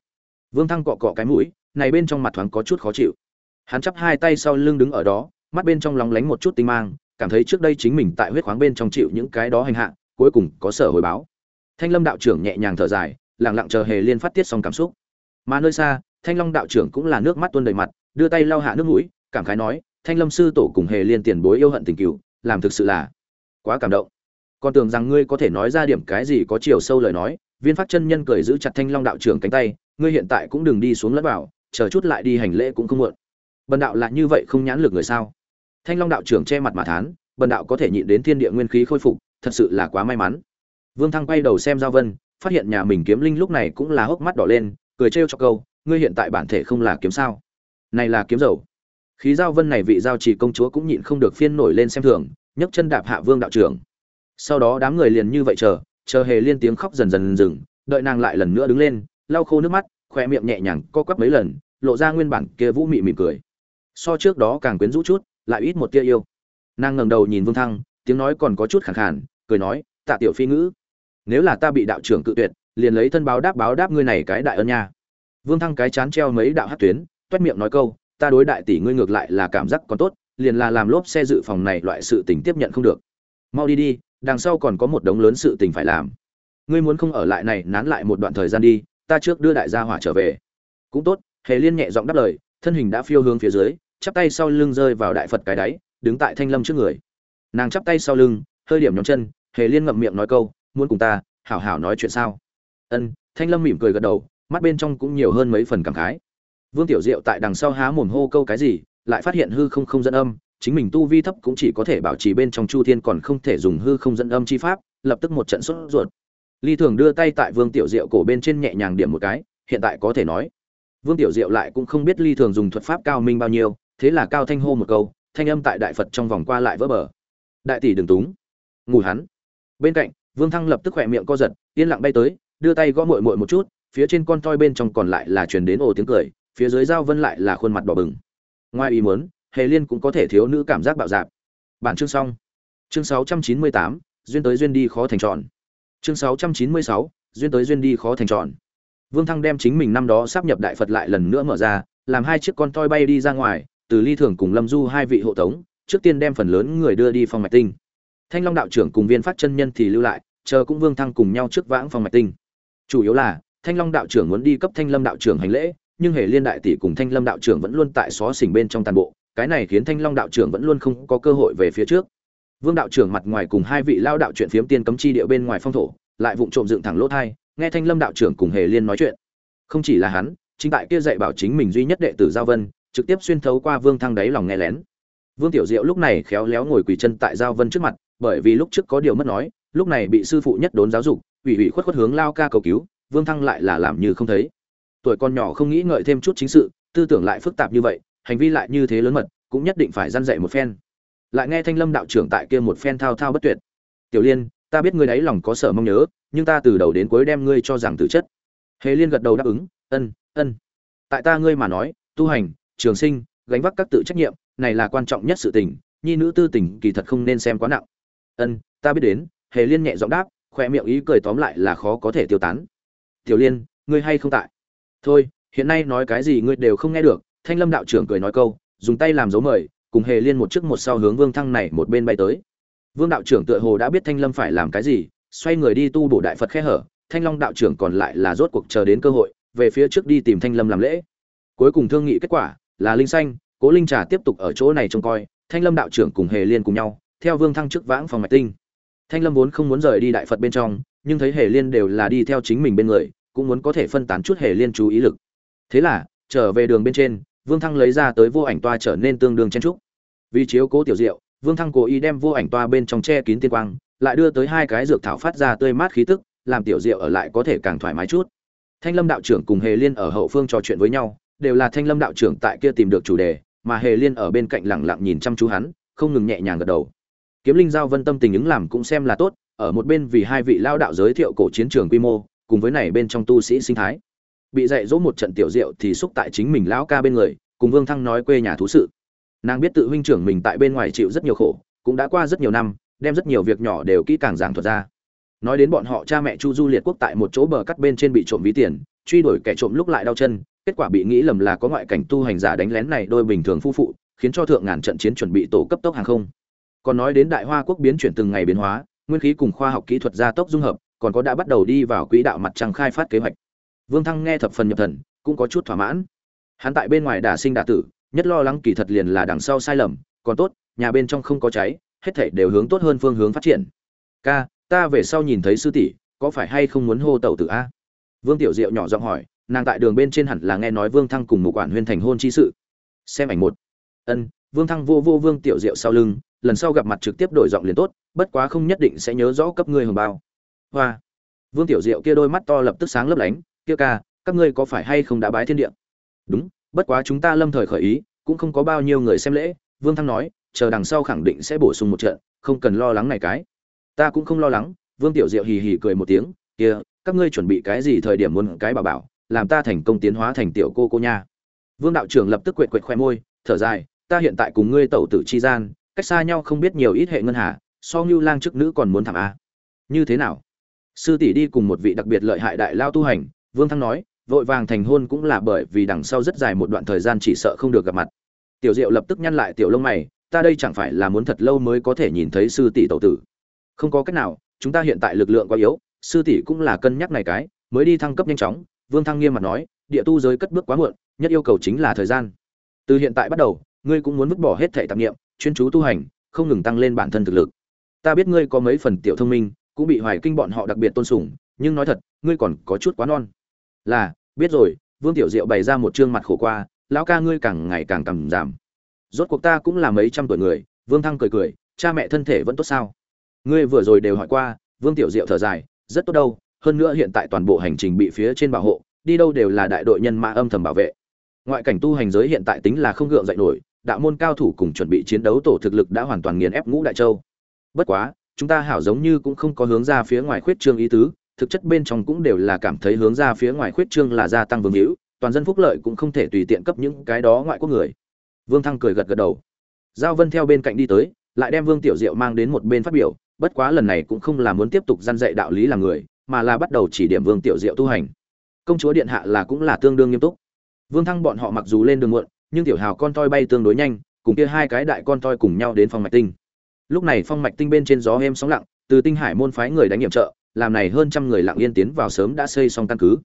Vương thăng cọ cọ cái mũi, này bên trong mặt thoáng có chút khó chịu. Hắn chắp hai tay sau lưng đứng ở đó, mắt bên trong lóng lánh một chút tinh mang, cảm thấy trước đây chính mình tại huyết khoáng bên trong chịu những cái đó hành hạ, cuối cùng có sở hồi báo. Thanh lâm đạo trưởng nhẹ nhàng thở dài, lặng lặng chờ hề liên phát tiết xong cảm xúc. Mà nơi xa thanh long đạo trưởng cũng là nước mắt tuôn đầy mặt, đưa tay lau hạ nước mũi, cảm khái nói, thanh lâm sư tổ cùng hề liên tiền bối yêu hận tình cựu làm thực sự là quá cảm động. Con tưởng rằng ngươi có thể nói ra điểm cái gì có chiều sâu lời nói, viên phát chân nhân cười giữ chặt thanh long đạo trưởng cánh tay, ngươi hiện tại cũng đừng đi xuống lẫn vào, chờ chút lại đi hành lễ cũng không muộn. Bần đạo là như vậy không nhãn lực người sao? Thanh long đạo trưởng che mặt mà thán, bần đạo có thể nhịn đến thiên địa nguyên khí khôi phục, thật sự là quá may mắn. Vương thăng quay đầu xem giao vân, phát hiện nhà mình kiếm linh lúc này cũng là hốc mắt đỏ lên, cười trêu cho câu ngươi hiện tại bản thể không là kiếm sao? Này là kiếm dầu. Khí giao vân này vị giao chỉ công chúa cũng nhịn không được phiên nổi lên xem thường, nhấc chân đạp hạ vương đạo trưởng. Sau đó đám người liền như vậy chờ chờ hề liên tiếng khóc dần dần dừng, đợi nàng lại lần nữa đứng lên, lau khô nước mắt khoe miệng nhẹ nhàng co quắp mấy lần, lộ ra nguyên bản kia vũ mị mỉm cười. So trước đó càng quyến rũ chút, lại ít một tia yêu. Nàng ngẩng đầu nhìn vương thăng, tiếng nói còn có chút khẳng khàn, cười nói, tạ tiểu phi ngữ, nếu là ta bị đạo trưởng cự tuyệt, liền lấy thân báo đáp báo đáp ngươi này cái đại ân nha vương thăng cái chán treo mấy đạo hắc tuyến, toét miệng nói câu, ta đối đại tỷ ngươi ngược lại là cảm giác còn tốt, liền là làm lốp xe dự phòng này loại sự tình tiếp nhận không được. Mau đi đi, đằng sau còn có một đống lớn sự tình phải làm. Ngươi muốn không ở lại này, nán lại một đoạn thời gian đi, ta trước đưa đại gia hỏa trở về. Cũng tốt, hề liên nhẹ giọng đáp lời, thân hình đã phiêu hướng phía dưới, chắp tay sau lưng rơi vào đại phật cái đáy, đứng tại thanh lâm trước người. Nàng chắp tay sau lưng, hơi điểm nhóm chân, hề liên ngậm miệng nói câu, muốn cùng ta hảo hảo nói chuyện sao? Ân, thanh lâm mỉm cười gật đầu mắt bên trong cũng nhiều hơn mấy phần cảm khái. Vương tiểu diệu tại đằng sau há mồm hô câu cái gì, lại phát hiện hư không không dẫn âm, chính mình tu vi thấp cũng chỉ có thể bảo trì bên trong chu thiên còn không thể dùng hư không dẫn âm chi pháp, lập tức một trận sốt ruột. Ly thường đưa tay tại vương tiểu diệu cổ bên trên nhẹ nhàng điểm một cái, hiện tại có thể nói. Vương tiểu diệu lại cũng không biết ly thường dùng thuật pháp cao minh bao nhiêu, thế là cao thanh hô một câu, thanh âm tại đại phật trong vòng qua lại vỡ bờ. Đại tỷ đừng túng. Ngủ hắn. Bên cạnh, vương thăng lập tức khỏe miệng co giật, yên lặng bay tới, đưa tay gõ mội mội một chút phía trên con toi bên trong còn lại là truyền đến ồ tiếng cười phía dưới giao vân lại là khuôn mặt đỏ bừng. Ngoài ý muốn hề liên cũng có thể thiếu nữ cảm giác bạo dạp bản chương xong. Chương 698, duyên tới duyên đi khó thành tròn chương 696, duyên tới duyên đi khó thành tròn vương thăng đem chính mình năm đó sắp nhập đại phật lại lần nữa mở ra làm hai chiếc con toi bay đi ra ngoài từ ly thường cùng lâm du hai vị hộ tống trước tiên đem phần lớn người đưa đi phòng mạch tinh. Thanh long đạo trưởng cùng viên phát chân nhân thì lưu lại chờ cũng vương thăng cùng nhau trước vãng phòng mạch tinh. Chủ yếu là thanh long đạo trưởng muốn đi cấp thanh lâm đạo trưởng hành lễ, nhưng hề liên đại tỷ cùng thanh lâm đạo trưởng vẫn luôn tại xó xỉnh bên trong toàn bộ, cái này khiến thanh long đạo trưởng vẫn luôn không có cơ hội về phía trước. Vương đạo trưởng mặt ngoài cùng hai vị lao đạo chuyện phiếm tiên cấm chi địa bên ngoài phong thổ, lại vụng trộm dựng thẳng lỗ thai, nghe thanh lâm đạo trưởng cùng hề liên nói chuyện. Không chỉ là hắn, chính tại kia dạy bảo chính mình duy nhất đệ tử giao vân, trực tiếp xuyên thấu qua vương thăng đáy lòng nghe lén. Vương tiểu diệu lúc này khéo léo ngồi quỳ chân tại giao vân trước mặt, bởi vì lúc trước có điều mất nói, lúc này bị sư phụ nhất đốn giáo dục, ủy ủy khuất khuất hướng lao ca cầu cứu vương thăng lại là làm như không thấy. Tuổi con nhỏ không nghĩ ngợi thêm chút chính sự, tư tưởng lại phức tạp như vậy, hành vi lại như thế lớn mật, cũng nhất định phải răn dạy một phen. Lại nghe thanh lâm đạo trưởng tại kia một phen thao thao bất tuyệt. Tiểu liên, ta biết ngươi đáy lòng có sở mong nhớ, nhưng ta từ đầu đến cuối đem ngươi cho rằng tử chất. Hề liên gật đầu đáp ứng, ân ân. Tại ta ngươi mà nói, tu hành, trường sinh, gánh vác các tự trách nhiệm, này là quan trọng nhất sự tình, nhi nữ tư tình kỳ thật không nên xem quá nặng. Ân, ta biết đến. Hề liên nhẹ giọng đáp, khoe miệng ý cười tóm lại là khó có thể tiêu tán tiểu liên, ngươi hay không tại? Thôi, hiện nay nói cái gì ngươi đều không nghe được, thanh lâm đạo trưởng cười nói câu, dùng tay làm dấu mời, cùng hề liên một trước một sau hướng vương thăng này một bên bay tới. Vương đạo trưởng tựa hồ đã biết thanh lâm phải làm cái gì, xoay người đi tu bổ đại phật khe hở, thanh long đạo trưởng còn lại là rốt cuộc chờ đến cơ hội, về phía trước đi tìm thanh lâm làm lễ. Cuối cùng thương nghị kết quả, là linh xanh, cố linh trà tiếp tục ở chỗ này trông coi, thanh lâm đạo trưởng cùng hề liên cùng nhau, theo vương thăng trước vãng phòng mạch tinh thanh lâm vốn không muốn rời đi đại phật bên trong, nhưng thấy hề liên đều là đi theo chính mình bên người, cũng muốn có thể phân tán chút hề liên chú ý lực. Thế là, trở về đường bên trên, vương thăng lấy ra tới vô ảnh toa trở nên tương đương chen trúc. Vì chiếu cố tiểu diệu, vương thăng cố ý đem vô ảnh toa bên trong che kín tiên quang, lại đưa tới hai cái dược thảo phát ra tươi mát khí tức, làm tiểu diệu ở lại có thể càng thoải mái chút. Thanh lâm đạo trưởng cùng hề liên ở hậu phương trò chuyện với nhau, đều là thanh lâm đạo trưởng tại kia tìm được chủ đề, mà hề liên ở bên cạnh lẳng lặng nhìn chăm chú hắn, không ngừng nhẹ nhàng gật đầu kiếm linh giao vân tâm tình ứng làm cũng xem là tốt, ở một bên vì hai vị lao đạo giới thiệu cổ chiến trường quy mô, cùng với này bên trong tu sĩ sinh thái. Bị dạy dỗ một trận tiểu diệu thì xúc tại chính mình lão ca bên người, cùng vương thăng nói quê nhà thú sự. Nàng biết tự huynh trưởng mình tại bên ngoài chịu rất nhiều khổ, cũng đã qua rất nhiều năm, đem rất nhiều việc nhỏ đều kỹ càng giảng thuật ra. Nói đến bọn họ, cha mẹ chu du liệt quốc tại một chỗ bờ cắt bên trên bị trộm ví tiền, truy đuổi kẻ trộm lúc lại đau chân, kết quả bị nghĩ lầm là có ngoại cảnh tu hành giả đánh lén này đôi bình thường phu phụ, khiến cho thượng ngàn trận chiến chuẩn bị tổ cấp tốc hàng không còn nói đến đại hoa quốc biến chuyển từng ngày biến hóa, nguyên khí cùng khoa học kỹ thuật gia tốc dung hợp, còn có đã bắt đầu đi vào quỹ đạo mặt trăng khai phát kế hoạch. Vương thăng nghe thập phần nhập thần, cũng có chút thỏa mãn. Hắn tại bên ngoài đả sinh đả tử, nhất lo lắng kỳ thật liền là đằng sau sai lầm, còn tốt, nhà bên trong không có cháy, hết thảy đều hướng tốt hơn phương hướng phát triển. Ca, ta về sau nhìn thấy sư tỷ, có phải hay không muốn hô tẩu tử a? Vương tiểu diệu nhỏ giọng hỏi, nàng tại đường bên trên hẳn là nghe nói vương thăng cùng một quản huyên thành hôn chi sự. Xem ảnh một. Ân vương thăng vô vô vương tiểu diệu sau lưng, lần sau gặp mặt trực tiếp đổi giọng liền tốt, bất quá không nhất định sẽ nhớ rõ cấp ngươi hồng bao. Hoa. Vương tiểu diệu kia đôi mắt to lập tức sáng lấp lánh, kia ca, các ngươi có phải hay không đã bái thiên địa? Đúng, bất quá chúng ta lâm thời khởi ý, cũng không có bao nhiêu người xem lễ. Vương thăng nói, chờ đằng sau khẳng định sẽ bổ sung một trận, không cần lo lắng này cái. Ta cũng không lo lắng, vương tiểu diệu hì hì cười một tiếng, kia, các ngươi chuẩn bị cái gì thời điểm muốn cái bảo bảo, làm ta thành công tiến hóa thành tiểu cô cô nha. Vương đạo trưởng lập tức quệt quệt khoe môi, thở dài ta hiện tại cùng ngươi tẩu tử chi gian, cách xa nhau không biết nhiều ít hệ ngân hà, so như lang chức nữ còn muốn thảm a. Như thế nào? Sư tỷ đi cùng một vị đặc biệt lợi hại đại lao tu hành, vương thăng nói, vội vàng thành hôn cũng là bởi vì đằng sau rất dài một đoạn thời gian chỉ sợ không được gặp mặt. Tiểu diệu lập tức nhăn lại tiểu lông mày, ta đây chẳng phải là muốn thật lâu mới có thể nhìn thấy sư tỷ tẩu tử. Không có cách nào, chúng ta hiện tại lực lượng quá yếu, sư tỷ cũng là cân nhắc này cái, mới đi thăng cấp nhanh chóng. Vương thăng nghiêm mặt nói, địa tu giới cất bước quá muộn, nhất yêu cầu chính là thời gian. Từ hiện tại bắt đầu ngươi cũng muốn vứt bỏ hết thệ tạp niệm, chuyên chú tu hành không ngừng tăng lên bản thân thực lực. Ta biết ngươi có mấy phần tiểu thông minh cũng bị hoài kinh bọn họ đặc biệt tôn sủng, nhưng nói thật ngươi còn có chút quá non. Là biết rồi vương tiểu diệu bày ra một trương mặt khổ qua lão ca ngươi càng ngày càng cầm giảm. Rốt cuộc ta cũng là mấy trăm tuổi người vương thăng cười cười cha mẹ thân thể vẫn tốt sao? Ngươi vừa rồi đều hỏi qua vương tiểu diệu thở dài rất tốt đâu hơn nữa hiện tại toàn bộ hành trình bị phía trên bảo hộ đi đâu đều là đại đội nhân mã âm thầm bảo vệ. Ngoại cảnh tu hành giới hiện tại tính là không gượng dậy nổi đạo môn cao thủ cùng chuẩn bị chiến đấu tổ thực lực đã hoàn toàn nghiền ép ngũ đại châu. Bất quá, chúng ta hảo giống như cũng không có hướng ra phía ngoài khuyết trương ý tứ, thực chất bên trong cũng đều là cảm thấy hướng ra phía ngoài khuyết trương là gia tăng vương hữu, toàn dân phúc lợi cũng không thể tùy tiện cấp những cái đó ngoại quốc người. Vương thăng cười gật gật đầu. Giao vân theo bên cạnh đi tới, lại đem vương tiểu diệu mang đến một bên phát biểu, bất quá lần này cũng không là muốn tiếp tục gian dạy đạo lý làm người, mà là bắt đầu chỉ điểm vương tiểu diệu tu hành. Công chúa điện hạ là cũng là tương đương nghiêm túc. Vương thăng bọn họ mặc dù lên đường muộn nhưng tiểu hào con toi bay tương đối nhanh, cùng kia hai cái đại con toi cùng nhau đến phong mạch tinh. Lúc này phong mạch tinh bên trên gió êm sóng lặng, từ tinh hải môn phái người đánh nhiệm trợ, làm này hơn trăm người lặng yên tiến vào sớm đã xây xong căn cứ.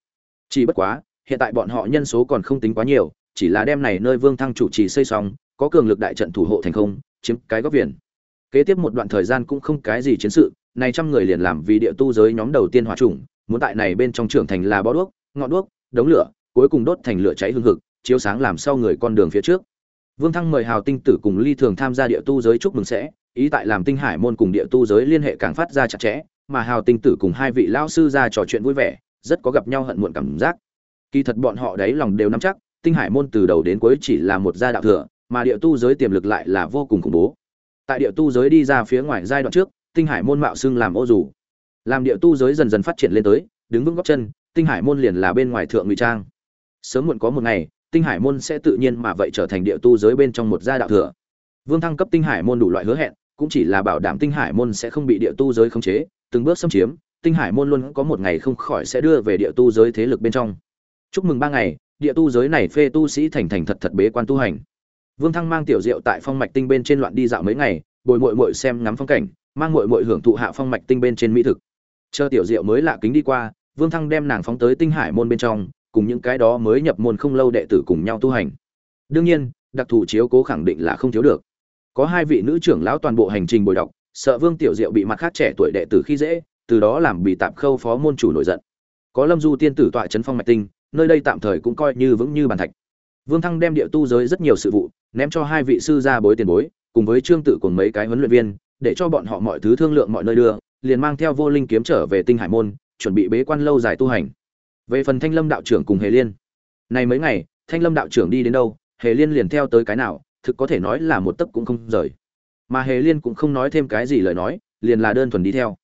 Chỉ bất quá, hiện tại bọn họ nhân số còn không tính quá nhiều, chỉ là đem này nơi vương thăng chủ trì xây xong, có cường lực đại trận thủ hộ thành không, chiếm cái góc viền. Kế tiếp một đoạn thời gian cũng không cái gì chiến sự, này trăm người liền làm vì địa tu giới nhóm đầu tiên hòa trùng muốn tại này bên trong trưởng thành là bó đuốc, ngọn đuốc, đống lửa, cuối cùng đốt thành lửa cháy hương hực chiếu sáng làm sau người con đường phía trước. Vương thăng mời hào tinh tử cùng ly thường tham gia địa tu giới chúc mừng sẽ, ý tại làm tinh hải môn cùng địa tu giới liên hệ càng phát ra chặt chẽ, mà hào tinh tử cùng hai vị lao sư ra trò chuyện vui vẻ, rất có gặp nhau hận muộn cảm giác. Kỳ thật bọn họ đấy lòng đều nắm chắc, tinh hải môn từ đầu đến cuối chỉ là một gia đạo thừa, mà địa tu giới tiềm lực lại là vô cùng khủng bố. Tại địa tu giới đi ra phía ngoài giai đoạn trước, tinh hải môn mạo xưng làm ô dù. Làm địa tu giới dần dần phát triển lên tới, đứng vững góc chân, tinh hải môn liền là bên ngoài thượng ngụy trang. Sớm muộn có một ngày tinh hải môn sẽ tự nhiên mà vậy trở thành địa tu giới bên trong một gia đạo thừa. Vương thăng cấp tinh hải môn đủ loại hứa hẹn, cũng chỉ là bảo đảm tinh hải môn sẽ không bị địa tu giới khống chế, từng bước xâm chiếm, tinh hải môn luôn có một ngày không khỏi sẽ đưa về địa tu giới thế lực bên trong. Chúc mừng ba ngày, địa tu giới này phê tu sĩ thành thành thật thật bế quan tu hành. Vương thăng mang tiểu diệu tại phong mạch tinh bên trên loạn đi dạo mấy ngày, bồi mội mội xem ngắm phong cảnh, mang mội mội hưởng thụ hạ phong mạch tinh bên trên mỹ thực. Chờ tiểu diệu mới lạ kính đi qua, vương thăng đem nàng phóng tới tinh hải môn bên trong cùng những cái đó mới nhập môn không lâu đệ tử cùng nhau tu hành. Đương nhiên, đặc thù chiếu cố khẳng định là không thiếu được. Có hai vị nữ trưởng lão toàn bộ hành trình bồi đọc, sợ vương tiểu diệu bị mặt khác trẻ tuổi đệ tử khi dễ, từ đó làm bị tạm khâu phó môn chủ nổi giận. Có lâm du tiên tử tọa trấn phong mạch tinh, nơi đây tạm thời cũng coi như vững như bàn thạch. Vương thăng đem địa tu giới rất nhiều sự vụ, ném cho hai vị sư gia bối tiền bối, cùng với trương tự cùng mấy cái huấn luyện viên, để cho bọn họ mọi thứ thương lượng mọi nơi đưa, liền mang theo vô linh kiếm trở về tinh hải môn, chuẩn bị bế quan lâu dài tu hành về phần thanh lâm đạo trưởng cùng hề liên. Này mấy ngày, thanh lâm đạo trưởng đi đến đâu, hề liên liền theo tới cái nào, thực có thể nói là một tấc cũng không rời. Mà hề liên cũng không nói thêm cái gì lời nói, liền là đơn thuần đi theo.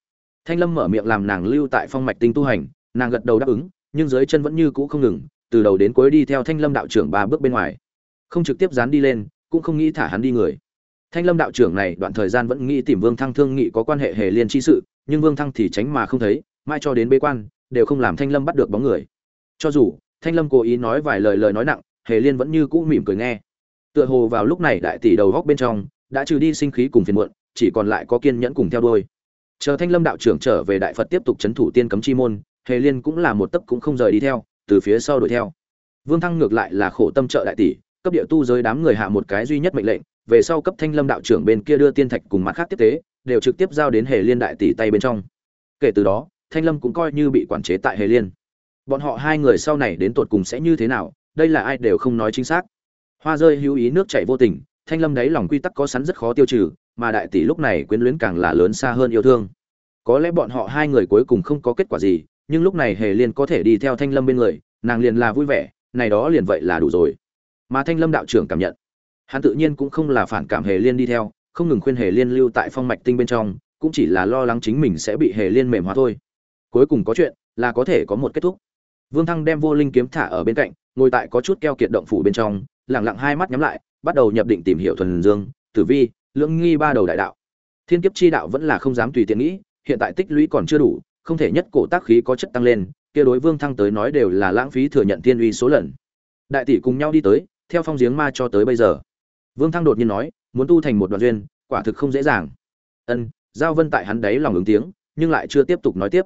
Thanh lâm mở miệng làm nàng lưu tại phong mạch tinh tu hành, nàng gật đầu đáp ứng, nhưng dưới chân vẫn như cũ không ngừng, từ đầu đến cuối đi theo thanh lâm đạo trưởng ba bước bên ngoài. Không trực tiếp dán đi lên, cũng không nghĩ thả hắn đi người. Thanh lâm đạo trưởng này đoạn thời gian vẫn nghĩ tìm vương thăng thương nghị có quan hệ hề liên chi sự, nhưng vương thăng thì tránh mà không thấy mai cho đến bế quan đều không làm thanh lâm bắt được bóng người. Cho dù, thanh lâm cố ý nói vài lời lời nói nặng, hề liên vẫn như cũ mỉm cười nghe. Tựa hồ vào lúc này đại tỷ đầu góc bên trong, đã trừ đi sinh khí cùng phiền muộn, chỉ còn lại có kiên nhẫn cùng theo đuôi. Chờ thanh lâm đạo trưởng trở về đại phật tiếp tục chấn thủ tiên cấm chi môn, hề liên cũng là một tấc cũng không rời đi theo, từ phía sau đuổi theo. Vương thăng ngược lại là khổ tâm trợ đại tỷ, cấp địa tu giới đám người hạ một cái duy nhất mệnh lệnh, về sau cấp thanh lâm đạo trưởng bên kia đưa tiên thạch cùng mặt khác tiếp tế, đều trực tiếp giao đến hề liên đại tỷ tay bên trong. Kể từ đó thanh lâm cũng coi như bị quản chế tại hề liên. Bọn họ hai người sau này đến tột cùng sẽ như thế nào, đây là ai đều không nói chính xác. Hoa rơi hữu ý nước chảy vô tình, thanh lâm đấy lòng quy tắc có sẵn rất khó tiêu trừ, mà đại tỷ lúc này quyến luyến càng là lớn xa hơn yêu thương. Có lẽ bọn họ hai người cuối cùng không có kết quả gì, nhưng lúc này hề liên có thể đi theo thanh lâm bên người, nàng liền là vui vẻ, này đó liền vậy là đủ rồi. Mà thanh lâm đạo trưởng cảm nhận, hắn tự nhiên cũng không là phản cảm hề liên đi theo, không ngừng khuyên hề liên lưu tại phong mạch tinh bên trong, cũng chỉ là lo lắng chính mình sẽ bị hề liên mềm hóa thôi cuối cùng có chuyện là có thể có một kết thúc. Vương thăng đem vô linh kiếm thả ở bên cạnh, ngồi tại có chút keo kiệt động phủ bên trong lẳng lặng hai mắt nhắm lại, bắt đầu nhập định tìm hiểu thuần dương, tử vi, lưỡng nghi ba đầu đại đạo. Thiên kiếp chi đạo vẫn là không dám tùy tiện nghĩ, hiện tại tích lũy còn chưa đủ, không thể nhất cổ tác khí có chất tăng lên, kia đối vương thăng tới nói đều là lãng phí thừa nhận thiên uy số lần. Đại tỷ cùng nhau đi tới, theo phong giếng ma cho tới bây giờ. Vương thăng đột nhiên nói, muốn tu thành một đoạn duyên, quả thực không dễ dàng. Ân, giao vân tại hắn đấy lòng ứng tiếng, nhưng lại chưa tiếp tục nói tiếp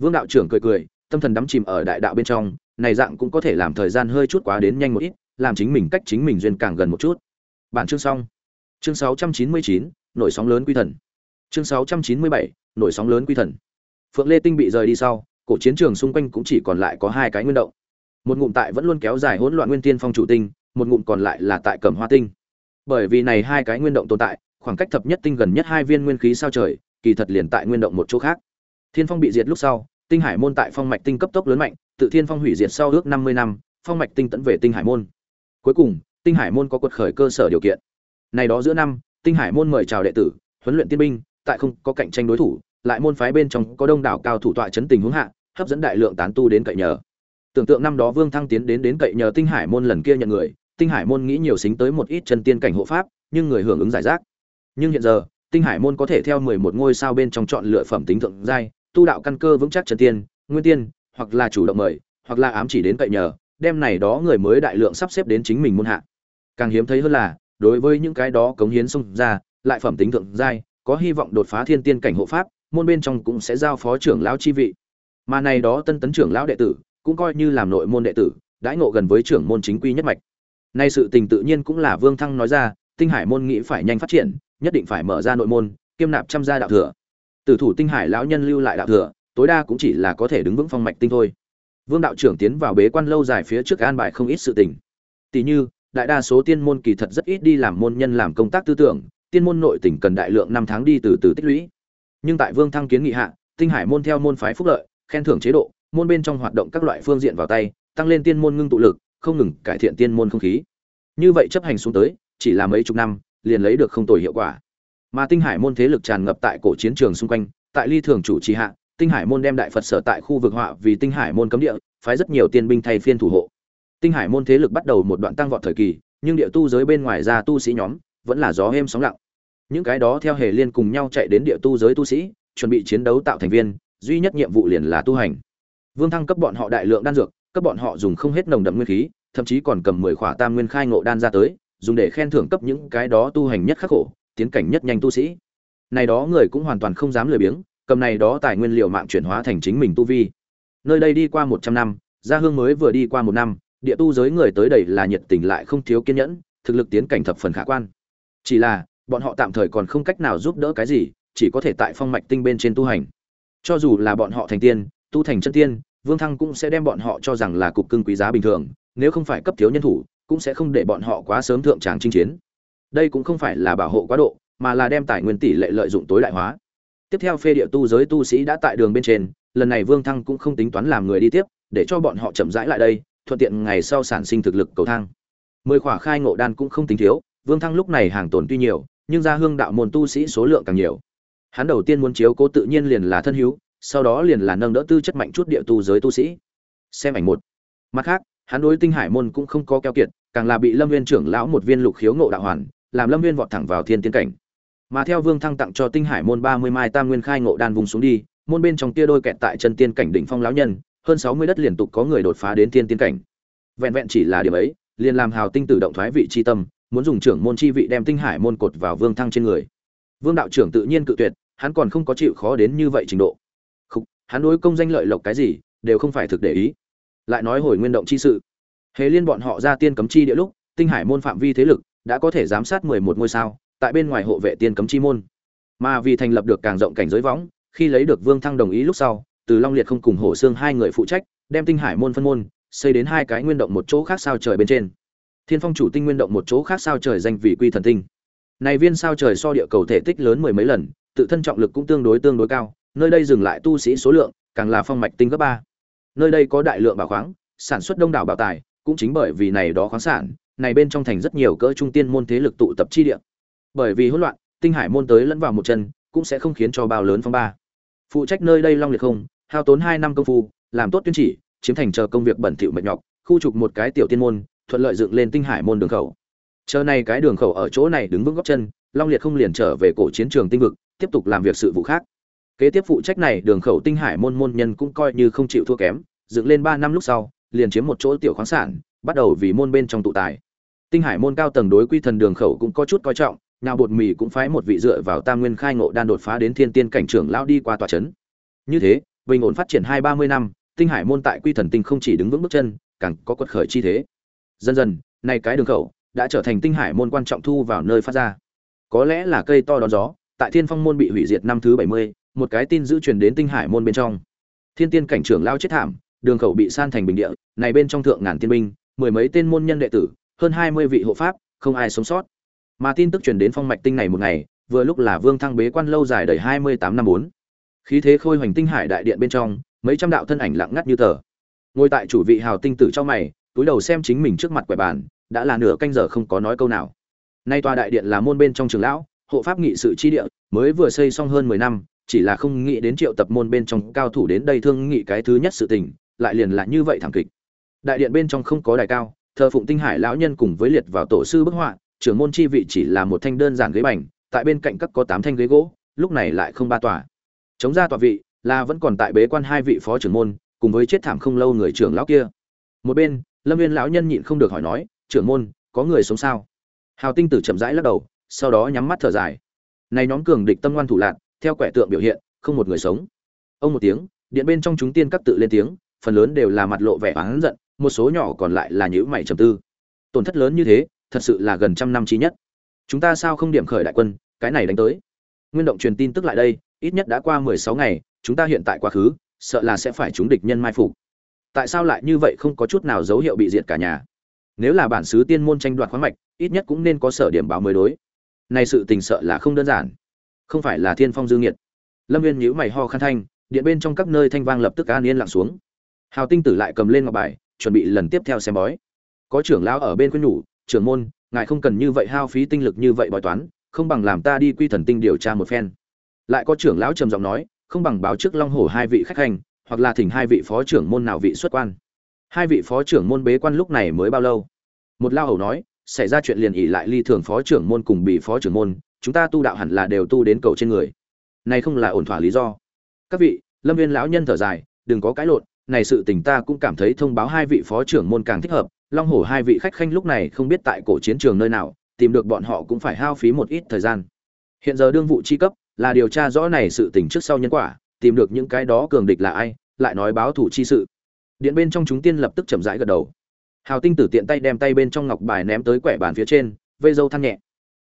vương đạo trưởng cười cười tâm thần đắm chìm ở đại đạo bên trong này dạng cũng có thể làm thời gian hơi chút quá đến nhanh một ít làm chính mình cách chính mình duyên càng gần một chút. Bản chương xong. Chương 699, nổi sóng lớn quy thần. Chương 697, nổi sóng lớn quy thần. Phượng lê tinh bị rời đi sau cổ chiến trường xung quanh cũng chỉ còn lại có hai cái nguyên động. Một ngụm tại vẫn luôn kéo dài hỗn loạn nguyên tiên phong chủ tinh một ngụm còn lại là tại cẩm hoa tinh. Bởi vì này hai cái nguyên động tồn tại khoảng cách thập nhất tinh gần nhất hai viên nguyên khí sao trời kỳ thật liền tại nguyên động một chỗ khác thiên phong bị diệt lúc sau, tinh hải môn tại phong mạch tinh cấp tốc lớn mạnh, tự thiên phong hủy diệt sau ước năm mươi năm, phong mạch tinh tận về tinh hải môn. Cuối cùng, tinh hải môn có quật khởi cơ sở điều kiện. Này đó giữa năm, tinh hải môn mời chào đệ tử, huấn luyện tiên binh, tại không có cạnh tranh đối thủ, lại môn phái bên trong có đông đảo cao thủ tọa chấn tình huống hạ, hấp dẫn đại lượng tán tu đến cậy nhờ. Tưởng tượng năm đó vương thăng tiến đến đến cậy nhờ tinh hải môn lần kia nhận người, tinh hải môn nghĩ nhiều xính tới một ít chân tiên cảnh hộ pháp, nhưng người hưởng ứng giải rác. Nhưng hiện giờ, tinh hải môn có thể theo mười một ngôi sao bên trong chọn lựa phẩm tính thượng giai tu đạo căn cơ vững chắc chân tiên, nguyên tiên, hoặc là chủ động mời, hoặc là ám chỉ đến cậy nhờ, đem này đó người mới đại lượng sắp xếp đến chính mình môn hạ. Càng hiếm thấy hơn là, đối với những cái đó cống hiến xung ra, lại phẩm tính thượng giai, có hy vọng đột phá thiên tiên cảnh hộ pháp, môn bên trong cũng sẽ giao phó trưởng lão chi vị. Mà này đó tân tấn trưởng lão đệ tử, cũng coi như làm nội môn đệ tử, đãi ngộ gần với trưởng môn chính quy nhất mạch. Nay sự tình tự nhiên cũng là vương thăng nói ra, tinh hải môn nghĩ phải nhanh phát triển, nhất định phải mở ra nội môn, kiêm nạp trăm gia đạo thừa tử thủ tinh hải lão nhân lưu lại đạo thừa, tối đa cũng chỉ là có thể đứng vững phong mạch tinh thôi. Vương đạo trưởng tiến vào bế quan lâu dài phía trước an bài không ít sự tình. Tỷ như, đại đa số tiên môn kỳ thật rất ít đi làm môn nhân làm công tác tư tưởng, tiên môn nội tỉnh cần đại lượng năm tháng đi từ từ tích lũy. Nhưng tại vương thăng kiến nghị hạ, tinh hải môn theo môn phái phúc lợi, khen thưởng chế độ, môn bên trong hoạt động các loại phương diện vào tay, tăng lên tiên môn ngưng tụ lực, không ngừng cải thiện tiên môn không khí. Như vậy chấp hành xuống tới, chỉ là mấy chục năm, liền lấy được không tồi hiệu quả mà tinh hải môn thế lực tràn ngập tại cổ chiến trường xung quanh, tại ly thường chủ trì hạ, tinh hải môn đem đại phật sở tại khu vực họa vì tinh hải môn cấm địa, phái rất nhiều tiên binh thay phiên thủ hộ. Tinh hải môn thế lực bắt đầu một đoạn tăng vọt thời kỳ, nhưng địa tu giới bên ngoài ra tu sĩ nhóm vẫn là gió êm sóng lặng. Những cái đó theo hề liên cùng nhau chạy đến địa tu giới tu sĩ, chuẩn bị chiến đấu tạo thành viên, duy nhất nhiệm vụ liền là tu hành. Vương thăng cấp bọn họ đại lượng đan dược, cấp bọn họ dùng không hết nồng đậm nguyên khí, thậm chí còn cầm mười khỏa tam nguyên khai ngộ đan ra tới, dùng để khen thưởng cấp những cái đó tu hành nhất khắc khổ tiến cảnh nhất nhanh tu sĩ. Này đó người cũng hoàn toàn không dám lười biếng, cầm này đó tài nguyên liệu mạng chuyển hóa thành chính mình tu vi. Nơi đây đi qua một trăm năm, gia hương mới vừa đi qua một năm, địa tu giới người tới đầy là nhiệt tình lại không thiếu kiên nhẫn, thực lực tiến cảnh thập phần khả quan. Chỉ là, bọn họ tạm thời còn không cách nào giúp đỡ cái gì, chỉ có thể tại phong mạch tinh bên trên tu hành. Cho dù là bọn họ thành tiên, tu thành chân tiên, vương thăng cũng sẽ đem bọn họ cho rằng là cục cưng quý giá bình thường, nếu không phải cấp thiếu nhân thủ, cũng sẽ không để bọn họ quá sớm thượng tràng chinh chiến đây cũng không phải là bảo hộ quá độ, mà là đem tài nguyên tỷ lệ lợi dụng tối đại hóa. Tiếp theo phê địa tu giới tu sĩ đã tại đường bên trên, lần này vương thăng cũng không tính toán làm người đi tiếp, để cho bọn họ chậm rãi lại đây, thuận tiện ngày sau sản sinh thực lực cầu thang. Mười khỏa khai ngộ đan cũng không tính thiếu, vương thăng lúc này hàng tồn tuy nhiều, nhưng ra hương đạo môn tu sĩ số lượng càng nhiều. Hắn đầu tiên muốn chiếu cố tự nhiên liền là thân hữu, sau đó liền là nâng đỡ tư chất mạnh chút địa tu giới tu sĩ. Xem ảnh một. Mặt khác, hắn đối tinh hải môn cũng không có keo kiệt, càng là bị lâm viên trưởng lão một viên lục khiếu ngộ đạo hoàn làm lâm viên vọt thẳng vào thiên tiến cảnh. Mà theo vương thăng tặng cho tinh hải môn ba mươi mai tam nguyên khai ngộ đan vùng xuống đi, môn bên trong tia đôi kẹt tại chân tiên cảnh đỉnh phong lão nhân, hơn sáu mươi đất liên tục có người đột phá đến thiên tiên cảnh. Vẹn vẹn chỉ là điểm ấy, liền làm hào tinh tự động thoái vị chi tâm, muốn dùng trưởng môn chi vị đem tinh hải môn cột vào vương thăng trên người. Vương đạo trưởng tự nhiên cự tuyệt, hắn còn không có chịu khó đến như vậy trình độ. Không hắn đối công danh lợi lộc cái gì, đều không phải thực để ý. Lại nói hồi nguyên động chi sự. Hề liên bọn họ ra tiên cấm chi địa lúc, tinh hải môn phạm vi thế lực đã có thể giám sát mười một ngôi sao, tại bên ngoài hộ vệ tiên cấm chi môn. Mà vì thành lập được càng rộng cảnh giới võng, khi lấy được vương thăng đồng ý lúc sau, từ long liệt không cùng hổ xương hai người phụ trách, đem tinh hải môn phân môn, xây đến hai cái nguyên động một chỗ khác sao trời bên trên. Thiên phong chủ tinh nguyên động một chỗ khác sao trời danh vị quy thần tinh. Này viên sao trời so địa cầu thể tích lớn mười mấy lần, tự thân trọng lực cũng tương đối tương đối cao, nơi đây dừng lại tu sĩ số lượng, càng là phong mạch tinh gấp ba. Nơi đây có đại lượng bảo khoáng, sản xuất đông đảo bảo tài, cũng chính bởi vì này đó khoáng sản này bên trong thành rất nhiều cỡ trung tiên môn thế lực tụ tập chi địa. Bởi vì hỗn loạn, tinh hải môn tới lẫn vào một chân, cũng sẽ không khiến cho bao lớn phong ba. Phụ trách nơi đây long liệt không, hao tốn hai năm công phu, làm tốt tuyên chỉ, chiếm thành chờ công việc bẩn thỉu mệt nhọc, khu trục một cái tiểu tiên môn, thuận lợi dựng lên tinh hải môn đường khẩu. Chờ này cái đường khẩu ở chỗ này đứng vững góc chân, long liệt không liền trở về cổ chiến trường tinh vực, tiếp tục làm việc sự vụ khác. Kế tiếp phụ trách này đường khẩu tinh hải môn môn nhân cũng coi như không chịu thua kém, dựng lên ba năm lúc sau, liền chiếm một chỗ tiểu khoáng sản, bắt đầu vì môn bên trong tụ tài tinh hải môn cao tầng đối quy thần đường khẩu cũng có chút coi trọng nào bột mì cũng phái một vị dựa vào tam nguyên khai ngộ đan đột phá đến thiên tiên cảnh trưởng lao đi qua tòa chấn. Như thế, bình ổn phát triển hai ba mươi năm, tinh hải môn tại quy thần tinh không chỉ đứng vững bước chân, càng có quật khởi chi thế. Dần dần, nay cái đường khẩu đã trở thành tinh hải môn quan trọng thu vào nơi phát ra. Có lẽ là cây to đón gió, tại thiên phong môn bị hủy diệt năm thứ bảy mươi, một cái tin giữ truyền đến tinh hải môn bên trong. Thiên tiên cảnh trưởng lao chết thảm, đường khẩu bị san thành bình địa, này bên trong thượng ngàn tiên binh, mười mấy tên môn nhân đệ tử hơn hai mươi vị hộ pháp, không ai sống sót. Mà tin tức truyền đến phong mạch tinh này một ngày, vừa lúc là vương thăng bế quan lâu dài đầy hai mươi tám năm bốn. Khí thế khôi hoành tinh hải đại điện bên trong, mấy trăm đạo thân ảnh lặng ngắt như tờ. Ngồi tại chủ vị hào tinh tử trong mày, túi đầu xem chính mình trước mặt quẻ bàn, đã là nửa canh giờ không có nói câu nào. Nay tòa đại điện là môn bên trong trường lão, hộ pháp nghị sự chi địa, mới vừa xây xong hơn mười năm, chỉ là không nghĩ đến triệu tập môn bên trong cao thủ đến đây thương nghị cái thứ nhất sự tình, lại liền là như vậy thảm kịch. Đại điện bên trong không có đài cao thờ phụng tinh hải lão nhân cùng với liệt vào tổ sư bức họa, trưởng môn chi vị chỉ là một thanh đơn giản ghế bành, tại bên cạnh các có tám thanh ghế gỗ, lúc này lại không ba tòa. Chống ra tòa vị là vẫn còn tại bế quan hai vị phó trưởng môn, cùng với chết thảm không lâu người trưởng lão kia. Một bên, lâm viên lão nhân nhịn không được hỏi nói, trưởng môn, có người sống sao? Hào tinh tử chậm rãi lắc đầu, sau đó nhắm mắt thở dài. Này nhóm cường địch tâm ngoan thủ lạc, theo quẻ tượng biểu hiện, không một người sống. Ông một tiếng, điện bên trong chúng tiên các tự lên tiếng, phần lớn đều là mặt lộ vẻ oán giận một số nhỏ còn lại là nhữ mày trầm tư. Tổn thất lớn như thế, thật sự là gần trăm năm chí nhất. Chúng ta sao không điểm khởi đại quân, cái này đánh tới. Nguyên động truyền tin tức lại đây, ít nhất đã qua mười sáu ngày, chúng ta hiện tại quá khứ, sợ là sẽ phải chúng địch nhân mai phục. Tại sao lại như vậy không có chút nào dấu hiệu bị diệt cả nhà? Nếu là bản xứ tiên môn tranh đoạt khoáng mạch, ít nhất cũng nên có sở điểm báo mới đối. Này sự tình sợ là không đơn giản. Không phải là thiên phong dương nhiệt lâm viên nhíu mày ho khăn thanh, điện bên trong các nơi thanh vang lập tức an yên lặng xuống. Hào tinh tử lại cầm lên ngọc bài chuẩn bị lần tiếp theo xem bói. Có trưởng lão ở bên khuyên nhủ, trưởng môn, ngài không cần như vậy hao phí tinh lực như vậy bói toán, không bằng làm ta đi quy thần tinh điều tra một phen. Lại có trưởng lão trầm giọng nói, không bằng báo trước long hổ hai vị khách hành, hoặc là thỉnh hai vị phó trưởng môn nào vị xuất quan. Hai vị phó trưởng môn bế quan lúc này mới bao lâu? Một lao hầu nói, xảy ra chuyện liền ỉ lại ly thường phó trưởng môn cùng bị phó trưởng môn, chúng ta tu đạo hẳn là đều tu đến cầu trên người. Này không là ổn thỏa lý do. Các vị, lâm viên lão nhân thở dài, đừng có cãi lộn này sự tình ta cũng cảm thấy thông báo hai vị phó trưởng môn càng thích hợp, long hổ hai vị khách khanh lúc này không biết tại cổ chiến trường nơi nào, tìm được bọn họ cũng phải hao phí một ít thời gian. Hiện giờ đương vụ chi cấp là điều tra rõ này sự tình trước sau nhân quả, tìm được những cái đó cường địch là ai, lại nói báo thủ chi sự. Điện bên trong chúng tiên lập tức chậm rãi gật đầu. Hào tinh tử tiện tay đem tay bên trong ngọc bài ném tới quẻ bàn phía trên, vây dâu than nhẹ.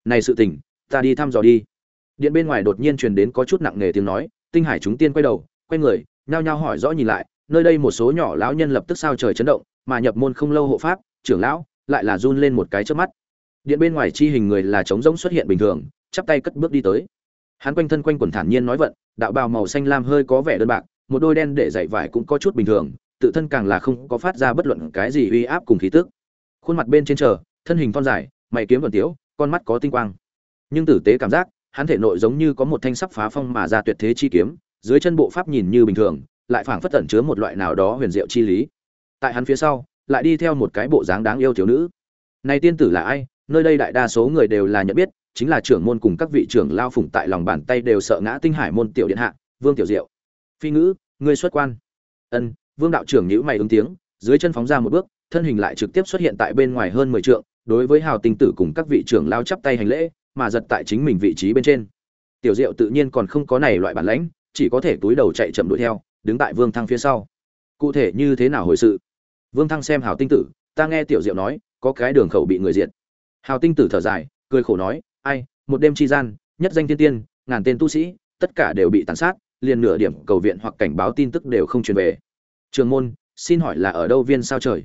Này sự tình, ta đi thăm dò đi. Điện bên ngoài đột nhiên truyền đến có chút nặng nề tiếng nói, tinh hải chúng tiên quay đầu, quay người, nhao nhao hỏi rõ nhìn lại nơi đây một số nhỏ lão nhân lập tức sao trời chấn động, mà nhập môn không lâu hộ pháp, trưởng lão, lại là run lên một cái trước mắt. Điện bên ngoài chi hình người là trống rỗng xuất hiện bình thường, chắp tay cất bước đi tới. Hắn quanh thân quanh quần thản nhiên nói vận, đạo bào màu xanh lam hơi có vẻ đơn bạc, một đôi đen để dạy vải cũng có chút bình thường, tự thân càng là không có phát ra bất luận cái gì uy áp cùng khí tức. Khuôn mặt bên trên chờ, thân hình thon dài, mày kiếm vần tiếu, con mắt có tinh quang. Nhưng tử tế cảm giác, hắn thể nội giống như có một thanh sắp phá phong mà ra tuyệt thế chi kiếm, dưới chân bộ pháp nhìn như bình thường lại phảng phất tẩn chứa một loại nào đó huyền diệu chi lý. Tại hắn phía sau, lại đi theo một cái bộ dáng đáng yêu thiếu nữ. Này tiên tử là ai? Nơi đây đại đa số người đều là nhận biết, chính là trưởng môn cùng các vị trưởng lao phụng tại lòng bàn tay đều sợ ngã tinh hải môn tiểu điện hạ, vương tiểu diệu. Phi ngữ, ngươi xuất quan. Ân, vương đạo trưởng nhữ mày ứng tiếng, dưới chân phóng ra một bước, thân hình lại trực tiếp xuất hiện tại bên ngoài hơn mười trượng, đối với hào tinh tử cùng các vị trưởng lao chắp tay hành lễ, mà giật tại chính mình vị trí bên trên. Tiểu diệu tự nhiên còn không có này loại bản lãnh, chỉ có thể túi đầu chạy chậm đuổi theo đứng tại vương thăng phía sau. Cụ thể như thế nào hồi sự? Vương thăng xem hào tinh tử, ta nghe tiểu diệu nói, có cái đường khẩu bị người diệt. Hào tinh tử thở dài, cười khổ nói, ai, một đêm chi gian, nhất danh thiên tiên, ngàn tên tu sĩ, tất cả đều bị tàn sát, liền nửa điểm cầu viện hoặc cảnh báo tin tức đều không truyền về. Trường môn, xin hỏi là ở đâu viên sao trời?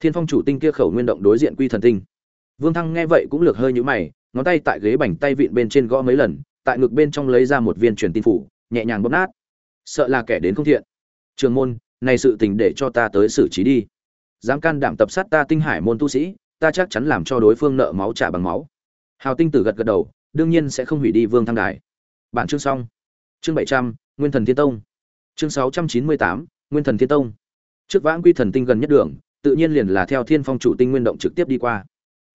Thiên phong chủ tinh kia khẩu nguyên động đối diện quy thần tinh. Vương thăng nghe vậy cũng lược hơi nhũ mày, ngón tay tại ghế bành tay vịn bên trên gõ mấy lần, tại ngực bên trong lấy ra một viên truyền tin phủ, nhẹ nhàng bóp nát sợ là kẻ đến không thiện. Trường môn, này sự tình để cho ta tới xử trí đi. Dám can đảm tập sát ta tinh hải môn tu sĩ, ta chắc chắn làm cho đối phương nợ máu trả bằng máu. Hào tinh tử gật gật đầu, đương nhiên sẽ không hủy đi vương thăng đài. Bản chương xong. Chương bảy trăm, nguyên thần thiên tông. Chương sáu trăm chín mươi tám, nguyên thần thiên tông. Trước vãng quy thần tinh gần nhất đường, tự nhiên liền là theo thiên phong chủ tinh nguyên động trực tiếp đi qua.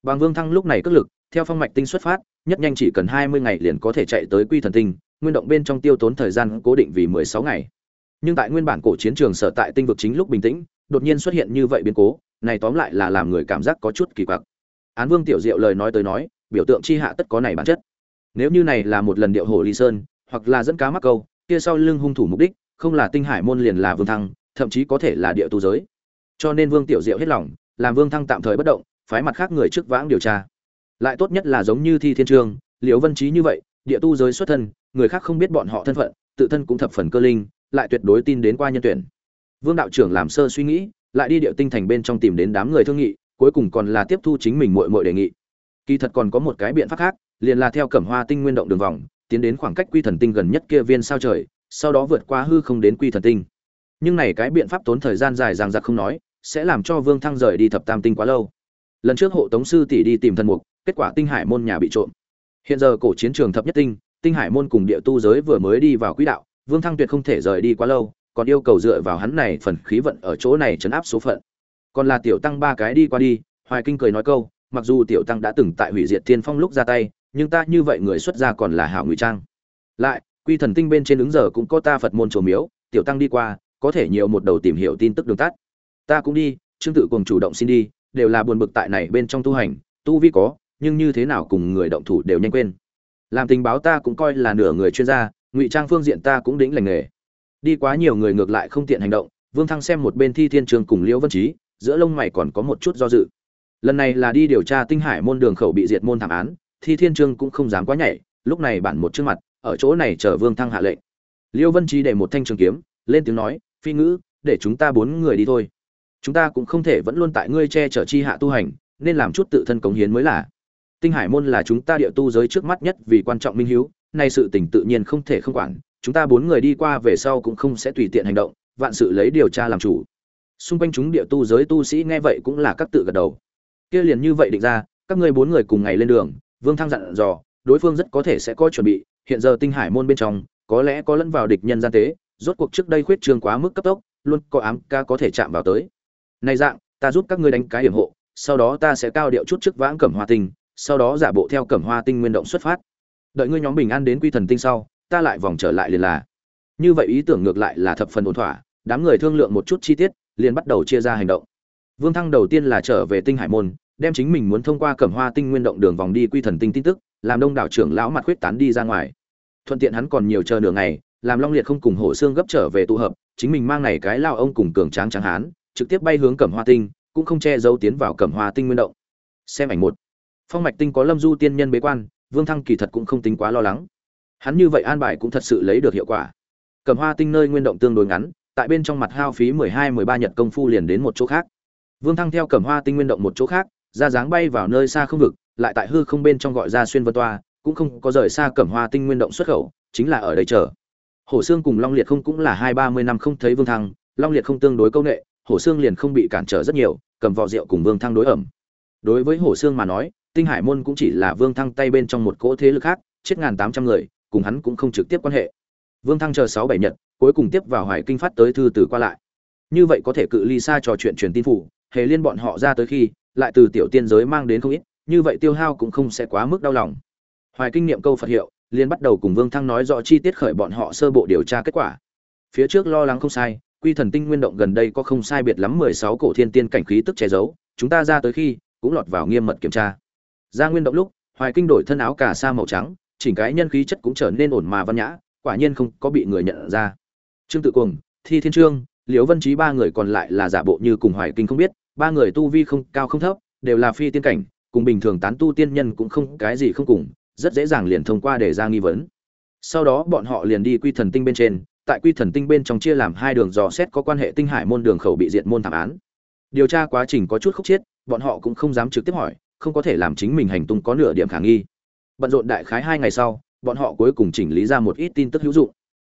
Bằng vương thăng lúc này cất lực, theo phong mạch tinh xuất phát, nhất nhanh chỉ cần hai mươi ngày liền có thể chạy tới quy thần tinh nguyên động bên trong tiêu tốn thời gian cố định vì mười sáu ngày. Nhưng tại nguyên bản cổ chiến trường sở tại tinh vực chính lúc bình tĩnh, đột nhiên xuất hiện như vậy biến cố, này tóm lại là làm người cảm giác có chút kỳ quặc. Án vương tiểu diệu lời nói tới nói, biểu tượng chi hạ tất có này bản chất. Nếu như này là một lần điệu hồ ly sơn, hoặc là dẫn cá mắc câu, kia sau lưng hung thủ mục đích, không là tinh hải môn liền là vương thăng, thậm chí có thể là địa tu giới. Cho nên vương tiểu diệu hết lòng, làm vương thăng tạm thời bất động, phái mặt khác người trước vãng điều tra. Lại tốt nhất là giống như thi thiên trương liễu vân chí như vậy địa tu giới xuất thân, người khác không biết bọn họ thân phận, tự thân cũng thập phần cơ linh, lại tuyệt đối tin đến qua nhân tuyển. Vương đạo trưởng làm sơ suy nghĩ, lại đi địa tinh thành bên trong tìm đến đám người thương nghị, cuối cùng còn là tiếp thu chính mình muội muội đề nghị. Kỳ thật còn có một cái biện pháp khác, liền là theo cẩm hoa tinh nguyên động đường vòng, tiến đến khoảng cách quy thần tinh gần nhất kia viên sao trời, sau đó vượt qua hư không đến quy thần tinh. Nhưng này cái biện pháp tốn thời gian dài dằng dặc không nói, sẽ làm cho vương thăng rời đi thập tam tinh quá lâu. Lần trước hộ tống sư tỷ đi tìm thần mục, kết quả tinh hải môn nhà bị trộm hiện giờ cổ chiến trường thập nhất tinh tinh hải môn cùng địa tu giới vừa mới đi vào quỹ đạo, vương thăng tuyệt không thể rời đi quá lâu, còn yêu cầu dựa vào hắn này phần khí vận ở chỗ này chấn áp số phận. Còn là tiểu tăng ba cái đi qua đi, hoài kinh cười nói câu, mặc dù tiểu tăng đã từng tại hủy diệt thiên phong lúc ra tay, nhưng ta như vậy người xuất gia còn là hảo ngụy trang. Lại, quy thần tinh bên trên ứng giờ cũng có ta phật môn trổ miếu, tiểu tăng đi qua, có thể nhiều một đầu tìm hiểu tin tức đường tắt. Ta cũng đi, trương tự cùng chủ động xin đi, đều là buồn bực tại này bên trong tu hành, tu vi có nhưng như thế nào cùng người động thủ đều nhanh quên. Làm tình báo ta cũng coi là nửa người chuyên gia, ngụy trang phương diện ta cũng đĩnh lành nghề. Đi quá nhiều người ngược lại không tiện hành động, vương thăng xem một bên thi thiên trường cùng liễu vân trí giữa lông mày còn có một chút do dự. Lần này là đi điều tra tinh hải môn đường khẩu bị diệt môn thảm án, thi thiên trương cũng không dám quá nhảy, lúc này bản một trước mặt, ở chỗ này chờ vương thăng hạ lệnh. Liêu vân trí để một thanh trường kiếm, lên tiếng nói, phi ngữ, để chúng ta bốn người đi thôi. Chúng ta cũng không thể vẫn luôn tại ngươi che chở chi hạ tu hành, nên làm chút tự thân cống hiến mới là tinh hải môn là chúng ta địa tu giới trước mắt nhất vì quan trọng minh hiếu, nay sự tình tự nhiên không thể không quản, chúng ta bốn người đi qua về sau cũng không sẽ tùy tiện hành động, vạn sự lấy điều tra làm chủ. Xung quanh chúng địa tu giới tu sĩ nghe vậy cũng là các tự gật đầu. Kia liền như vậy định ra, các ngươi bốn người cùng ngày lên đường, vương thăng dặn dò, đối phương rất có thể sẽ có chuẩn bị, hiện giờ tinh hải môn bên trong, có lẽ có lẫn vào địch nhân gian tế, rốt cuộc trước đây khuyết trương quá mức cấp tốc, luôn có ám ca có thể chạm vào tới. Này dạng, ta giúp các ngươi đánh cái hiểm hộ, sau đó ta sẽ cao điệu chút trước vãng cẩm hoa tinh sau đó giả bộ theo cẩm hoa tinh nguyên động xuất phát. Đợi ngươi nhóm bình an đến quy thần tinh sau, ta lại vòng trở lại liền là. Như vậy ý tưởng ngược lại là thập phần ổn thỏa, đám người thương lượng một chút chi tiết, liền bắt đầu chia ra hành động. Vương thăng đầu tiên là trở về tinh hải môn, đem chính mình muốn thông qua cẩm hoa tinh nguyên động đường vòng đi quy thần tinh tin tức, làm đông đảo trưởng lão mặt khuyết tán đi ra ngoài. Thuận tiện hắn còn nhiều chờ nửa ngày, làm long liệt không cùng hổ xương gấp trở về tụ hợp, chính mình mang này cái lao ông cùng cường tráng tráng hán, trực tiếp bay hướng cẩm hoa tinh, cũng không che giấu tiến vào cẩm hoa tinh nguyên động. Xem ảnh một phong mạch tinh có lâm du tiên nhân bế quan, vương thăng kỳ thật cũng không tính quá lo lắng. Hắn như vậy an bài cũng thật sự lấy được hiệu quả. Cẩm hoa tinh nơi nguyên động tương đối ngắn, tại bên trong mặt hao phí mười hai, mười ba nhật công phu liền đến một chỗ khác. Vương thăng theo cẩm hoa tinh nguyên động một chỗ khác, ra dáng bay vào nơi xa không vực, lại tại hư không bên trong gọi ra xuyên vân toa, cũng không có rời xa cẩm hoa tinh nguyên động xuất khẩu, chính là ở đây chờ. Hổ xương cùng long liệt không cũng là hai, ba mươi năm không thấy vương thăng, long liệt không tương đối công nghệ hổ xương liền không bị cản trở rất nhiều, cầm vò rượu cùng vương thăng đối ẩm. Đối với hổ xương mà nói tinh hải môn cũng chỉ là vương thăng tay bên trong một cỗ thế lực khác, chết ngàn tám trăm người, cùng hắn cũng không trực tiếp quan hệ. Vương thăng chờ sáu bảy nhật, cuối cùng tiếp vào hoài kinh phát tới thư từ qua lại. Như vậy có thể cự ly xa trò chuyện truyền tin phủ, hề liên bọn họ ra tới khi, lại từ tiểu tiên giới mang đến không ít, như vậy tiêu hao cũng không sẽ quá mức đau lòng. Hoài kinh nghiệm câu phật hiệu liên bắt đầu cùng vương thăng nói rõ chi tiết khởi bọn họ sơ bộ điều tra kết quả. Phía trước lo lắng không sai, quy thần tinh nguyên động gần đây có không sai biệt lắm mười sáu cổ thiên tiên cảnh khí tức che giấu, chúng ta ra tới khi, cũng lọt vào nghiêm mật kiểm tra ra nguyên động lúc, hoài kinh đổi thân áo cà sa màu trắng, chỉnh cái nhân khí chất cũng trở nên ổn mà văn nhã, quả nhiên không có bị người nhận ra. Trương tự cuồng, thi thiên trương, liễu vân trí ba người còn lại là giả bộ như cùng hoài kinh không biết, ba người tu vi không cao không thấp, đều là phi tiên cảnh, cùng bình thường tán tu tiên nhân cũng không cái gì không cùng, rất dễ dàng liền thông qua để ra nghi vấn. Sau đó bọn họ liền đi quy thần tinh bên trên, tại quy thần tinh bên trong chia làm hai đường dò xét có quan hệ tinh hải môn đường khẩu bị diệt môn thảm án. Điều tra quá trình có chút khúc chiết bọn họ cũng không dám trực tiếp hỏi không có thể làm chính mình hành tung có nửa điểm khả nghi. Bận rộn đại khái hai ngày sau, bọn họ cuối cùng chỉnh lý ra một ít tin tức hữu dụng.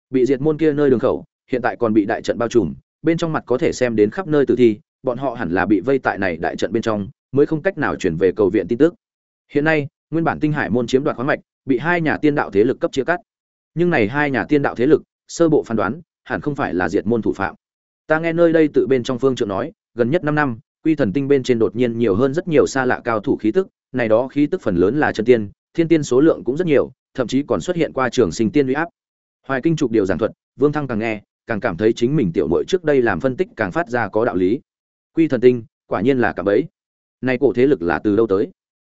Bị diệt môn kia nơi đường khẩu, hiện tại còn bị đại trận bao trùm, bên trong mặt có thể xem đến khắp nơi tử thi, bọn họ hẳn là bị vây tại này đại trận bên trong, mới không cách nào chuyển về cầu viện tin tức. Hiện nay, nguyên bản tinh hải môn chiếm đoạt khoáng mạch, bị hai nhà tiên đạo thế lực cấp chia cắt. Nhưng này hai nhà tiên đạo thế lực, sơ bộ phán đoán, hẳn không phải là diệt môn thủ phạm. Ta nghe nơi đây tự bên trong phương trượng nói, gần nhất năm năm quy thần tinh bên trên đột nhiên nhiều hơn rất nhiều xa lạ cao thủ khí tức, này đó khí tức phần lớn là chân tiên, thiên tiên số lượng cũng rất nhiều, thậm chí còn xuất hiện qua trường sinh tiên uy áp. Hoài kinh trục điều giảng thuật, vương thăng càng nghe, càng cảm thấy chính mình tiểu muội trước đây làm phân tích càng phát ra có đạo lý. Quy thần tinh, quả nhiên là cả bấy này cổ thế lực là từ đâu tới?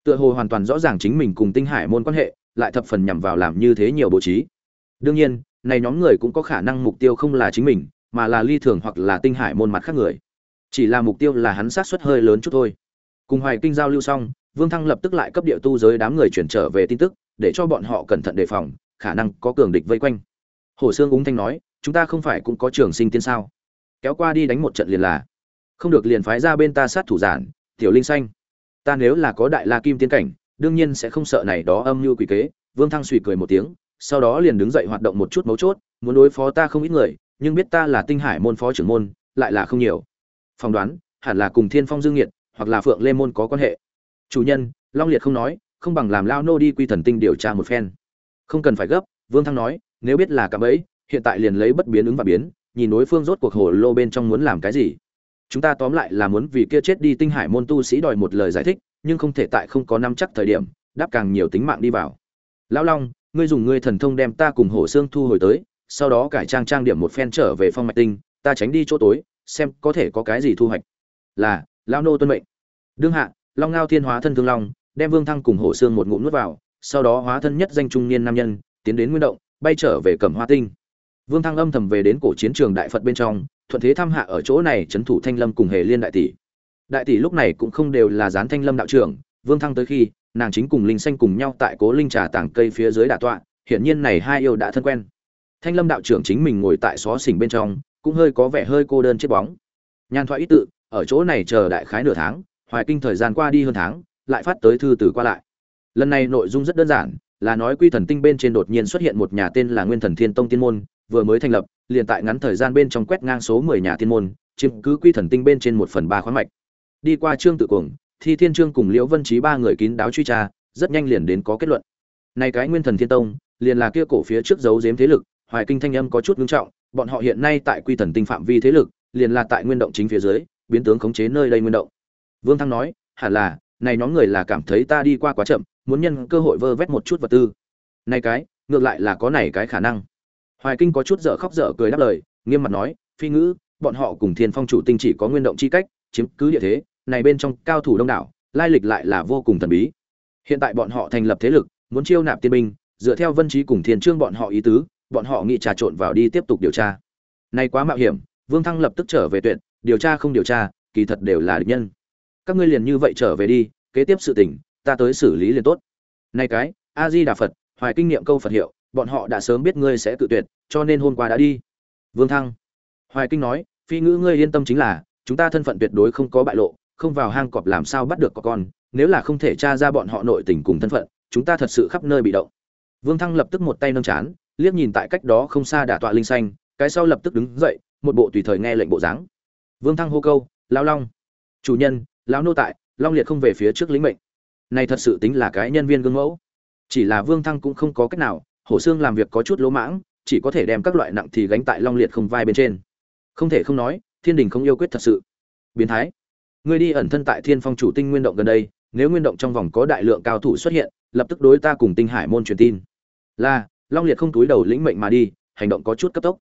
Tựa hồ hoàn toàn rõ ràng chính mình cùng tinh hải môn quan hệ, lại thập phần nhằm vào làm như thế nhiều bố trí. Đương nhiên, này nhóm người cũng có khả năng mục tiêu không là chính mình, mà là ly thường hoặc là tinh hải môn mặt khác người chỉ là mục tiêu là hắn sát suất hơi lớn chút thôi. Cùng hoài kinh giao lưu xong, vương thăng lập tức lại cấp địa tu giới đám người chuyển trở về tin tức, để cho bọn họ cẩn thận đề phòng, khả năng có cường địch vây quanh. Hồ sương úng thanh nói, chúng ta không phải cũng có trường sinh tiên sao? Kéo qua đi đánh một trận liền là. Không được liền phái ra bên ta sát thủ giản, tiểu linh xanh. Ta nếu là có đại la kim tiên cảnh, đương nhiên sẽ không sợ này đó âm mưu quỷ kế. Vương thăng suy cười một tiếng, sau đó liền đứng dậy hoạt động một chút mấu chốt, muốn đối phó ta không ít người, nhưng biết ta là tinh hải môn phó trưởng môn, lại là không nhiều phỏng đoán, hẳn là cùng thiên phong dương nhiệt hoặc là phượng lê môn có quan hệ. Chủ nhân, long liệt không nói, không bằng làm lao nô đi quy thần tinh điều tra một phen. Không cần phải gấp, vương thăng nói, nếu biết là cạm ấy hiện tại liền lấy bất biến ứng và biến, nhìn đối phương rốt cuộc hồ lô bên trong muốn làm cái gì. Chúng ta tóm lại là muốn vì kia chết đi tinh hải môn tu sĩ đòi một lời giải thích, nhưng không thể tại không có năm chắc thời điểm, đáp càng nhiều tính mạng đi vào. Lão long, ngươi dùng ngươi thần thông đem ta cùng hổ xương thu hồi tới, sau đó cải trang trang điểm một phen trở về phong mạch tinh, ta tránh đi chỗ tối xem có thể có cái gì thu hoạch. Là, lão nô tuân mệnh. Đương hạ, long ngao thiên hóa thân thương long, đem vương thăng cùng hổ xương một ngụm nuốt vào, sau đó hóa thân nhất danh trung niên nam nhân, tiến đến nguyên động, bay trở về cẩm hoa tinh. Vương thăng âm thầm về đến cổ chiến trường đại phật bên trong, thuận thế thăm hạ ở chỗ này trấn thủ thanh lâm cùng hề liên đại tỷ. Đại tỷ lúc này cũng không đều là gián thanh lâm đạo trưởng, vương thăng tới khi, nàng chính cùng linh xanh cùng nhau tại cố linh trà tảng cây phía dưới đà tọa, hiển nhiên này hai yêu đã thân quen. Thanh lâm đạo trưởng chính mình ngồi tại xó xỉnh bên trong cũng hơi có vẻ hơi cô đơn chết bóng. Nhan thoại ít tự, ở chỗ này chờ đại khái nửa tháng, hoài kinh thời gian qua đi hơn tháng, lại phát tới thư từ qua lại. Lần này nội dung rất đơn giản, là nói quy thần tinh bên trên đột nhiên xuất hiện một nhà tên là nguyên thần thiên tông tiên môn, vừa mới thành lập, liền tại ngắn thời gian bên trong quét ngang số mười nhà tiên môn, chiếm cứ quy thần tinh bên trên một phần ba khoáng mạch. Đi qua trương tự cuồng thì thiên trương cùng liễu vân trí ba người kín đáo truy tra, rất nhanh liền đến có kết luận. Này cái nguyên thần thiên tông, liền là kia cổ phía trước giấu giếm thế lực, hoài kinh thanh âm có chút ngưng trọng bọn họ hiện nay tại quy thần tinh phạm vi thế lực, liền là tại nguyên động chính phía dưới, biến tướng khống chế nơi đây nguyên động. Vương thăng nói hẳn là, này nhóm người là cảm thấy ta đi qua quá chậm, muốn nhân cơ hội vơ vét một chút vật tư. Này cái, ngược lại là có này cái khả năng. Hoài kinh có chút dở khóc dở cười đáp lời, nghiêm mặt nói, phi ngữ, bọn họ cùng thiên phong chủ tinh chỉ có nguyên động chi cách, chiếm cứ địa thế, này bên trong cao thủ đông đảo, lai lịch lại là vô cùng thần bí. Hiện tại bọn họ thành lập thế lực, muốn chiêu nạp tiên binh, dựa theo vân trí cùng thiên trương bọn họ ý tứ bọn họ nghĩ trà trộn vào đi tiếp tục điều tra. Này quá mạo hiểm, vương thăng lập tức trở về tuyệt, điều tra không điều tra, kỳ thật đều là địch nhân. Các ngươi liền như vậy trở về đi, kế tiếp sự tình, ta tới xử lý liền tốt. Này cái a di đà phật, hoài kinh nghiệm câu phật hiệu, bọn họ đã sớm biết ngươi sẽ tự tuyệt, cho nên hôm qua đã đi. Vương thăng, hoài kinh nói, phi ngữ ngươi yên tâm chính là, chúng ta thân phận tuyệt đối không có bại lộ, không vào hang cọp làm sao bắt được có con, nếu là không thể tra ra bọn họ nội tình cùng thân phận, chúng ta thật sự khắp nơi bị động. Vương thăng lập tức một tay nâng chán liếc nhìn tại cách đó không xa đả tọa linh xanh, cái sau lập tức đứng dậy, một bộ tùy thời nghe lệnh bộ dáng. Vương thăng hô câu lao long. Chủ nhân, lão nô tại, long liệt không về phía trước lĩnh mệnh. Này thật sự tính là cái nhân viên gương mẫu. Chỉ là vương thăng cũng không có cách nào, hổ xương làm việc có chút lỗ mãng, chỉ có thể đem các loại nặng thì gánh tại long liệt không vai bên trên. Không thể không nói, thiên đình không yêu quyết thật sự. Biến thái. Ngươi đi ẩn thân tại thiên phong chủ tinh nguyên động gần đây, nếu nguyên động trong vòng có đại lượng cao thủ xuất hiện, lập tức đối ta cùng tinh hải môn truyền tin. Là long liệt không túi đầu lĩnh mệnh mà đi, hành động có chút cấp tốc.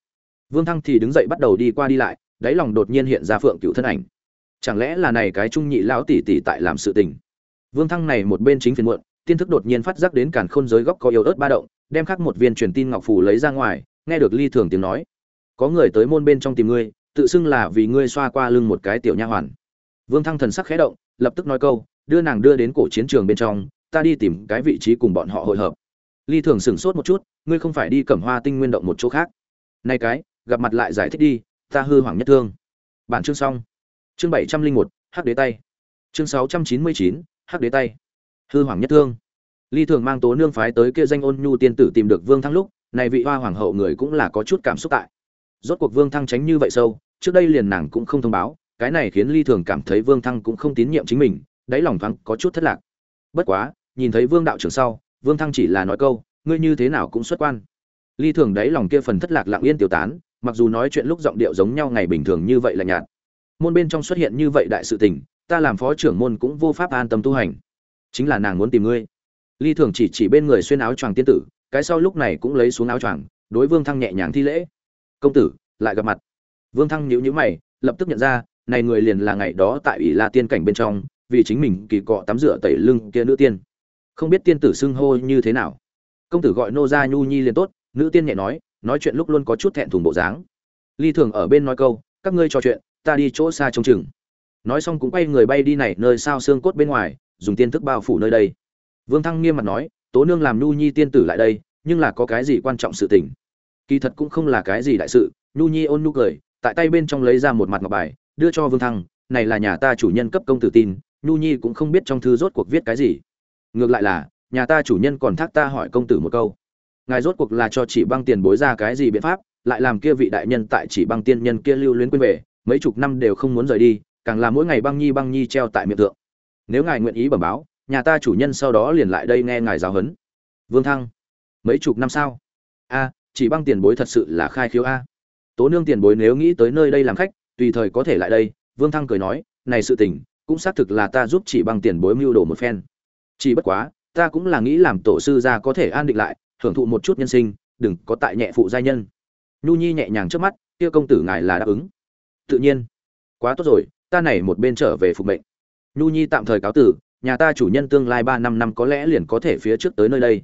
Vương thăng thì đứng dậy bắt đầu đi qua đi lại, đáy lòng đột nhiên hiện ra phượng cựu thân ảnh. Chẳng lẽ là này cái trung nhị lão tỷ tỷ tại làm sự tình? Vương thăng này một bên chính phiền muộn, tiên thức đột nhiên phát giác đến càn khôn giới góc có yếu ớt ba động, đem khắc một viên truyền tin ngọc phù lấy ra ngoài, nghe được ly thường tiếng nói. Có người tới môn bên trong tìm ngươi, tự xưng là vì ngươi xoa qua lưng một cái tiểu nha hoàn. Vương thăng thần sắc khẽ động, lập tức nói câu, đưa nàng đưa đến cổ chiến trường bên trong, ta đi tìm cái vị trí cùng bọn họ hội hợp ly thường sửng sốt một chút, ngươi không phải đi cẩm hoa tinh nguyên động một chỗ khác. Nay cái, gặp mặt lại giải thích đi, ta hư hoàng nhất thương. Bản chương xong. Chương bảy trăm linh một, hắc đế tay. Chương sáu trăm chín mươi chín, hắc đế tay. Hư hoàng nhất thương. Ly thường mang tố nương phái tới kia danh ôn nhu tiên tử tìm được vương thăng lúc, này vị hoa hoàng hậu người cũng là có chút cảm xúc tại. Rốt cuộc vương thăng tránh như vậy sâu, trước đây liền nàng cũng không thông báo, cái này khiến ly thường cảm thấy vương thăng cũng không tín nhiệm chính mình, đáy lòng thoáng có chút thất lạc. Bất quá, nhìn thấy vương đạo trưởng sau vương thăng chỉ là nói câu, ngươi như thế nào cũng xuất quan. Ly thường đáy lòng kia phần thất lạc lặng yên tiêu tán, mặc dù nói chuyện lúc giọng điệu giống nhau ngày bình thường như vậy là nhạt. Môn bên trong xuất hiện như vậy đại sự tình, ta làm phó trưởng môn cũng vô pháp an tâm tu hành. Chính là nàng muốn tìm ngươi. Ly thường chỉ chỉ bên người xuyên áo choàng tiên tử, cái sau lúc này cũng lấy xuống áo choàng, đối vương thăng nhẹ nhàng thi lễ. Công tử, lại gặp mặt. Vương thăng nhíu nhíu mày, lập tức nhận ra, này người liền là ngày đó tại ủy la tiên cảnh bên trong, vì chính mình kỳ cọ tắm rửa tẩy lưng kia nữ tiên không biết tiên tử xưng hô như thế nào. Công tử gọi nô gia nhu nhi liền tốt, nữ tiên nhẹ nói nói chuyện lúc luôn có chút thẹn thùng bộ dáng. Ly thường ở bên nói câu, các ngươi trò chuyện, ta đi chỗ xa trông chừng. Nói xong cũng quay người bay đi này nơi sao xương cốt bên ngoài, dùng tiên thức bao phủ nơi đây. Vương thăng nghiêm mặt nói, tố nương làm nhu nhi tiên tử lại đây, nhưng là có cái gì quan trọng sự tình? Kỳ thật cũng không là cái gì đại sự, nhu nhi ôn nhu cười, tại tay bên trong lấy ra một mặt ngọc bài, đưa cho vương thăng, này là nhà ta chủ nhân cấp công tử tin, nhu nhi cũng không biết trong thư rốt cuộc viết cái gì ngược lại là, nhà ta chủ nhân còn thác ta hỏi công tử một câu. Ngài rốt cuộc là cho chỉ băng tiền bối ra cái gì biện pháp, lại làm kia vị đại nhân tại chỉ băng tiên nhân kia lưu luyến quên về, mấy chục năm đều không muốn rời đi, càng là mỗi ngày băng nhi băng nhi treo tại miệng tượng. Nếu ngài nguyện ý bẩm báo, nhà ta chủ nhân sau đó liền lại đây nghe ngài giáo huấn. Vương thăng, mấy chục năm sau? A, chỉ băng tiền bối thật sự là khai khiếu a. Tố nương tiền bối nếu nghĩ tới nơi đây làm khách, tùy thời có thể lại đây, vương thăng cười nói, này sự tình, cũng xác thực là ta giúp chỉ băng tiền bối mưu đồ một phen chỉ bất quá, ta cũng là nghĩ làm tổ sư gia có thể an định lại hưởng thụ một chút nhân sinh, đừng có tại nhẹ phụ giai nhân. Nhu nhi nhẹ nhàng trước mắt, kia công tử ngài là đáp ứng. Tự nhiên. Quá tốt rồi, ta này một bên trở về phục mệnh. Nhu nhi tạm thời cáo tử, nhà ta chủ nhân tương lai ba năm năm có lẽ liền có thể phía trước tới nơi đây.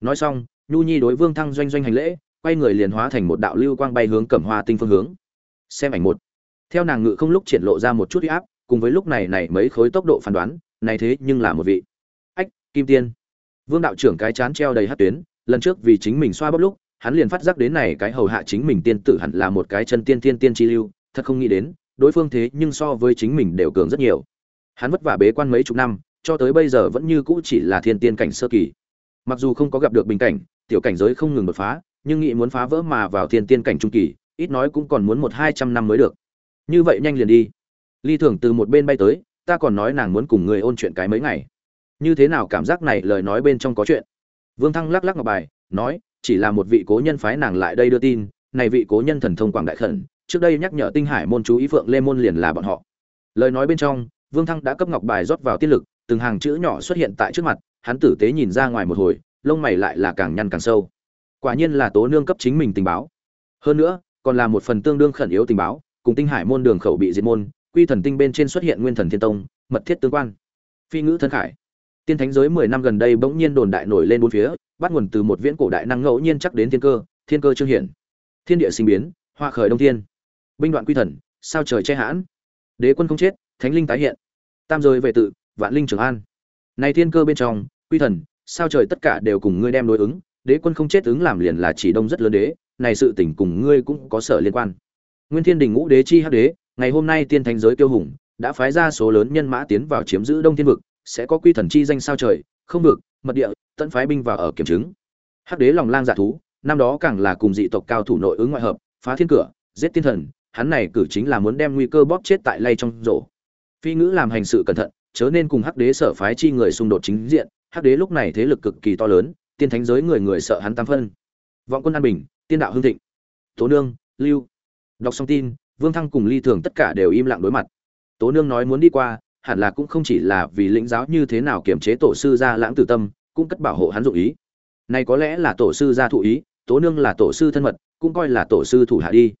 Nói xong, nhu nhi đối vương thăng doanh doanh hành lễ, quay người liền hóa thành một đạo lưu quang bay hướng cẩm hoa tinh phương hướng. Xem ảnh một. Theo nàng ngự không lúc triển lộ ra một chút huy áp, cùng với lúc này này mấy khối tốc độ phán đoán, này thế nhưng là một vị kim tiên. Vương đạo trưởng cái chán treo đầy hát tuyến, lần trước vì chính mình xoa bóp lúc, hắn liền phát giác đến này cái hầu hạ chính mình tiên tử hẳn là một cái chân tiên tiên tiên chi lưu, thật không nghĩ đến, đối phương thế nhưng so với chính mình đều cường rất nhiều. Hắn vất vả bế quan mấy chục năm, cho tới bây giờ vẫn như cũ chỉ là thiên tiên cảnh sơ kỳ. Mặc dù không có gặp được bình cảnh, tiểu cảnh giới không ngừng đột phá, nhưng nghĩ muốn phá vỡ mà vào thiên tiên cảnh trung kỳ, ít nói cũng còn muốn một hai trăm năm mới được. Như vậy nhanh liền đi. Ly thường từ một bên bay tới, ta còn nói nàng muốn cùng người ôn chuyện cái mấy ngày như thế nào cảm giác này lời nói bên trong có chuyện? Vương thăng lắc lắc ngọc bài, nói, chỉ là một vị cố nhân phái nàng lại đây đưa tin, này vị cố nhân thần thông quảng đại khẩn, trước đây nhắc nhở tinh hải môn chú ý phượng lê môn liền là bọn họ. Lời nói bên trong, vương thăng đã cấp ngọc bài rót vào tiết lực, từng hàng chữ nhỏ xuất hiện tại trước mặt, hắn tử tế nhìn ra ngoài một hồi, lông mày lại là càng nhăn càng sâu. Quả nhiên là tố nương cấp chính mình tình báo. Hơn nữa, còn là một phần tương đương khẩn yếu tình báo, cùng tinh hải môn đường khẩu bị diệt môn, quy thần tinh bên trên xuất hiện nguyên thần thiên tông, mật thiết tương quan. Phi ngữ thân khải tiên thánh giới mười năm gần đây bỗng nhiên đồn đại nổi lên bốn phía, bắt nguồn từ một viễn cổ đại năng ngẫu nhiên chắc đến thiên cơ thiên cơ trương hiển. Thiên địa sinh biến hoa khởi đông thiên. Binh đoạn quy thần, sao trời che hãn? Đế quân không chết, thánh linh tái hiện. Tam giới về tự, vạn linh trường an. Này thiên cơ bên trong, quy thần, sao trời tất cả đều cùng ngươi đem đối ứng, đế quân không chết ứng làm liền là chỉ đông rất lớn đế, này sự tình cùng ngươi cũng có sở liên quan. Nguyên thiên đình ngũ đế chi hắc đế, ngày hôm nay tiên thánh giới tiêu hùng, đã phái ra số lớn nhân mã tiến vào chiếm giữ đông thiên vực sẽ có quy thần chi danh sao trời, không vực mật địa, tận phái binh vào ở kiểm chứng. Hắc đế lòng lang dạ thú, năm đó càng là cùng dị tộc cao thủ nội ứng ngoại hợp, phá thiên cửa, giết tiên thần, hắn này cử chính là muốn đem nguy cơ bóp chết tại lay trong rổ. Phi ngữ làm hành sự cẩn thận, chớ nên cùng hắc đế sở phái chi người xung đột chính diện, hắc đế lúc này thế lực cực kỳ to lớn, tiên thánh giới người người sợ hắn tam phân. Vọng quân an bình, tiên đạo hương thịnh. Tố nương, lưu. Đọc xong tin, vương thăng cùng ly thường tất cả đều im lặng đối mặt. Tố nương nói muốn đi qua hẳn là cũng không chỉ là vì lĩnh giáo như thế nào kiểm chế tổ sư gia lãng tử tâm cũng cất bảo hộ hắn dụng ý. Này có lẽ là tổ sư gia thụ ý tố nương là tổ sư thân mật cũng coi là tổ sư thủ hạ đi.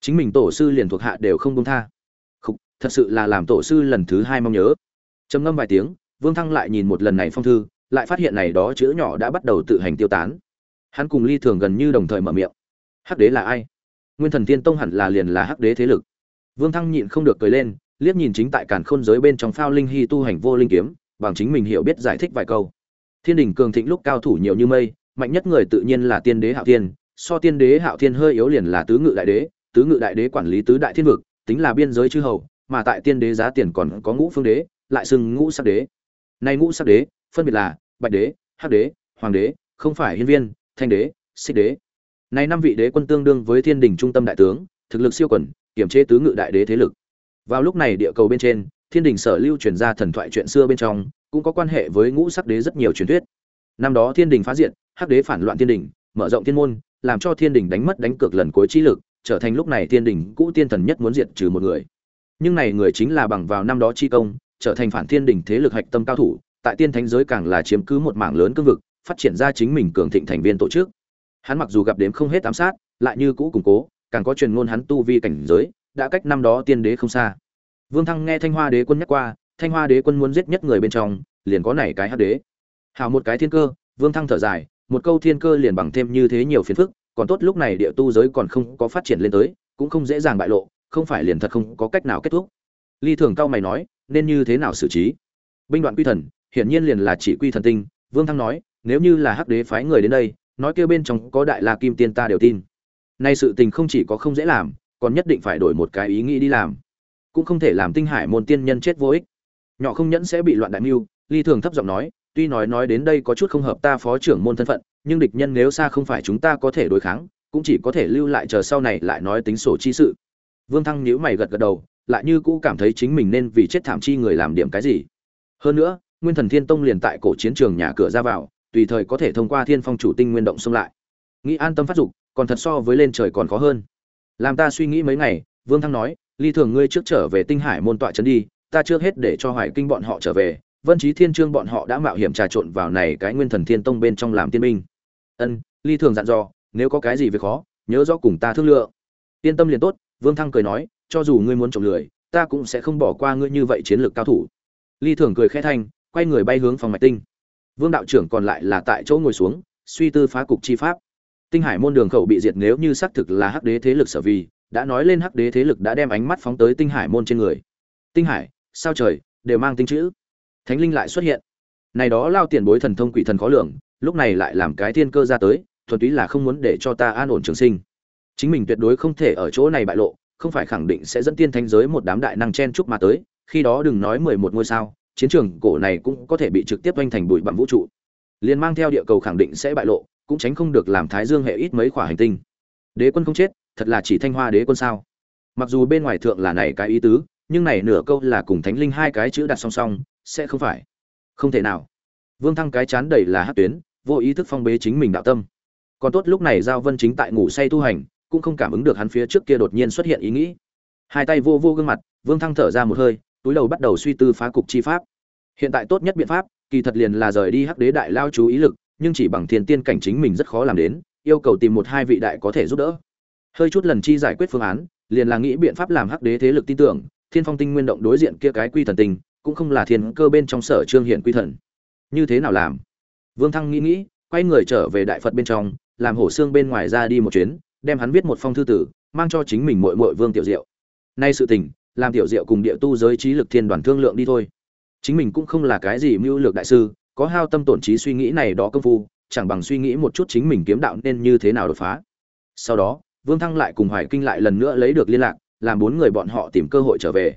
Chính mình tổ sư liền thuộc hạ đều không buông tha. Khục, thật sự là làm tổ sư lần thứ hai mong nhớ. Trầm ngâm vài tiếng vương thăng lại nhìn một lần này phong thư lại phát hiện này đó chữ nhỏ đã bắt đầu tự hành tiêu tán. Hắn cùng ly thường gần như đồng thời mở miệng. Hắc đế là ai? Nguyên thần tiên tông hẳn là liền là hắc đế thế lực. Vương thăng nhịn không được cười lên liếc nhìn chính tại càn khôn giới bên trong phao linh hy tu hành vô linh kiếm, bằng chính mình hiểu biết giải thích vài câu. Thiên đình cường thịnh lúc cao thủ nhiều như mây, mạnh nhất người tự nhiên là tiên đế hạo thiên, so tiên đế hạo thiên hơi yếu liền là tứ ngự đại đế, tứ ngự đại đế quản lý tứ đại thiên vực, tính là biên giới chư hầu, mà tại tiên đế giá tiền còn có ngũ phương đế, lại xưng ngũ sắc đế. Nay ngũ sắc đế, phân biệt là bạch đế, hắc đế, hoàng đế, không phải hiên viên, thanh đế, xích đế. Nay năm vị đế quân tương đương với thiên đình trung tâm đại tướng, thực lực siêu quần kiểm chế tứ ngự đại đế thế lực vào lúc này địa cầu bên trên, thiên đình sở lưu truyền ra thần thoại chuyện xưa bên trong, cũng có quan hệ với ngũ sắc đế rất nhiều truyền thuyết. Năm đó thiên đình phá diện hắc đế phản loạn thiên đình, mở rộng thiên môn, làm cho thiên đình đánh mất đánh cược lần cuối trí lực, trở thành lúc này thiên đình cũ tiên thần nhất muốn diệt trừ một người. Nhưng này người chính là bằng vào năm đó chi công, trở thành phản thiên đình thế lực hạch tâm cao thủ, tại tiên thánh giới càng là chiếm cứ một mảng lớn cương vực, phát triển ra chính mình cường thịnh thành viên tổ chức. Hắn mặc dù gặp đếm không hết ám sát, lại như cũ củng cố, càng có truyền ngôn hắn tu vi cảnh giới đã cách năm đó tiên đế không xa. Vương thăng nghe thanh hoa đế quân nhắc qua, thanh hoa đế quân muốn giết nhất người bên trong, liền có này cái hắc đế. Hào một cái thiên cơ, vương thăng thở dài, một câu thiên cơ liền bằng thêm như thế nhiều phiền phức, còn tốt lúc này địa tu giới còn không có phát triển lên tới, cũng không dễ dàng bại lộ, không phải liền thật không có cách nào kết thúc. Ly thường cao mày nói, nên như thế nào xử trí? Binh đoạn quy thần, hiển nhiên liền là chỉ quy thần tinh, vương thăng nói, nếu như là hắc đế phái người đến đây, nói kêu bên trong có đại la kim tiên ta đều tin. Nay sự tình không chỉ có không dễ làm còn nhất định phải đổi một cái ý nghĩ đi làm. Cũng không thể làm tinh hải môn tiên nhân chết vô ích. Nhỏ không nhẫn sẽ bị loạn đại mưu, ly thường thấp giọng nói, tuy nói nói đến đây có chút không hợp ta phó trưởng môn thân phận, nhưng địch nhân nếu xa không phải chúng ta có thể đối kháng, cũng chỉ có thể lưu lại chờ sau này lại nói tính sổ chi sự. Vương thăng nhíu mày gật gật đầu, lại như cũ cảm thấy chính mình nên vì chết thảm chi người làm điểm cái gì. Hơn nữa, nguyên thần thiên tông liền tại cổ chiến trường nhà cửa ra vào, tùy thời có thể thông qua thiên phong chủ tinh nguyên động xông lại. Nghĩ an tâm phát dục, còn thật so với lên trời còn khó hơn làm ta suy nghĩ mấy ngày, vương thăng nói ly thường ngươi trước trở về tinh hải môn tọa trấn đi, ta trước hết để cho hoài kinh bọn họ trở về, vân trí thiên trương bọn họ đã mạo hiểm trà trộn vào này cái nguyên thần thiên tông bên trong làm tiên binh. Ân ly thường dặn dò, nếu có cái gì việc khó, nhớ rõ cùng ta thương lượng. Yên tâm liền tốt, vương thăng cười nói, cho dù ngươi muốn trộm lười, ta cũng sẽ không bỏ qua ngươi như vậy chiến lược cao thủ. Ly thường cười khẽ thanh, quay người bay hướng phòng mạch tinh. Vương đạo trưởng còn lại là tại chỗ ngồi xuống, suy tư phá cục chi pháp tinh hải môn đường khẩu bị diệt nếu như xác thực là hắc đế thế lực sở vì, đã nói lên hắc đế thế lực đã đem ánh mắt phóng tới tinh hải môn trên người. Tinh hải, sao trời, đều mang tinh chữ. Thánh linh lại xuất hiện. Này đó lao tiền bối thần thông quỷ thần khó lường, lúc này lại làm cái thiên cơ ra tới, thuần túy là không muốn để cho ta an ổn trường sinh. Chính mình tuyệt đối không thể ở chỗ này bại lộ, không phải khẳng định sẽ dẫn tiên thanh giới một đám đại năng chen chúc mà tới, khi đó đừng nói mười một ngôi sao, chiến trường cổ này cũng có thể bị trực tiếp oanh thành bụi bặm vũ trụ. Liền mang theo địa cầu khẳng định sẽ bại lộ cũng tránh không được làm thái dương hệ ít mấy khỏa hành tinh. Đế quân không chết, thật là chỉ thanh hoa đế quân sao? Mặc dù bên ngoài thượng là này cái ý tứ, nhưng này nửa câu là cùng thánh linh hai cái chữ đặt song song, sẽ không phải. Không thể nào. Vương thăng cái chán đầy là hát tuyến, vô ý thức phong bế chính mình đạo tâm. Còn tốt lúc này giao vân chính tại ngủ say tu hành, cũng không cảm ứng được hắn phía trước kia đột nhiên xuất hiện ý nghĩ. Hai tay vô vô gương mặt, vương thăng thở ra một hơi, túi đầu bắt đầu suy tư phá cục chi pháp. Hiện tại tốt nhất biện pháp, kỳ thật liền là rời đi hắc đế đại lao chú ý lực nhưng chỉ bằng thiên tiên cảnh chính mình rất khó làm đến, yêu cầu tìm một hai vị đại có thể giúp đỡ. Hơi chút lần chi giải quyết phương án, liền là nghĩ biện pháp làm hắc đế thế lực tin tưởng, thiên phong tinh nguyên động đối diện kia cái quy thần tình, cũng không là thiên cơ bên trong sở trương hiện quy thần. Như thế nào làm? Vương thăng nghĩ nghĩ, quay người trở về đại phật bên trong, làm hổ xương bên ngoài ra đi một chuyến, đem hắn viết một phong thư tử, mang cho chính mình muội muội vương tiểu diệu. Nay sự tình, làm tiểu diệu cùng địa tu giới trí lực thiên đoàn thương lượng đi thôi. Chính mình cũng không là cái gì mưu lược đại sư có hao tâm tổn trí suy nghĩ này đó công phu, chẳng bằng suy nghĩ một chút chính mình kiếm đạo nên như thế nào đột phá. Sau đó, vương thăng lại cùng hoài kinh lại lần nữa lấy được liên lạc, làm bốn người bọn họ tìm cơ hội trở về.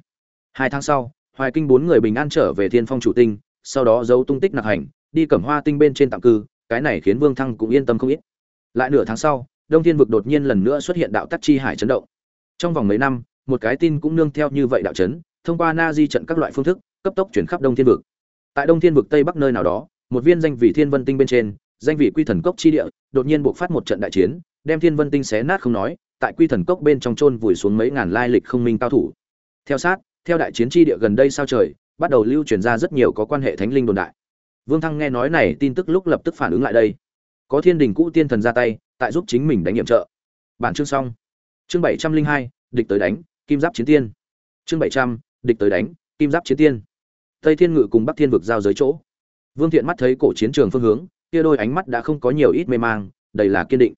Hai tháng sau, hoài kinh bốn người bình an trở về thiên phong chủ tinh, sau đó giấu tung tích nặc hành, đi cẩm hoa tinh bên trên tạm cư, cái này khiến vương thăng cũng yên tâm không ít. Lại nửa tháng sau, đông thiên vực đột nhiên lần nữa xuất hiện đạo tắc chi hải chấn động. Trong vòng mấy năm, một cái tin cũng nương theo như vậy đạo chấn, thông qua na di trận các loại phương thức, cấp tốc chuyển khắp đông thiên vực tại đông thiên vực tây bắc nơi nào đó, một viên danh vị thiên vân tinh bên trên, danh vị quy thần cốc chi địa, đột nhiên buộc phát một trận đại chiến, đem thiên vân tinh xé nát không nói, tại quy thần cốc bên trong chôn vùi xuống mấy ngàn lai lịch không minh cao thủ. Theo sát, theo đại chiến chi địa gần đây sao trời, bắt đầu lưu truyền ra rất nhiều có quan hệ thánh linh đồn đại. Vương thăng nghe nói này tin tức lúc lập tức phản ứng lại đây. Có thiên đình cũ tiên thần ra tay, tại giúp chính mình đánh nhiệm trợ. Bản chương xong. Chương bảy trăm linh hai, địch tới đánh, kim giáp chiến tiên. Chương bảy trăm, địch tới đánh, kim giáp chiến tiên tây thiên ngự cùng bắc thiên vực giao giới chỗ. Vương thiện mắt thấy cổ chiến trường phương hướng, kia đôi ánh mắt đã không có nhiều ít mê mang, đầy là kiên định.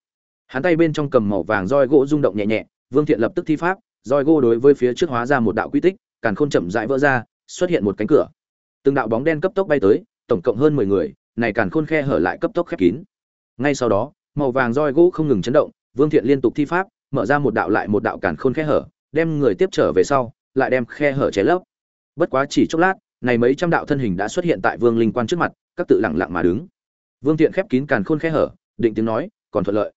Hắn tay bên trong cầm màu vàng roi gỗ rung động nhẹ nhẹ, vương thiện lập tức thi pháp, roi gỗ đối với phía trước hóa ra một đạo quy tích, càn khôn chậm rãi vỡ ra, xuất hiện một cánh cửa. Từng đạo bóng đen cấp tốc bay tới, tổng cộng hơn mười người, này càn khôn khe hở lại cấp tốc khép kín. Ngay sau đó, màu vàng roi gỗ không ngừng chấn động, vương thiện liên tục thi pháp, mở ra một đạo lại một đạo càn khôn khe hở, đem người tiếp trở về sau, lại đem khe hở cháy lấp. Bất quá chỉ chốc lát này mấy trăm đạo thân hình đã xuất hiện tại vương linh quan trước mặt, các tự lặng lặng mà đứng. Vương thiện khép kín càn khôn khẽ hở, định tiếng nói, còn thuận lợi.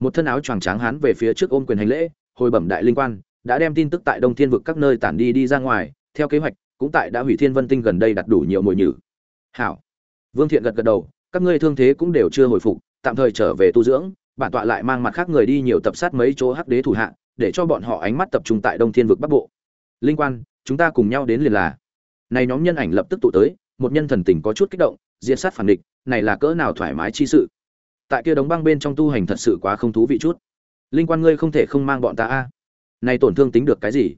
Một thân áo choàng trắng hán về phía trước ôm quyền hành lễ, hồi bẩm đại linh quan, đã đem tin tức tại đông thiên vực các nơi tản đi đi ra ngoài, theo kế hoạch, cũng tại đã hủy thiên vân tinh gần đây đặt đủ nhiều mồi nhử. Hảo. Vương thiện gật gật đầu, các ngươi thương thế cũng đều chưa hồi phục, tạm thời trở về tu dưỡng, bản tọa lại mang mặt khác người đi nhiều tập sát mấy chỗ hắc đế thủ hạ, để cho bọn họ ánh mắt tập trung tại đông thiên vực bắc bộ. Linh quan, chúng ta cùng nhau đến liền là này nhóm nhân ảnh lập tức tụ tới, một nhân thần tình có chút kích động, diện sát phản địch, này là cỡ nào thoải mái chi sự. Tại kia đống băng bên trong tu hành thật sự quá không thú vị chút. Linh quan ngươi không thể không mang bọn ta a. Này tổn thương tính được cái gì?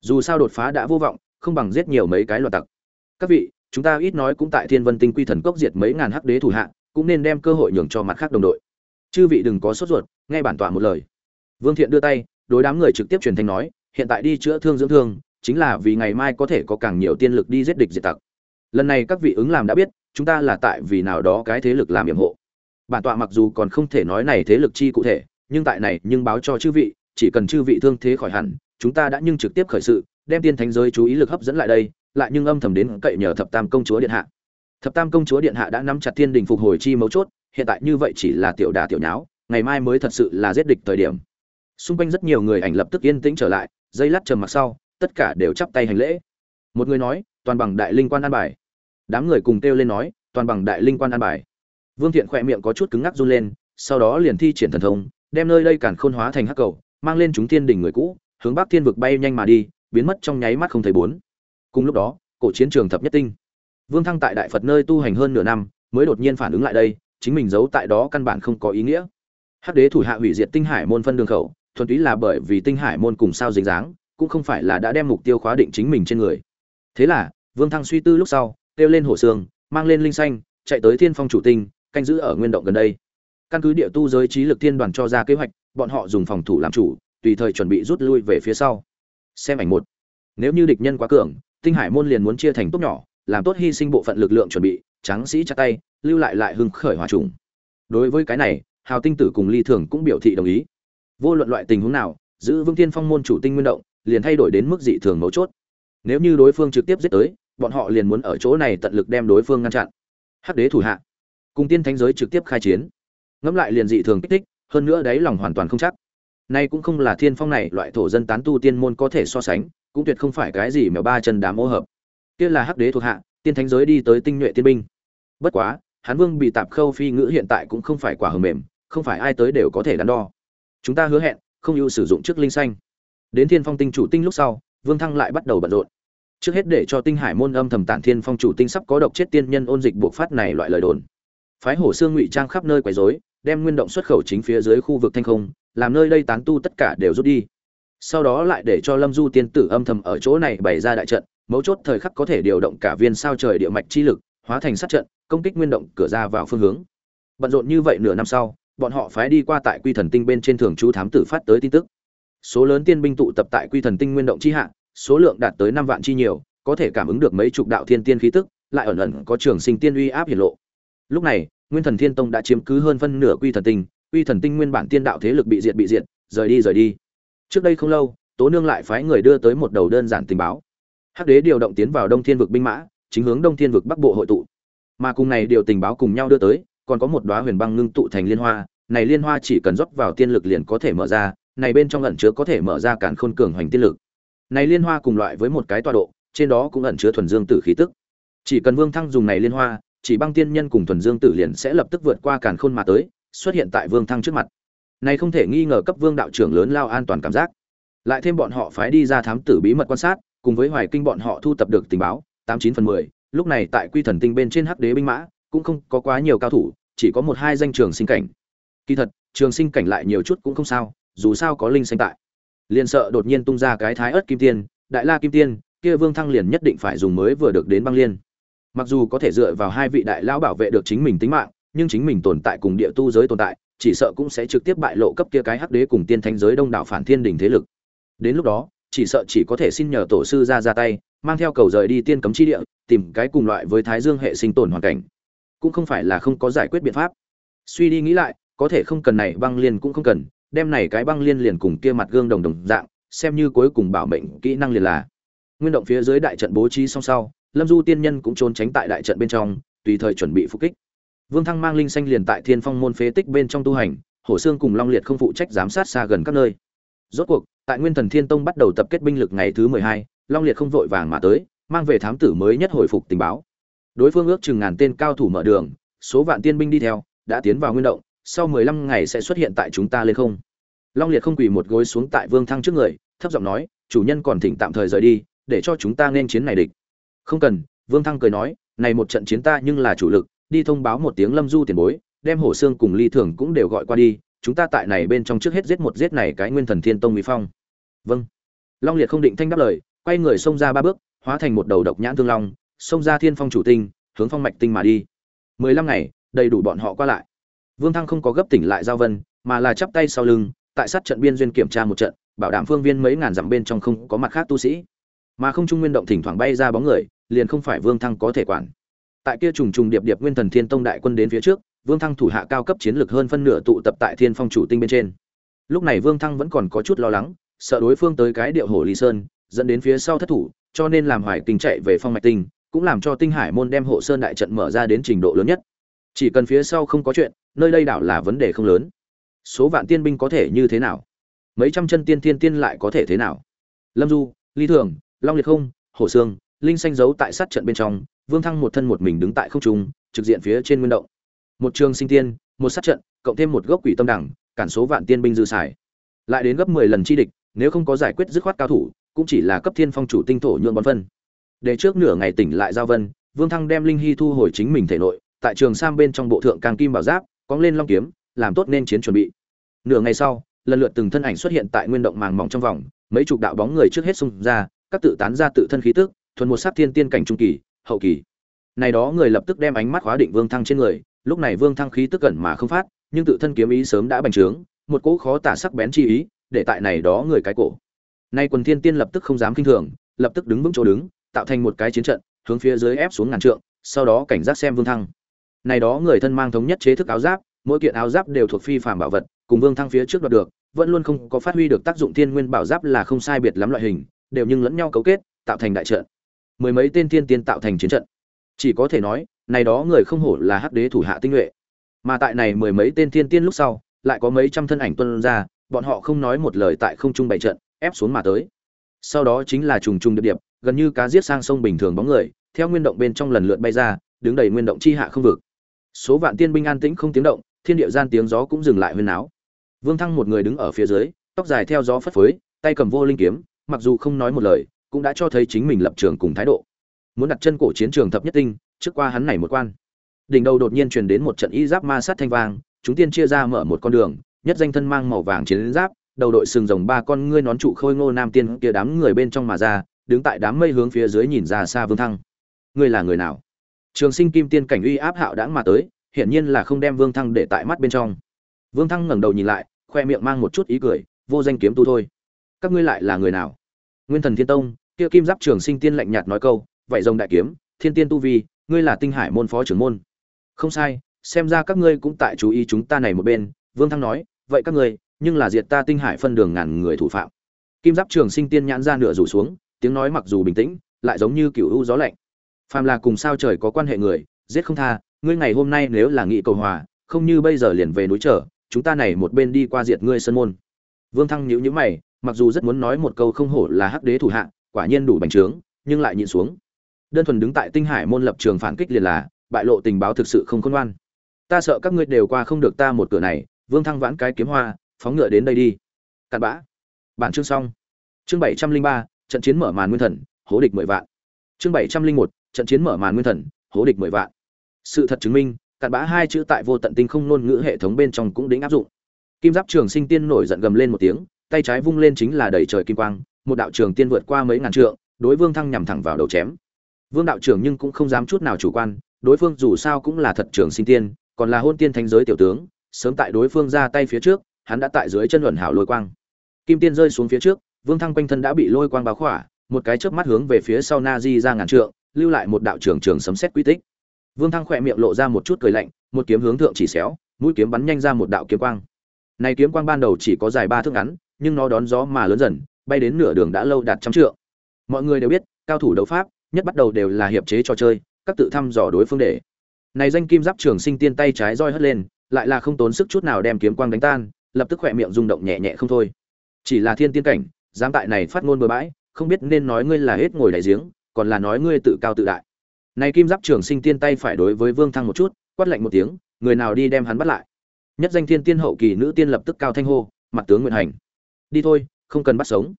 Dù sao đột phá đã vô vọng, không bằng giết nhiều mấy cái loạt tặc. Các vị, chúng ta ít nói cũng tại thiên vân tinh quy thần cốc diệt mấy ngàn hắc đế thủ hạ, cũng nên đem cơ hội nhường cho mặt khác đồng đội. Chư vị đừng có sốt ruột, nghe bản tọa một lời. Vương thiện đưa tay, đối đám người trực tiếp truyền thanh nói, hiện tại đi chữa thương dưỡng thương chính là vì ngày mai có thể có càng nhiều tiên lực đi giết địch diệt tặc. Lần này các vị ứng làm đã biết, chúng ta là tại vì nào đó cái thế lực làm nhiệm hộ. Bản tọa mặc dù còn không thể nói này thế lực chi cụ thể, nhưng tại này nhưng báo cho chư vị, chỉ cần chư vị thương thế khỏi hẳn, chúng ta đã nhưng trực tiếp khởi sự, đem tiên thánh giới chú ý lực hấp dẫn lại đây, lại nhưng âm thầm đến cậy nhờ thập tam công chúa điện hạ. Thập tam công chúa điện hạ đã nắm chặt thiên đình phục hồi chi mấu chốt, hiện tại như vậy chỉ là tiểu đà tiểu nháo, ngày mai mới thật sự là giết địch thời điểm. Xung quanh rất nhiều người ảnh lập tức yên tĩnh trở lại, dây lát trầm mặc sau tất cả đều chắp tay hành lễ. Một người nói, toàn bằng đại linh quan an bài. Đám người cùng kêu lên nói, toàn bằng đại linh quan an bài. Vương thiện khỏe miệng có chút cứng ngắc run lên, sau đó liền thi triển thần thông, đem nơi đây cản khôn hóa thành hắc cầu, mang lên chúng thiên đỉnh người cũ, hướng bắc thiên vực bay nhanh mà đi, biến mất trong nháy mắt không thấy bốn. Cùng lúc đó, cổ chiến trường thập nhất tinh. Vương thăng tại đại phật nơi tu hành hơn nửa năm, mới đột nhiên phản ứng lại đây, chính mình giấu tại đó căn bản không có ý nghĩa. Hắc đế thủ hạ hủy diệt tinh hải môn phân đường khẩu, thuần túy là bởi vì tinh hải môn cùng sao dính dáng cũng không phải là đã đem mục tiêu khóa định chính mình trên người. Thế là, vương thăng suy tư lúc sau, kêu lên hổ sương, mang lên linh xanh, chạy tới thiên phong chủ tinh, canh giữ ở nguyên động gần đây. Căn cứ địa tu giới trí lực thiên đoàn cho ra kế hoạch, bọn họ dùng phòng thủ làm chủ, tùy thời chuẩn bị rút lui về phía sau. Xem ảnh một. Nếu như địch nhân quá cường, tinh hải môn liền muốn chia thành tốt nhỏ, làm tốt hy sinh bộ phận lực lượng chuẩn bị, tráng sĩ chặt tay, lưu lại lại hưng khởi hòa trùng. Đối với cái này, hào tinh tử cùng ly thường cũng biểu thị đồng ý. Vô luận loại tình huống nào, giữ vững tiên phong môn chủ tinh nguyên động liền thay đổi đến mức dị thường mấu chốt. Nếu như đối phương trực tiếp giết tới, bọn họ liền muốn ở chỗ này tận lực đem đối phương ngăn chặn. Hắc đế thủ hạ, cùng tiên thánh giới trực tiếp khai chiến. Ngẫm lại liền dị thường kích thích, hơn nữa đấy lòng hoàn toàn không chắc. Nay cũng không là thiên phong này, loại thổ dân tán tu tiên môn có thể so sánh, cũng tuyệt không phải cái gì mèo ba chân đám ô hợp. Kia là hắc đế thuộc hạ, tiên thánh giới đi tới tinh nhuệ tiên binh. Bất quá, hán vương bị tạp khâu phi ngữ hiện tại cũng không phải quả hờ mềm, không phải ai tới đều có thể đắn đo. Chúng ta hứa hẹn, không ưu sử dụng trước linh xanh đến thiên phong tinh chủ tinh lúc sau, vương thăng lại bắt đầu bận rộn. Trước hết để cho tinh hải môn âm thầm tản thiên phong chủ tinh sắp có độc chết tiên nhân ôn dịch buộc phát này loại lời đồn. Phái hổ xương ngụy trang khắp nơi quấy rối, đem nguyên động xuất khẩu chính phía dưới khu vực thanh không, làm nơi đây tán tu tất cả đều rút đi. Sau đó lại để cho lâm du tiên tử âm thầm ở chỗ này bày ra đại trận, mấu chốt thời khắc có thể điều động cả viên sao trời địa mạch chi lực, hóa thành sát trận, công kích nguyên động cửa ra vào phương hướng. Bận rộn như vậy nửa năm sau, bọn họ phái đi qua tại quy thần tinh bên trên thường chú thám tử phát tới tin tức số lớn tiên binh tụ tập tại quy thần tinh nguyên động chi hạ, số lượng đạt tới năm vạn chi nhiều, có thể cảm ứng được mấy chục đạo thiên tiên khí tức, lại ẩn ẩn có trường sinh tiên uy áp hiển lộ. Lúc này, nguyên thần thiên tông đã chiếm cứ hơn phân nửa quy thần tinh, quy thần tinh nguyên bản tiên đạo thế lực bị diệt bị diệt, rời đi rời đi. Trước đây không lâu, tố nương lại phái người đưa tới một đầu đơn giản tình báo. Hắc đế điều động tiến vào đông thiên vực binh mã, chính hướng đông thiên vực bắc bộ hội tụ. Mà cùng này điều tình báo cùng nhau đưa tới, còn có một đóa huyền băng ngưng tụ thành liên hoa, này liên hoa chỉ cần rót vào tiên lực liền có thể mở ra này bên trong ẩn chứa có thể mở ra cản khôn cường hoành tiên lực. Này liên hoa cùng loại với một cái tọa độ, trên đó cũng ẩn chứa thuần dương tử khí tức. Chỉ cần vương thăng dùng này liên hoa, chỉ băng tiên nhân cùng thuần dương tử liền sẽ lập tức vượt qua cản khôn mà tới, xuất hiện tại vương thăng trước mặt. Này không thể nghi ngờ cấp vương đạo trưởng lớn lao an toàn cảm giác. Lại thêm bọn họ phái đi ra thám tử bí mật quan sát, cùng với hoài kinh bọn họ thu tập được tình báo, tám chín phần mười, lúc này tại quy thần tinh bên trên hắc đế binh mã, cũng không có quá nhiều cao thủ, chỉ có một hai danh trường sinh cảnh. Kỳ thật, trường sinh cảnh lại nhiều chút cũng không sao dù sao có linh sinh tại. Liền sợ đột nhiên tung ra cái thái ớt kim tiên, đại la kim tiên, kia vương thăng liền nhất định phải dùng mới vừa được đến băng liên. Mặc dù có thể dựa vào hai vị đại lão bảo vệ được chính mình tính mạng, nhưng chính mình tồn tại cùng địa tu giới tồn tại, chỉ sợ cũng sẽ trực tiếp bại lộ cấp kia cái hắc đế cùng tiên thanh giới đông đảo phản thiên đỉnh thế lực. Đến lúc đó, chỉ sợ chỉ có thể xin nhờ tổ sư ra ra tay, mang theo cầu rời đi tiên cấm chi địa, tìm cái cùng loại với thái dương hệ sinh tồn hoàn cảnh. Cũng không phải là không có giải quyết biện pháp. Suy đi nghĩ lại, có thể không cần này, băng liên cũng không cần đem này cái băng liên liền cùng kia mặt gương đồng đồng dạng, xem như cuối cùng bảo mệnh kỹ năng liền là. Nguyên động phía dưới đại trận bố trí song sau, lâm du tiên nhân cũng trốn tránh tại đại trận bên trong, tùy thời chuẩn bị phục kích. Vương thăng mang linh xanh liền tại thiên phong môn phế tích bên trong tu hành, hổ xương cùng long liệt không phụ trách giám sát xa gần các nơi. Rốt cuộc, tại nguyên thần thiên tông bắt đầu tập kết binh lực ngày thứ mười hai, long liệt không vội vàng mà tới, mang về thám tử mới nhất hồi phục tình báo. Đối phương ước chừng ngàn tên cao thủ mở đường, số vạn tiên binh đi theo, đã tiến vào nguyên động sau mười lăm ngày sẽ xuất hiện tại chúng ta lên không? Long liệt không quỳ một gối xuống tại vương thăng trước người, thấp giọng nói, chủ nhân còn thỉnh tạm thời rời đi, để cho chúng ta nên chiến này địch. Không cần, vương thăng cười nói, này một trận chiến ta nhưng là chủ lực, đi thông báo một tiếng lâm du tiền bối, đem hổ xương cùng ly thường cũng đều gọi qua đi, chúng ta tại này bên trong trước hết giết một giết này cái nguyên thần thiên tông mỹ phong. Vâng. Long liệt không định thanh đáp lời, quay người xông ra ba bước, hóa thành một đầu độc nhãn thương long, xông ra thiên phong chủ tinh, hướng phong mạch tinh mà đi. Mười lăm ngày, đầy đủ bọn họ qua lại vương thăng không có gấp tỉnh lại giao vân, mà là chắp tay sau lưng, tại sát trận biên duyên kiểm tra một trận, bảo đảm phương viên mấy ngàn dặm bên trong không có mặt khác tu sĩ. Mà không trung nguyên động thỉnh thoảng bay ra bóng người, liền không phải vương thăng có thể quản. Tại kia trùng trùng điệp điệp nguyên thần thiên tông đại quân đến phía trước, vương thăng thủ hạ cao cấp chiến lược hơn phân nửa tụ tập tại thiên phong chủ tinh bên trên. Lúc này vương thăng vẫn còn có chút lo lắng, sợ đối phương tới cái điệu hồ lý sơn, dẫn đến phía sau thất thủ, cho nên làm hoài kinh chạy về phong mạch tinh, cũng làm cho tinh hải môn đem hộ sơn đại trận mở ra đến trình độ lớn nhất chỉ cần phía sau không có chuyện nơi đây đảo là vấn đề không lớn. Số vạn tiên binh có thể như thế nào? Mấy trăm chân tiên tiên tiên lại có thể thế nào? Lâm du ly thường long liệt không hổ Sương, linh xanh giấu tại sát trận bên trong vương thăng một thân một mình đứng tại không trung trực diện phía trên nguyên động. Một trường sinh tiên một sát trận cộng thêm một gốc quỷ tâm đẳng cản số vạn tiên binh dư xài. Lại đến gấp mười lần chi địch nếu không có giải quyết dứt khoát cao thủ cũng chỉ là cấp thiên phong chủ tinh thổ nhượng bón phân. Để trước nửa ngày tỉnh lại giao vân vương thăng đem linh hy thu hồi chính mình thể nội tại trường sam bên trong bộ thượng càng kim bảo giáp, cóng lên long kiếm, làm tốt nên chiến chuẩn bị. Nửa ngày sau, lần lượt từng thân ảnh xuất hiện tại nguyên động màng mỏng trong vòng, mấy chục đạo bóng người trước hết xung ra, các tự tán ra tự thân khí tức, thuần một sát thiên tiên cảnh trung kỳ, hậu kỳ. Này đó người lập tức đem ánh mắt khóa định vương thăng trên người, lúc này vương thăng khí tức gần mà không phát, nhưng tự thân kiếm ý sớm đã bành trướng, một cỗ khó tả sắc bén chi ý, để tại này đó người cái cổ. Nay quần thiên tiên lập tức không dám kinh thường, lập tức đứng vững chỗ đứng, tạo thành một cái chiến trận, hướng phía dưới ép xuống ngàn trượng, sau đó cảnh giác xem vương thăng này đó người thân mang thống nhất chế thức áo giáp, mỗi kiện áo giáp đều thuộc phi phàm bảo vật, cùng vương thăng phía trước đoạt được, vẫn luôn không có phát huy được tác dụng thiên nguyên bảo giáp là không sai biệt lắm loại hình, đều nhưng lẫn nhau cấu kết, tạo thành đại trận. Mười mấy tên thiên tiên tạo thành chiến trận. Chỉ có thể nói, này đó người không hổ là hắc đế thủ hạ tinh nhuệ. Mà tại này mười mấy tên thiên tiên lúc sau, lại có mấy trăm thân ảnh tuân ra, bọn họ không nói một lời tại không trung bày trận, ép xuống mà tới. Sau đó chính là trùng trùng điệp điệp, gần như cá giết sang sông bình thường bóng người, theo nguyên động bên trong lần lượt bay ra, đứng đầy nguyên động chi hạ không vực số vạn tiên binh an tĩnh không tiếng động, thiên địa gian tiếng gió cũng dừng lại huyên náo. Vương thăng một người đứng ở phía dưới, tóc dài theo gió phất phới, tay cầm vô linh kiếm, mặc dù không nói một lời, cũng đã cho thấy chính mình lập trường cùng thái độ. Muốn đặt chân cổ chiến trường thập nhất tinh, trước qua hắn này một quan. Đỉnh đầu đột nhiên truyền đến một trận y giáp ma sát thanh vang, chúng tiên chia ra mở một con đường, nhất danh thân mang màu vàng chiến giáp, đầu đội sừng rồng ba con ngươi nón trụ khôi ngô nam tiên kia đám người bên trong mà ra, đứng tại đám mây hướng phía dưới nhìn ra xa vương thăng. Ngươi là người nào? Trường sinh kim tiên cảnh uy áp hạo đãng mà tới, hiển nhiên là không đem vương thăng để tại mắt bên trong. Vương thăng ngẩng đầu nhìn lại, khoe miệng mang một chút ý cười, vô danh kiếm tu thôi. Các ngươi lại là người nào? Nguyên thần thiên tông, kia kim giáp trường sinh tiên lạnh nhạt nói câu vậy rồng đại kiếm, thiên tiên tu vi, ngươi là tinh hải môn phó trưởng môn. Không sai, xem ra các ngươi cũng tại chú ý chúng ta này một bên, vương thăng nói, vậy các ngươi, nhưng là diệt ta tinh hải phân đường ngàn người thủ phạm. Kim giáp trường sinh tiên nhãn ra nửa rủ xuống, tiếng nói mặc dù bình tĩnh, lại giống như kiểu u gió lạnh phàm là cùng sao trời có quan hệ người, giết không tha, ngươi ngày hôm nay nếu là nghị cầu hòa, không như bây giờ liền về núi trở, chúng ta này một bên đi qua diệt ngươi sân môn. Vương thăng nhíu nhíu mày, mặc dù rất muốn nói một câu không hổ là hắc đế thủ hạ, quả nhiên đủ bành trướng, nhưng lại nhịn xuống. Đơn thuần đứng tại tinh hải môn lập trường phản kích liền là, bại lộ tình báo thực sự không khôn ngoan. Ta sợ các ngươi đều qua không được ta một cửa này, vương thăng vãn cái kiếm hoa, phóng ngựa đến đây đi. Cặn bã. Bản chương xong. Chương bảy trăm linh ba, trận chiến mở màn nguyên thần, hố địch mười vạn. Chương bảy trăm linh một trận chiến mở màn nguyên thần, hố địch mười vạn. Sự thật chứng minh, cặn bã hai chữ tại vô tận tinh không ngôn ngữ hệ thống bên trong cũng đính áp dụng. Kim giáp trường sinh tiên nổi giận gầm lên một tiếng, tay trái vung lên chính là đẩy trời kim quang, một đạo trường tiên vượt qua mấy ngàn trượng, đối vương thăng nhằm thẳng vào đầu chém. Vương đạo trưởng nhưng cũng không dám chút nào chủ quan, đối phương dù sao cũng là thật trường sinh tiên, còn là hôn tiên thánh giới tiểu tướng, sớm tại đối phương ra tay phía trước, hắn đã tại dưới chân luận hảo lôi quang. Kim tiên rơi xuống phía trước, vương thăng quanh thân đã bị lôi quang báo khỏa, một cái chớp mắt hướng về phía sau na di ra ngàn trượng lưu lại một đạo trường trường sấm xét quy tích. Vương thăng khỏe miệng lộ ra một chút cười lạnh, một kiếm hướng thượng chỉ xéo, mũi kiếm bắn nhanh ra một đạo kiếm quang. Này kiếm quang ban đầu chỉ có dài ba thước ngắn, nhưng nó đón gió mà lớn dần, bay đến nửa đường đã lâu đạt trăm trượng. Mọi người đều biết, cao thủ đấu pháp, nhất bắt đầu đều là hiệp chế trò chơi, các tự thăm dò đối phương để. Này danh kim giáp trường sinh tiên tay trái roi hất lên, lại là không tốn sức chút nào đem kiếm quang đánh tan, lập tức khỏe miệng rung động nhẹ nhẹ không thôi. Chỉ là thiên tiên cảnh, dám tại này phát ngôn bừa bãi, không biết nên nói ngươi là hết ngồi đại giếng còn là nói ngươi tự cao tự đại. Này kim giáp trường sinh tiên tay phải đối với vương thăng một chút, quát lạnh một tiếng, người nào đi đem hắn bắt lại. Nhất danh thiên tiên hậu kỳ nữ tiên lập tức cao thanh hô, mặt tướng nguyện hành. Đi thôi, không cần bắt sống.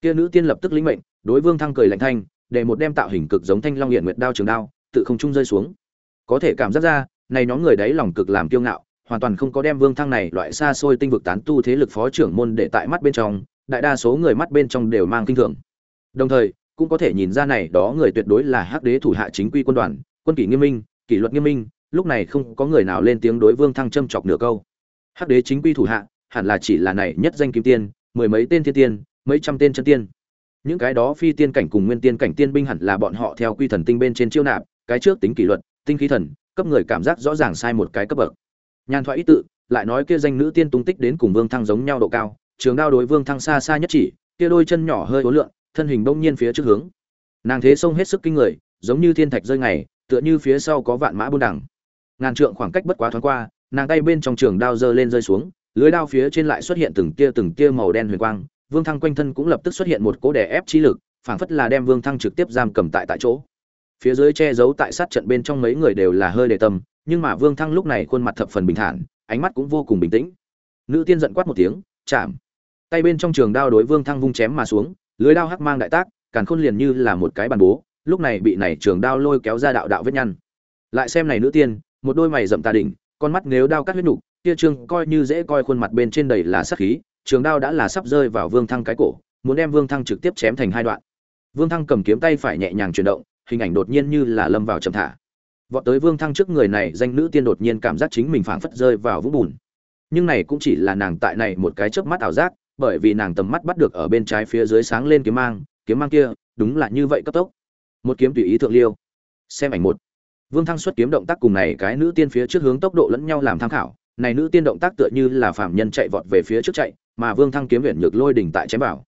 Kia nữ tiên lập tức lĩnh mệnh, đối vương thăng cười lạnh thanh, để một đem tạo hình cực giống thanh long hiện nguyệt đao trường đao, tự không trung rơi xuống. Có thể cảm giác ra, này nhóm người đấy lòng cực làm kiêu ngạo, hoàn toàn không có đem vương thăng này loại xa xôi tinh vực tán tu thế lực phó trưởng môn để tại mắt bên trong, đại đa số người mắt bên trong đều mang kinh thường. Đồng thời cũng có thể nhìn ra này đó người tuyệt đối là hắc đế thủ hạ chính quy quân đoàn, quân kỷ nghiêm minh, kỷ luật nghiêm minh, lúc này không có người nào lên tiếng đối vương thăng châm chọc nửa câu. Hắc đế chính quy thủ hạ, hẳn là chỉ là này nhất danh kim tiên, mười mấy tên thiên tiên, mấy trăm tên chân tiên. Những cái đó phi tiên cảnh cùng nguyên tiên cảnh tiên binh hẳn là bọn họ theo quy thần tinh bên trên chiêu nạp, cái trước tính kỷ luật, tinh khí thần, cấp người cảm giác rõ ràng sai một cái cấp bậc. Nhàn thoại ít tự, lại nói kia danh nữ tiên tung tích đến cùng vương thăng giống nhau độ cao, trường đao đối vương thăng xa xa nhất chỉ, kia đôi chân nhỏ hơi ố lượng thân hình đông nhiên phía trước hướng. Nàng thế sông hết sức kinh người, giống như thiên thạch rơi ngày, tựa như phía sau có vạn mã buôn đẳng ngàn trượng khoảng cách bất quá thoáng qua, nàng tay bên trong trường đao giơ lên rơi xuống, lưới đao phía trên lại xuất hiện từng tia từng tia màu đen huyền quang, vương thăng quanh thân cũng lập tức xuất hiện một cỗ đè ép chi lực, phảng phất là đem vương thăng trực tiếp giam cầm tại tại chỗ. Phía dưới che giấu tại sát trận bên trong mấy người đều là hơi đề tâm, nhưng mà vương thăng lúc này khuôn mặt thập phần bình thản, ánh mắt cũng vô cùng bình tĩnh. Nữ tiên giận quát một tiếng, chạm! Tay bên trong trường đao đối vương thăng vung chém mà xuống lưới đao hắc mang đại tác, càn khôn liền như là một cái bàn bố, lúc này bị này trường đao lôi kéo ra đạo đạo vết nhăn. Lại xem này nữ tiên, một đôi mày rậm tà đỉnh, con mắt nếu đao cắt huyết nục, kia trường coi như dễ coi khuôn mặt bên trên đầy là sát khí, trường đao đã là sắp rơi vào vương thăng cái cổ, muốn đem vương thăng trực tiếp chém thành hai đoạn. Vương thăng cầm kiếm tay phải nhẹ nhàng chuyển động, hình ảnh đột nhiên như là lâm vào chậm thả. Vọt tới vương thăng trước người này, danh nữ tiên đột nhiên cảm giác chính mình phảng phất rơi vào vũng bùn. Nhưng này cũng chỉ là nàng tại này một cái chớp mắt ảo giác bởi vì nàng tầm mắt bắt được ở bên trái phía dưới sáng lên kiếm mang kiếm mang kia, đúng là như vậy cấp tốc. Một kiếm tùy ý thượng liêu. Xem ảnh một. Vương thăng xuất kiếm động tác cùng này cái nữ tiên phía trước hướng tốc độ lẫn nhau làm tham khảo. Này nữ tiên động tác tựa như là phạm nhân chạy vọt về phía trước chạy, mà vương thăng kiếm viện nhược lôi đỉnh tại chém bảo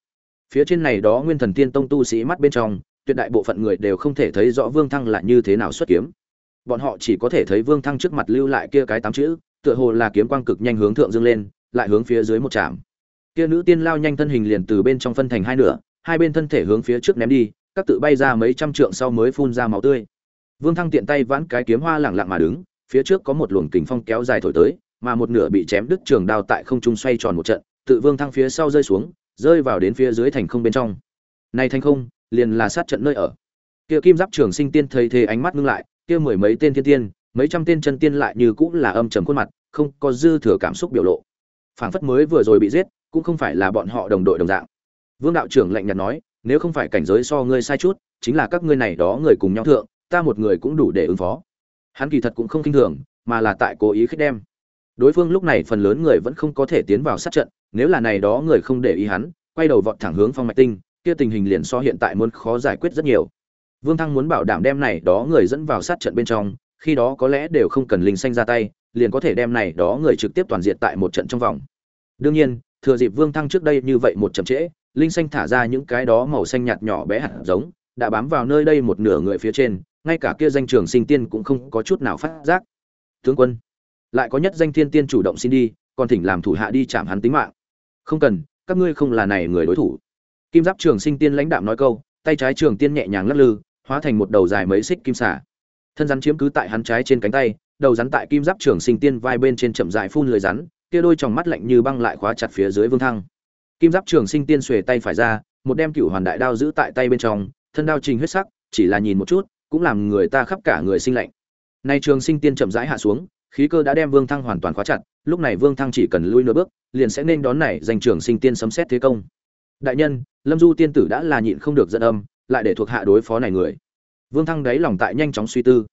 phía trên này đó nguyên thần tiên tông tu sĩ mắt bên trong, tuyệt đại bộ phận người đều không thể thấy rõ vương thăng là như thế nào xuất kiếm. Bọn họ chỉ có thể thấy vương thăng trước mặt lưu lại kia cái tám chữ, tựa hồ là kiếm quang cực nhanh hướng thượng dương lên, lại hướng phía dưới một trạm kia nữ tiên lao nhanh thân hình liền từ bên trong phân thành hai nửa, hai bên thân thể hướng phía trước ném đi, các tự bay ra mấy trăm trượng sau mới phun ra máu tươi. Vương thăng tiện tay vãn cái kiếm hoa lẳng lặng mà đứng, phía trước có một luồng kình phong kéo dài thổi tới, mà một nửa bị chém đứt trường đao tại không trung xoay tròn một trận, tự vương thăng phía sau rơi xuống, rơi vào đến phía dưới thành không bên trong. Này thành không, liền là sát trận nơi ở. Kia kim giáp trường sinh tiên thấy thế ánh mắt ngưng lại, kia mười mấy tên thiên tiên, mấy trăm tên chân tiên lại như cũng là âm trầm khuôn mặt, không có dư thừa cảm xúc biểu lộ. Phảng phất mới vừa rồi bị giết cũng không phải là bọn họ đồng đội đồng dạng. Vương đạo trưởng lạnh nhạt nói, nếu không phải cảnh giới so ngươi sai chút, chính là các ngươi này đó người cùng nhau thượng, ta một người cũng đủ để ứng phó. Hắn kỳ thật cũng không kinh thường, mà là tại cố ý khích đem. Đối phương lúc này phần lớn người vẫn không có thể tiến vào sát trận, nếu là này đó người không để ý hắn, quay đầu vọt thẳng hướng phong mạch tinh, kia tình hình liền so hiện tại muốn khó giải quyết rất nhiều. Vương thăng muốn bảo đảm đem này đó người dẫn vào sát trận bên trong, khi đó có lẽ đều không cần linh xanh ra tay, liền có thể đem này đó người trực tiếp toàn diện tại một trận trong vòng. Đương nhiên thừa dịp vương thăng trước đây như vậy một chậm trễ, linh xanh thả ra những cái đó màu xanh nhạt nhỏ bé hạt giống, đã bám vào nơi đây một nửa người phía trên, ngay cả kia danh trường sinh tiên cũng không có chút nào phát giác. Tướng quân, lại có nhất danh thiên tiên chủ động xin đi, còn thỉnh làm thủ hạ đi chạm hắn tính mạng. Không cần, các ngươi không là này người đối thủ. Kim giáp trường sinh tiên lãnh đạm nói câu, tay trái trường tiên nhẹ nhàng lắc lư, hóa thành một đầu dài mấy xích kim xả thân rắn chiếm cứ tại hắn trái trên cánh tay, đầu rắn tại kim giáp trường sinh tiên vai bên trên chậm dài phun lưới rắn kia đôi tròng mắt lạnh như băng lại khóa chặt phía dưới vương thăng. Kim giáp trường sinh tiên xuề tay phải ra, một đem cựu hoàn đại đao giữ tại tay bên trong, thân đao trình huyết sắc, chỉ là nhìn một chút, cũng làm người ta khắp cả người sinh lạnh. Nay trường sinh tiên chậm rãi hạ xuống, khí cơ đã đem vương thăng hoàn toàn khóa chặt, lúc này vương thăng chỉ cần lui nửa bước, liền sẽ nên đón này danh trường sinh tiên sấm xét thế công. Đại nhân, lâm du tiên tử đã là nhịn không được giận âm, lại để thuộc hạ đối phó này người. Vương thăng đáy lòng tại nhanh chóng suy tư.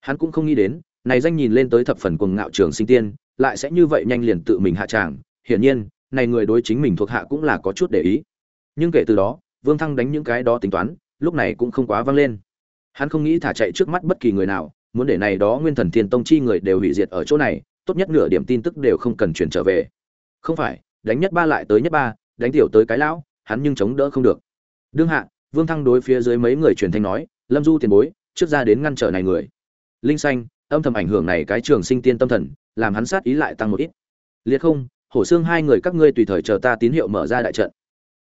Hắn cũng không nghĩ đến, này danh nhìn lên tới thập phần cuồng ngạo trường sinh tiên lại sẽ như vậy nhanh liền tự mình hạ tràng. Hiển nhiên, này người đối chính mình thuộc hạ cũng là có chút để ý. Nhưng kể từ đó, vương thăng đánh những cái đó tính toán, lúc này cũng không quá vang lên. Hắn không nghĩ thả chạy trước mắt bất kỳ người nào, muốn để này đó nguyên thần thiên tông chi người đều hủy diệt ở chỗ này, tốt nhất nửa điểm tin tức đều không cần chuyển trở về. Không phải, đánh nhất ba lại tới nhất ba, đánh tiểu tới cái lão, hắn nhưng chống đỡ không được. Đương hạ, vương thăng đối phía dưới mấy người truyền thanh nói, lâm du tiền bối, trước ra đến ngăn trở này người. Linh xanh, âm thầm ảnh hưởng này cái trường sinh tiên tâm thần làm hắn sát ý lại tăng một ít. Liệt không, hổ xương hai người các ngươi tùy thời chờ ta tín hiệu mở ra đại trận.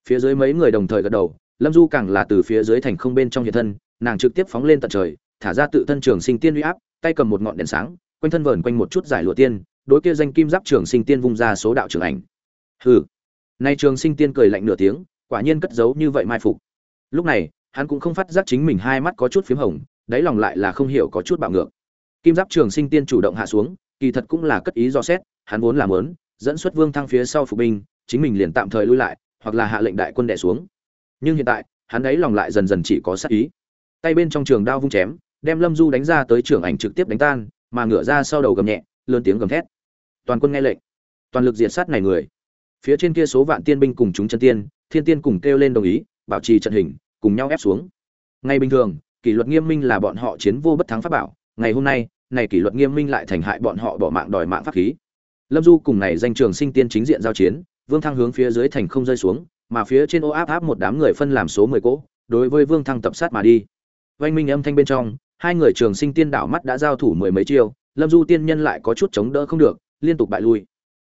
Phía dưới mấy người đồng thời gật đầu, lâm du càng là từ phía dưới thành không bên trong hiện thân, nàng trực tiếp phóng lên tận trời, thả ra tự thân trường sinh tiên uy áp, tay cầm một ngọn đèn sáng, quanh thân vờn quanh một chút giải lụa tiên, đối kia danh kim giáp trường sinh tiên vung ra số đạo trưởng ảnh. Hừ. Nay trường sinh tiên cười lạnh nửa tiếng, quả nhiên cất giấu như vậy mai phục. Lúc này, hắn cũng không phát giác chính mình hai mắt có chút phím hồng, đáy lòng lại là không hiểu có chút bạo ngược. Kim giáp trường sinh tiên chủ động hạ xuống kỳ thật cũng là cất ý do xét, hắn vốn làm lớn dẫn xuất vương thăng phía sau phục binh, chính mình liền tạm thời lui lại, hoặc là hạ lệnh đại quân đè xuống. Nhưng hiện tại, hắn ấy lòng lại dần dần chỉ có sát ý. Tay bên trong trường đao vung chém, đem lâm du đánh ra tới trưởng ảnh trực tiếp đánh tan, mà ngửa ra sau đầu gầm nhẹ, lớn tiếng gầm thét. Toàn quân nghe lệnh. Toàn lực diệt sát này người. Phía trên kia số vạn tiên binh cùng chúng chân tiên, thiên tiên cùng kêu lên đồng ý, bảo trì trận hình, cùng nhau ép xuống. Ngay bình thường, kỷ luật nghiêm minh là bọn họ chiến vô bất thắng pháp bảo. Ngày hôm nay này kỷ luật nghiêm minh lại thành hại bọn họ bỏ mạng đòi mạng pháp khí. Lâm du cùng này danh trường sinh tiên chính diện giao chiến, vương thăng hướng phía dưới thành không rơi xuống, mà phía trên ô áp áp một đám người phân làm số mười cỗ, đối với vương thăng tập sát mà đi. Oanh minh âm thanh bên trong, hai người trường sinh tiên đảo mắt đã giao thủ mười mấy chiêu, lâm du tiên nhân lại có chút chống đỡ không được, liên tục bại lui.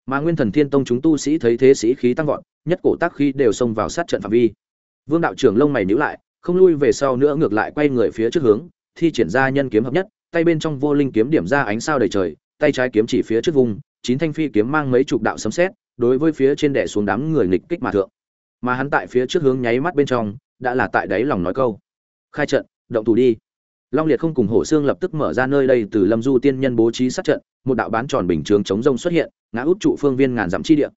Mà nguyên thần thiên tông chúng tu sĩ thấy thế sĩ khí tăng vọt, nhất cổ tác khi đều xông vào sát trận phạm vi. Vương đạo trưởng lông mày nhíu lại, không lui về sau nữa ngược lại quay người phía trước hướng, thi triển ra nhân kiếm hợp nhất tay bên trong vô linh kiếm điểm ra ánh sao đầy trời, tay trái kiếm chỉ phía trước vùng, chín thanh phi kiếm mang mấy chục đạo sấm sét, đối với phía trên đè xuống đám người nghịch kích mà thượng. Mà hắn tại phía trước hướng nháy mắt bên trong, đã là tại đáy lòng nói câu. Khai trận, động thủ đi. Long liệt không cùng hổ xương lập tức mở ra nơi đây từ lâm du tiên nhân bố trí sát trận, một đạo bán tròn bình chướng chống rông xuất hiện, ngã út trụ phương viên ngàn dặm chi địa.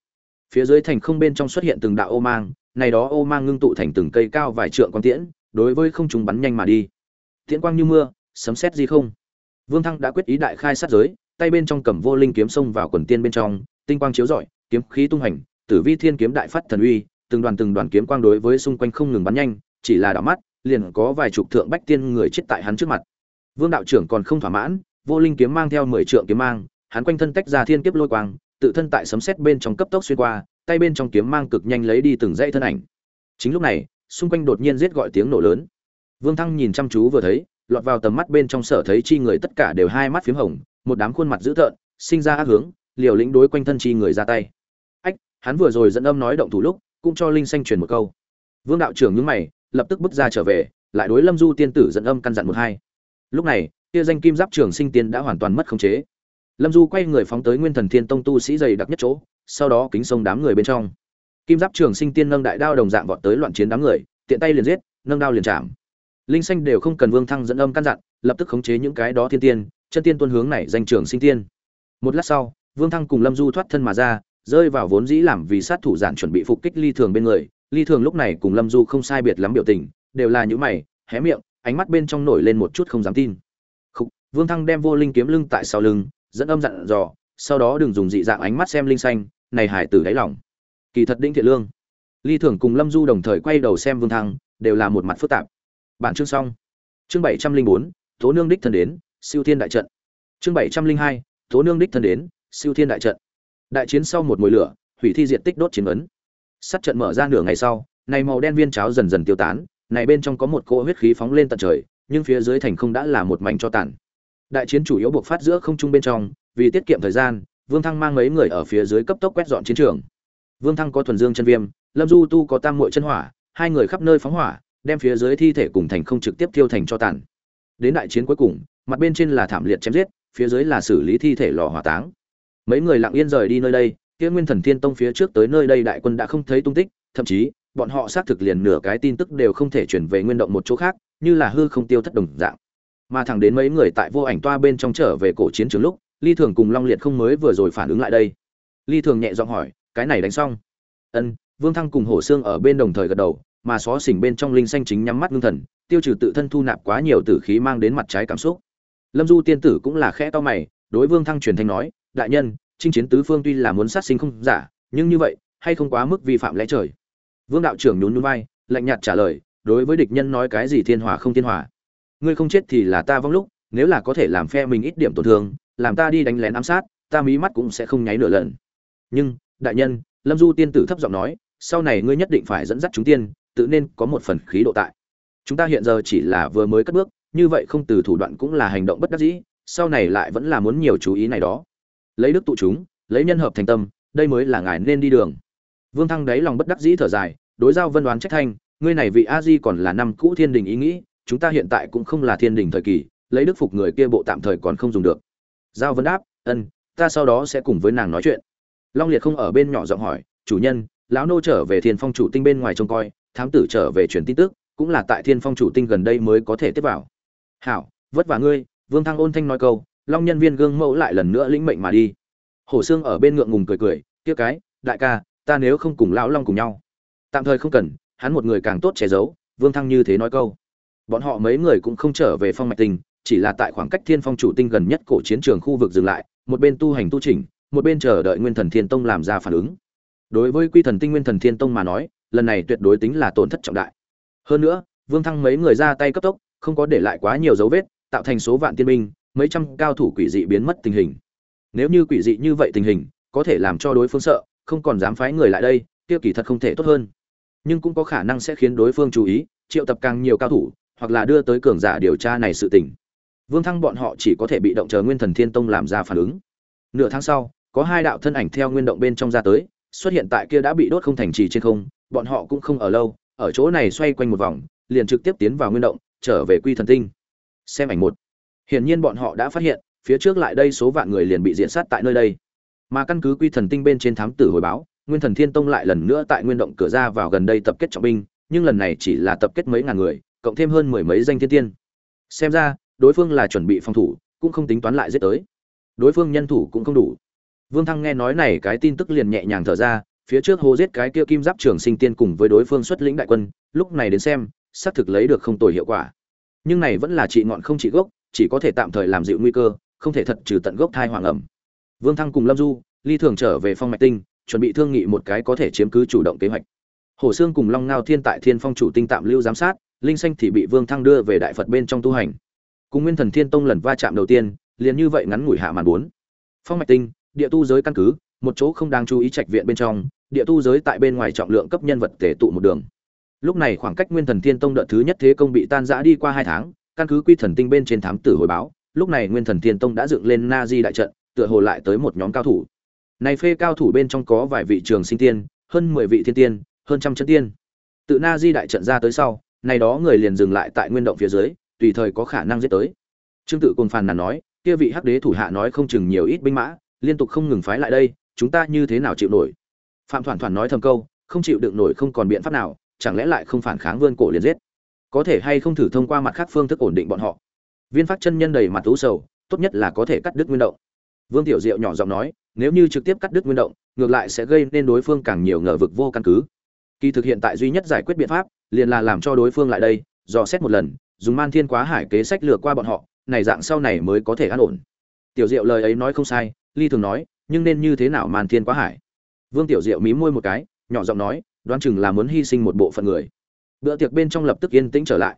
Phía dưới thành không bên trong xuất hiện từng đạo ô mang, này đó ô mang ngưng tụ thành từng cây cao vài trượng quang tiễn, đối với không trùng bắn nhanh mà đi. Tiễn quang như mưa, sấm sét gì không? Vương thăng đã quyết ý đại khai sát giới, tay bên trong cầm vô linh kiếm xông vào quần tiên bên trong, tinh quang chiếu rọi, kiếm khí tung hành tử vi thiên kiếm đại phát thần uy, từng đoàn từng đoàn kiếm quang đối với xung quanh không ngừng bắn nhanh, chỉ là đảo mắt, liền có vài chục thượng bách tiên người chết tại hắn trước mặt. Vương đạo trưởng còn không thỏa mãn, vô linh kiếm mang theo mười trượng kiếm mang, hắn quanh thân tách ra thiên kiếp lôi quang, tự thân tại sấm sét bên trong cấp tốc xuyên qua, tay bên trong kiếm mang cực nhanh lấy đi từng dãy thân ảnh. Chính lúc này, xung quanh đột nhiên giết gọi tiếng nổ lớn. Vương thăng nhìn chăm chú vừa thấy lọt vào tầm mắt bên trong sở thấy chi người tất cả đều hai mắt p hồng, một đám khuôn mặt dữ tợn, sinh ra ác hướng, liều lĩnh đối quanh thân chi người ra tay. Ách, hắn vừa rồi dẫn âm nói động thủ lúc, cũng cho linh xanh truyền một câu. Vương đạo trưởng nhướng mày, lập tức bước ra trở về, lại đối lâm du tiên tử dẫn âm căn dặn một hai. Lúc này, kia danh kim giáp trường sinh tiên đã hoàn toàn mất khống chế. Lâm du quay người phóng tới nguyên thần thiên tông tu sĩ dày đặc nhất chỗ, sau đó kính sông đám người bên trong. Kim giáp trường sinh tiên nâng đại đao đồng dạng vọt tới loạn chiến đám người, tiện tay liền giết, nâng đao liền chạm linh xanh đều không cần vương thăng dẫn âm căn dặn lập tức khống chế những cái đó thiên tiên chân tiên tuân hướng này danh trường sinh tiên. Một lát sau vương thăng cùng lâm du thoát thân mà ra rơi vào vốn dĩ làm vì sát thủ giản chuẩn bị phục kích ly thường bên người. Ly thường lúc này cùng lâm du không sai biệt lắm biểu tình đều là những mày hé miệng ánh mắt bên trong nổi lên một chút không dám tin. Khúc, vương thăng đem vô linh kiếm lưng tại sau lưng dẫn âm dặn dò sau đó đừng dùng dị dạng ánh mắt xem linh xanh này hải tử đáy lòng. Kỳ thật đinh thiện lương. Ly thường cùng lâm du đồng thời quay đầu xem vương thăng đều là một mặt phức tạp bản chương xong. Chương bảy trăm linh bốn, tố nương đích thân đến, siêu thiên đại trận. Chương bảy trăm linh hai, tố nương đích thân đến, siêu thiên đại trận. Đại chiến sau một mùi lửa, hủy thi diện tích đốt chiến ấn. Sắt trận mở ra nửa ngày sau, này màu đen viên cháo dần dần tiêu tán, này bên trong có một cỗ huyết khí phóng lên tận trời, nhưng phía dưới thành không đã là một mảnh cho tàn. Đại chiến chủ yếu buộc phát giữa không trung bên trong, vì tiết kiệm thời gian, vương thăng mang mấy người ở phía dưới cấp tốc quét dọn chiến trường. Vương thăng có thuần dương chân viêm, lâm du tu có tam muội chân hỏa, hai người khắp nơi phóng hỏa đem phía dưới thi thể cùng thành không trực tiếp tiêu thành cho tàn. Đến đại chiến cuối cùng, mặt bên trên là thảm liệt chém giết, phía dưới là xử lý thi thể lò hỏa táng. Mấy người lặng yên rời đi nơi đây, kia nguyên thần thiên tông phía trước tới nơi đây đại quân đã không thấy tung tích, thậm chí, bọn họ xác thực liền nửa cái tin tức đều không thể chuyển về nguyên động một chỗ khác, như là hư không tiêu thất đồng dạng. Mà thẳng đến mấy người tại vô ảnh toa bên trong trở về cổ chiến trường lúc, ly thường cùng long liệt không mới vừa rồi phản ứng lại đây. Ly thường nhẹ giọng hỏi, cái này đánh xong? Ân, vương thăng cùng hổ xương ở bên đồng thời gật đầu mà xó xỉnh bên trong linh xanh chính nhắm mắt ngưng thần, tiêu trừ tự thân thu nạp quá nhiều tử khí mang đến mặt trái cảm xúc. Lâm du tiên tử cũng là khẽ to mày, đối vương thăng truyền thanh nói, đại nhân, chinh chiến tứ phương tuy là muốn sát sinh không giả, nhưng như vậy, hay không quá mức vi phạm lẽ trời. Vương đạo trưởng nhún nhún vai, lạnh nhạt trả lời, đối với địch nhân nói cái gì thiên hòa không thiên hòa. Ngươi không chết thì là ta vong lúc, nếu là có thể làm phe mình ít điểm tổn thương, làm ta đi đánh lén ám sát, ta mí mắt cũng sẽ không nháy nửa lần. Nhưng, đại nhân, lâm du tiên tử thấp giọng nói, sau này ngươi nhất định phải dẫn dắt chúng tiên tự nên có một phần khí độ tại. Chúng ta hiện giờ chỉ là vừa mới cất bước, như vậy không từ thủ đoạn cũng là hành động bất đắc dĩ, sau này lại vẫn là muốn nhiều chú ý này đó. Lấy đức tụ chúng, lấy nhân hợp thành tâm, đây mới là ngài nên đi đường. Vương thăng đáy lòng bất đắc dĩ thở dài, đối giao vân đoán trách thanh, ngươi này vị a di còn là năm cũ thiên đình ý nghĩ, chúng ta hiện tại cũng không là thiên đình thời kỳ, lấy đức phục người kia bộ tạm thời còn không dùng được. Giao vân đáp, ân, ta sau đó sẽ cùng với nàng nói chuyện. Long liệt không ở bên nhỏ giọng hỏi, chủ nhân, lão nô trở về thiên phong chủ tinh bên ngoài trông coi thám tử trở về truyền tin tức, cũng là tại thiên phong chủ tinh gần đây mới có thể tiếp vào. Hảo, vất vả ngươi, vương thăng ôn thanh nói câu, long nhân viên gương mẫu lại lần nữa lĩnh mệnh mà đi. Hồ xương ở bên ngượng ngùng cười cười, "Kia cái, đại ca, ta nếu không cùng lão long cùng nhau. Tạm thời không cần, hắn một người càng tốt che giấu, vương thăng như thế nói câu. Bọn họ mấy người cũng không trở về phong mạch tinh chỉ là tại khoảng cách thiên phong chủ tinh gần nhất cổ chiến trường khu vực dừng lại, một bên tu hành tu chỉnh, một bên chờ đợi nguyên thần thiên tông làm ra phản ứng. Đối với quy thần tinh nguyên thần thiên tông mà nói lần này tuyệt đối tính là tổn thất trọng đại. Hơn nữa, vương thăng mấy người ra tay cấp tốc, không có để lại quá nhiều dấu vết, tạo thành số vạn tiên binh, mấy trăm cao thủ quỷ dị biến mất tình hình. Nếu như quỷ dị như vậy tình hình, có thể làm cho đối phương sợ, không còn dám phái người lại đây, kia kỳ thật không thể tốt hơn. Nhưng cũng có khả năng sẽ khiến đối phương chú ý, triệu tập càng nhiều cao thủ, hoặc là đưa tới cường giả điều tra này sự tình. Vương thăng bọn họ chỉ có thể bị động chờ nguyên thần thiên tông làm ra phản ứng. Nửa tháng sau, có hai đạo thân ảnh theo nguyên động bên trong ra tới, xuất hiện tại kia đã bị đốt không thành trì trên không bọn họ cũng không ở lâu, ở chỗ này xoay quanh một vòng, liền trực tiếp tiến vào nguyên động, trở về quy thần tinh. Xem ảnh một. Hiển nhiên bọn họ đã phát hiện, phía trước lại đây số vạn người liền bị diện sát tại nơi đây. Mà căn cứ quy thần tinh bên trên thám tử hồi báo, nguyên thần thiên tông lại lần nữa tại nguyên động cửa ra vào gần đây tập kết trọng binh, nhưng lần này chỉ là tập kết mấy ngàn người, cộng thêm hơn mười mấy danh thiên tiên. Xem ra, đối phương là chuẩn bị phòng thủ, cũng không tính toán lại giết tới. Đối phương nhân thủ cũng không đủ. Vương thăng nghe nói này cái tin tức liền nhẹ nhàng thở ra phía trước hô giết cái kia kim giáp trường sinh tiên cùng với đối phương xuất lĩnh đại quân, lúc này đến xem, xác thực lấy được không tồi hiệu quả. Nhưng này vẫn là trị ngọn không trị gốc, chỉ có thể tạm thời làm dịu nguy cơ, không thể thật trừ tận gốc thai hoàng ẩm. Vương thăng cùng lâm du, ly thường trở về phong mạch tinh, chuẩn bị thương nghị một cái có thể chiếm cứ chủ động kế hoạch. Hồ sương cùng long ngao thiên tại thiên phong chủ tinh tạm lưu giám sát, linh xanh thì bị vương thăng đưa về đại phật bên trong tu hành. Cùng nguyên thần thiên tông lần va chạm đầu tiên, liền như vậy ngắn ngủi hạ màn bốn. Phong mạch tinh, địa tu giới căn cứ, một chỗ không đáng chú ý trạch viện bên trong địa tu giới tại bên ngoài trọng lượng cấp nhân vật tể tụ một đường. Lúc này khoảng cách nguyên thần thiên tông đợt thứ nhất thế công bị tan rã đi qua hai tháng, căn cứ quy thần tinh bên trên thám tử hồi báo, lúc này nguyên thần thiên tông đã dựng lên na di đại trận, tựa hồ lại tới một nhóm cao thủ. Này phê cao thủ bên trong có vài vị trường sinh tiên, hơn mười vị thiên tiên, hơn trăm chân tiên. Tự na di đại trận ra tới sau, này đó người liền dừng lại tại nguyên động phía dưới, tùy thời có khả năng giết tới. Trương tự côn phàn nàn nói, kia vị hắc đế thủ hạ nói không chừng nhiều ít binh mã, liên tục không ngừng phái lại đây, chúng ta như thế nào chịu nổi? Phạm thoản thoản nói thầm câu, không chịu đựng nổi không còn biện pháp nào, chẳng lẽ lại không phản kháng vươn cổ liền giết? Có thể hay không thử thông qua mặt khác phương thức ổn định bọn họ? Viên phát chân nhân đầy mặt tú sầu, tốt nhất là có thể cắt đứt nguyên động. Vương tiểu diệu nhỏ giọng nói, nếu như trực tiếp cắt đứt nguyên động, ngược lại sẽ gây nên đối phương càng nhiều ngờ vực vô căn cứ. Kỳ thực hiện tại duy nhất giải quyết biện pháp, liền là làm cho đối phương lại đây, dò xét một lần, dùng man thiên quá hải kế sách lừa qua bọn họ, này dạng sau này mới có thể an ổn. Tiểu diệu lời ấy nói không sai, ly thường nói, nhưng nên như thế nào man thiên quá hải? Vương tiểu diệu mí môi một cái, nhỏ giọng nói, đoán chừng là muốn hy sinh một bộ phận người. Bữa tiệc bên trong lập tức yên tĩnh trở lại.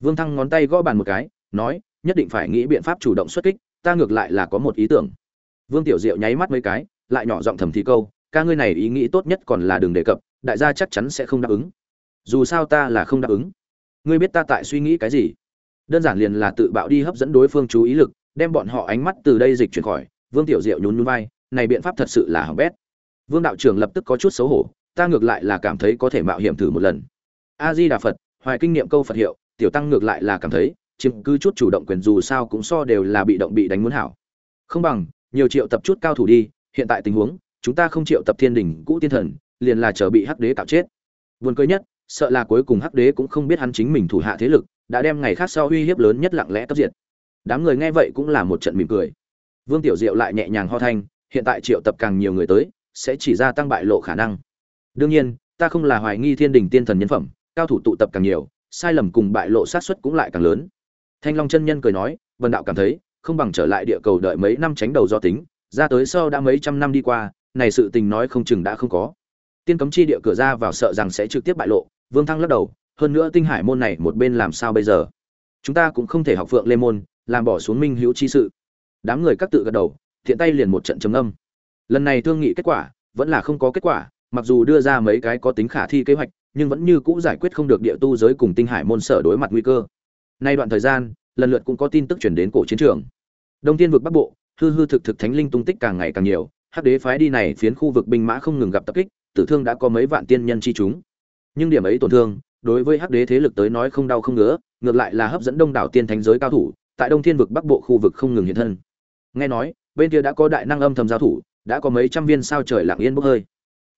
Vương thăng ngón tay gõ bàn một cái, nói, nhất định phải nghĩ biện pháp chủ động xuất kích, ta ngược lại là có một ý tưởng. Vương tiểu diệu nháy mắt mấy cái, lại nhỏ giọng thầm thì câu, ca ngươi này ý nghĩ tốt nhất còn là đừng đề cập, đại gia chắc chắn sẽ không đáp ứng. Dù sao ta là không đáp ứng. Ngươi biết ta tại suy nghĩ cái gì? Đơn giản liền là tự bạo đi hấp dẫn đối phương chú ý lực, đem bọn họ ánh mắt từ đây dịch chuyển khỏi. Vương tiểu diệu nhún nhún vai, này biện pháp thật sự là hỏng bét vương đạo trưởng lập tức có chút xấu hổ, ta ngược lại là cảm thấy có thể mạo hiểm thử một lần. A di đà phật, hoài kinh nghiệm câu phật hiệu, tiểu tăng ngược lại là cảm thấy, chiếm cứ chút chủ động quyền dù sao cũng so đều là bị động bị đánh muốn hảo. Không bằng, nhiều triệu tập chút cao thủ đi, hiện tại tình huống, chúng ta không triệu tập thiên đình, cũ tiên thần, liền là chờ bị hắc đế cạo chết. Buồn cười nhất, sợ là cuối cùng hắc đế cũng không biết hắn chính mình thủ hạ thế lực, đã đem ngày khác sau uy hiếp lớn nhất lặng lẽ cấp diệt. Đám người nghe vậy cũng là một trận mỉm cười. Vương tiểu diệu lại nhẹ nhàng ho thanh, hiện tại triệu tập càng nhiều người tới sẽ chỉ gia tăng bại lộ khả năng. Đương nhiên, ta không là hoài nghi thiên đình tiên thần nhân phẩm, cao thủ tụ tập càng nhiều, sai lầm cùng bại lộ sát suất cũng lại càng lớn. Thanh long chân nhân cười nói, vân đạo cảm thấy, không bằng trở lại địa cầu đợi mấy năm tránh đầu do tính, ra tới sau đã mấy trăm năm đi qua, này sự tình nói không chừng đã không có. Tiên cấm chi địa cửa ra vào sợ rằng sẽ trực tiếp bại lộ, vương thăng lắc đầu, hơn nữa tinh hải môn này một bên làm sao bây giờ? Chúng ta cũng không thể học phượng lê môn, làm bỏ xuống minh hữu chi sự. Đám người các tự gật đầu, thiện tay liền một trận trầm âm lần này thương nghị kết quả vẫn là không có kết quả, mặc dù đưa ra mấy cái có tính khả thi kế hoạch, nhưng vẫn như cũ giải quyết không được địa tu giới cùng tinh hải môn sở đối mặt nguy cơ. Nay đoạn thời gian, lần lượt cũng có tin tức chuyển đến cổ chiến trường. Đông thiên vực bắc bộ, hư hư thực thực thánh linh tung tích càng ngày càng nhiều, hắc đế phái đi này phiến khu vực binh mã không ngừng gặp tập kích, tử thương đã có mấy vạn tiên nhân chi chúng. Nhưng điểm ấy tổn thương, đối với hắc đế thế lực tới nói không đau không ngứa, ngược lại là hấp dẫn đông đảo tiên thánh giới cao thủ, tại đông thiên vực bắc bộ khu vực không ngừng hiện thân. Nghe nói, bên kia đã có đại năng âm thầm giao thủ đã có mấy trăm viên sao trời lặng yên bốc hơi.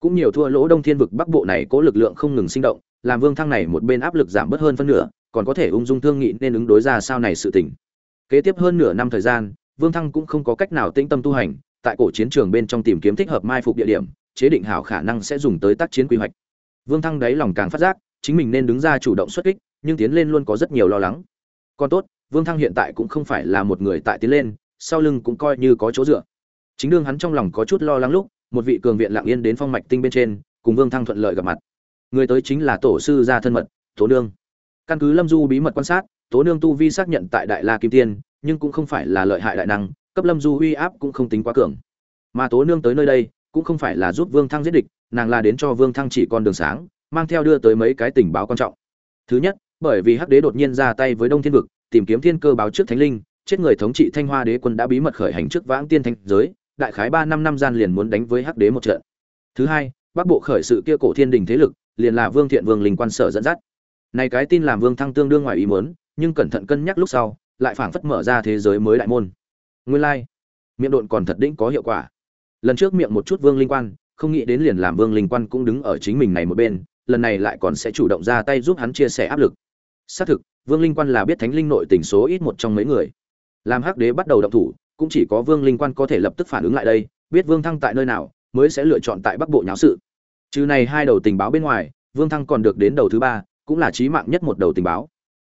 Cũng nhiều thua lỗ đông thiên vực bắc bộ này có lực lượng không ngừng sinh động, làm vương thăng này một bên áp lực giảm bớt hơn phân nửa, còn có thể ung dung thương nghị nên ứng đối ra sao này sự tình. Kế tiếp hơn nửa năm thời gian, vương thăng cũng không có cách nào tĩnh tâm tu hành, tại cổ chiến trường bên trong tìm kiếm thích hợp mai phục địa điểm, chế định hảo khả năng sẽ dùng tới tác chiến quy hoạch. Vương thăng đáy lòng càng phát giác, chính mình nên đứng ra chủ động xuất kích, nhưng tiến lên luôn có rất nhiều lo lắng. Còn tốt, vương thăng hiện tại cũng không phải là một người tại tiến lên, sau lưng cũng coi như có chỗ dựa chính đương hắn trong lòng có chút lo lắng lúc, một vị cường viện lặng yên đến phong mạch tinh bên trên, cùng vương thăng thuận lợi gặp mặt. Người tới chính là tổ sư gia thân mật, tố nương. Căn cứ lâm du bí mật quan sát, tố nương tu vi xác nhận tại đại la kim tiên, nhưng cũng không phải là lợi hại đại năng, cấp lâm du uy áp cũng không tính quá cường. Mà tố nương tới nơi đây, cũng không phải là giúp vương thăng giết địch, nàng là đến cho vương thăng chỉ con đường sáng, mang theo đưa tới mấy cái tình báo quan trọng. Thứ nhất, bởi vì hắc đế đột nhiên ra tay với đông thiên vực, tìm kiếm thiên cơ báo trước thánh linh, chết người thống trị thanh hoa đế quân đã bí mật khởi hành trước vãng tiên thanh giới đại khái ba năm năm gian liền muốn đánh với hắc đế một trận. Thứ hai, bắc bộ khởi sự kia cổ thiên đình thế lực, liền là vương thiện vương linh quan sở dẫn dắt. Này cái tin làm vương thăng tương đương ngoài ý muốn, nhưng cẩn thận cân nhắc lúc sau, lại phảng phất mở ra thế giới mới đại môn. Nguyên lai like. miệng độn còn thật đĩnh có hiệu quả. Lần trước miệng một chút vương linh quan, không nghĩ đến liền làm vương linh quan cũng đứng ở chính mình này một bên, lần này lại còn sẽ chủ động ra tay giúp hắn chia sẻ áp lực. Xác thực, vương linh quan là biết thánh linh nội tình số ít một trong mấy người. Làm hắc đế bắt đầu động thủ cũng chỉ có vương linh quan có thể lập tức phản ứng lại đây, biết vương thăng tại nơi nào, mới sẽ lựa chọn tại bắc bộ nháo sự. Trừ này hai đầu tình báo bên ngoài, vương thăng còn được đến đầu thứ ba, cũng là trí mạng nhất một đầu tình báo.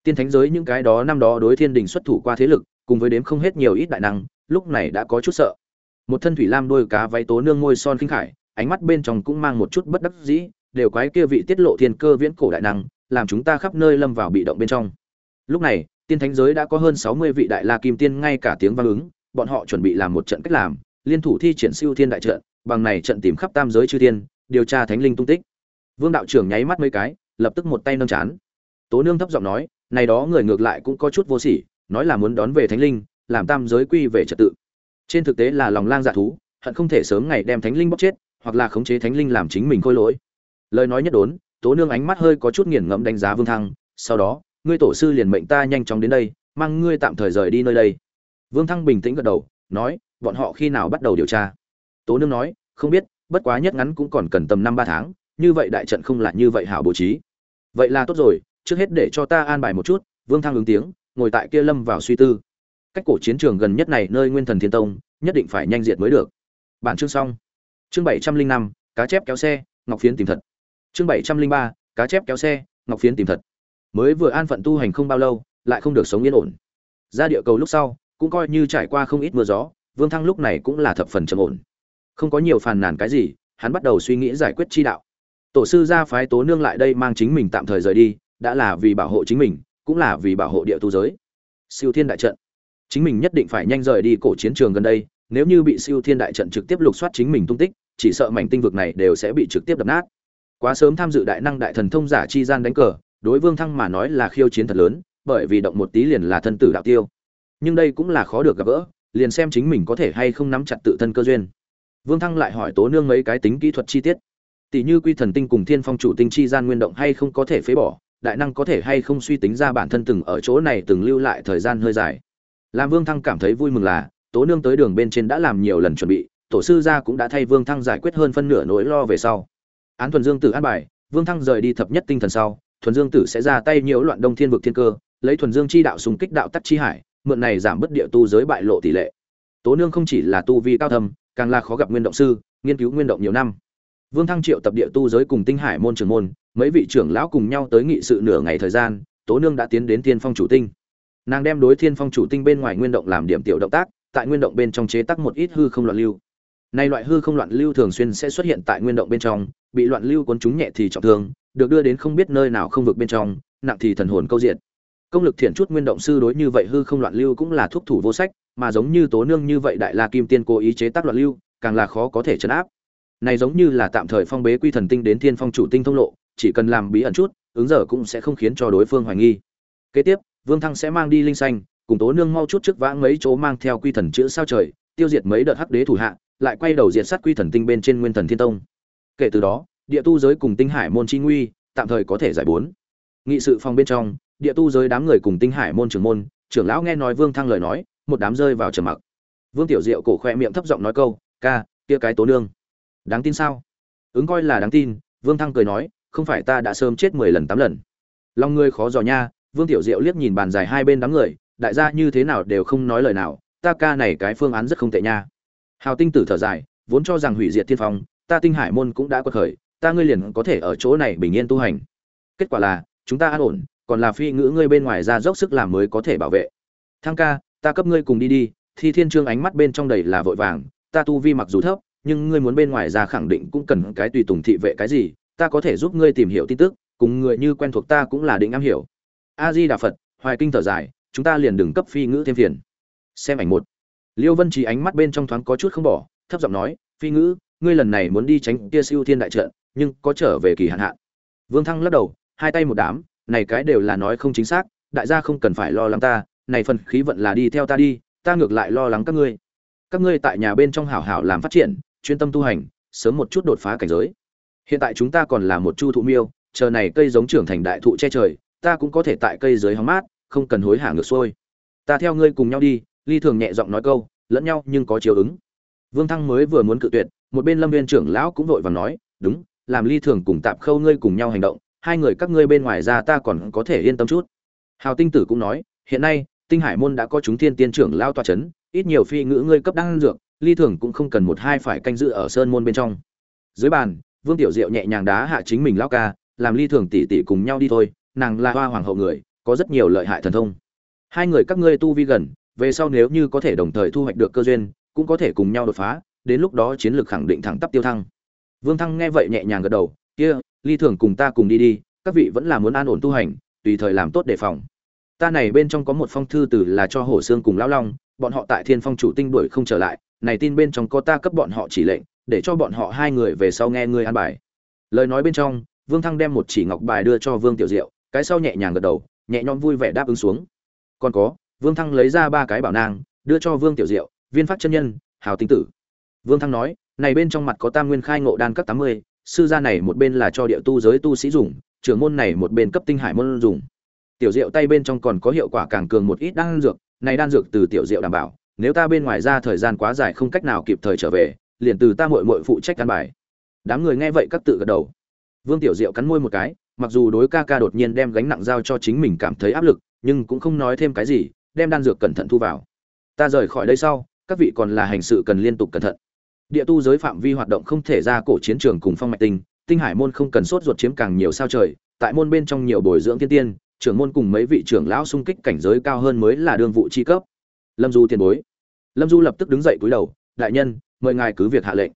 Tiên thánh giới những cái đó năm đó đối thiên đình xuất thủ qua thế lực, cùng với đếm không hết nhiều ít đại năng, lúc này đã có chút sợ. Một thân thủy lam đôi cá váy tố nương ngôi son khinh khải, ánh mắt bên trong cũng mang một chút bất đắc dĩ, đều quái kia vị tiết lộ thiên cơ viễn cổ đại năng, làm chúng ta khắp nơi lâm vào bị động bên trong. Lúc này, tiên thánh giới đã có hơn sáu mươi vị đại la kim tiên ngay cả tiếng vang ứng bọn họ chuẩn bị làm một trận cách làm, liên thủ thi triển siêu thiên đại trận, bằng này trận tìm khắp tam giới chư thiên, điều tra thánh linh tung tích. Vương đạo trưởng nháy mắt mấy cái, lập tức một tay nâng chán. Tố nương thấp giọng nói, này đó người ngược lại cũng có chút vô sỉ, nói là muốn đón về thánh linh, làm tam giới quy về trật tự. Trên thực tế là lòng lang dạ thú, hận không thể sớm ngày đem thánh linh bóc chết, hoặc là khống chế thánh linh làm chính mình khôi lỗi. Lời nói nhất đốn, tố nương ánh mắt hơi có chút nghiền ngẫm đánh giá vương thăng, sau đó, ngươi tổ sư liền mệnh ta nhanh chóng đến đây, mang ngươi tạm thời rời đi nơi đây vương thăng bình tĩnh gật đầu, nói, bọn họ khi nào bắt đầu điều tra? Tố nương nói, không biết, bất quá nhất ngắn cũng còn cần tầm năm ba tháng, như vậy đại trận không là như vậy hảo bố trí. Vậy là tốt rồi, trước hết để cho ta an bài một chút. Vương thăng ứng tiếng, ngồi tại kia lâm vào suy tư. Cách cổ chiến trường gần nhất này nơi nguyên thần thiên tông, nhất định phải nhanh diệt mới được. Bản chương xong. Chương bảy trăm linh năm, cá chép kéo xe, ngọc phiến tìm thật. Chương bảy trăm linh ba, cá chép kéo xe, ngọc phiến tìm thật. Mới vừa an phận tu hành không bao lâu, lại không được sống yên ổn. Ra địa cầu lúc sau cũng coi như trải qua không ít mưa gió, vương thăng lúc này cũng là thập phần trầm ổn. Không có nhiều phàn nàn cái gì, hắn bắt đầu suy nghĩ giải quyết chi đạo. Tổ sư gia phái tố nương lại đây mang chính mình tạm thời rời đi, đã là vì bảo hộ chính mình, cũng là vì bảo hộ địa tu giới. Siêu thiên đại trận. Chính mình nhất định phải nhanh rời đi cổ chiến trường gần đây, nếu như bị siêu thiên đại trận trực tiếp lục soát chính mình tung tích, chỉ sợ mảnh tinh vực này đều sẽ bị trực tiếp đập nát. Quá sớm tham dự đại năng đại thần thông giả chi gian đánh cờ, đối vương thăng mà nói là khiêu chiến thật lớn, bởi vì động một tí liền là thân tử đạo tiêu nhưng đây cũng là khó được gặp gỡ, liền xem chính mình có thể hay không nắm chặt tự thân cơ duyên. Vương thăng lại hỏi tố nương mấy cái tính kỹ thuật chi tiết. Tỷ như quy thần tinh cùng thiên phong chủ tinh chi gian nguyên động hay không có thể phế bỏ, đại năng có thể hay không suy tính ra bản thân từng ở chỗ này từng lưu lại thời gian hơi dài. Làm vương thăng cảm thấy vui mừng là, tố nương tới đường bên trên đã làm nhiều lần chuẩn bị, tổ sư gia cũng đã thay vương thăng giải quyết hơn phân nửa nỗi lo về sau. Án thuần dương tử an bài, vương thăng rời đi thập nhất tinh thần sau, thuần dương tử sẽ ra tay nhiễu loạn đông thiên vực thiên cơ, lấy thuần dương chi đạo xung kích đạo tắc chi hải mượn này giảm bất địa tu giới bại lộ tỷ lệ. Tố nương không chỉ là tu vi cao thâm, càng là khó gặp nguyên động sư, nghiên cứu nguyên động nhiều năm. Vương thăng triệu tập địa tu giới cùng tinh hải môn trưởng môn, mấy vị trưởng lão cùng nhau tới nghị sự nửa ngày thời gian, tố nương đã tiến đến thiên phong chủ tinh. Nàng đem đối thiên phong chủ tinh bên ngoài nguyên động làm điểm tiểu động tác, tại nguyên động bên trong chế tác một ít hư không loạn lưu. Nay loại hư không loạn lưu thường xuyên sẽ xuất hiện tại nguyên động bên trong, bị loạn lưu cuốn chúng nhẹ thì trọng thương, được đưa đến không biết nơi nào không vực bên trong, nặng thì thần hồn câu diện công lực thiện chút nguyên động sư đối như vậy hư không loạn lưu cũng là thuốc thủ vô sách, mà giống như tố nương như vậy đại la kim tiên cố ý chế tác loạn lưu, càng là khó có thể chấn áp. Này giống như là tạm thời phong bế quy thần tinh đến thiên phong chủ tinh thông lộ, chỉ cần làm bí ẩn chút, ứng giờ cũng sẽ không khiến cho đối phương hoài nghi. Kế tiếp, vương thăng sẽ mang đi linh xanh, cùng tố nương mau chút trước vãng mấy chỗ mang theo quy thần chữ sao trời, tiêu diệt mấy đợt hắc đế thủ hạ, lại quay đầu diệt sát quy thần tinh bên trên nguyên thần thiên tông. Kể từ đó, địa tu giới cùng tinh hải môn chi nguy, tạm thời có thể giải bốn. Nghị sự phòng bên trong địa tu giới đám người cùng tinh hải môn trưởng môn, trưởng lão nghe nói vương thăng lời nói, một đám rơi vào trầm mặc. Vương tiểu diệu cổ khoe miệng thấp giọng nói câu, ca, kia cái tố nương, đáng tin sao? Ứng coi là đáng tin, vương thăng cười nói, không phải ta đã sớm chết mười lần tám lần. Lòng ngươi khó dò nha, vương tiểu diệu liếc nhìn bàn dài hai bên đám người, đại gia như thế nào đều không nói lời nào, ta ca này cái phương án rất không tệ nha. Hào tinh tử thở dài, vốn cho rằng hủy diệt thiên phong, ta tinh hải môn cũng đã quật khởi, ta ngươi liền có thể ở chỗ này bình yên tu hành. Kết quả là, chúng ta an ổn còn là phi ngữ ngươi bên ngoài ra dốc sức làm mới có thể bảo vệ. Thăng ca, ta cấp ngươi cùng đi đi, thi thiên trương ánh mắt bên trong đầy là vội vàng, ta tu vi mặc dù thấp, nhưng ngươi muốn bên ngoài ra khẳng định cũng cần cái tùy tùng thị vệ cái gì, ta có thể giúp ngươi tìm hiểu tin tức, cùng người như quen thuộc ta cũng là định am hiểu. A di đà phật hoài kinh thở dài, chúng ta liền đừng cấp phi ngữ thêm phiền. Xem ảnh một. Liêu vân trí ánh mắt bên trong thoáng có chút không bỏ, thấp giọng nói, phi ngữ, ngươi lần này muốn đi tránh kia siêu thiên đại trận, nhưng có trở về kỳ hạn hạn. Vương thăng lắc đầu, hai tay một đám này cái đều là nói không chính xác, đại gia không cần phải lo lắng ta, này phần khí vận là đi theo ta đi, ta ngược lại lo lắng các ngươi. Các ngươi tại nhà bên trong hảo hảo làm phát triển, chuyên tâm tu hành, sớm một chút đột phá cảnh giới. Hiện tại chúng ta còn là một chu thụ miêu, chờ này cây giống trưởng thành đại thụ che trời, ta cũng có thể tại cây dưới hóng mát, không cần hối hả ngược xuôi. Ta theo ngươi cùng nhau đi, ly thường nhẹ giọng nói câu, lẫn nhau nhưng có chiều ứng. Vương thăng mới vừa muốn cự tuyệt, một bên lâm viên trưởng lão cũng vội vàng nói, đúng, làm ly thường cùng tạm khâu ngươi cùng nhau hành động hai người các ngươi bên ngoài ra ta còn có thể yên tâm chút. Hào tinh tử cũng nói, hiện nay, tinh hải môn đã có chúng thiên tiên trưởng lao tòa c h ấ n ít nhiều phi ngữ ngươi cấp đăng dược, ly thường cũng không cần một hai phải canh giữ ở sơn môn bên trong. Dưới bàn, vương tiểu diệu nhẹ nhàng đá hạ chính mình lao ca, làm ly thường tỉ tỉ cùng nhau đi thôi, nàng là hoa hoàng hậu người, có rất nhiều lợi hại thần thông. Hai người các ngươi tu vi gần, về sau nếu như có thể đồng thời thu hoạch được cơ duyên, cũng có thể cùng nhau đột phá, đến lúc đó chiến lược khẳng định thẳng tắp tiêu thăng. Vương thăng nghe vậy nhẹ nhàng gật đầu, kia ly thường cùng ta cùng đi đi, các vị vẫn là muốn an ổn tu hành, tùy thời làm tốt đề phòng. Ta này bên trong có một phong thư từ là cho hổ xương cùng lão long, bọn họ tại thiên phong chủ tinh đuổi không trở lại, này tin bên trong có ta cấp bọn họ chỉ lệnh, để cho bọn họ hai người về sau nghe ngươi an bài. Lời nói bên trong, vương thăng đem một chỉ ngọc bài đưa cho vương tiểu diệu, cái sau nhẹ nhàng gật đầu, nhẹ nhõm vui vẻ đáp ứng xuống. Còn có, vương thăng lấy ra ba cái bảo nang, đưa cho vương tiểu diệu, viên phát chân nhân, hào tinh tử. Vương thăng nói, này bên trong mặt có tam nguyên khai ngộ đan cấp tám mươi sư gia này một bên là cho địa tu giới tu sĩ dùng, trưởng môn này một bên cấp tinh hải môn dùng. Tiểu diệu tay bên trong còn có hiệu quả càng cường một ít đan dược, này đan dược từ tiểu diệu đảm bảo, nếu ta bên ngoài ra thời gian quá dài không cách nào kịp thời trở về, liền từ ta muội muội phụ trách căn bài. Đám người nghe vậy các tự gật đầu. Vương tiểu diệu cắn môi một cái, mặc dù đối ca ca đột nhiên đem gánh nặng giao cho chính mình cảm thấy áp lực, nhưng cũng không nói thêm cái gì, đem đan dược cẩn thận thu vào. Ta rời khỏi đây sau, các vị còn là hành sự cần liên tục cẩn thận địa tu giới phạm vi hoạt động không thể ra cổ chiến trường cùng phong mạch tinh tinh hải môn không cần sốt ruột chiếm càng nhiều sao trời, tại môn bên trong nhiều bồi dưỡng tiên tiên, trưởng môn cùng mấy vị trưởng lão xung kích cảnh giới cao hơn mới là đương vụ chi cấp. Lâm du tiền bối. Lâm du lập tức đứng dậy cúi đầu, đại nhân, mời ngài cứ việc hạ lệnh.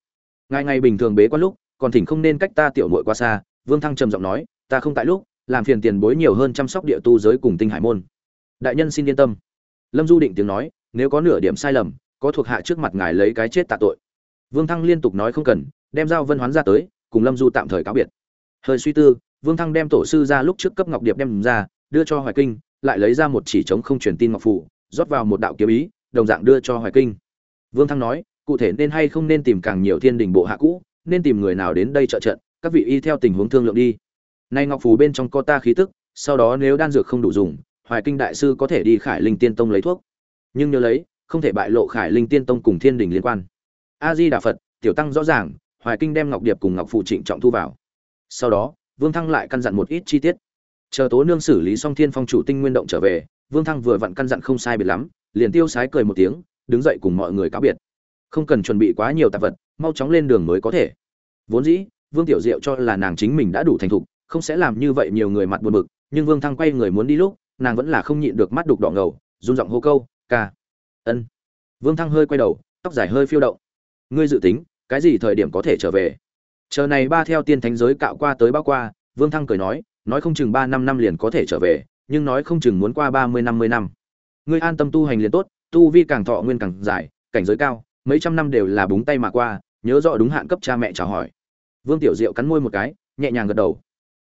Ngài ngày bình thường bế quan lúc, còn thỉnh không nên cách ta tiểu muội qua xa, vương thăng trầm giọng nói, ta không tại lúc, làm phiền tiền bối nhiều hơn chăm sóc địa tu giới cùng tinh hải môn. Đại nhân xin yên tâm. Lâm du định tiếng nói, nếu có nửa điểm sai lầm, có thuộc hạ trước mặt ngài lấy cái chết tạ tội vương thăng liên tục nói không cần đem giao vân hoán ra tới cùng lâm du tạm thời cáo biệt. Hơi suy tư vương thăng đem tổ sư ra lúc trước cấp ngọc điệp đem ra đưa cho hoài kinh lại lấy ra một chỉ trống không truyền tin ngọc Phù, rót vào một đạo kiếm ý đồng dạng đưa cho hoài kinh. Vương thăng nói cụ thể nên hay không nên tìm càng nhiều thiên đình bộ hạ cũ nên tìm người nào đến đây trợ trận các vị y theo tình huống thương lượng đi. Nay ngọc phù bên trong có ta khí tức sau đó nếu đan dược không đủ dùng hoài kinh đại sư có thể đi khải linh tiên tông lấy thuốc. Nhưng nhớ lấy không thể bại lộ khải linh tiên tông cùng thiên đình liên quan a di đà phật, tiểu tăng rõ ràng, hoài kinh đem ngọc điệp cùng ngọc phụ trịnh trọng thu vào. Sau đó, vương thăng lại căn dặn một ít chi tiết. Chờ tố nương xử lý xong thiên phong chủ tinh nguyên động trở về, vương thăng vừa vặn căn dặn không sai biệt lắm, liền tiêu sái cười một tiếng, đứng dậy cùng mọi người cáo biệt. Không cần chuẩn bị quá nhiều tạp vật, mau chóng lên đường mới có thể. Vốn dĩ, vương tiểu diệu cho là nàng chính mình đã đủ thành thục, không sẽ làm như vậy nhiều người mặt buồn bực, nhưng vương thăng quay người muốn đi lúc, nàng vẫn là không nhịn được mắt đục đỏ ngầu, run giọng hô câu, ca. Ân. Vương thăng hơi quay đầu, tóc dài hơi phiêu động ngươi dự tính, cái gì thời điểm có thể trở về? Chờ này ba theo tiên thánh giới cạo qua tới bao qua, vương thăng cười nói nói không chừng ba năm năm liền có thể trở về, nhưng nói không chừng muốn qua ba mươi năm mươi năm. Ngươi an tâm tu hành liền tốt, tu vi càng thọ nguyên càng dài, cảnh giới cao, mấy trăm năm đều là búng tay mà qua, nhớ rõ đúng hạn cấp cha mẹ chào hỏi. Vương tiểu diệu cắn môi một cái, nhẹ nhàng gật đầu.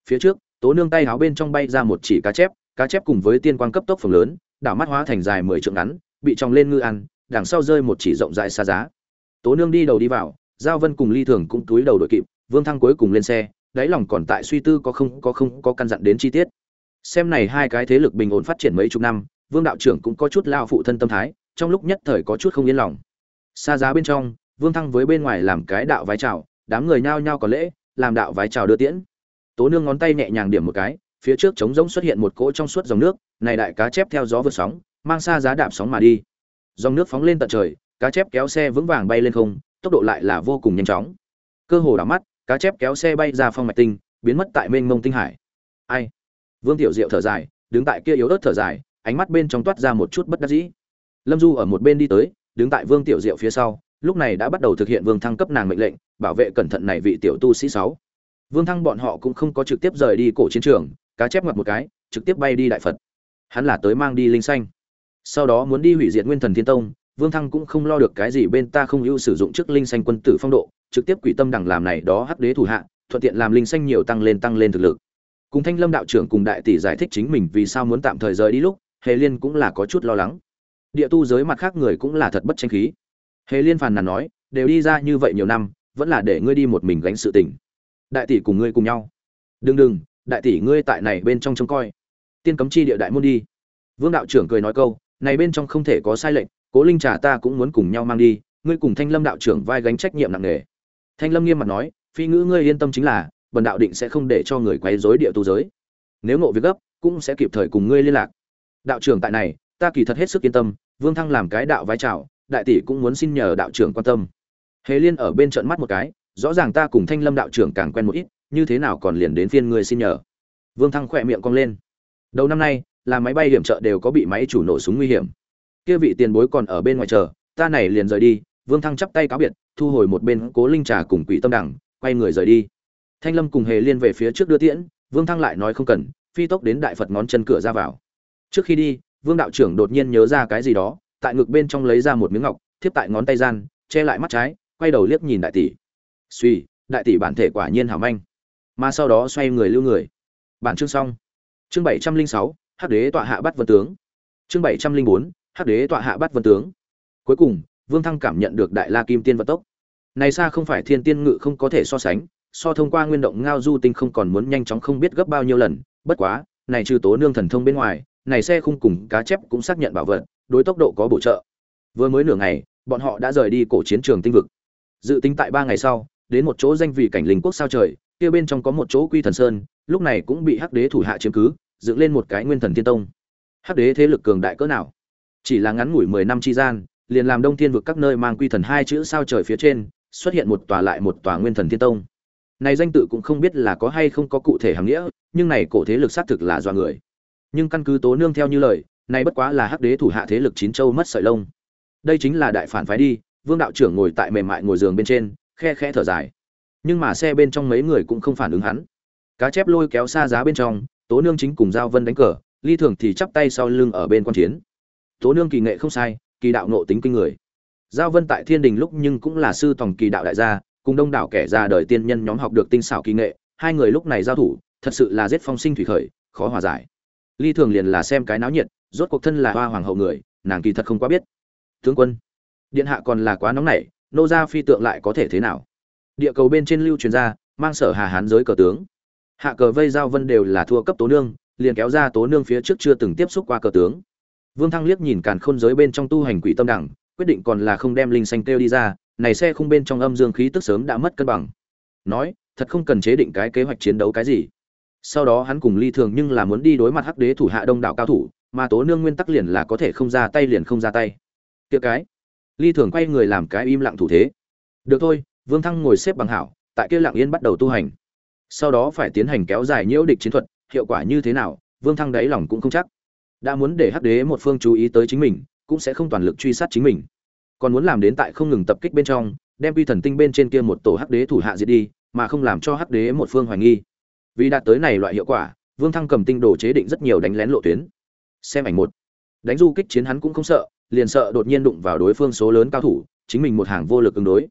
Phía trước, tố nương tay háo bên trong bay ra một chỉ cá chép cá chép cùng với tiên quang cấp tốc phồng lớn, đảo mắt hóa thành dài mười trượng ngắn, bị tròng lên ngư ăn, đằng sau rơi một chỉ rộng dài xa giá tố nương đi đầu đi vào, giao vân cùng ly thường cũng túi đầu đội kịp, vương thăng cuối cùng lên xe, đáy lòng còn tại suy tư có không có không, có căn dặn đến chi tiết. Xem này hai cái thế lực bình ổn phát triển mấy chục năm, vương đạo trưởng cũng có chút lao phụ thân tâm thái, trong lúc nhất thời có chút không yên lòng. Xa giá bên trong, vương thăng với bên ngoài làm cái đạo vái chào, đám người nhao nhao có lễ, làm đạo vái chào đưa tiễn. Tố nương ngón tay nhẹ nhàng điểm một cái, phía trước trống rỗng xuất hiện một cỗ trong suốt dòng nước, này đại cá chép theo gió vượt sóng, mang xa giá đạp sóng mà đi. Dòng nước phóng lên tận trời cá chép kéo xe vững vàng bay lên không, tốc độ lại là vô cùng nhanh chóng. Cơ hồ đảo mắt, cá chép kéo xe bay ra phong mạch tinh, biến mất tại mênh mông tinh hải. Ai? Vương tiểu diệu thở dài, đứng tại kia yếu ớt thở dài, ánh mắt bên trong toát ra một chút bất đắc dĩ. Lâm du ở một bên đi tới, đứng tại vương tiểu diệu phía sau, lúc này đã bắt đầu thực hiện vương thăng cấp nàng mệnh lệnh, bảo vệ cẩn thận này vị tiểu tu sĩ sáu. Vương thăng bọn họ cũng không có trực tiếp rời đi cổ chiến trường, cá chép ngoặt một cái, trực tiếp bay đi đại phật. Hắn là tới mang đi linh xanh. Sau đó muốn đi hủy diệt nguyên thần thiên tông vương thăng cũng không lo được cái gì bên ta không ưu sử dụng chức linh xanh quân tử phong độ, trực tiếp quỷ tâm đẳng làm này đó hắc đế thủ hạ, thuận tiện làm linh xanh nhiều tăng lên tăng lên thực lực. Cùng thanh lâm đạo trưởng cùng đại tỷ giải thích chính mình vì sao muốn tạm thời rời đi lúc, hề liên cũng là có chút lo lắng. Địa tu giới mặt khác người cũng là thật bất tranh khí. Hề liên phàn nàn nói, đều đi ra như vậy nhiều năm, vẫn là để ngươi đi một mình gánh sự tình. Đại tỷ cùng ngươi cùng nhau. Đừng đừng, đại tỷ ngươi tại này bên trong trông coi. Tiên cấm chi địa đại môn đi. Vương đạo trưởng cười nói câu, này bên trong không thể có sai lệch cố linh trà ta cũng muốn cùng nhau mang đi, ngươi cùng thanh lâm đạo trưởng vai gánh trách nhiệm nặng nề. Thanh lâm nghiêm mặt nói, phi ngữ ngươi yên tâm chính là, bần đạo định sẽ không để cho người quấy rối địa tu giới. Nếu ngộ việc gấp, cũng sẽ kịp thời cùng ngươi liên lạc. Đạo trưởng tại này, ta kỳ thật hết sức yên tâm, vương thăng làm cái đạo vai trào, đại tỷ cũng muốn xin nhờ đạo trưởng quan tâm. Hề liên ở bên trận mắt một cái, rõ ràng ta cùng thanh lâm đạo trưởng càng quen một ít, như thế nào còn liền đến phiên ngươi xin nhờ? Vương thăng khỏe miệng cong lên. Đầu năm nay, là máy bay hiểm trợ đều có bị máy chủ nổ súng nguy hiểm kia vị tiền bối còn ở bên ngoài chờ, ta này liền rời đi. Vương thăng chắp tay cáo biệt, thu hồi một bên cố linh trà cùng quỷ tâm đẳng quay người rời đi. Thanh lâm cùng hề liên về phía trước đưa tiễn, vương thăng lại nói không cần, phi tốc đến đại phật ngón chân cửa ra vào. Trước khi đi, vương đạo trưởng đột nhiên nhớ ra cái gì đó, tại ngực bên trong lấy ra một miếng ngọc, thiếp tại ngón tay gian, che lại mắt trái, quay đầu liếc nhìn đại tỷ. Suy đại tỷ bản thể quả nhiên hảo manh. Mà sau đó xoay người lưu người. Bản chương xong. Chương bảy trăm linh sáu, hắc đế tọa hạ bắt vân tướng. Chương bảy trăm linh bốn hắc đế tọa hạ bắt vân tướng. Cuối cùng, vương thăng cảm nhận được đại la kim tiên vận tốc. Này xa không phải thiên tiên ngự không có thể so sánh, so thông qua nguyên động ngao du tinh không còn muốn nhanh chóng không biết gấp bao nhiêu lần. Bất quá, này trừ tố nương thần thông bên ngoài, này xe khung cùng cá chép cũng xác nhận bảo vật, đối tốc độ có bổ trợ. Vừa mới nửa ngày, bọn họ đã rời đi cổ chiến trường tinh vực. Dự tính tại ba ngày sau, đến một chỗ danh vị cảnh linh quốc sao trời, kia bên trong có một chỗ quy thần sơn, lúc này cũng bị hắc đế thủ hạ chiếm cứ, dựng lên một cái nguyên thần tiên tông. Hắc đế thế lực cường đại cỡ nào? Chỉ là ngắn ngủi mười năm chi gian, liền làm đông thiên vực các nơi mang quy thần hai chữ sao trời phía trên, xuất hiện một tòa lại một tòa nguyên thần thiên tông. Này danh tự cũng không biết là có hay không có cụ thể hàm nghĩa, nhưng này cổ thế lực xác thực là do người. Nhưng căn cứ tố nương theo như lời, này bất quá là hắc đế thủ hạ thế lực chín châu mất sợi lông. Đây chính là đại phản phái đi, vương đạo trưởng ngồi tại mềm mại ngồi giường bên trên, khe khẽ thở dài. Nhưng mà xe bên trong mấy người cũng không phản ứng hắn. Cá chép lôi kéo xa giá bên trong, tố nương chính cùng giao vân đánh cờ, ly thường thì chắp tay sau lưng ở bên quan chiến tố nương kỳ nghệ không sai, kỳ đạo nộ tính kinh người. Giao vân tại thiên đình lúc nhưng cũng là sư tòng kỳ đạo đại gia, cùng đông đảo kẻ ra đời tiên nhân nhóm học được tinh xảo kỳ nghệ, hai người lúc này giao thủ, thật sự là giết phong sinh thủy khởi, khó hòa giải. Ly thường liền là xem cái náo nhiệt, rốt cuộc thân là hoa hoàng hậu người, nàng kỳ thật không quá biết. Tướng quân, điện hạ còn là quá nóng nảy, nô gia phi tượng lại có thể thế nào? Địa cầu bên trên lưu truyền ra, mang sở hà hán giới cờ tướng. Hạ cờ vây giao vân đều là thua cấp tố nương, liền kéo ra tố nương phía trước chưa từng tiếp xúc qua cờ tướng vương thăng liếc nhìn càn khôn giới bên trong tu hành quỷ tâm đẳng, quyết định còn là không đem linh xanh kêu đi ra, này xe không bên trong âm dương khí tức sớm đã mất cân bằng. Nói, thật không cần chế định cái kế hoạch chiến đấu cái gì. Sau đó hắn cùng ly thường nhưng là muốn đi đối mặt hắc đế thủ hạ đông đảo cao thủ, mà tố nương nguyên tắc liền là có thể không ra tay liền không ra tay. Tiếc cái. Ly thường quay người làm cái im lặng thủ thế. Được thôi, vương thăng ngồi xếp bằng hảo, tại kia lặng yên bắt đầu tu hành. Sau đó phải tiến hành kéo dài nhiễu địch chiến thuật, hiệu quả như thế nào, vương thăng đáy lòng cũng không chắc đã muốn để hắc đế một phương chú ý tới chính mình, cũng sẽ không toàn lực truy sát chính mình. Còn muốn làm đến tại không ngừng tập kích bên trong, đem quy thần tinh bên trên kia một tổ hắc đế thủ hạ diệt đi, mà không làm cho hắc đế một phương hoài nghi. Vì đạt tới này loại hiệu quả, vương thăng cầm tinh đồ chế định rất nhiều đánh lén lộ tuyến. Xem ảnh một. Đánh du kích chiến hắn cũng không sợ, liền sợ đột nhiên đụng vào đối phương số lớn cao thủ, chính mình một hàng vô lực ứng đối.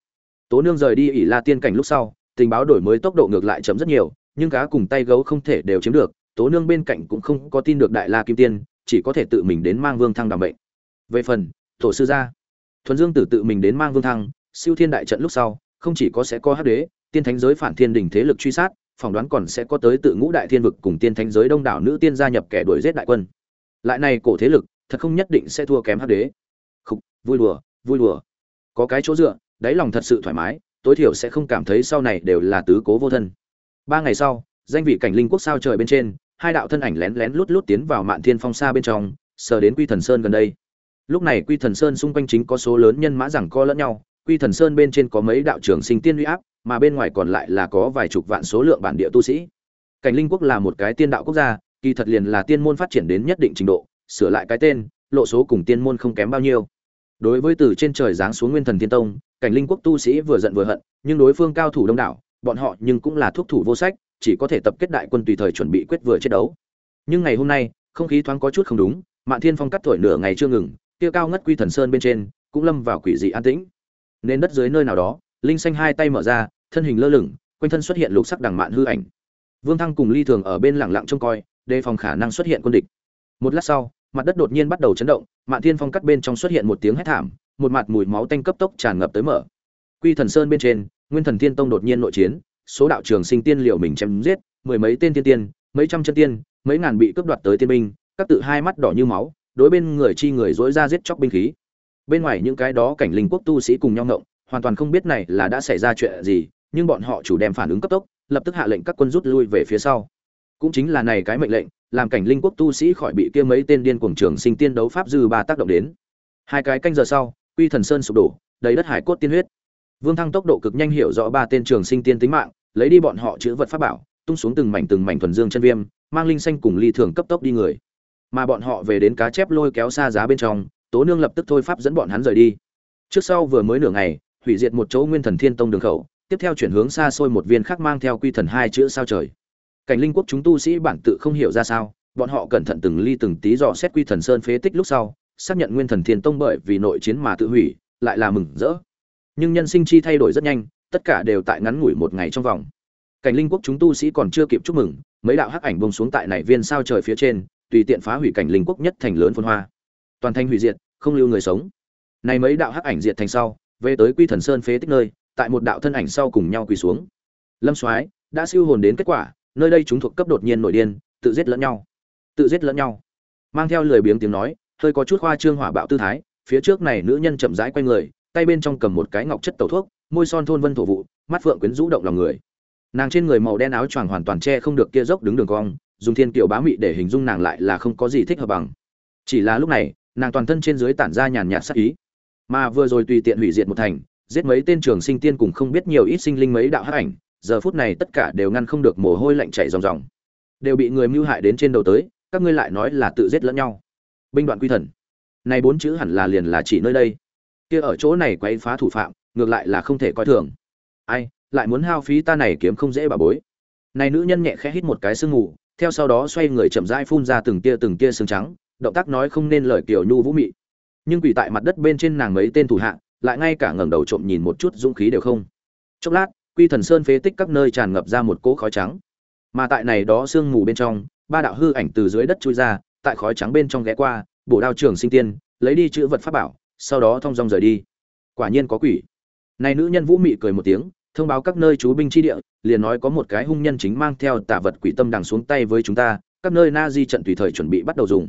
Tố nương rời đi ỉ la tiên cảnh lúc sau, tình báo đổi mới tốc độ ngược lại chấm rất nhiều, nhưng cá cùng tay gấu không thể đều chiếm được, tố nương bên cạnh cũng không có tin được đại la kim tiên chỉ có thể tự mình đến mang vương thăng đảm bệnh về phần tổ sư gia thuần dương tử tự mình đến mang vương thăng siêu thiên đại trận lúc sau không chỉ có sẽ có hắc đế tiên thánh giới phản thiên đình thế lực truy sát phỏng đoán còn sẽ có tới tự ngũ đại thiên vực cùng tiên thánh giới đông đảo nữ tiên gia nhập kẻ đuổi giết đại quân. Lại này cổ thế lực thật không nhất định sẽ thua kém hắc đế. Khục, vui đùa vui đùa. Có cái chỗ dựa đáy lòng thật sự thoải mái tối thiểu sẽ không cảm thấy sau này đều là tứ cố vô thân. Ba ngày sau danh vị cảnh linh quốc sao trời bên trên hai đạo thân ảnh lén lén lút lút tiến vào mạn thiên phong xa bên trong, sờ đến quy thần sơn gần đây. Lúc này quy thần sơn xung quanh chính có số lớn nhân mã rằng co lẫn nhau, quy thần sơn bên trên có mấy đạo trưởng sinh tiên uy áp, mà bên ngoài còn lại là có vài chục vạn số lượng bản địa tu sĩ. Cảnh linh quốc là một cái tiên đạo quốc gia, kỳ thật liền là tiên môn phát triển đến nhất định trình độ, sửa lại cái tên, lộ số cùng tiên môn không kém bao nhiêu. Đối với từ trên trời giáng xuống nguyên thần tiên tông, cảnh linh quốc tu sĩ vừa giận vừa hận, nhưng đối phương cao thủ đông đảo bọn họ nhưng cũng là thuốc thủ vô sách, chỉ có thể tập kết đại quân tùy thời chuẩn bị quyết vừa chiến đấu. Nhưng ngày hôm nay, không khí thoáng có chút không đúng, mạn thiên phong cắt thổi nửa ngày chưa ngừng, kia cao ngất quy thần sơn bên trên, cũng lâm vào quỷ dị an tĩnh. Nên đất dưới nơi nào đó, linh xanh hai tay mở ra, thân hình lơ lửng, quanh thân xuất hiện lục sắc đằng mạn hư ảnh. Vương thăng cùng ly thường ở bên lặng lặng trông coi, đề phòng khả năng xuất hiện quân địch. Một lát sau, mặt đất đột nhiên bắt đầu chấn động, mạn thiên phong cắt bên trong xuất hiện một tiếng hét thảm, một mặt mùi máu tanh cấp tốc tràn ngập tới mở. Quy thần sơn bên trên nguyên thần tiên tông đột nhiên nội chiến, số đạo trường sinh tiên liệu mình chém giết, mười mấy tên tiên tiên, mấy trăm chân tiên, mấy ngàn bị cướp đoạt tới tiên binh, các tự hai mắt đỏ như máu, đối bên người chi người dối ra giết chóc binh khí. Bên ngoài những cái đó cảnh linh quốc tu sĩ cùng nhau ngộng, hoàn toàn không biết này là đã xảy ra chuyện gì, nhưng bọn họ chủ đem phản ứng cấp tốc, lập tức hạ lệnh các quân rút lui về phía sau. Cũng chính là này cái mệnh lệnh, làm cảnh linh quốc tu sĩ khỏi bị kia mấy tên điên cuồng trường sinh tiên đấu pháp dư ba tác động đến. Hai cái canh giờ sau, quy thần sơn sụp đổ, đầy đất hải cốt tiên huyết vương thăng tốc độ cực nhanh hiểu rõ ba tên trường sinh tiên tính mạng, lấy đi bọn họ chữ vật pháp bảo, tung xuống từng mảnh từng mảnh thuần dương chân viêm, mang linh xanh cùng ly thường cấp tốc đi người. Mà bọn họ về đến cá chép lôi kéo xa giá bên trong, tố nương lập tức thôi pháp dẫn bọn hắn rời đi. Trước sau vừa mới nửa ngày, hủy diệt một chỗ nguyên thần thiên tông đường khẩu, tiếp theo chuyển hướng xa xôi một viên khác mang theo quy thần hai chữ sao trời. Cảnh linh quốc chúng tu sĩ bản tự không hiểu ra sao, bọn họ cẩn thận từng ly từng tí dò xét quy thần sơn phế tích lúc sau, xác nhận nguyên thần thiên tông bởi vì nội chiến mà tự hủy, lại là mừng rỡ nhưng nhân sinh chi thay đổi rất nhanh, tất cả đều tại ngắn ngủi một ngày trong vòng. Cảnh linh quốc chúng tu sĩ còn chưa kịp chúc mừng, mấy đạo hắc ảnh bông xuống tại này viên sao trời phía trên, tùy tiện phá hủy cảnh linh quốc nhất thành lớn phân hoa. Toàn thành hủy diệt, không lưu người sống. Này mấy đạo hắc ảnh diệt thành sau, về tới quy thần sơn phế tích nơi, tại một đạo thân ảnh sau cùng nhau quỳ xuống. Lâm soái, đã siêu hồn đến kết quả, nơi đây chúng thuộc cấp đột nhiên nổi điên, tự giết lẫn nhau. Tự giết lẫn nhau. Mang theo lời biếng tiếng nói, hơi có chút khoa trương hỏa bạo tư thái, phía trước này nữ nhân chậm rãi quay người tay bên trong cầm một cái ngọc chất tẩu thuốc, môi son thôn vân thổ vụ, mắt phượng quyến rũ động lòng người. Nàng trên người màu đen áo choàng hoàn toàn che không được kia dốc đứng đường cong, dùng thiên kiểu bá mị để hình dung nàng lại là không có gì thích hợp bằng. Chỉ là lúc này, nàng toàn thân trên dưới tản ra nhàn nhạt sắc ý. Mà vừa rồi tùy tiện hủy diệt một thành, giết mấy tên trường sinh tiên cùng không biết nhiều ít sinh linh mấy đạo hắc ảnh, giờ phút này tất cả đều ngăn không được mồ hôi lạnh chảy ròng ròng. Đều bị người mưu hại đến trên đầu tới, các ngươi lại nói là tự giết lẫn nhau. Binh đoạn quy thần. Này bốn chữ hẳn là liền là chỉ nơi đây kia ở chỗ này quấy phá thủ phạm, ngược lại là không thể coi thường. Ai, lại muốn hao phí ta này kiếm không dễ bà bối. Này nữ nhân nhẹ khẽ hít một cái sương ngủ theo sau đó xoay người chậm rãi phun ra từng tia từng tia sương trắng, động tác nói không nên lời kiểu nhu vũ mị. Nhưng quỳ tại mặt đất bên trên nàng mấy tên thủ hạ, lại ngay cả ngẩng đầu trộm nhìn một chút dũng khí đều không. Chốc lát, quy thần sơn phế tích các nơi tràn ngập ra một cỗ khói trắng. Mà tại này đó sương mù bên trong, ba đạo hư ảnh từ dưới đất chui ra, tại khói trắng bên trong ghé qua, bổ đao trường sinh tiên, lấy đi chữ vật pháp bảo sau đó thong dong rời đi. Quả nhiên có quỷ. Này nữ nhân vũ mị cười một tiếng, thông báo các nơi chú binh chi địa, liền nói có một cái hung nhân chính mang theo tà vật quỷ tâm đằng xuống tay với chúng ta, các nơi na di trận tùy thời chuẩn bị bắt đầu dùng.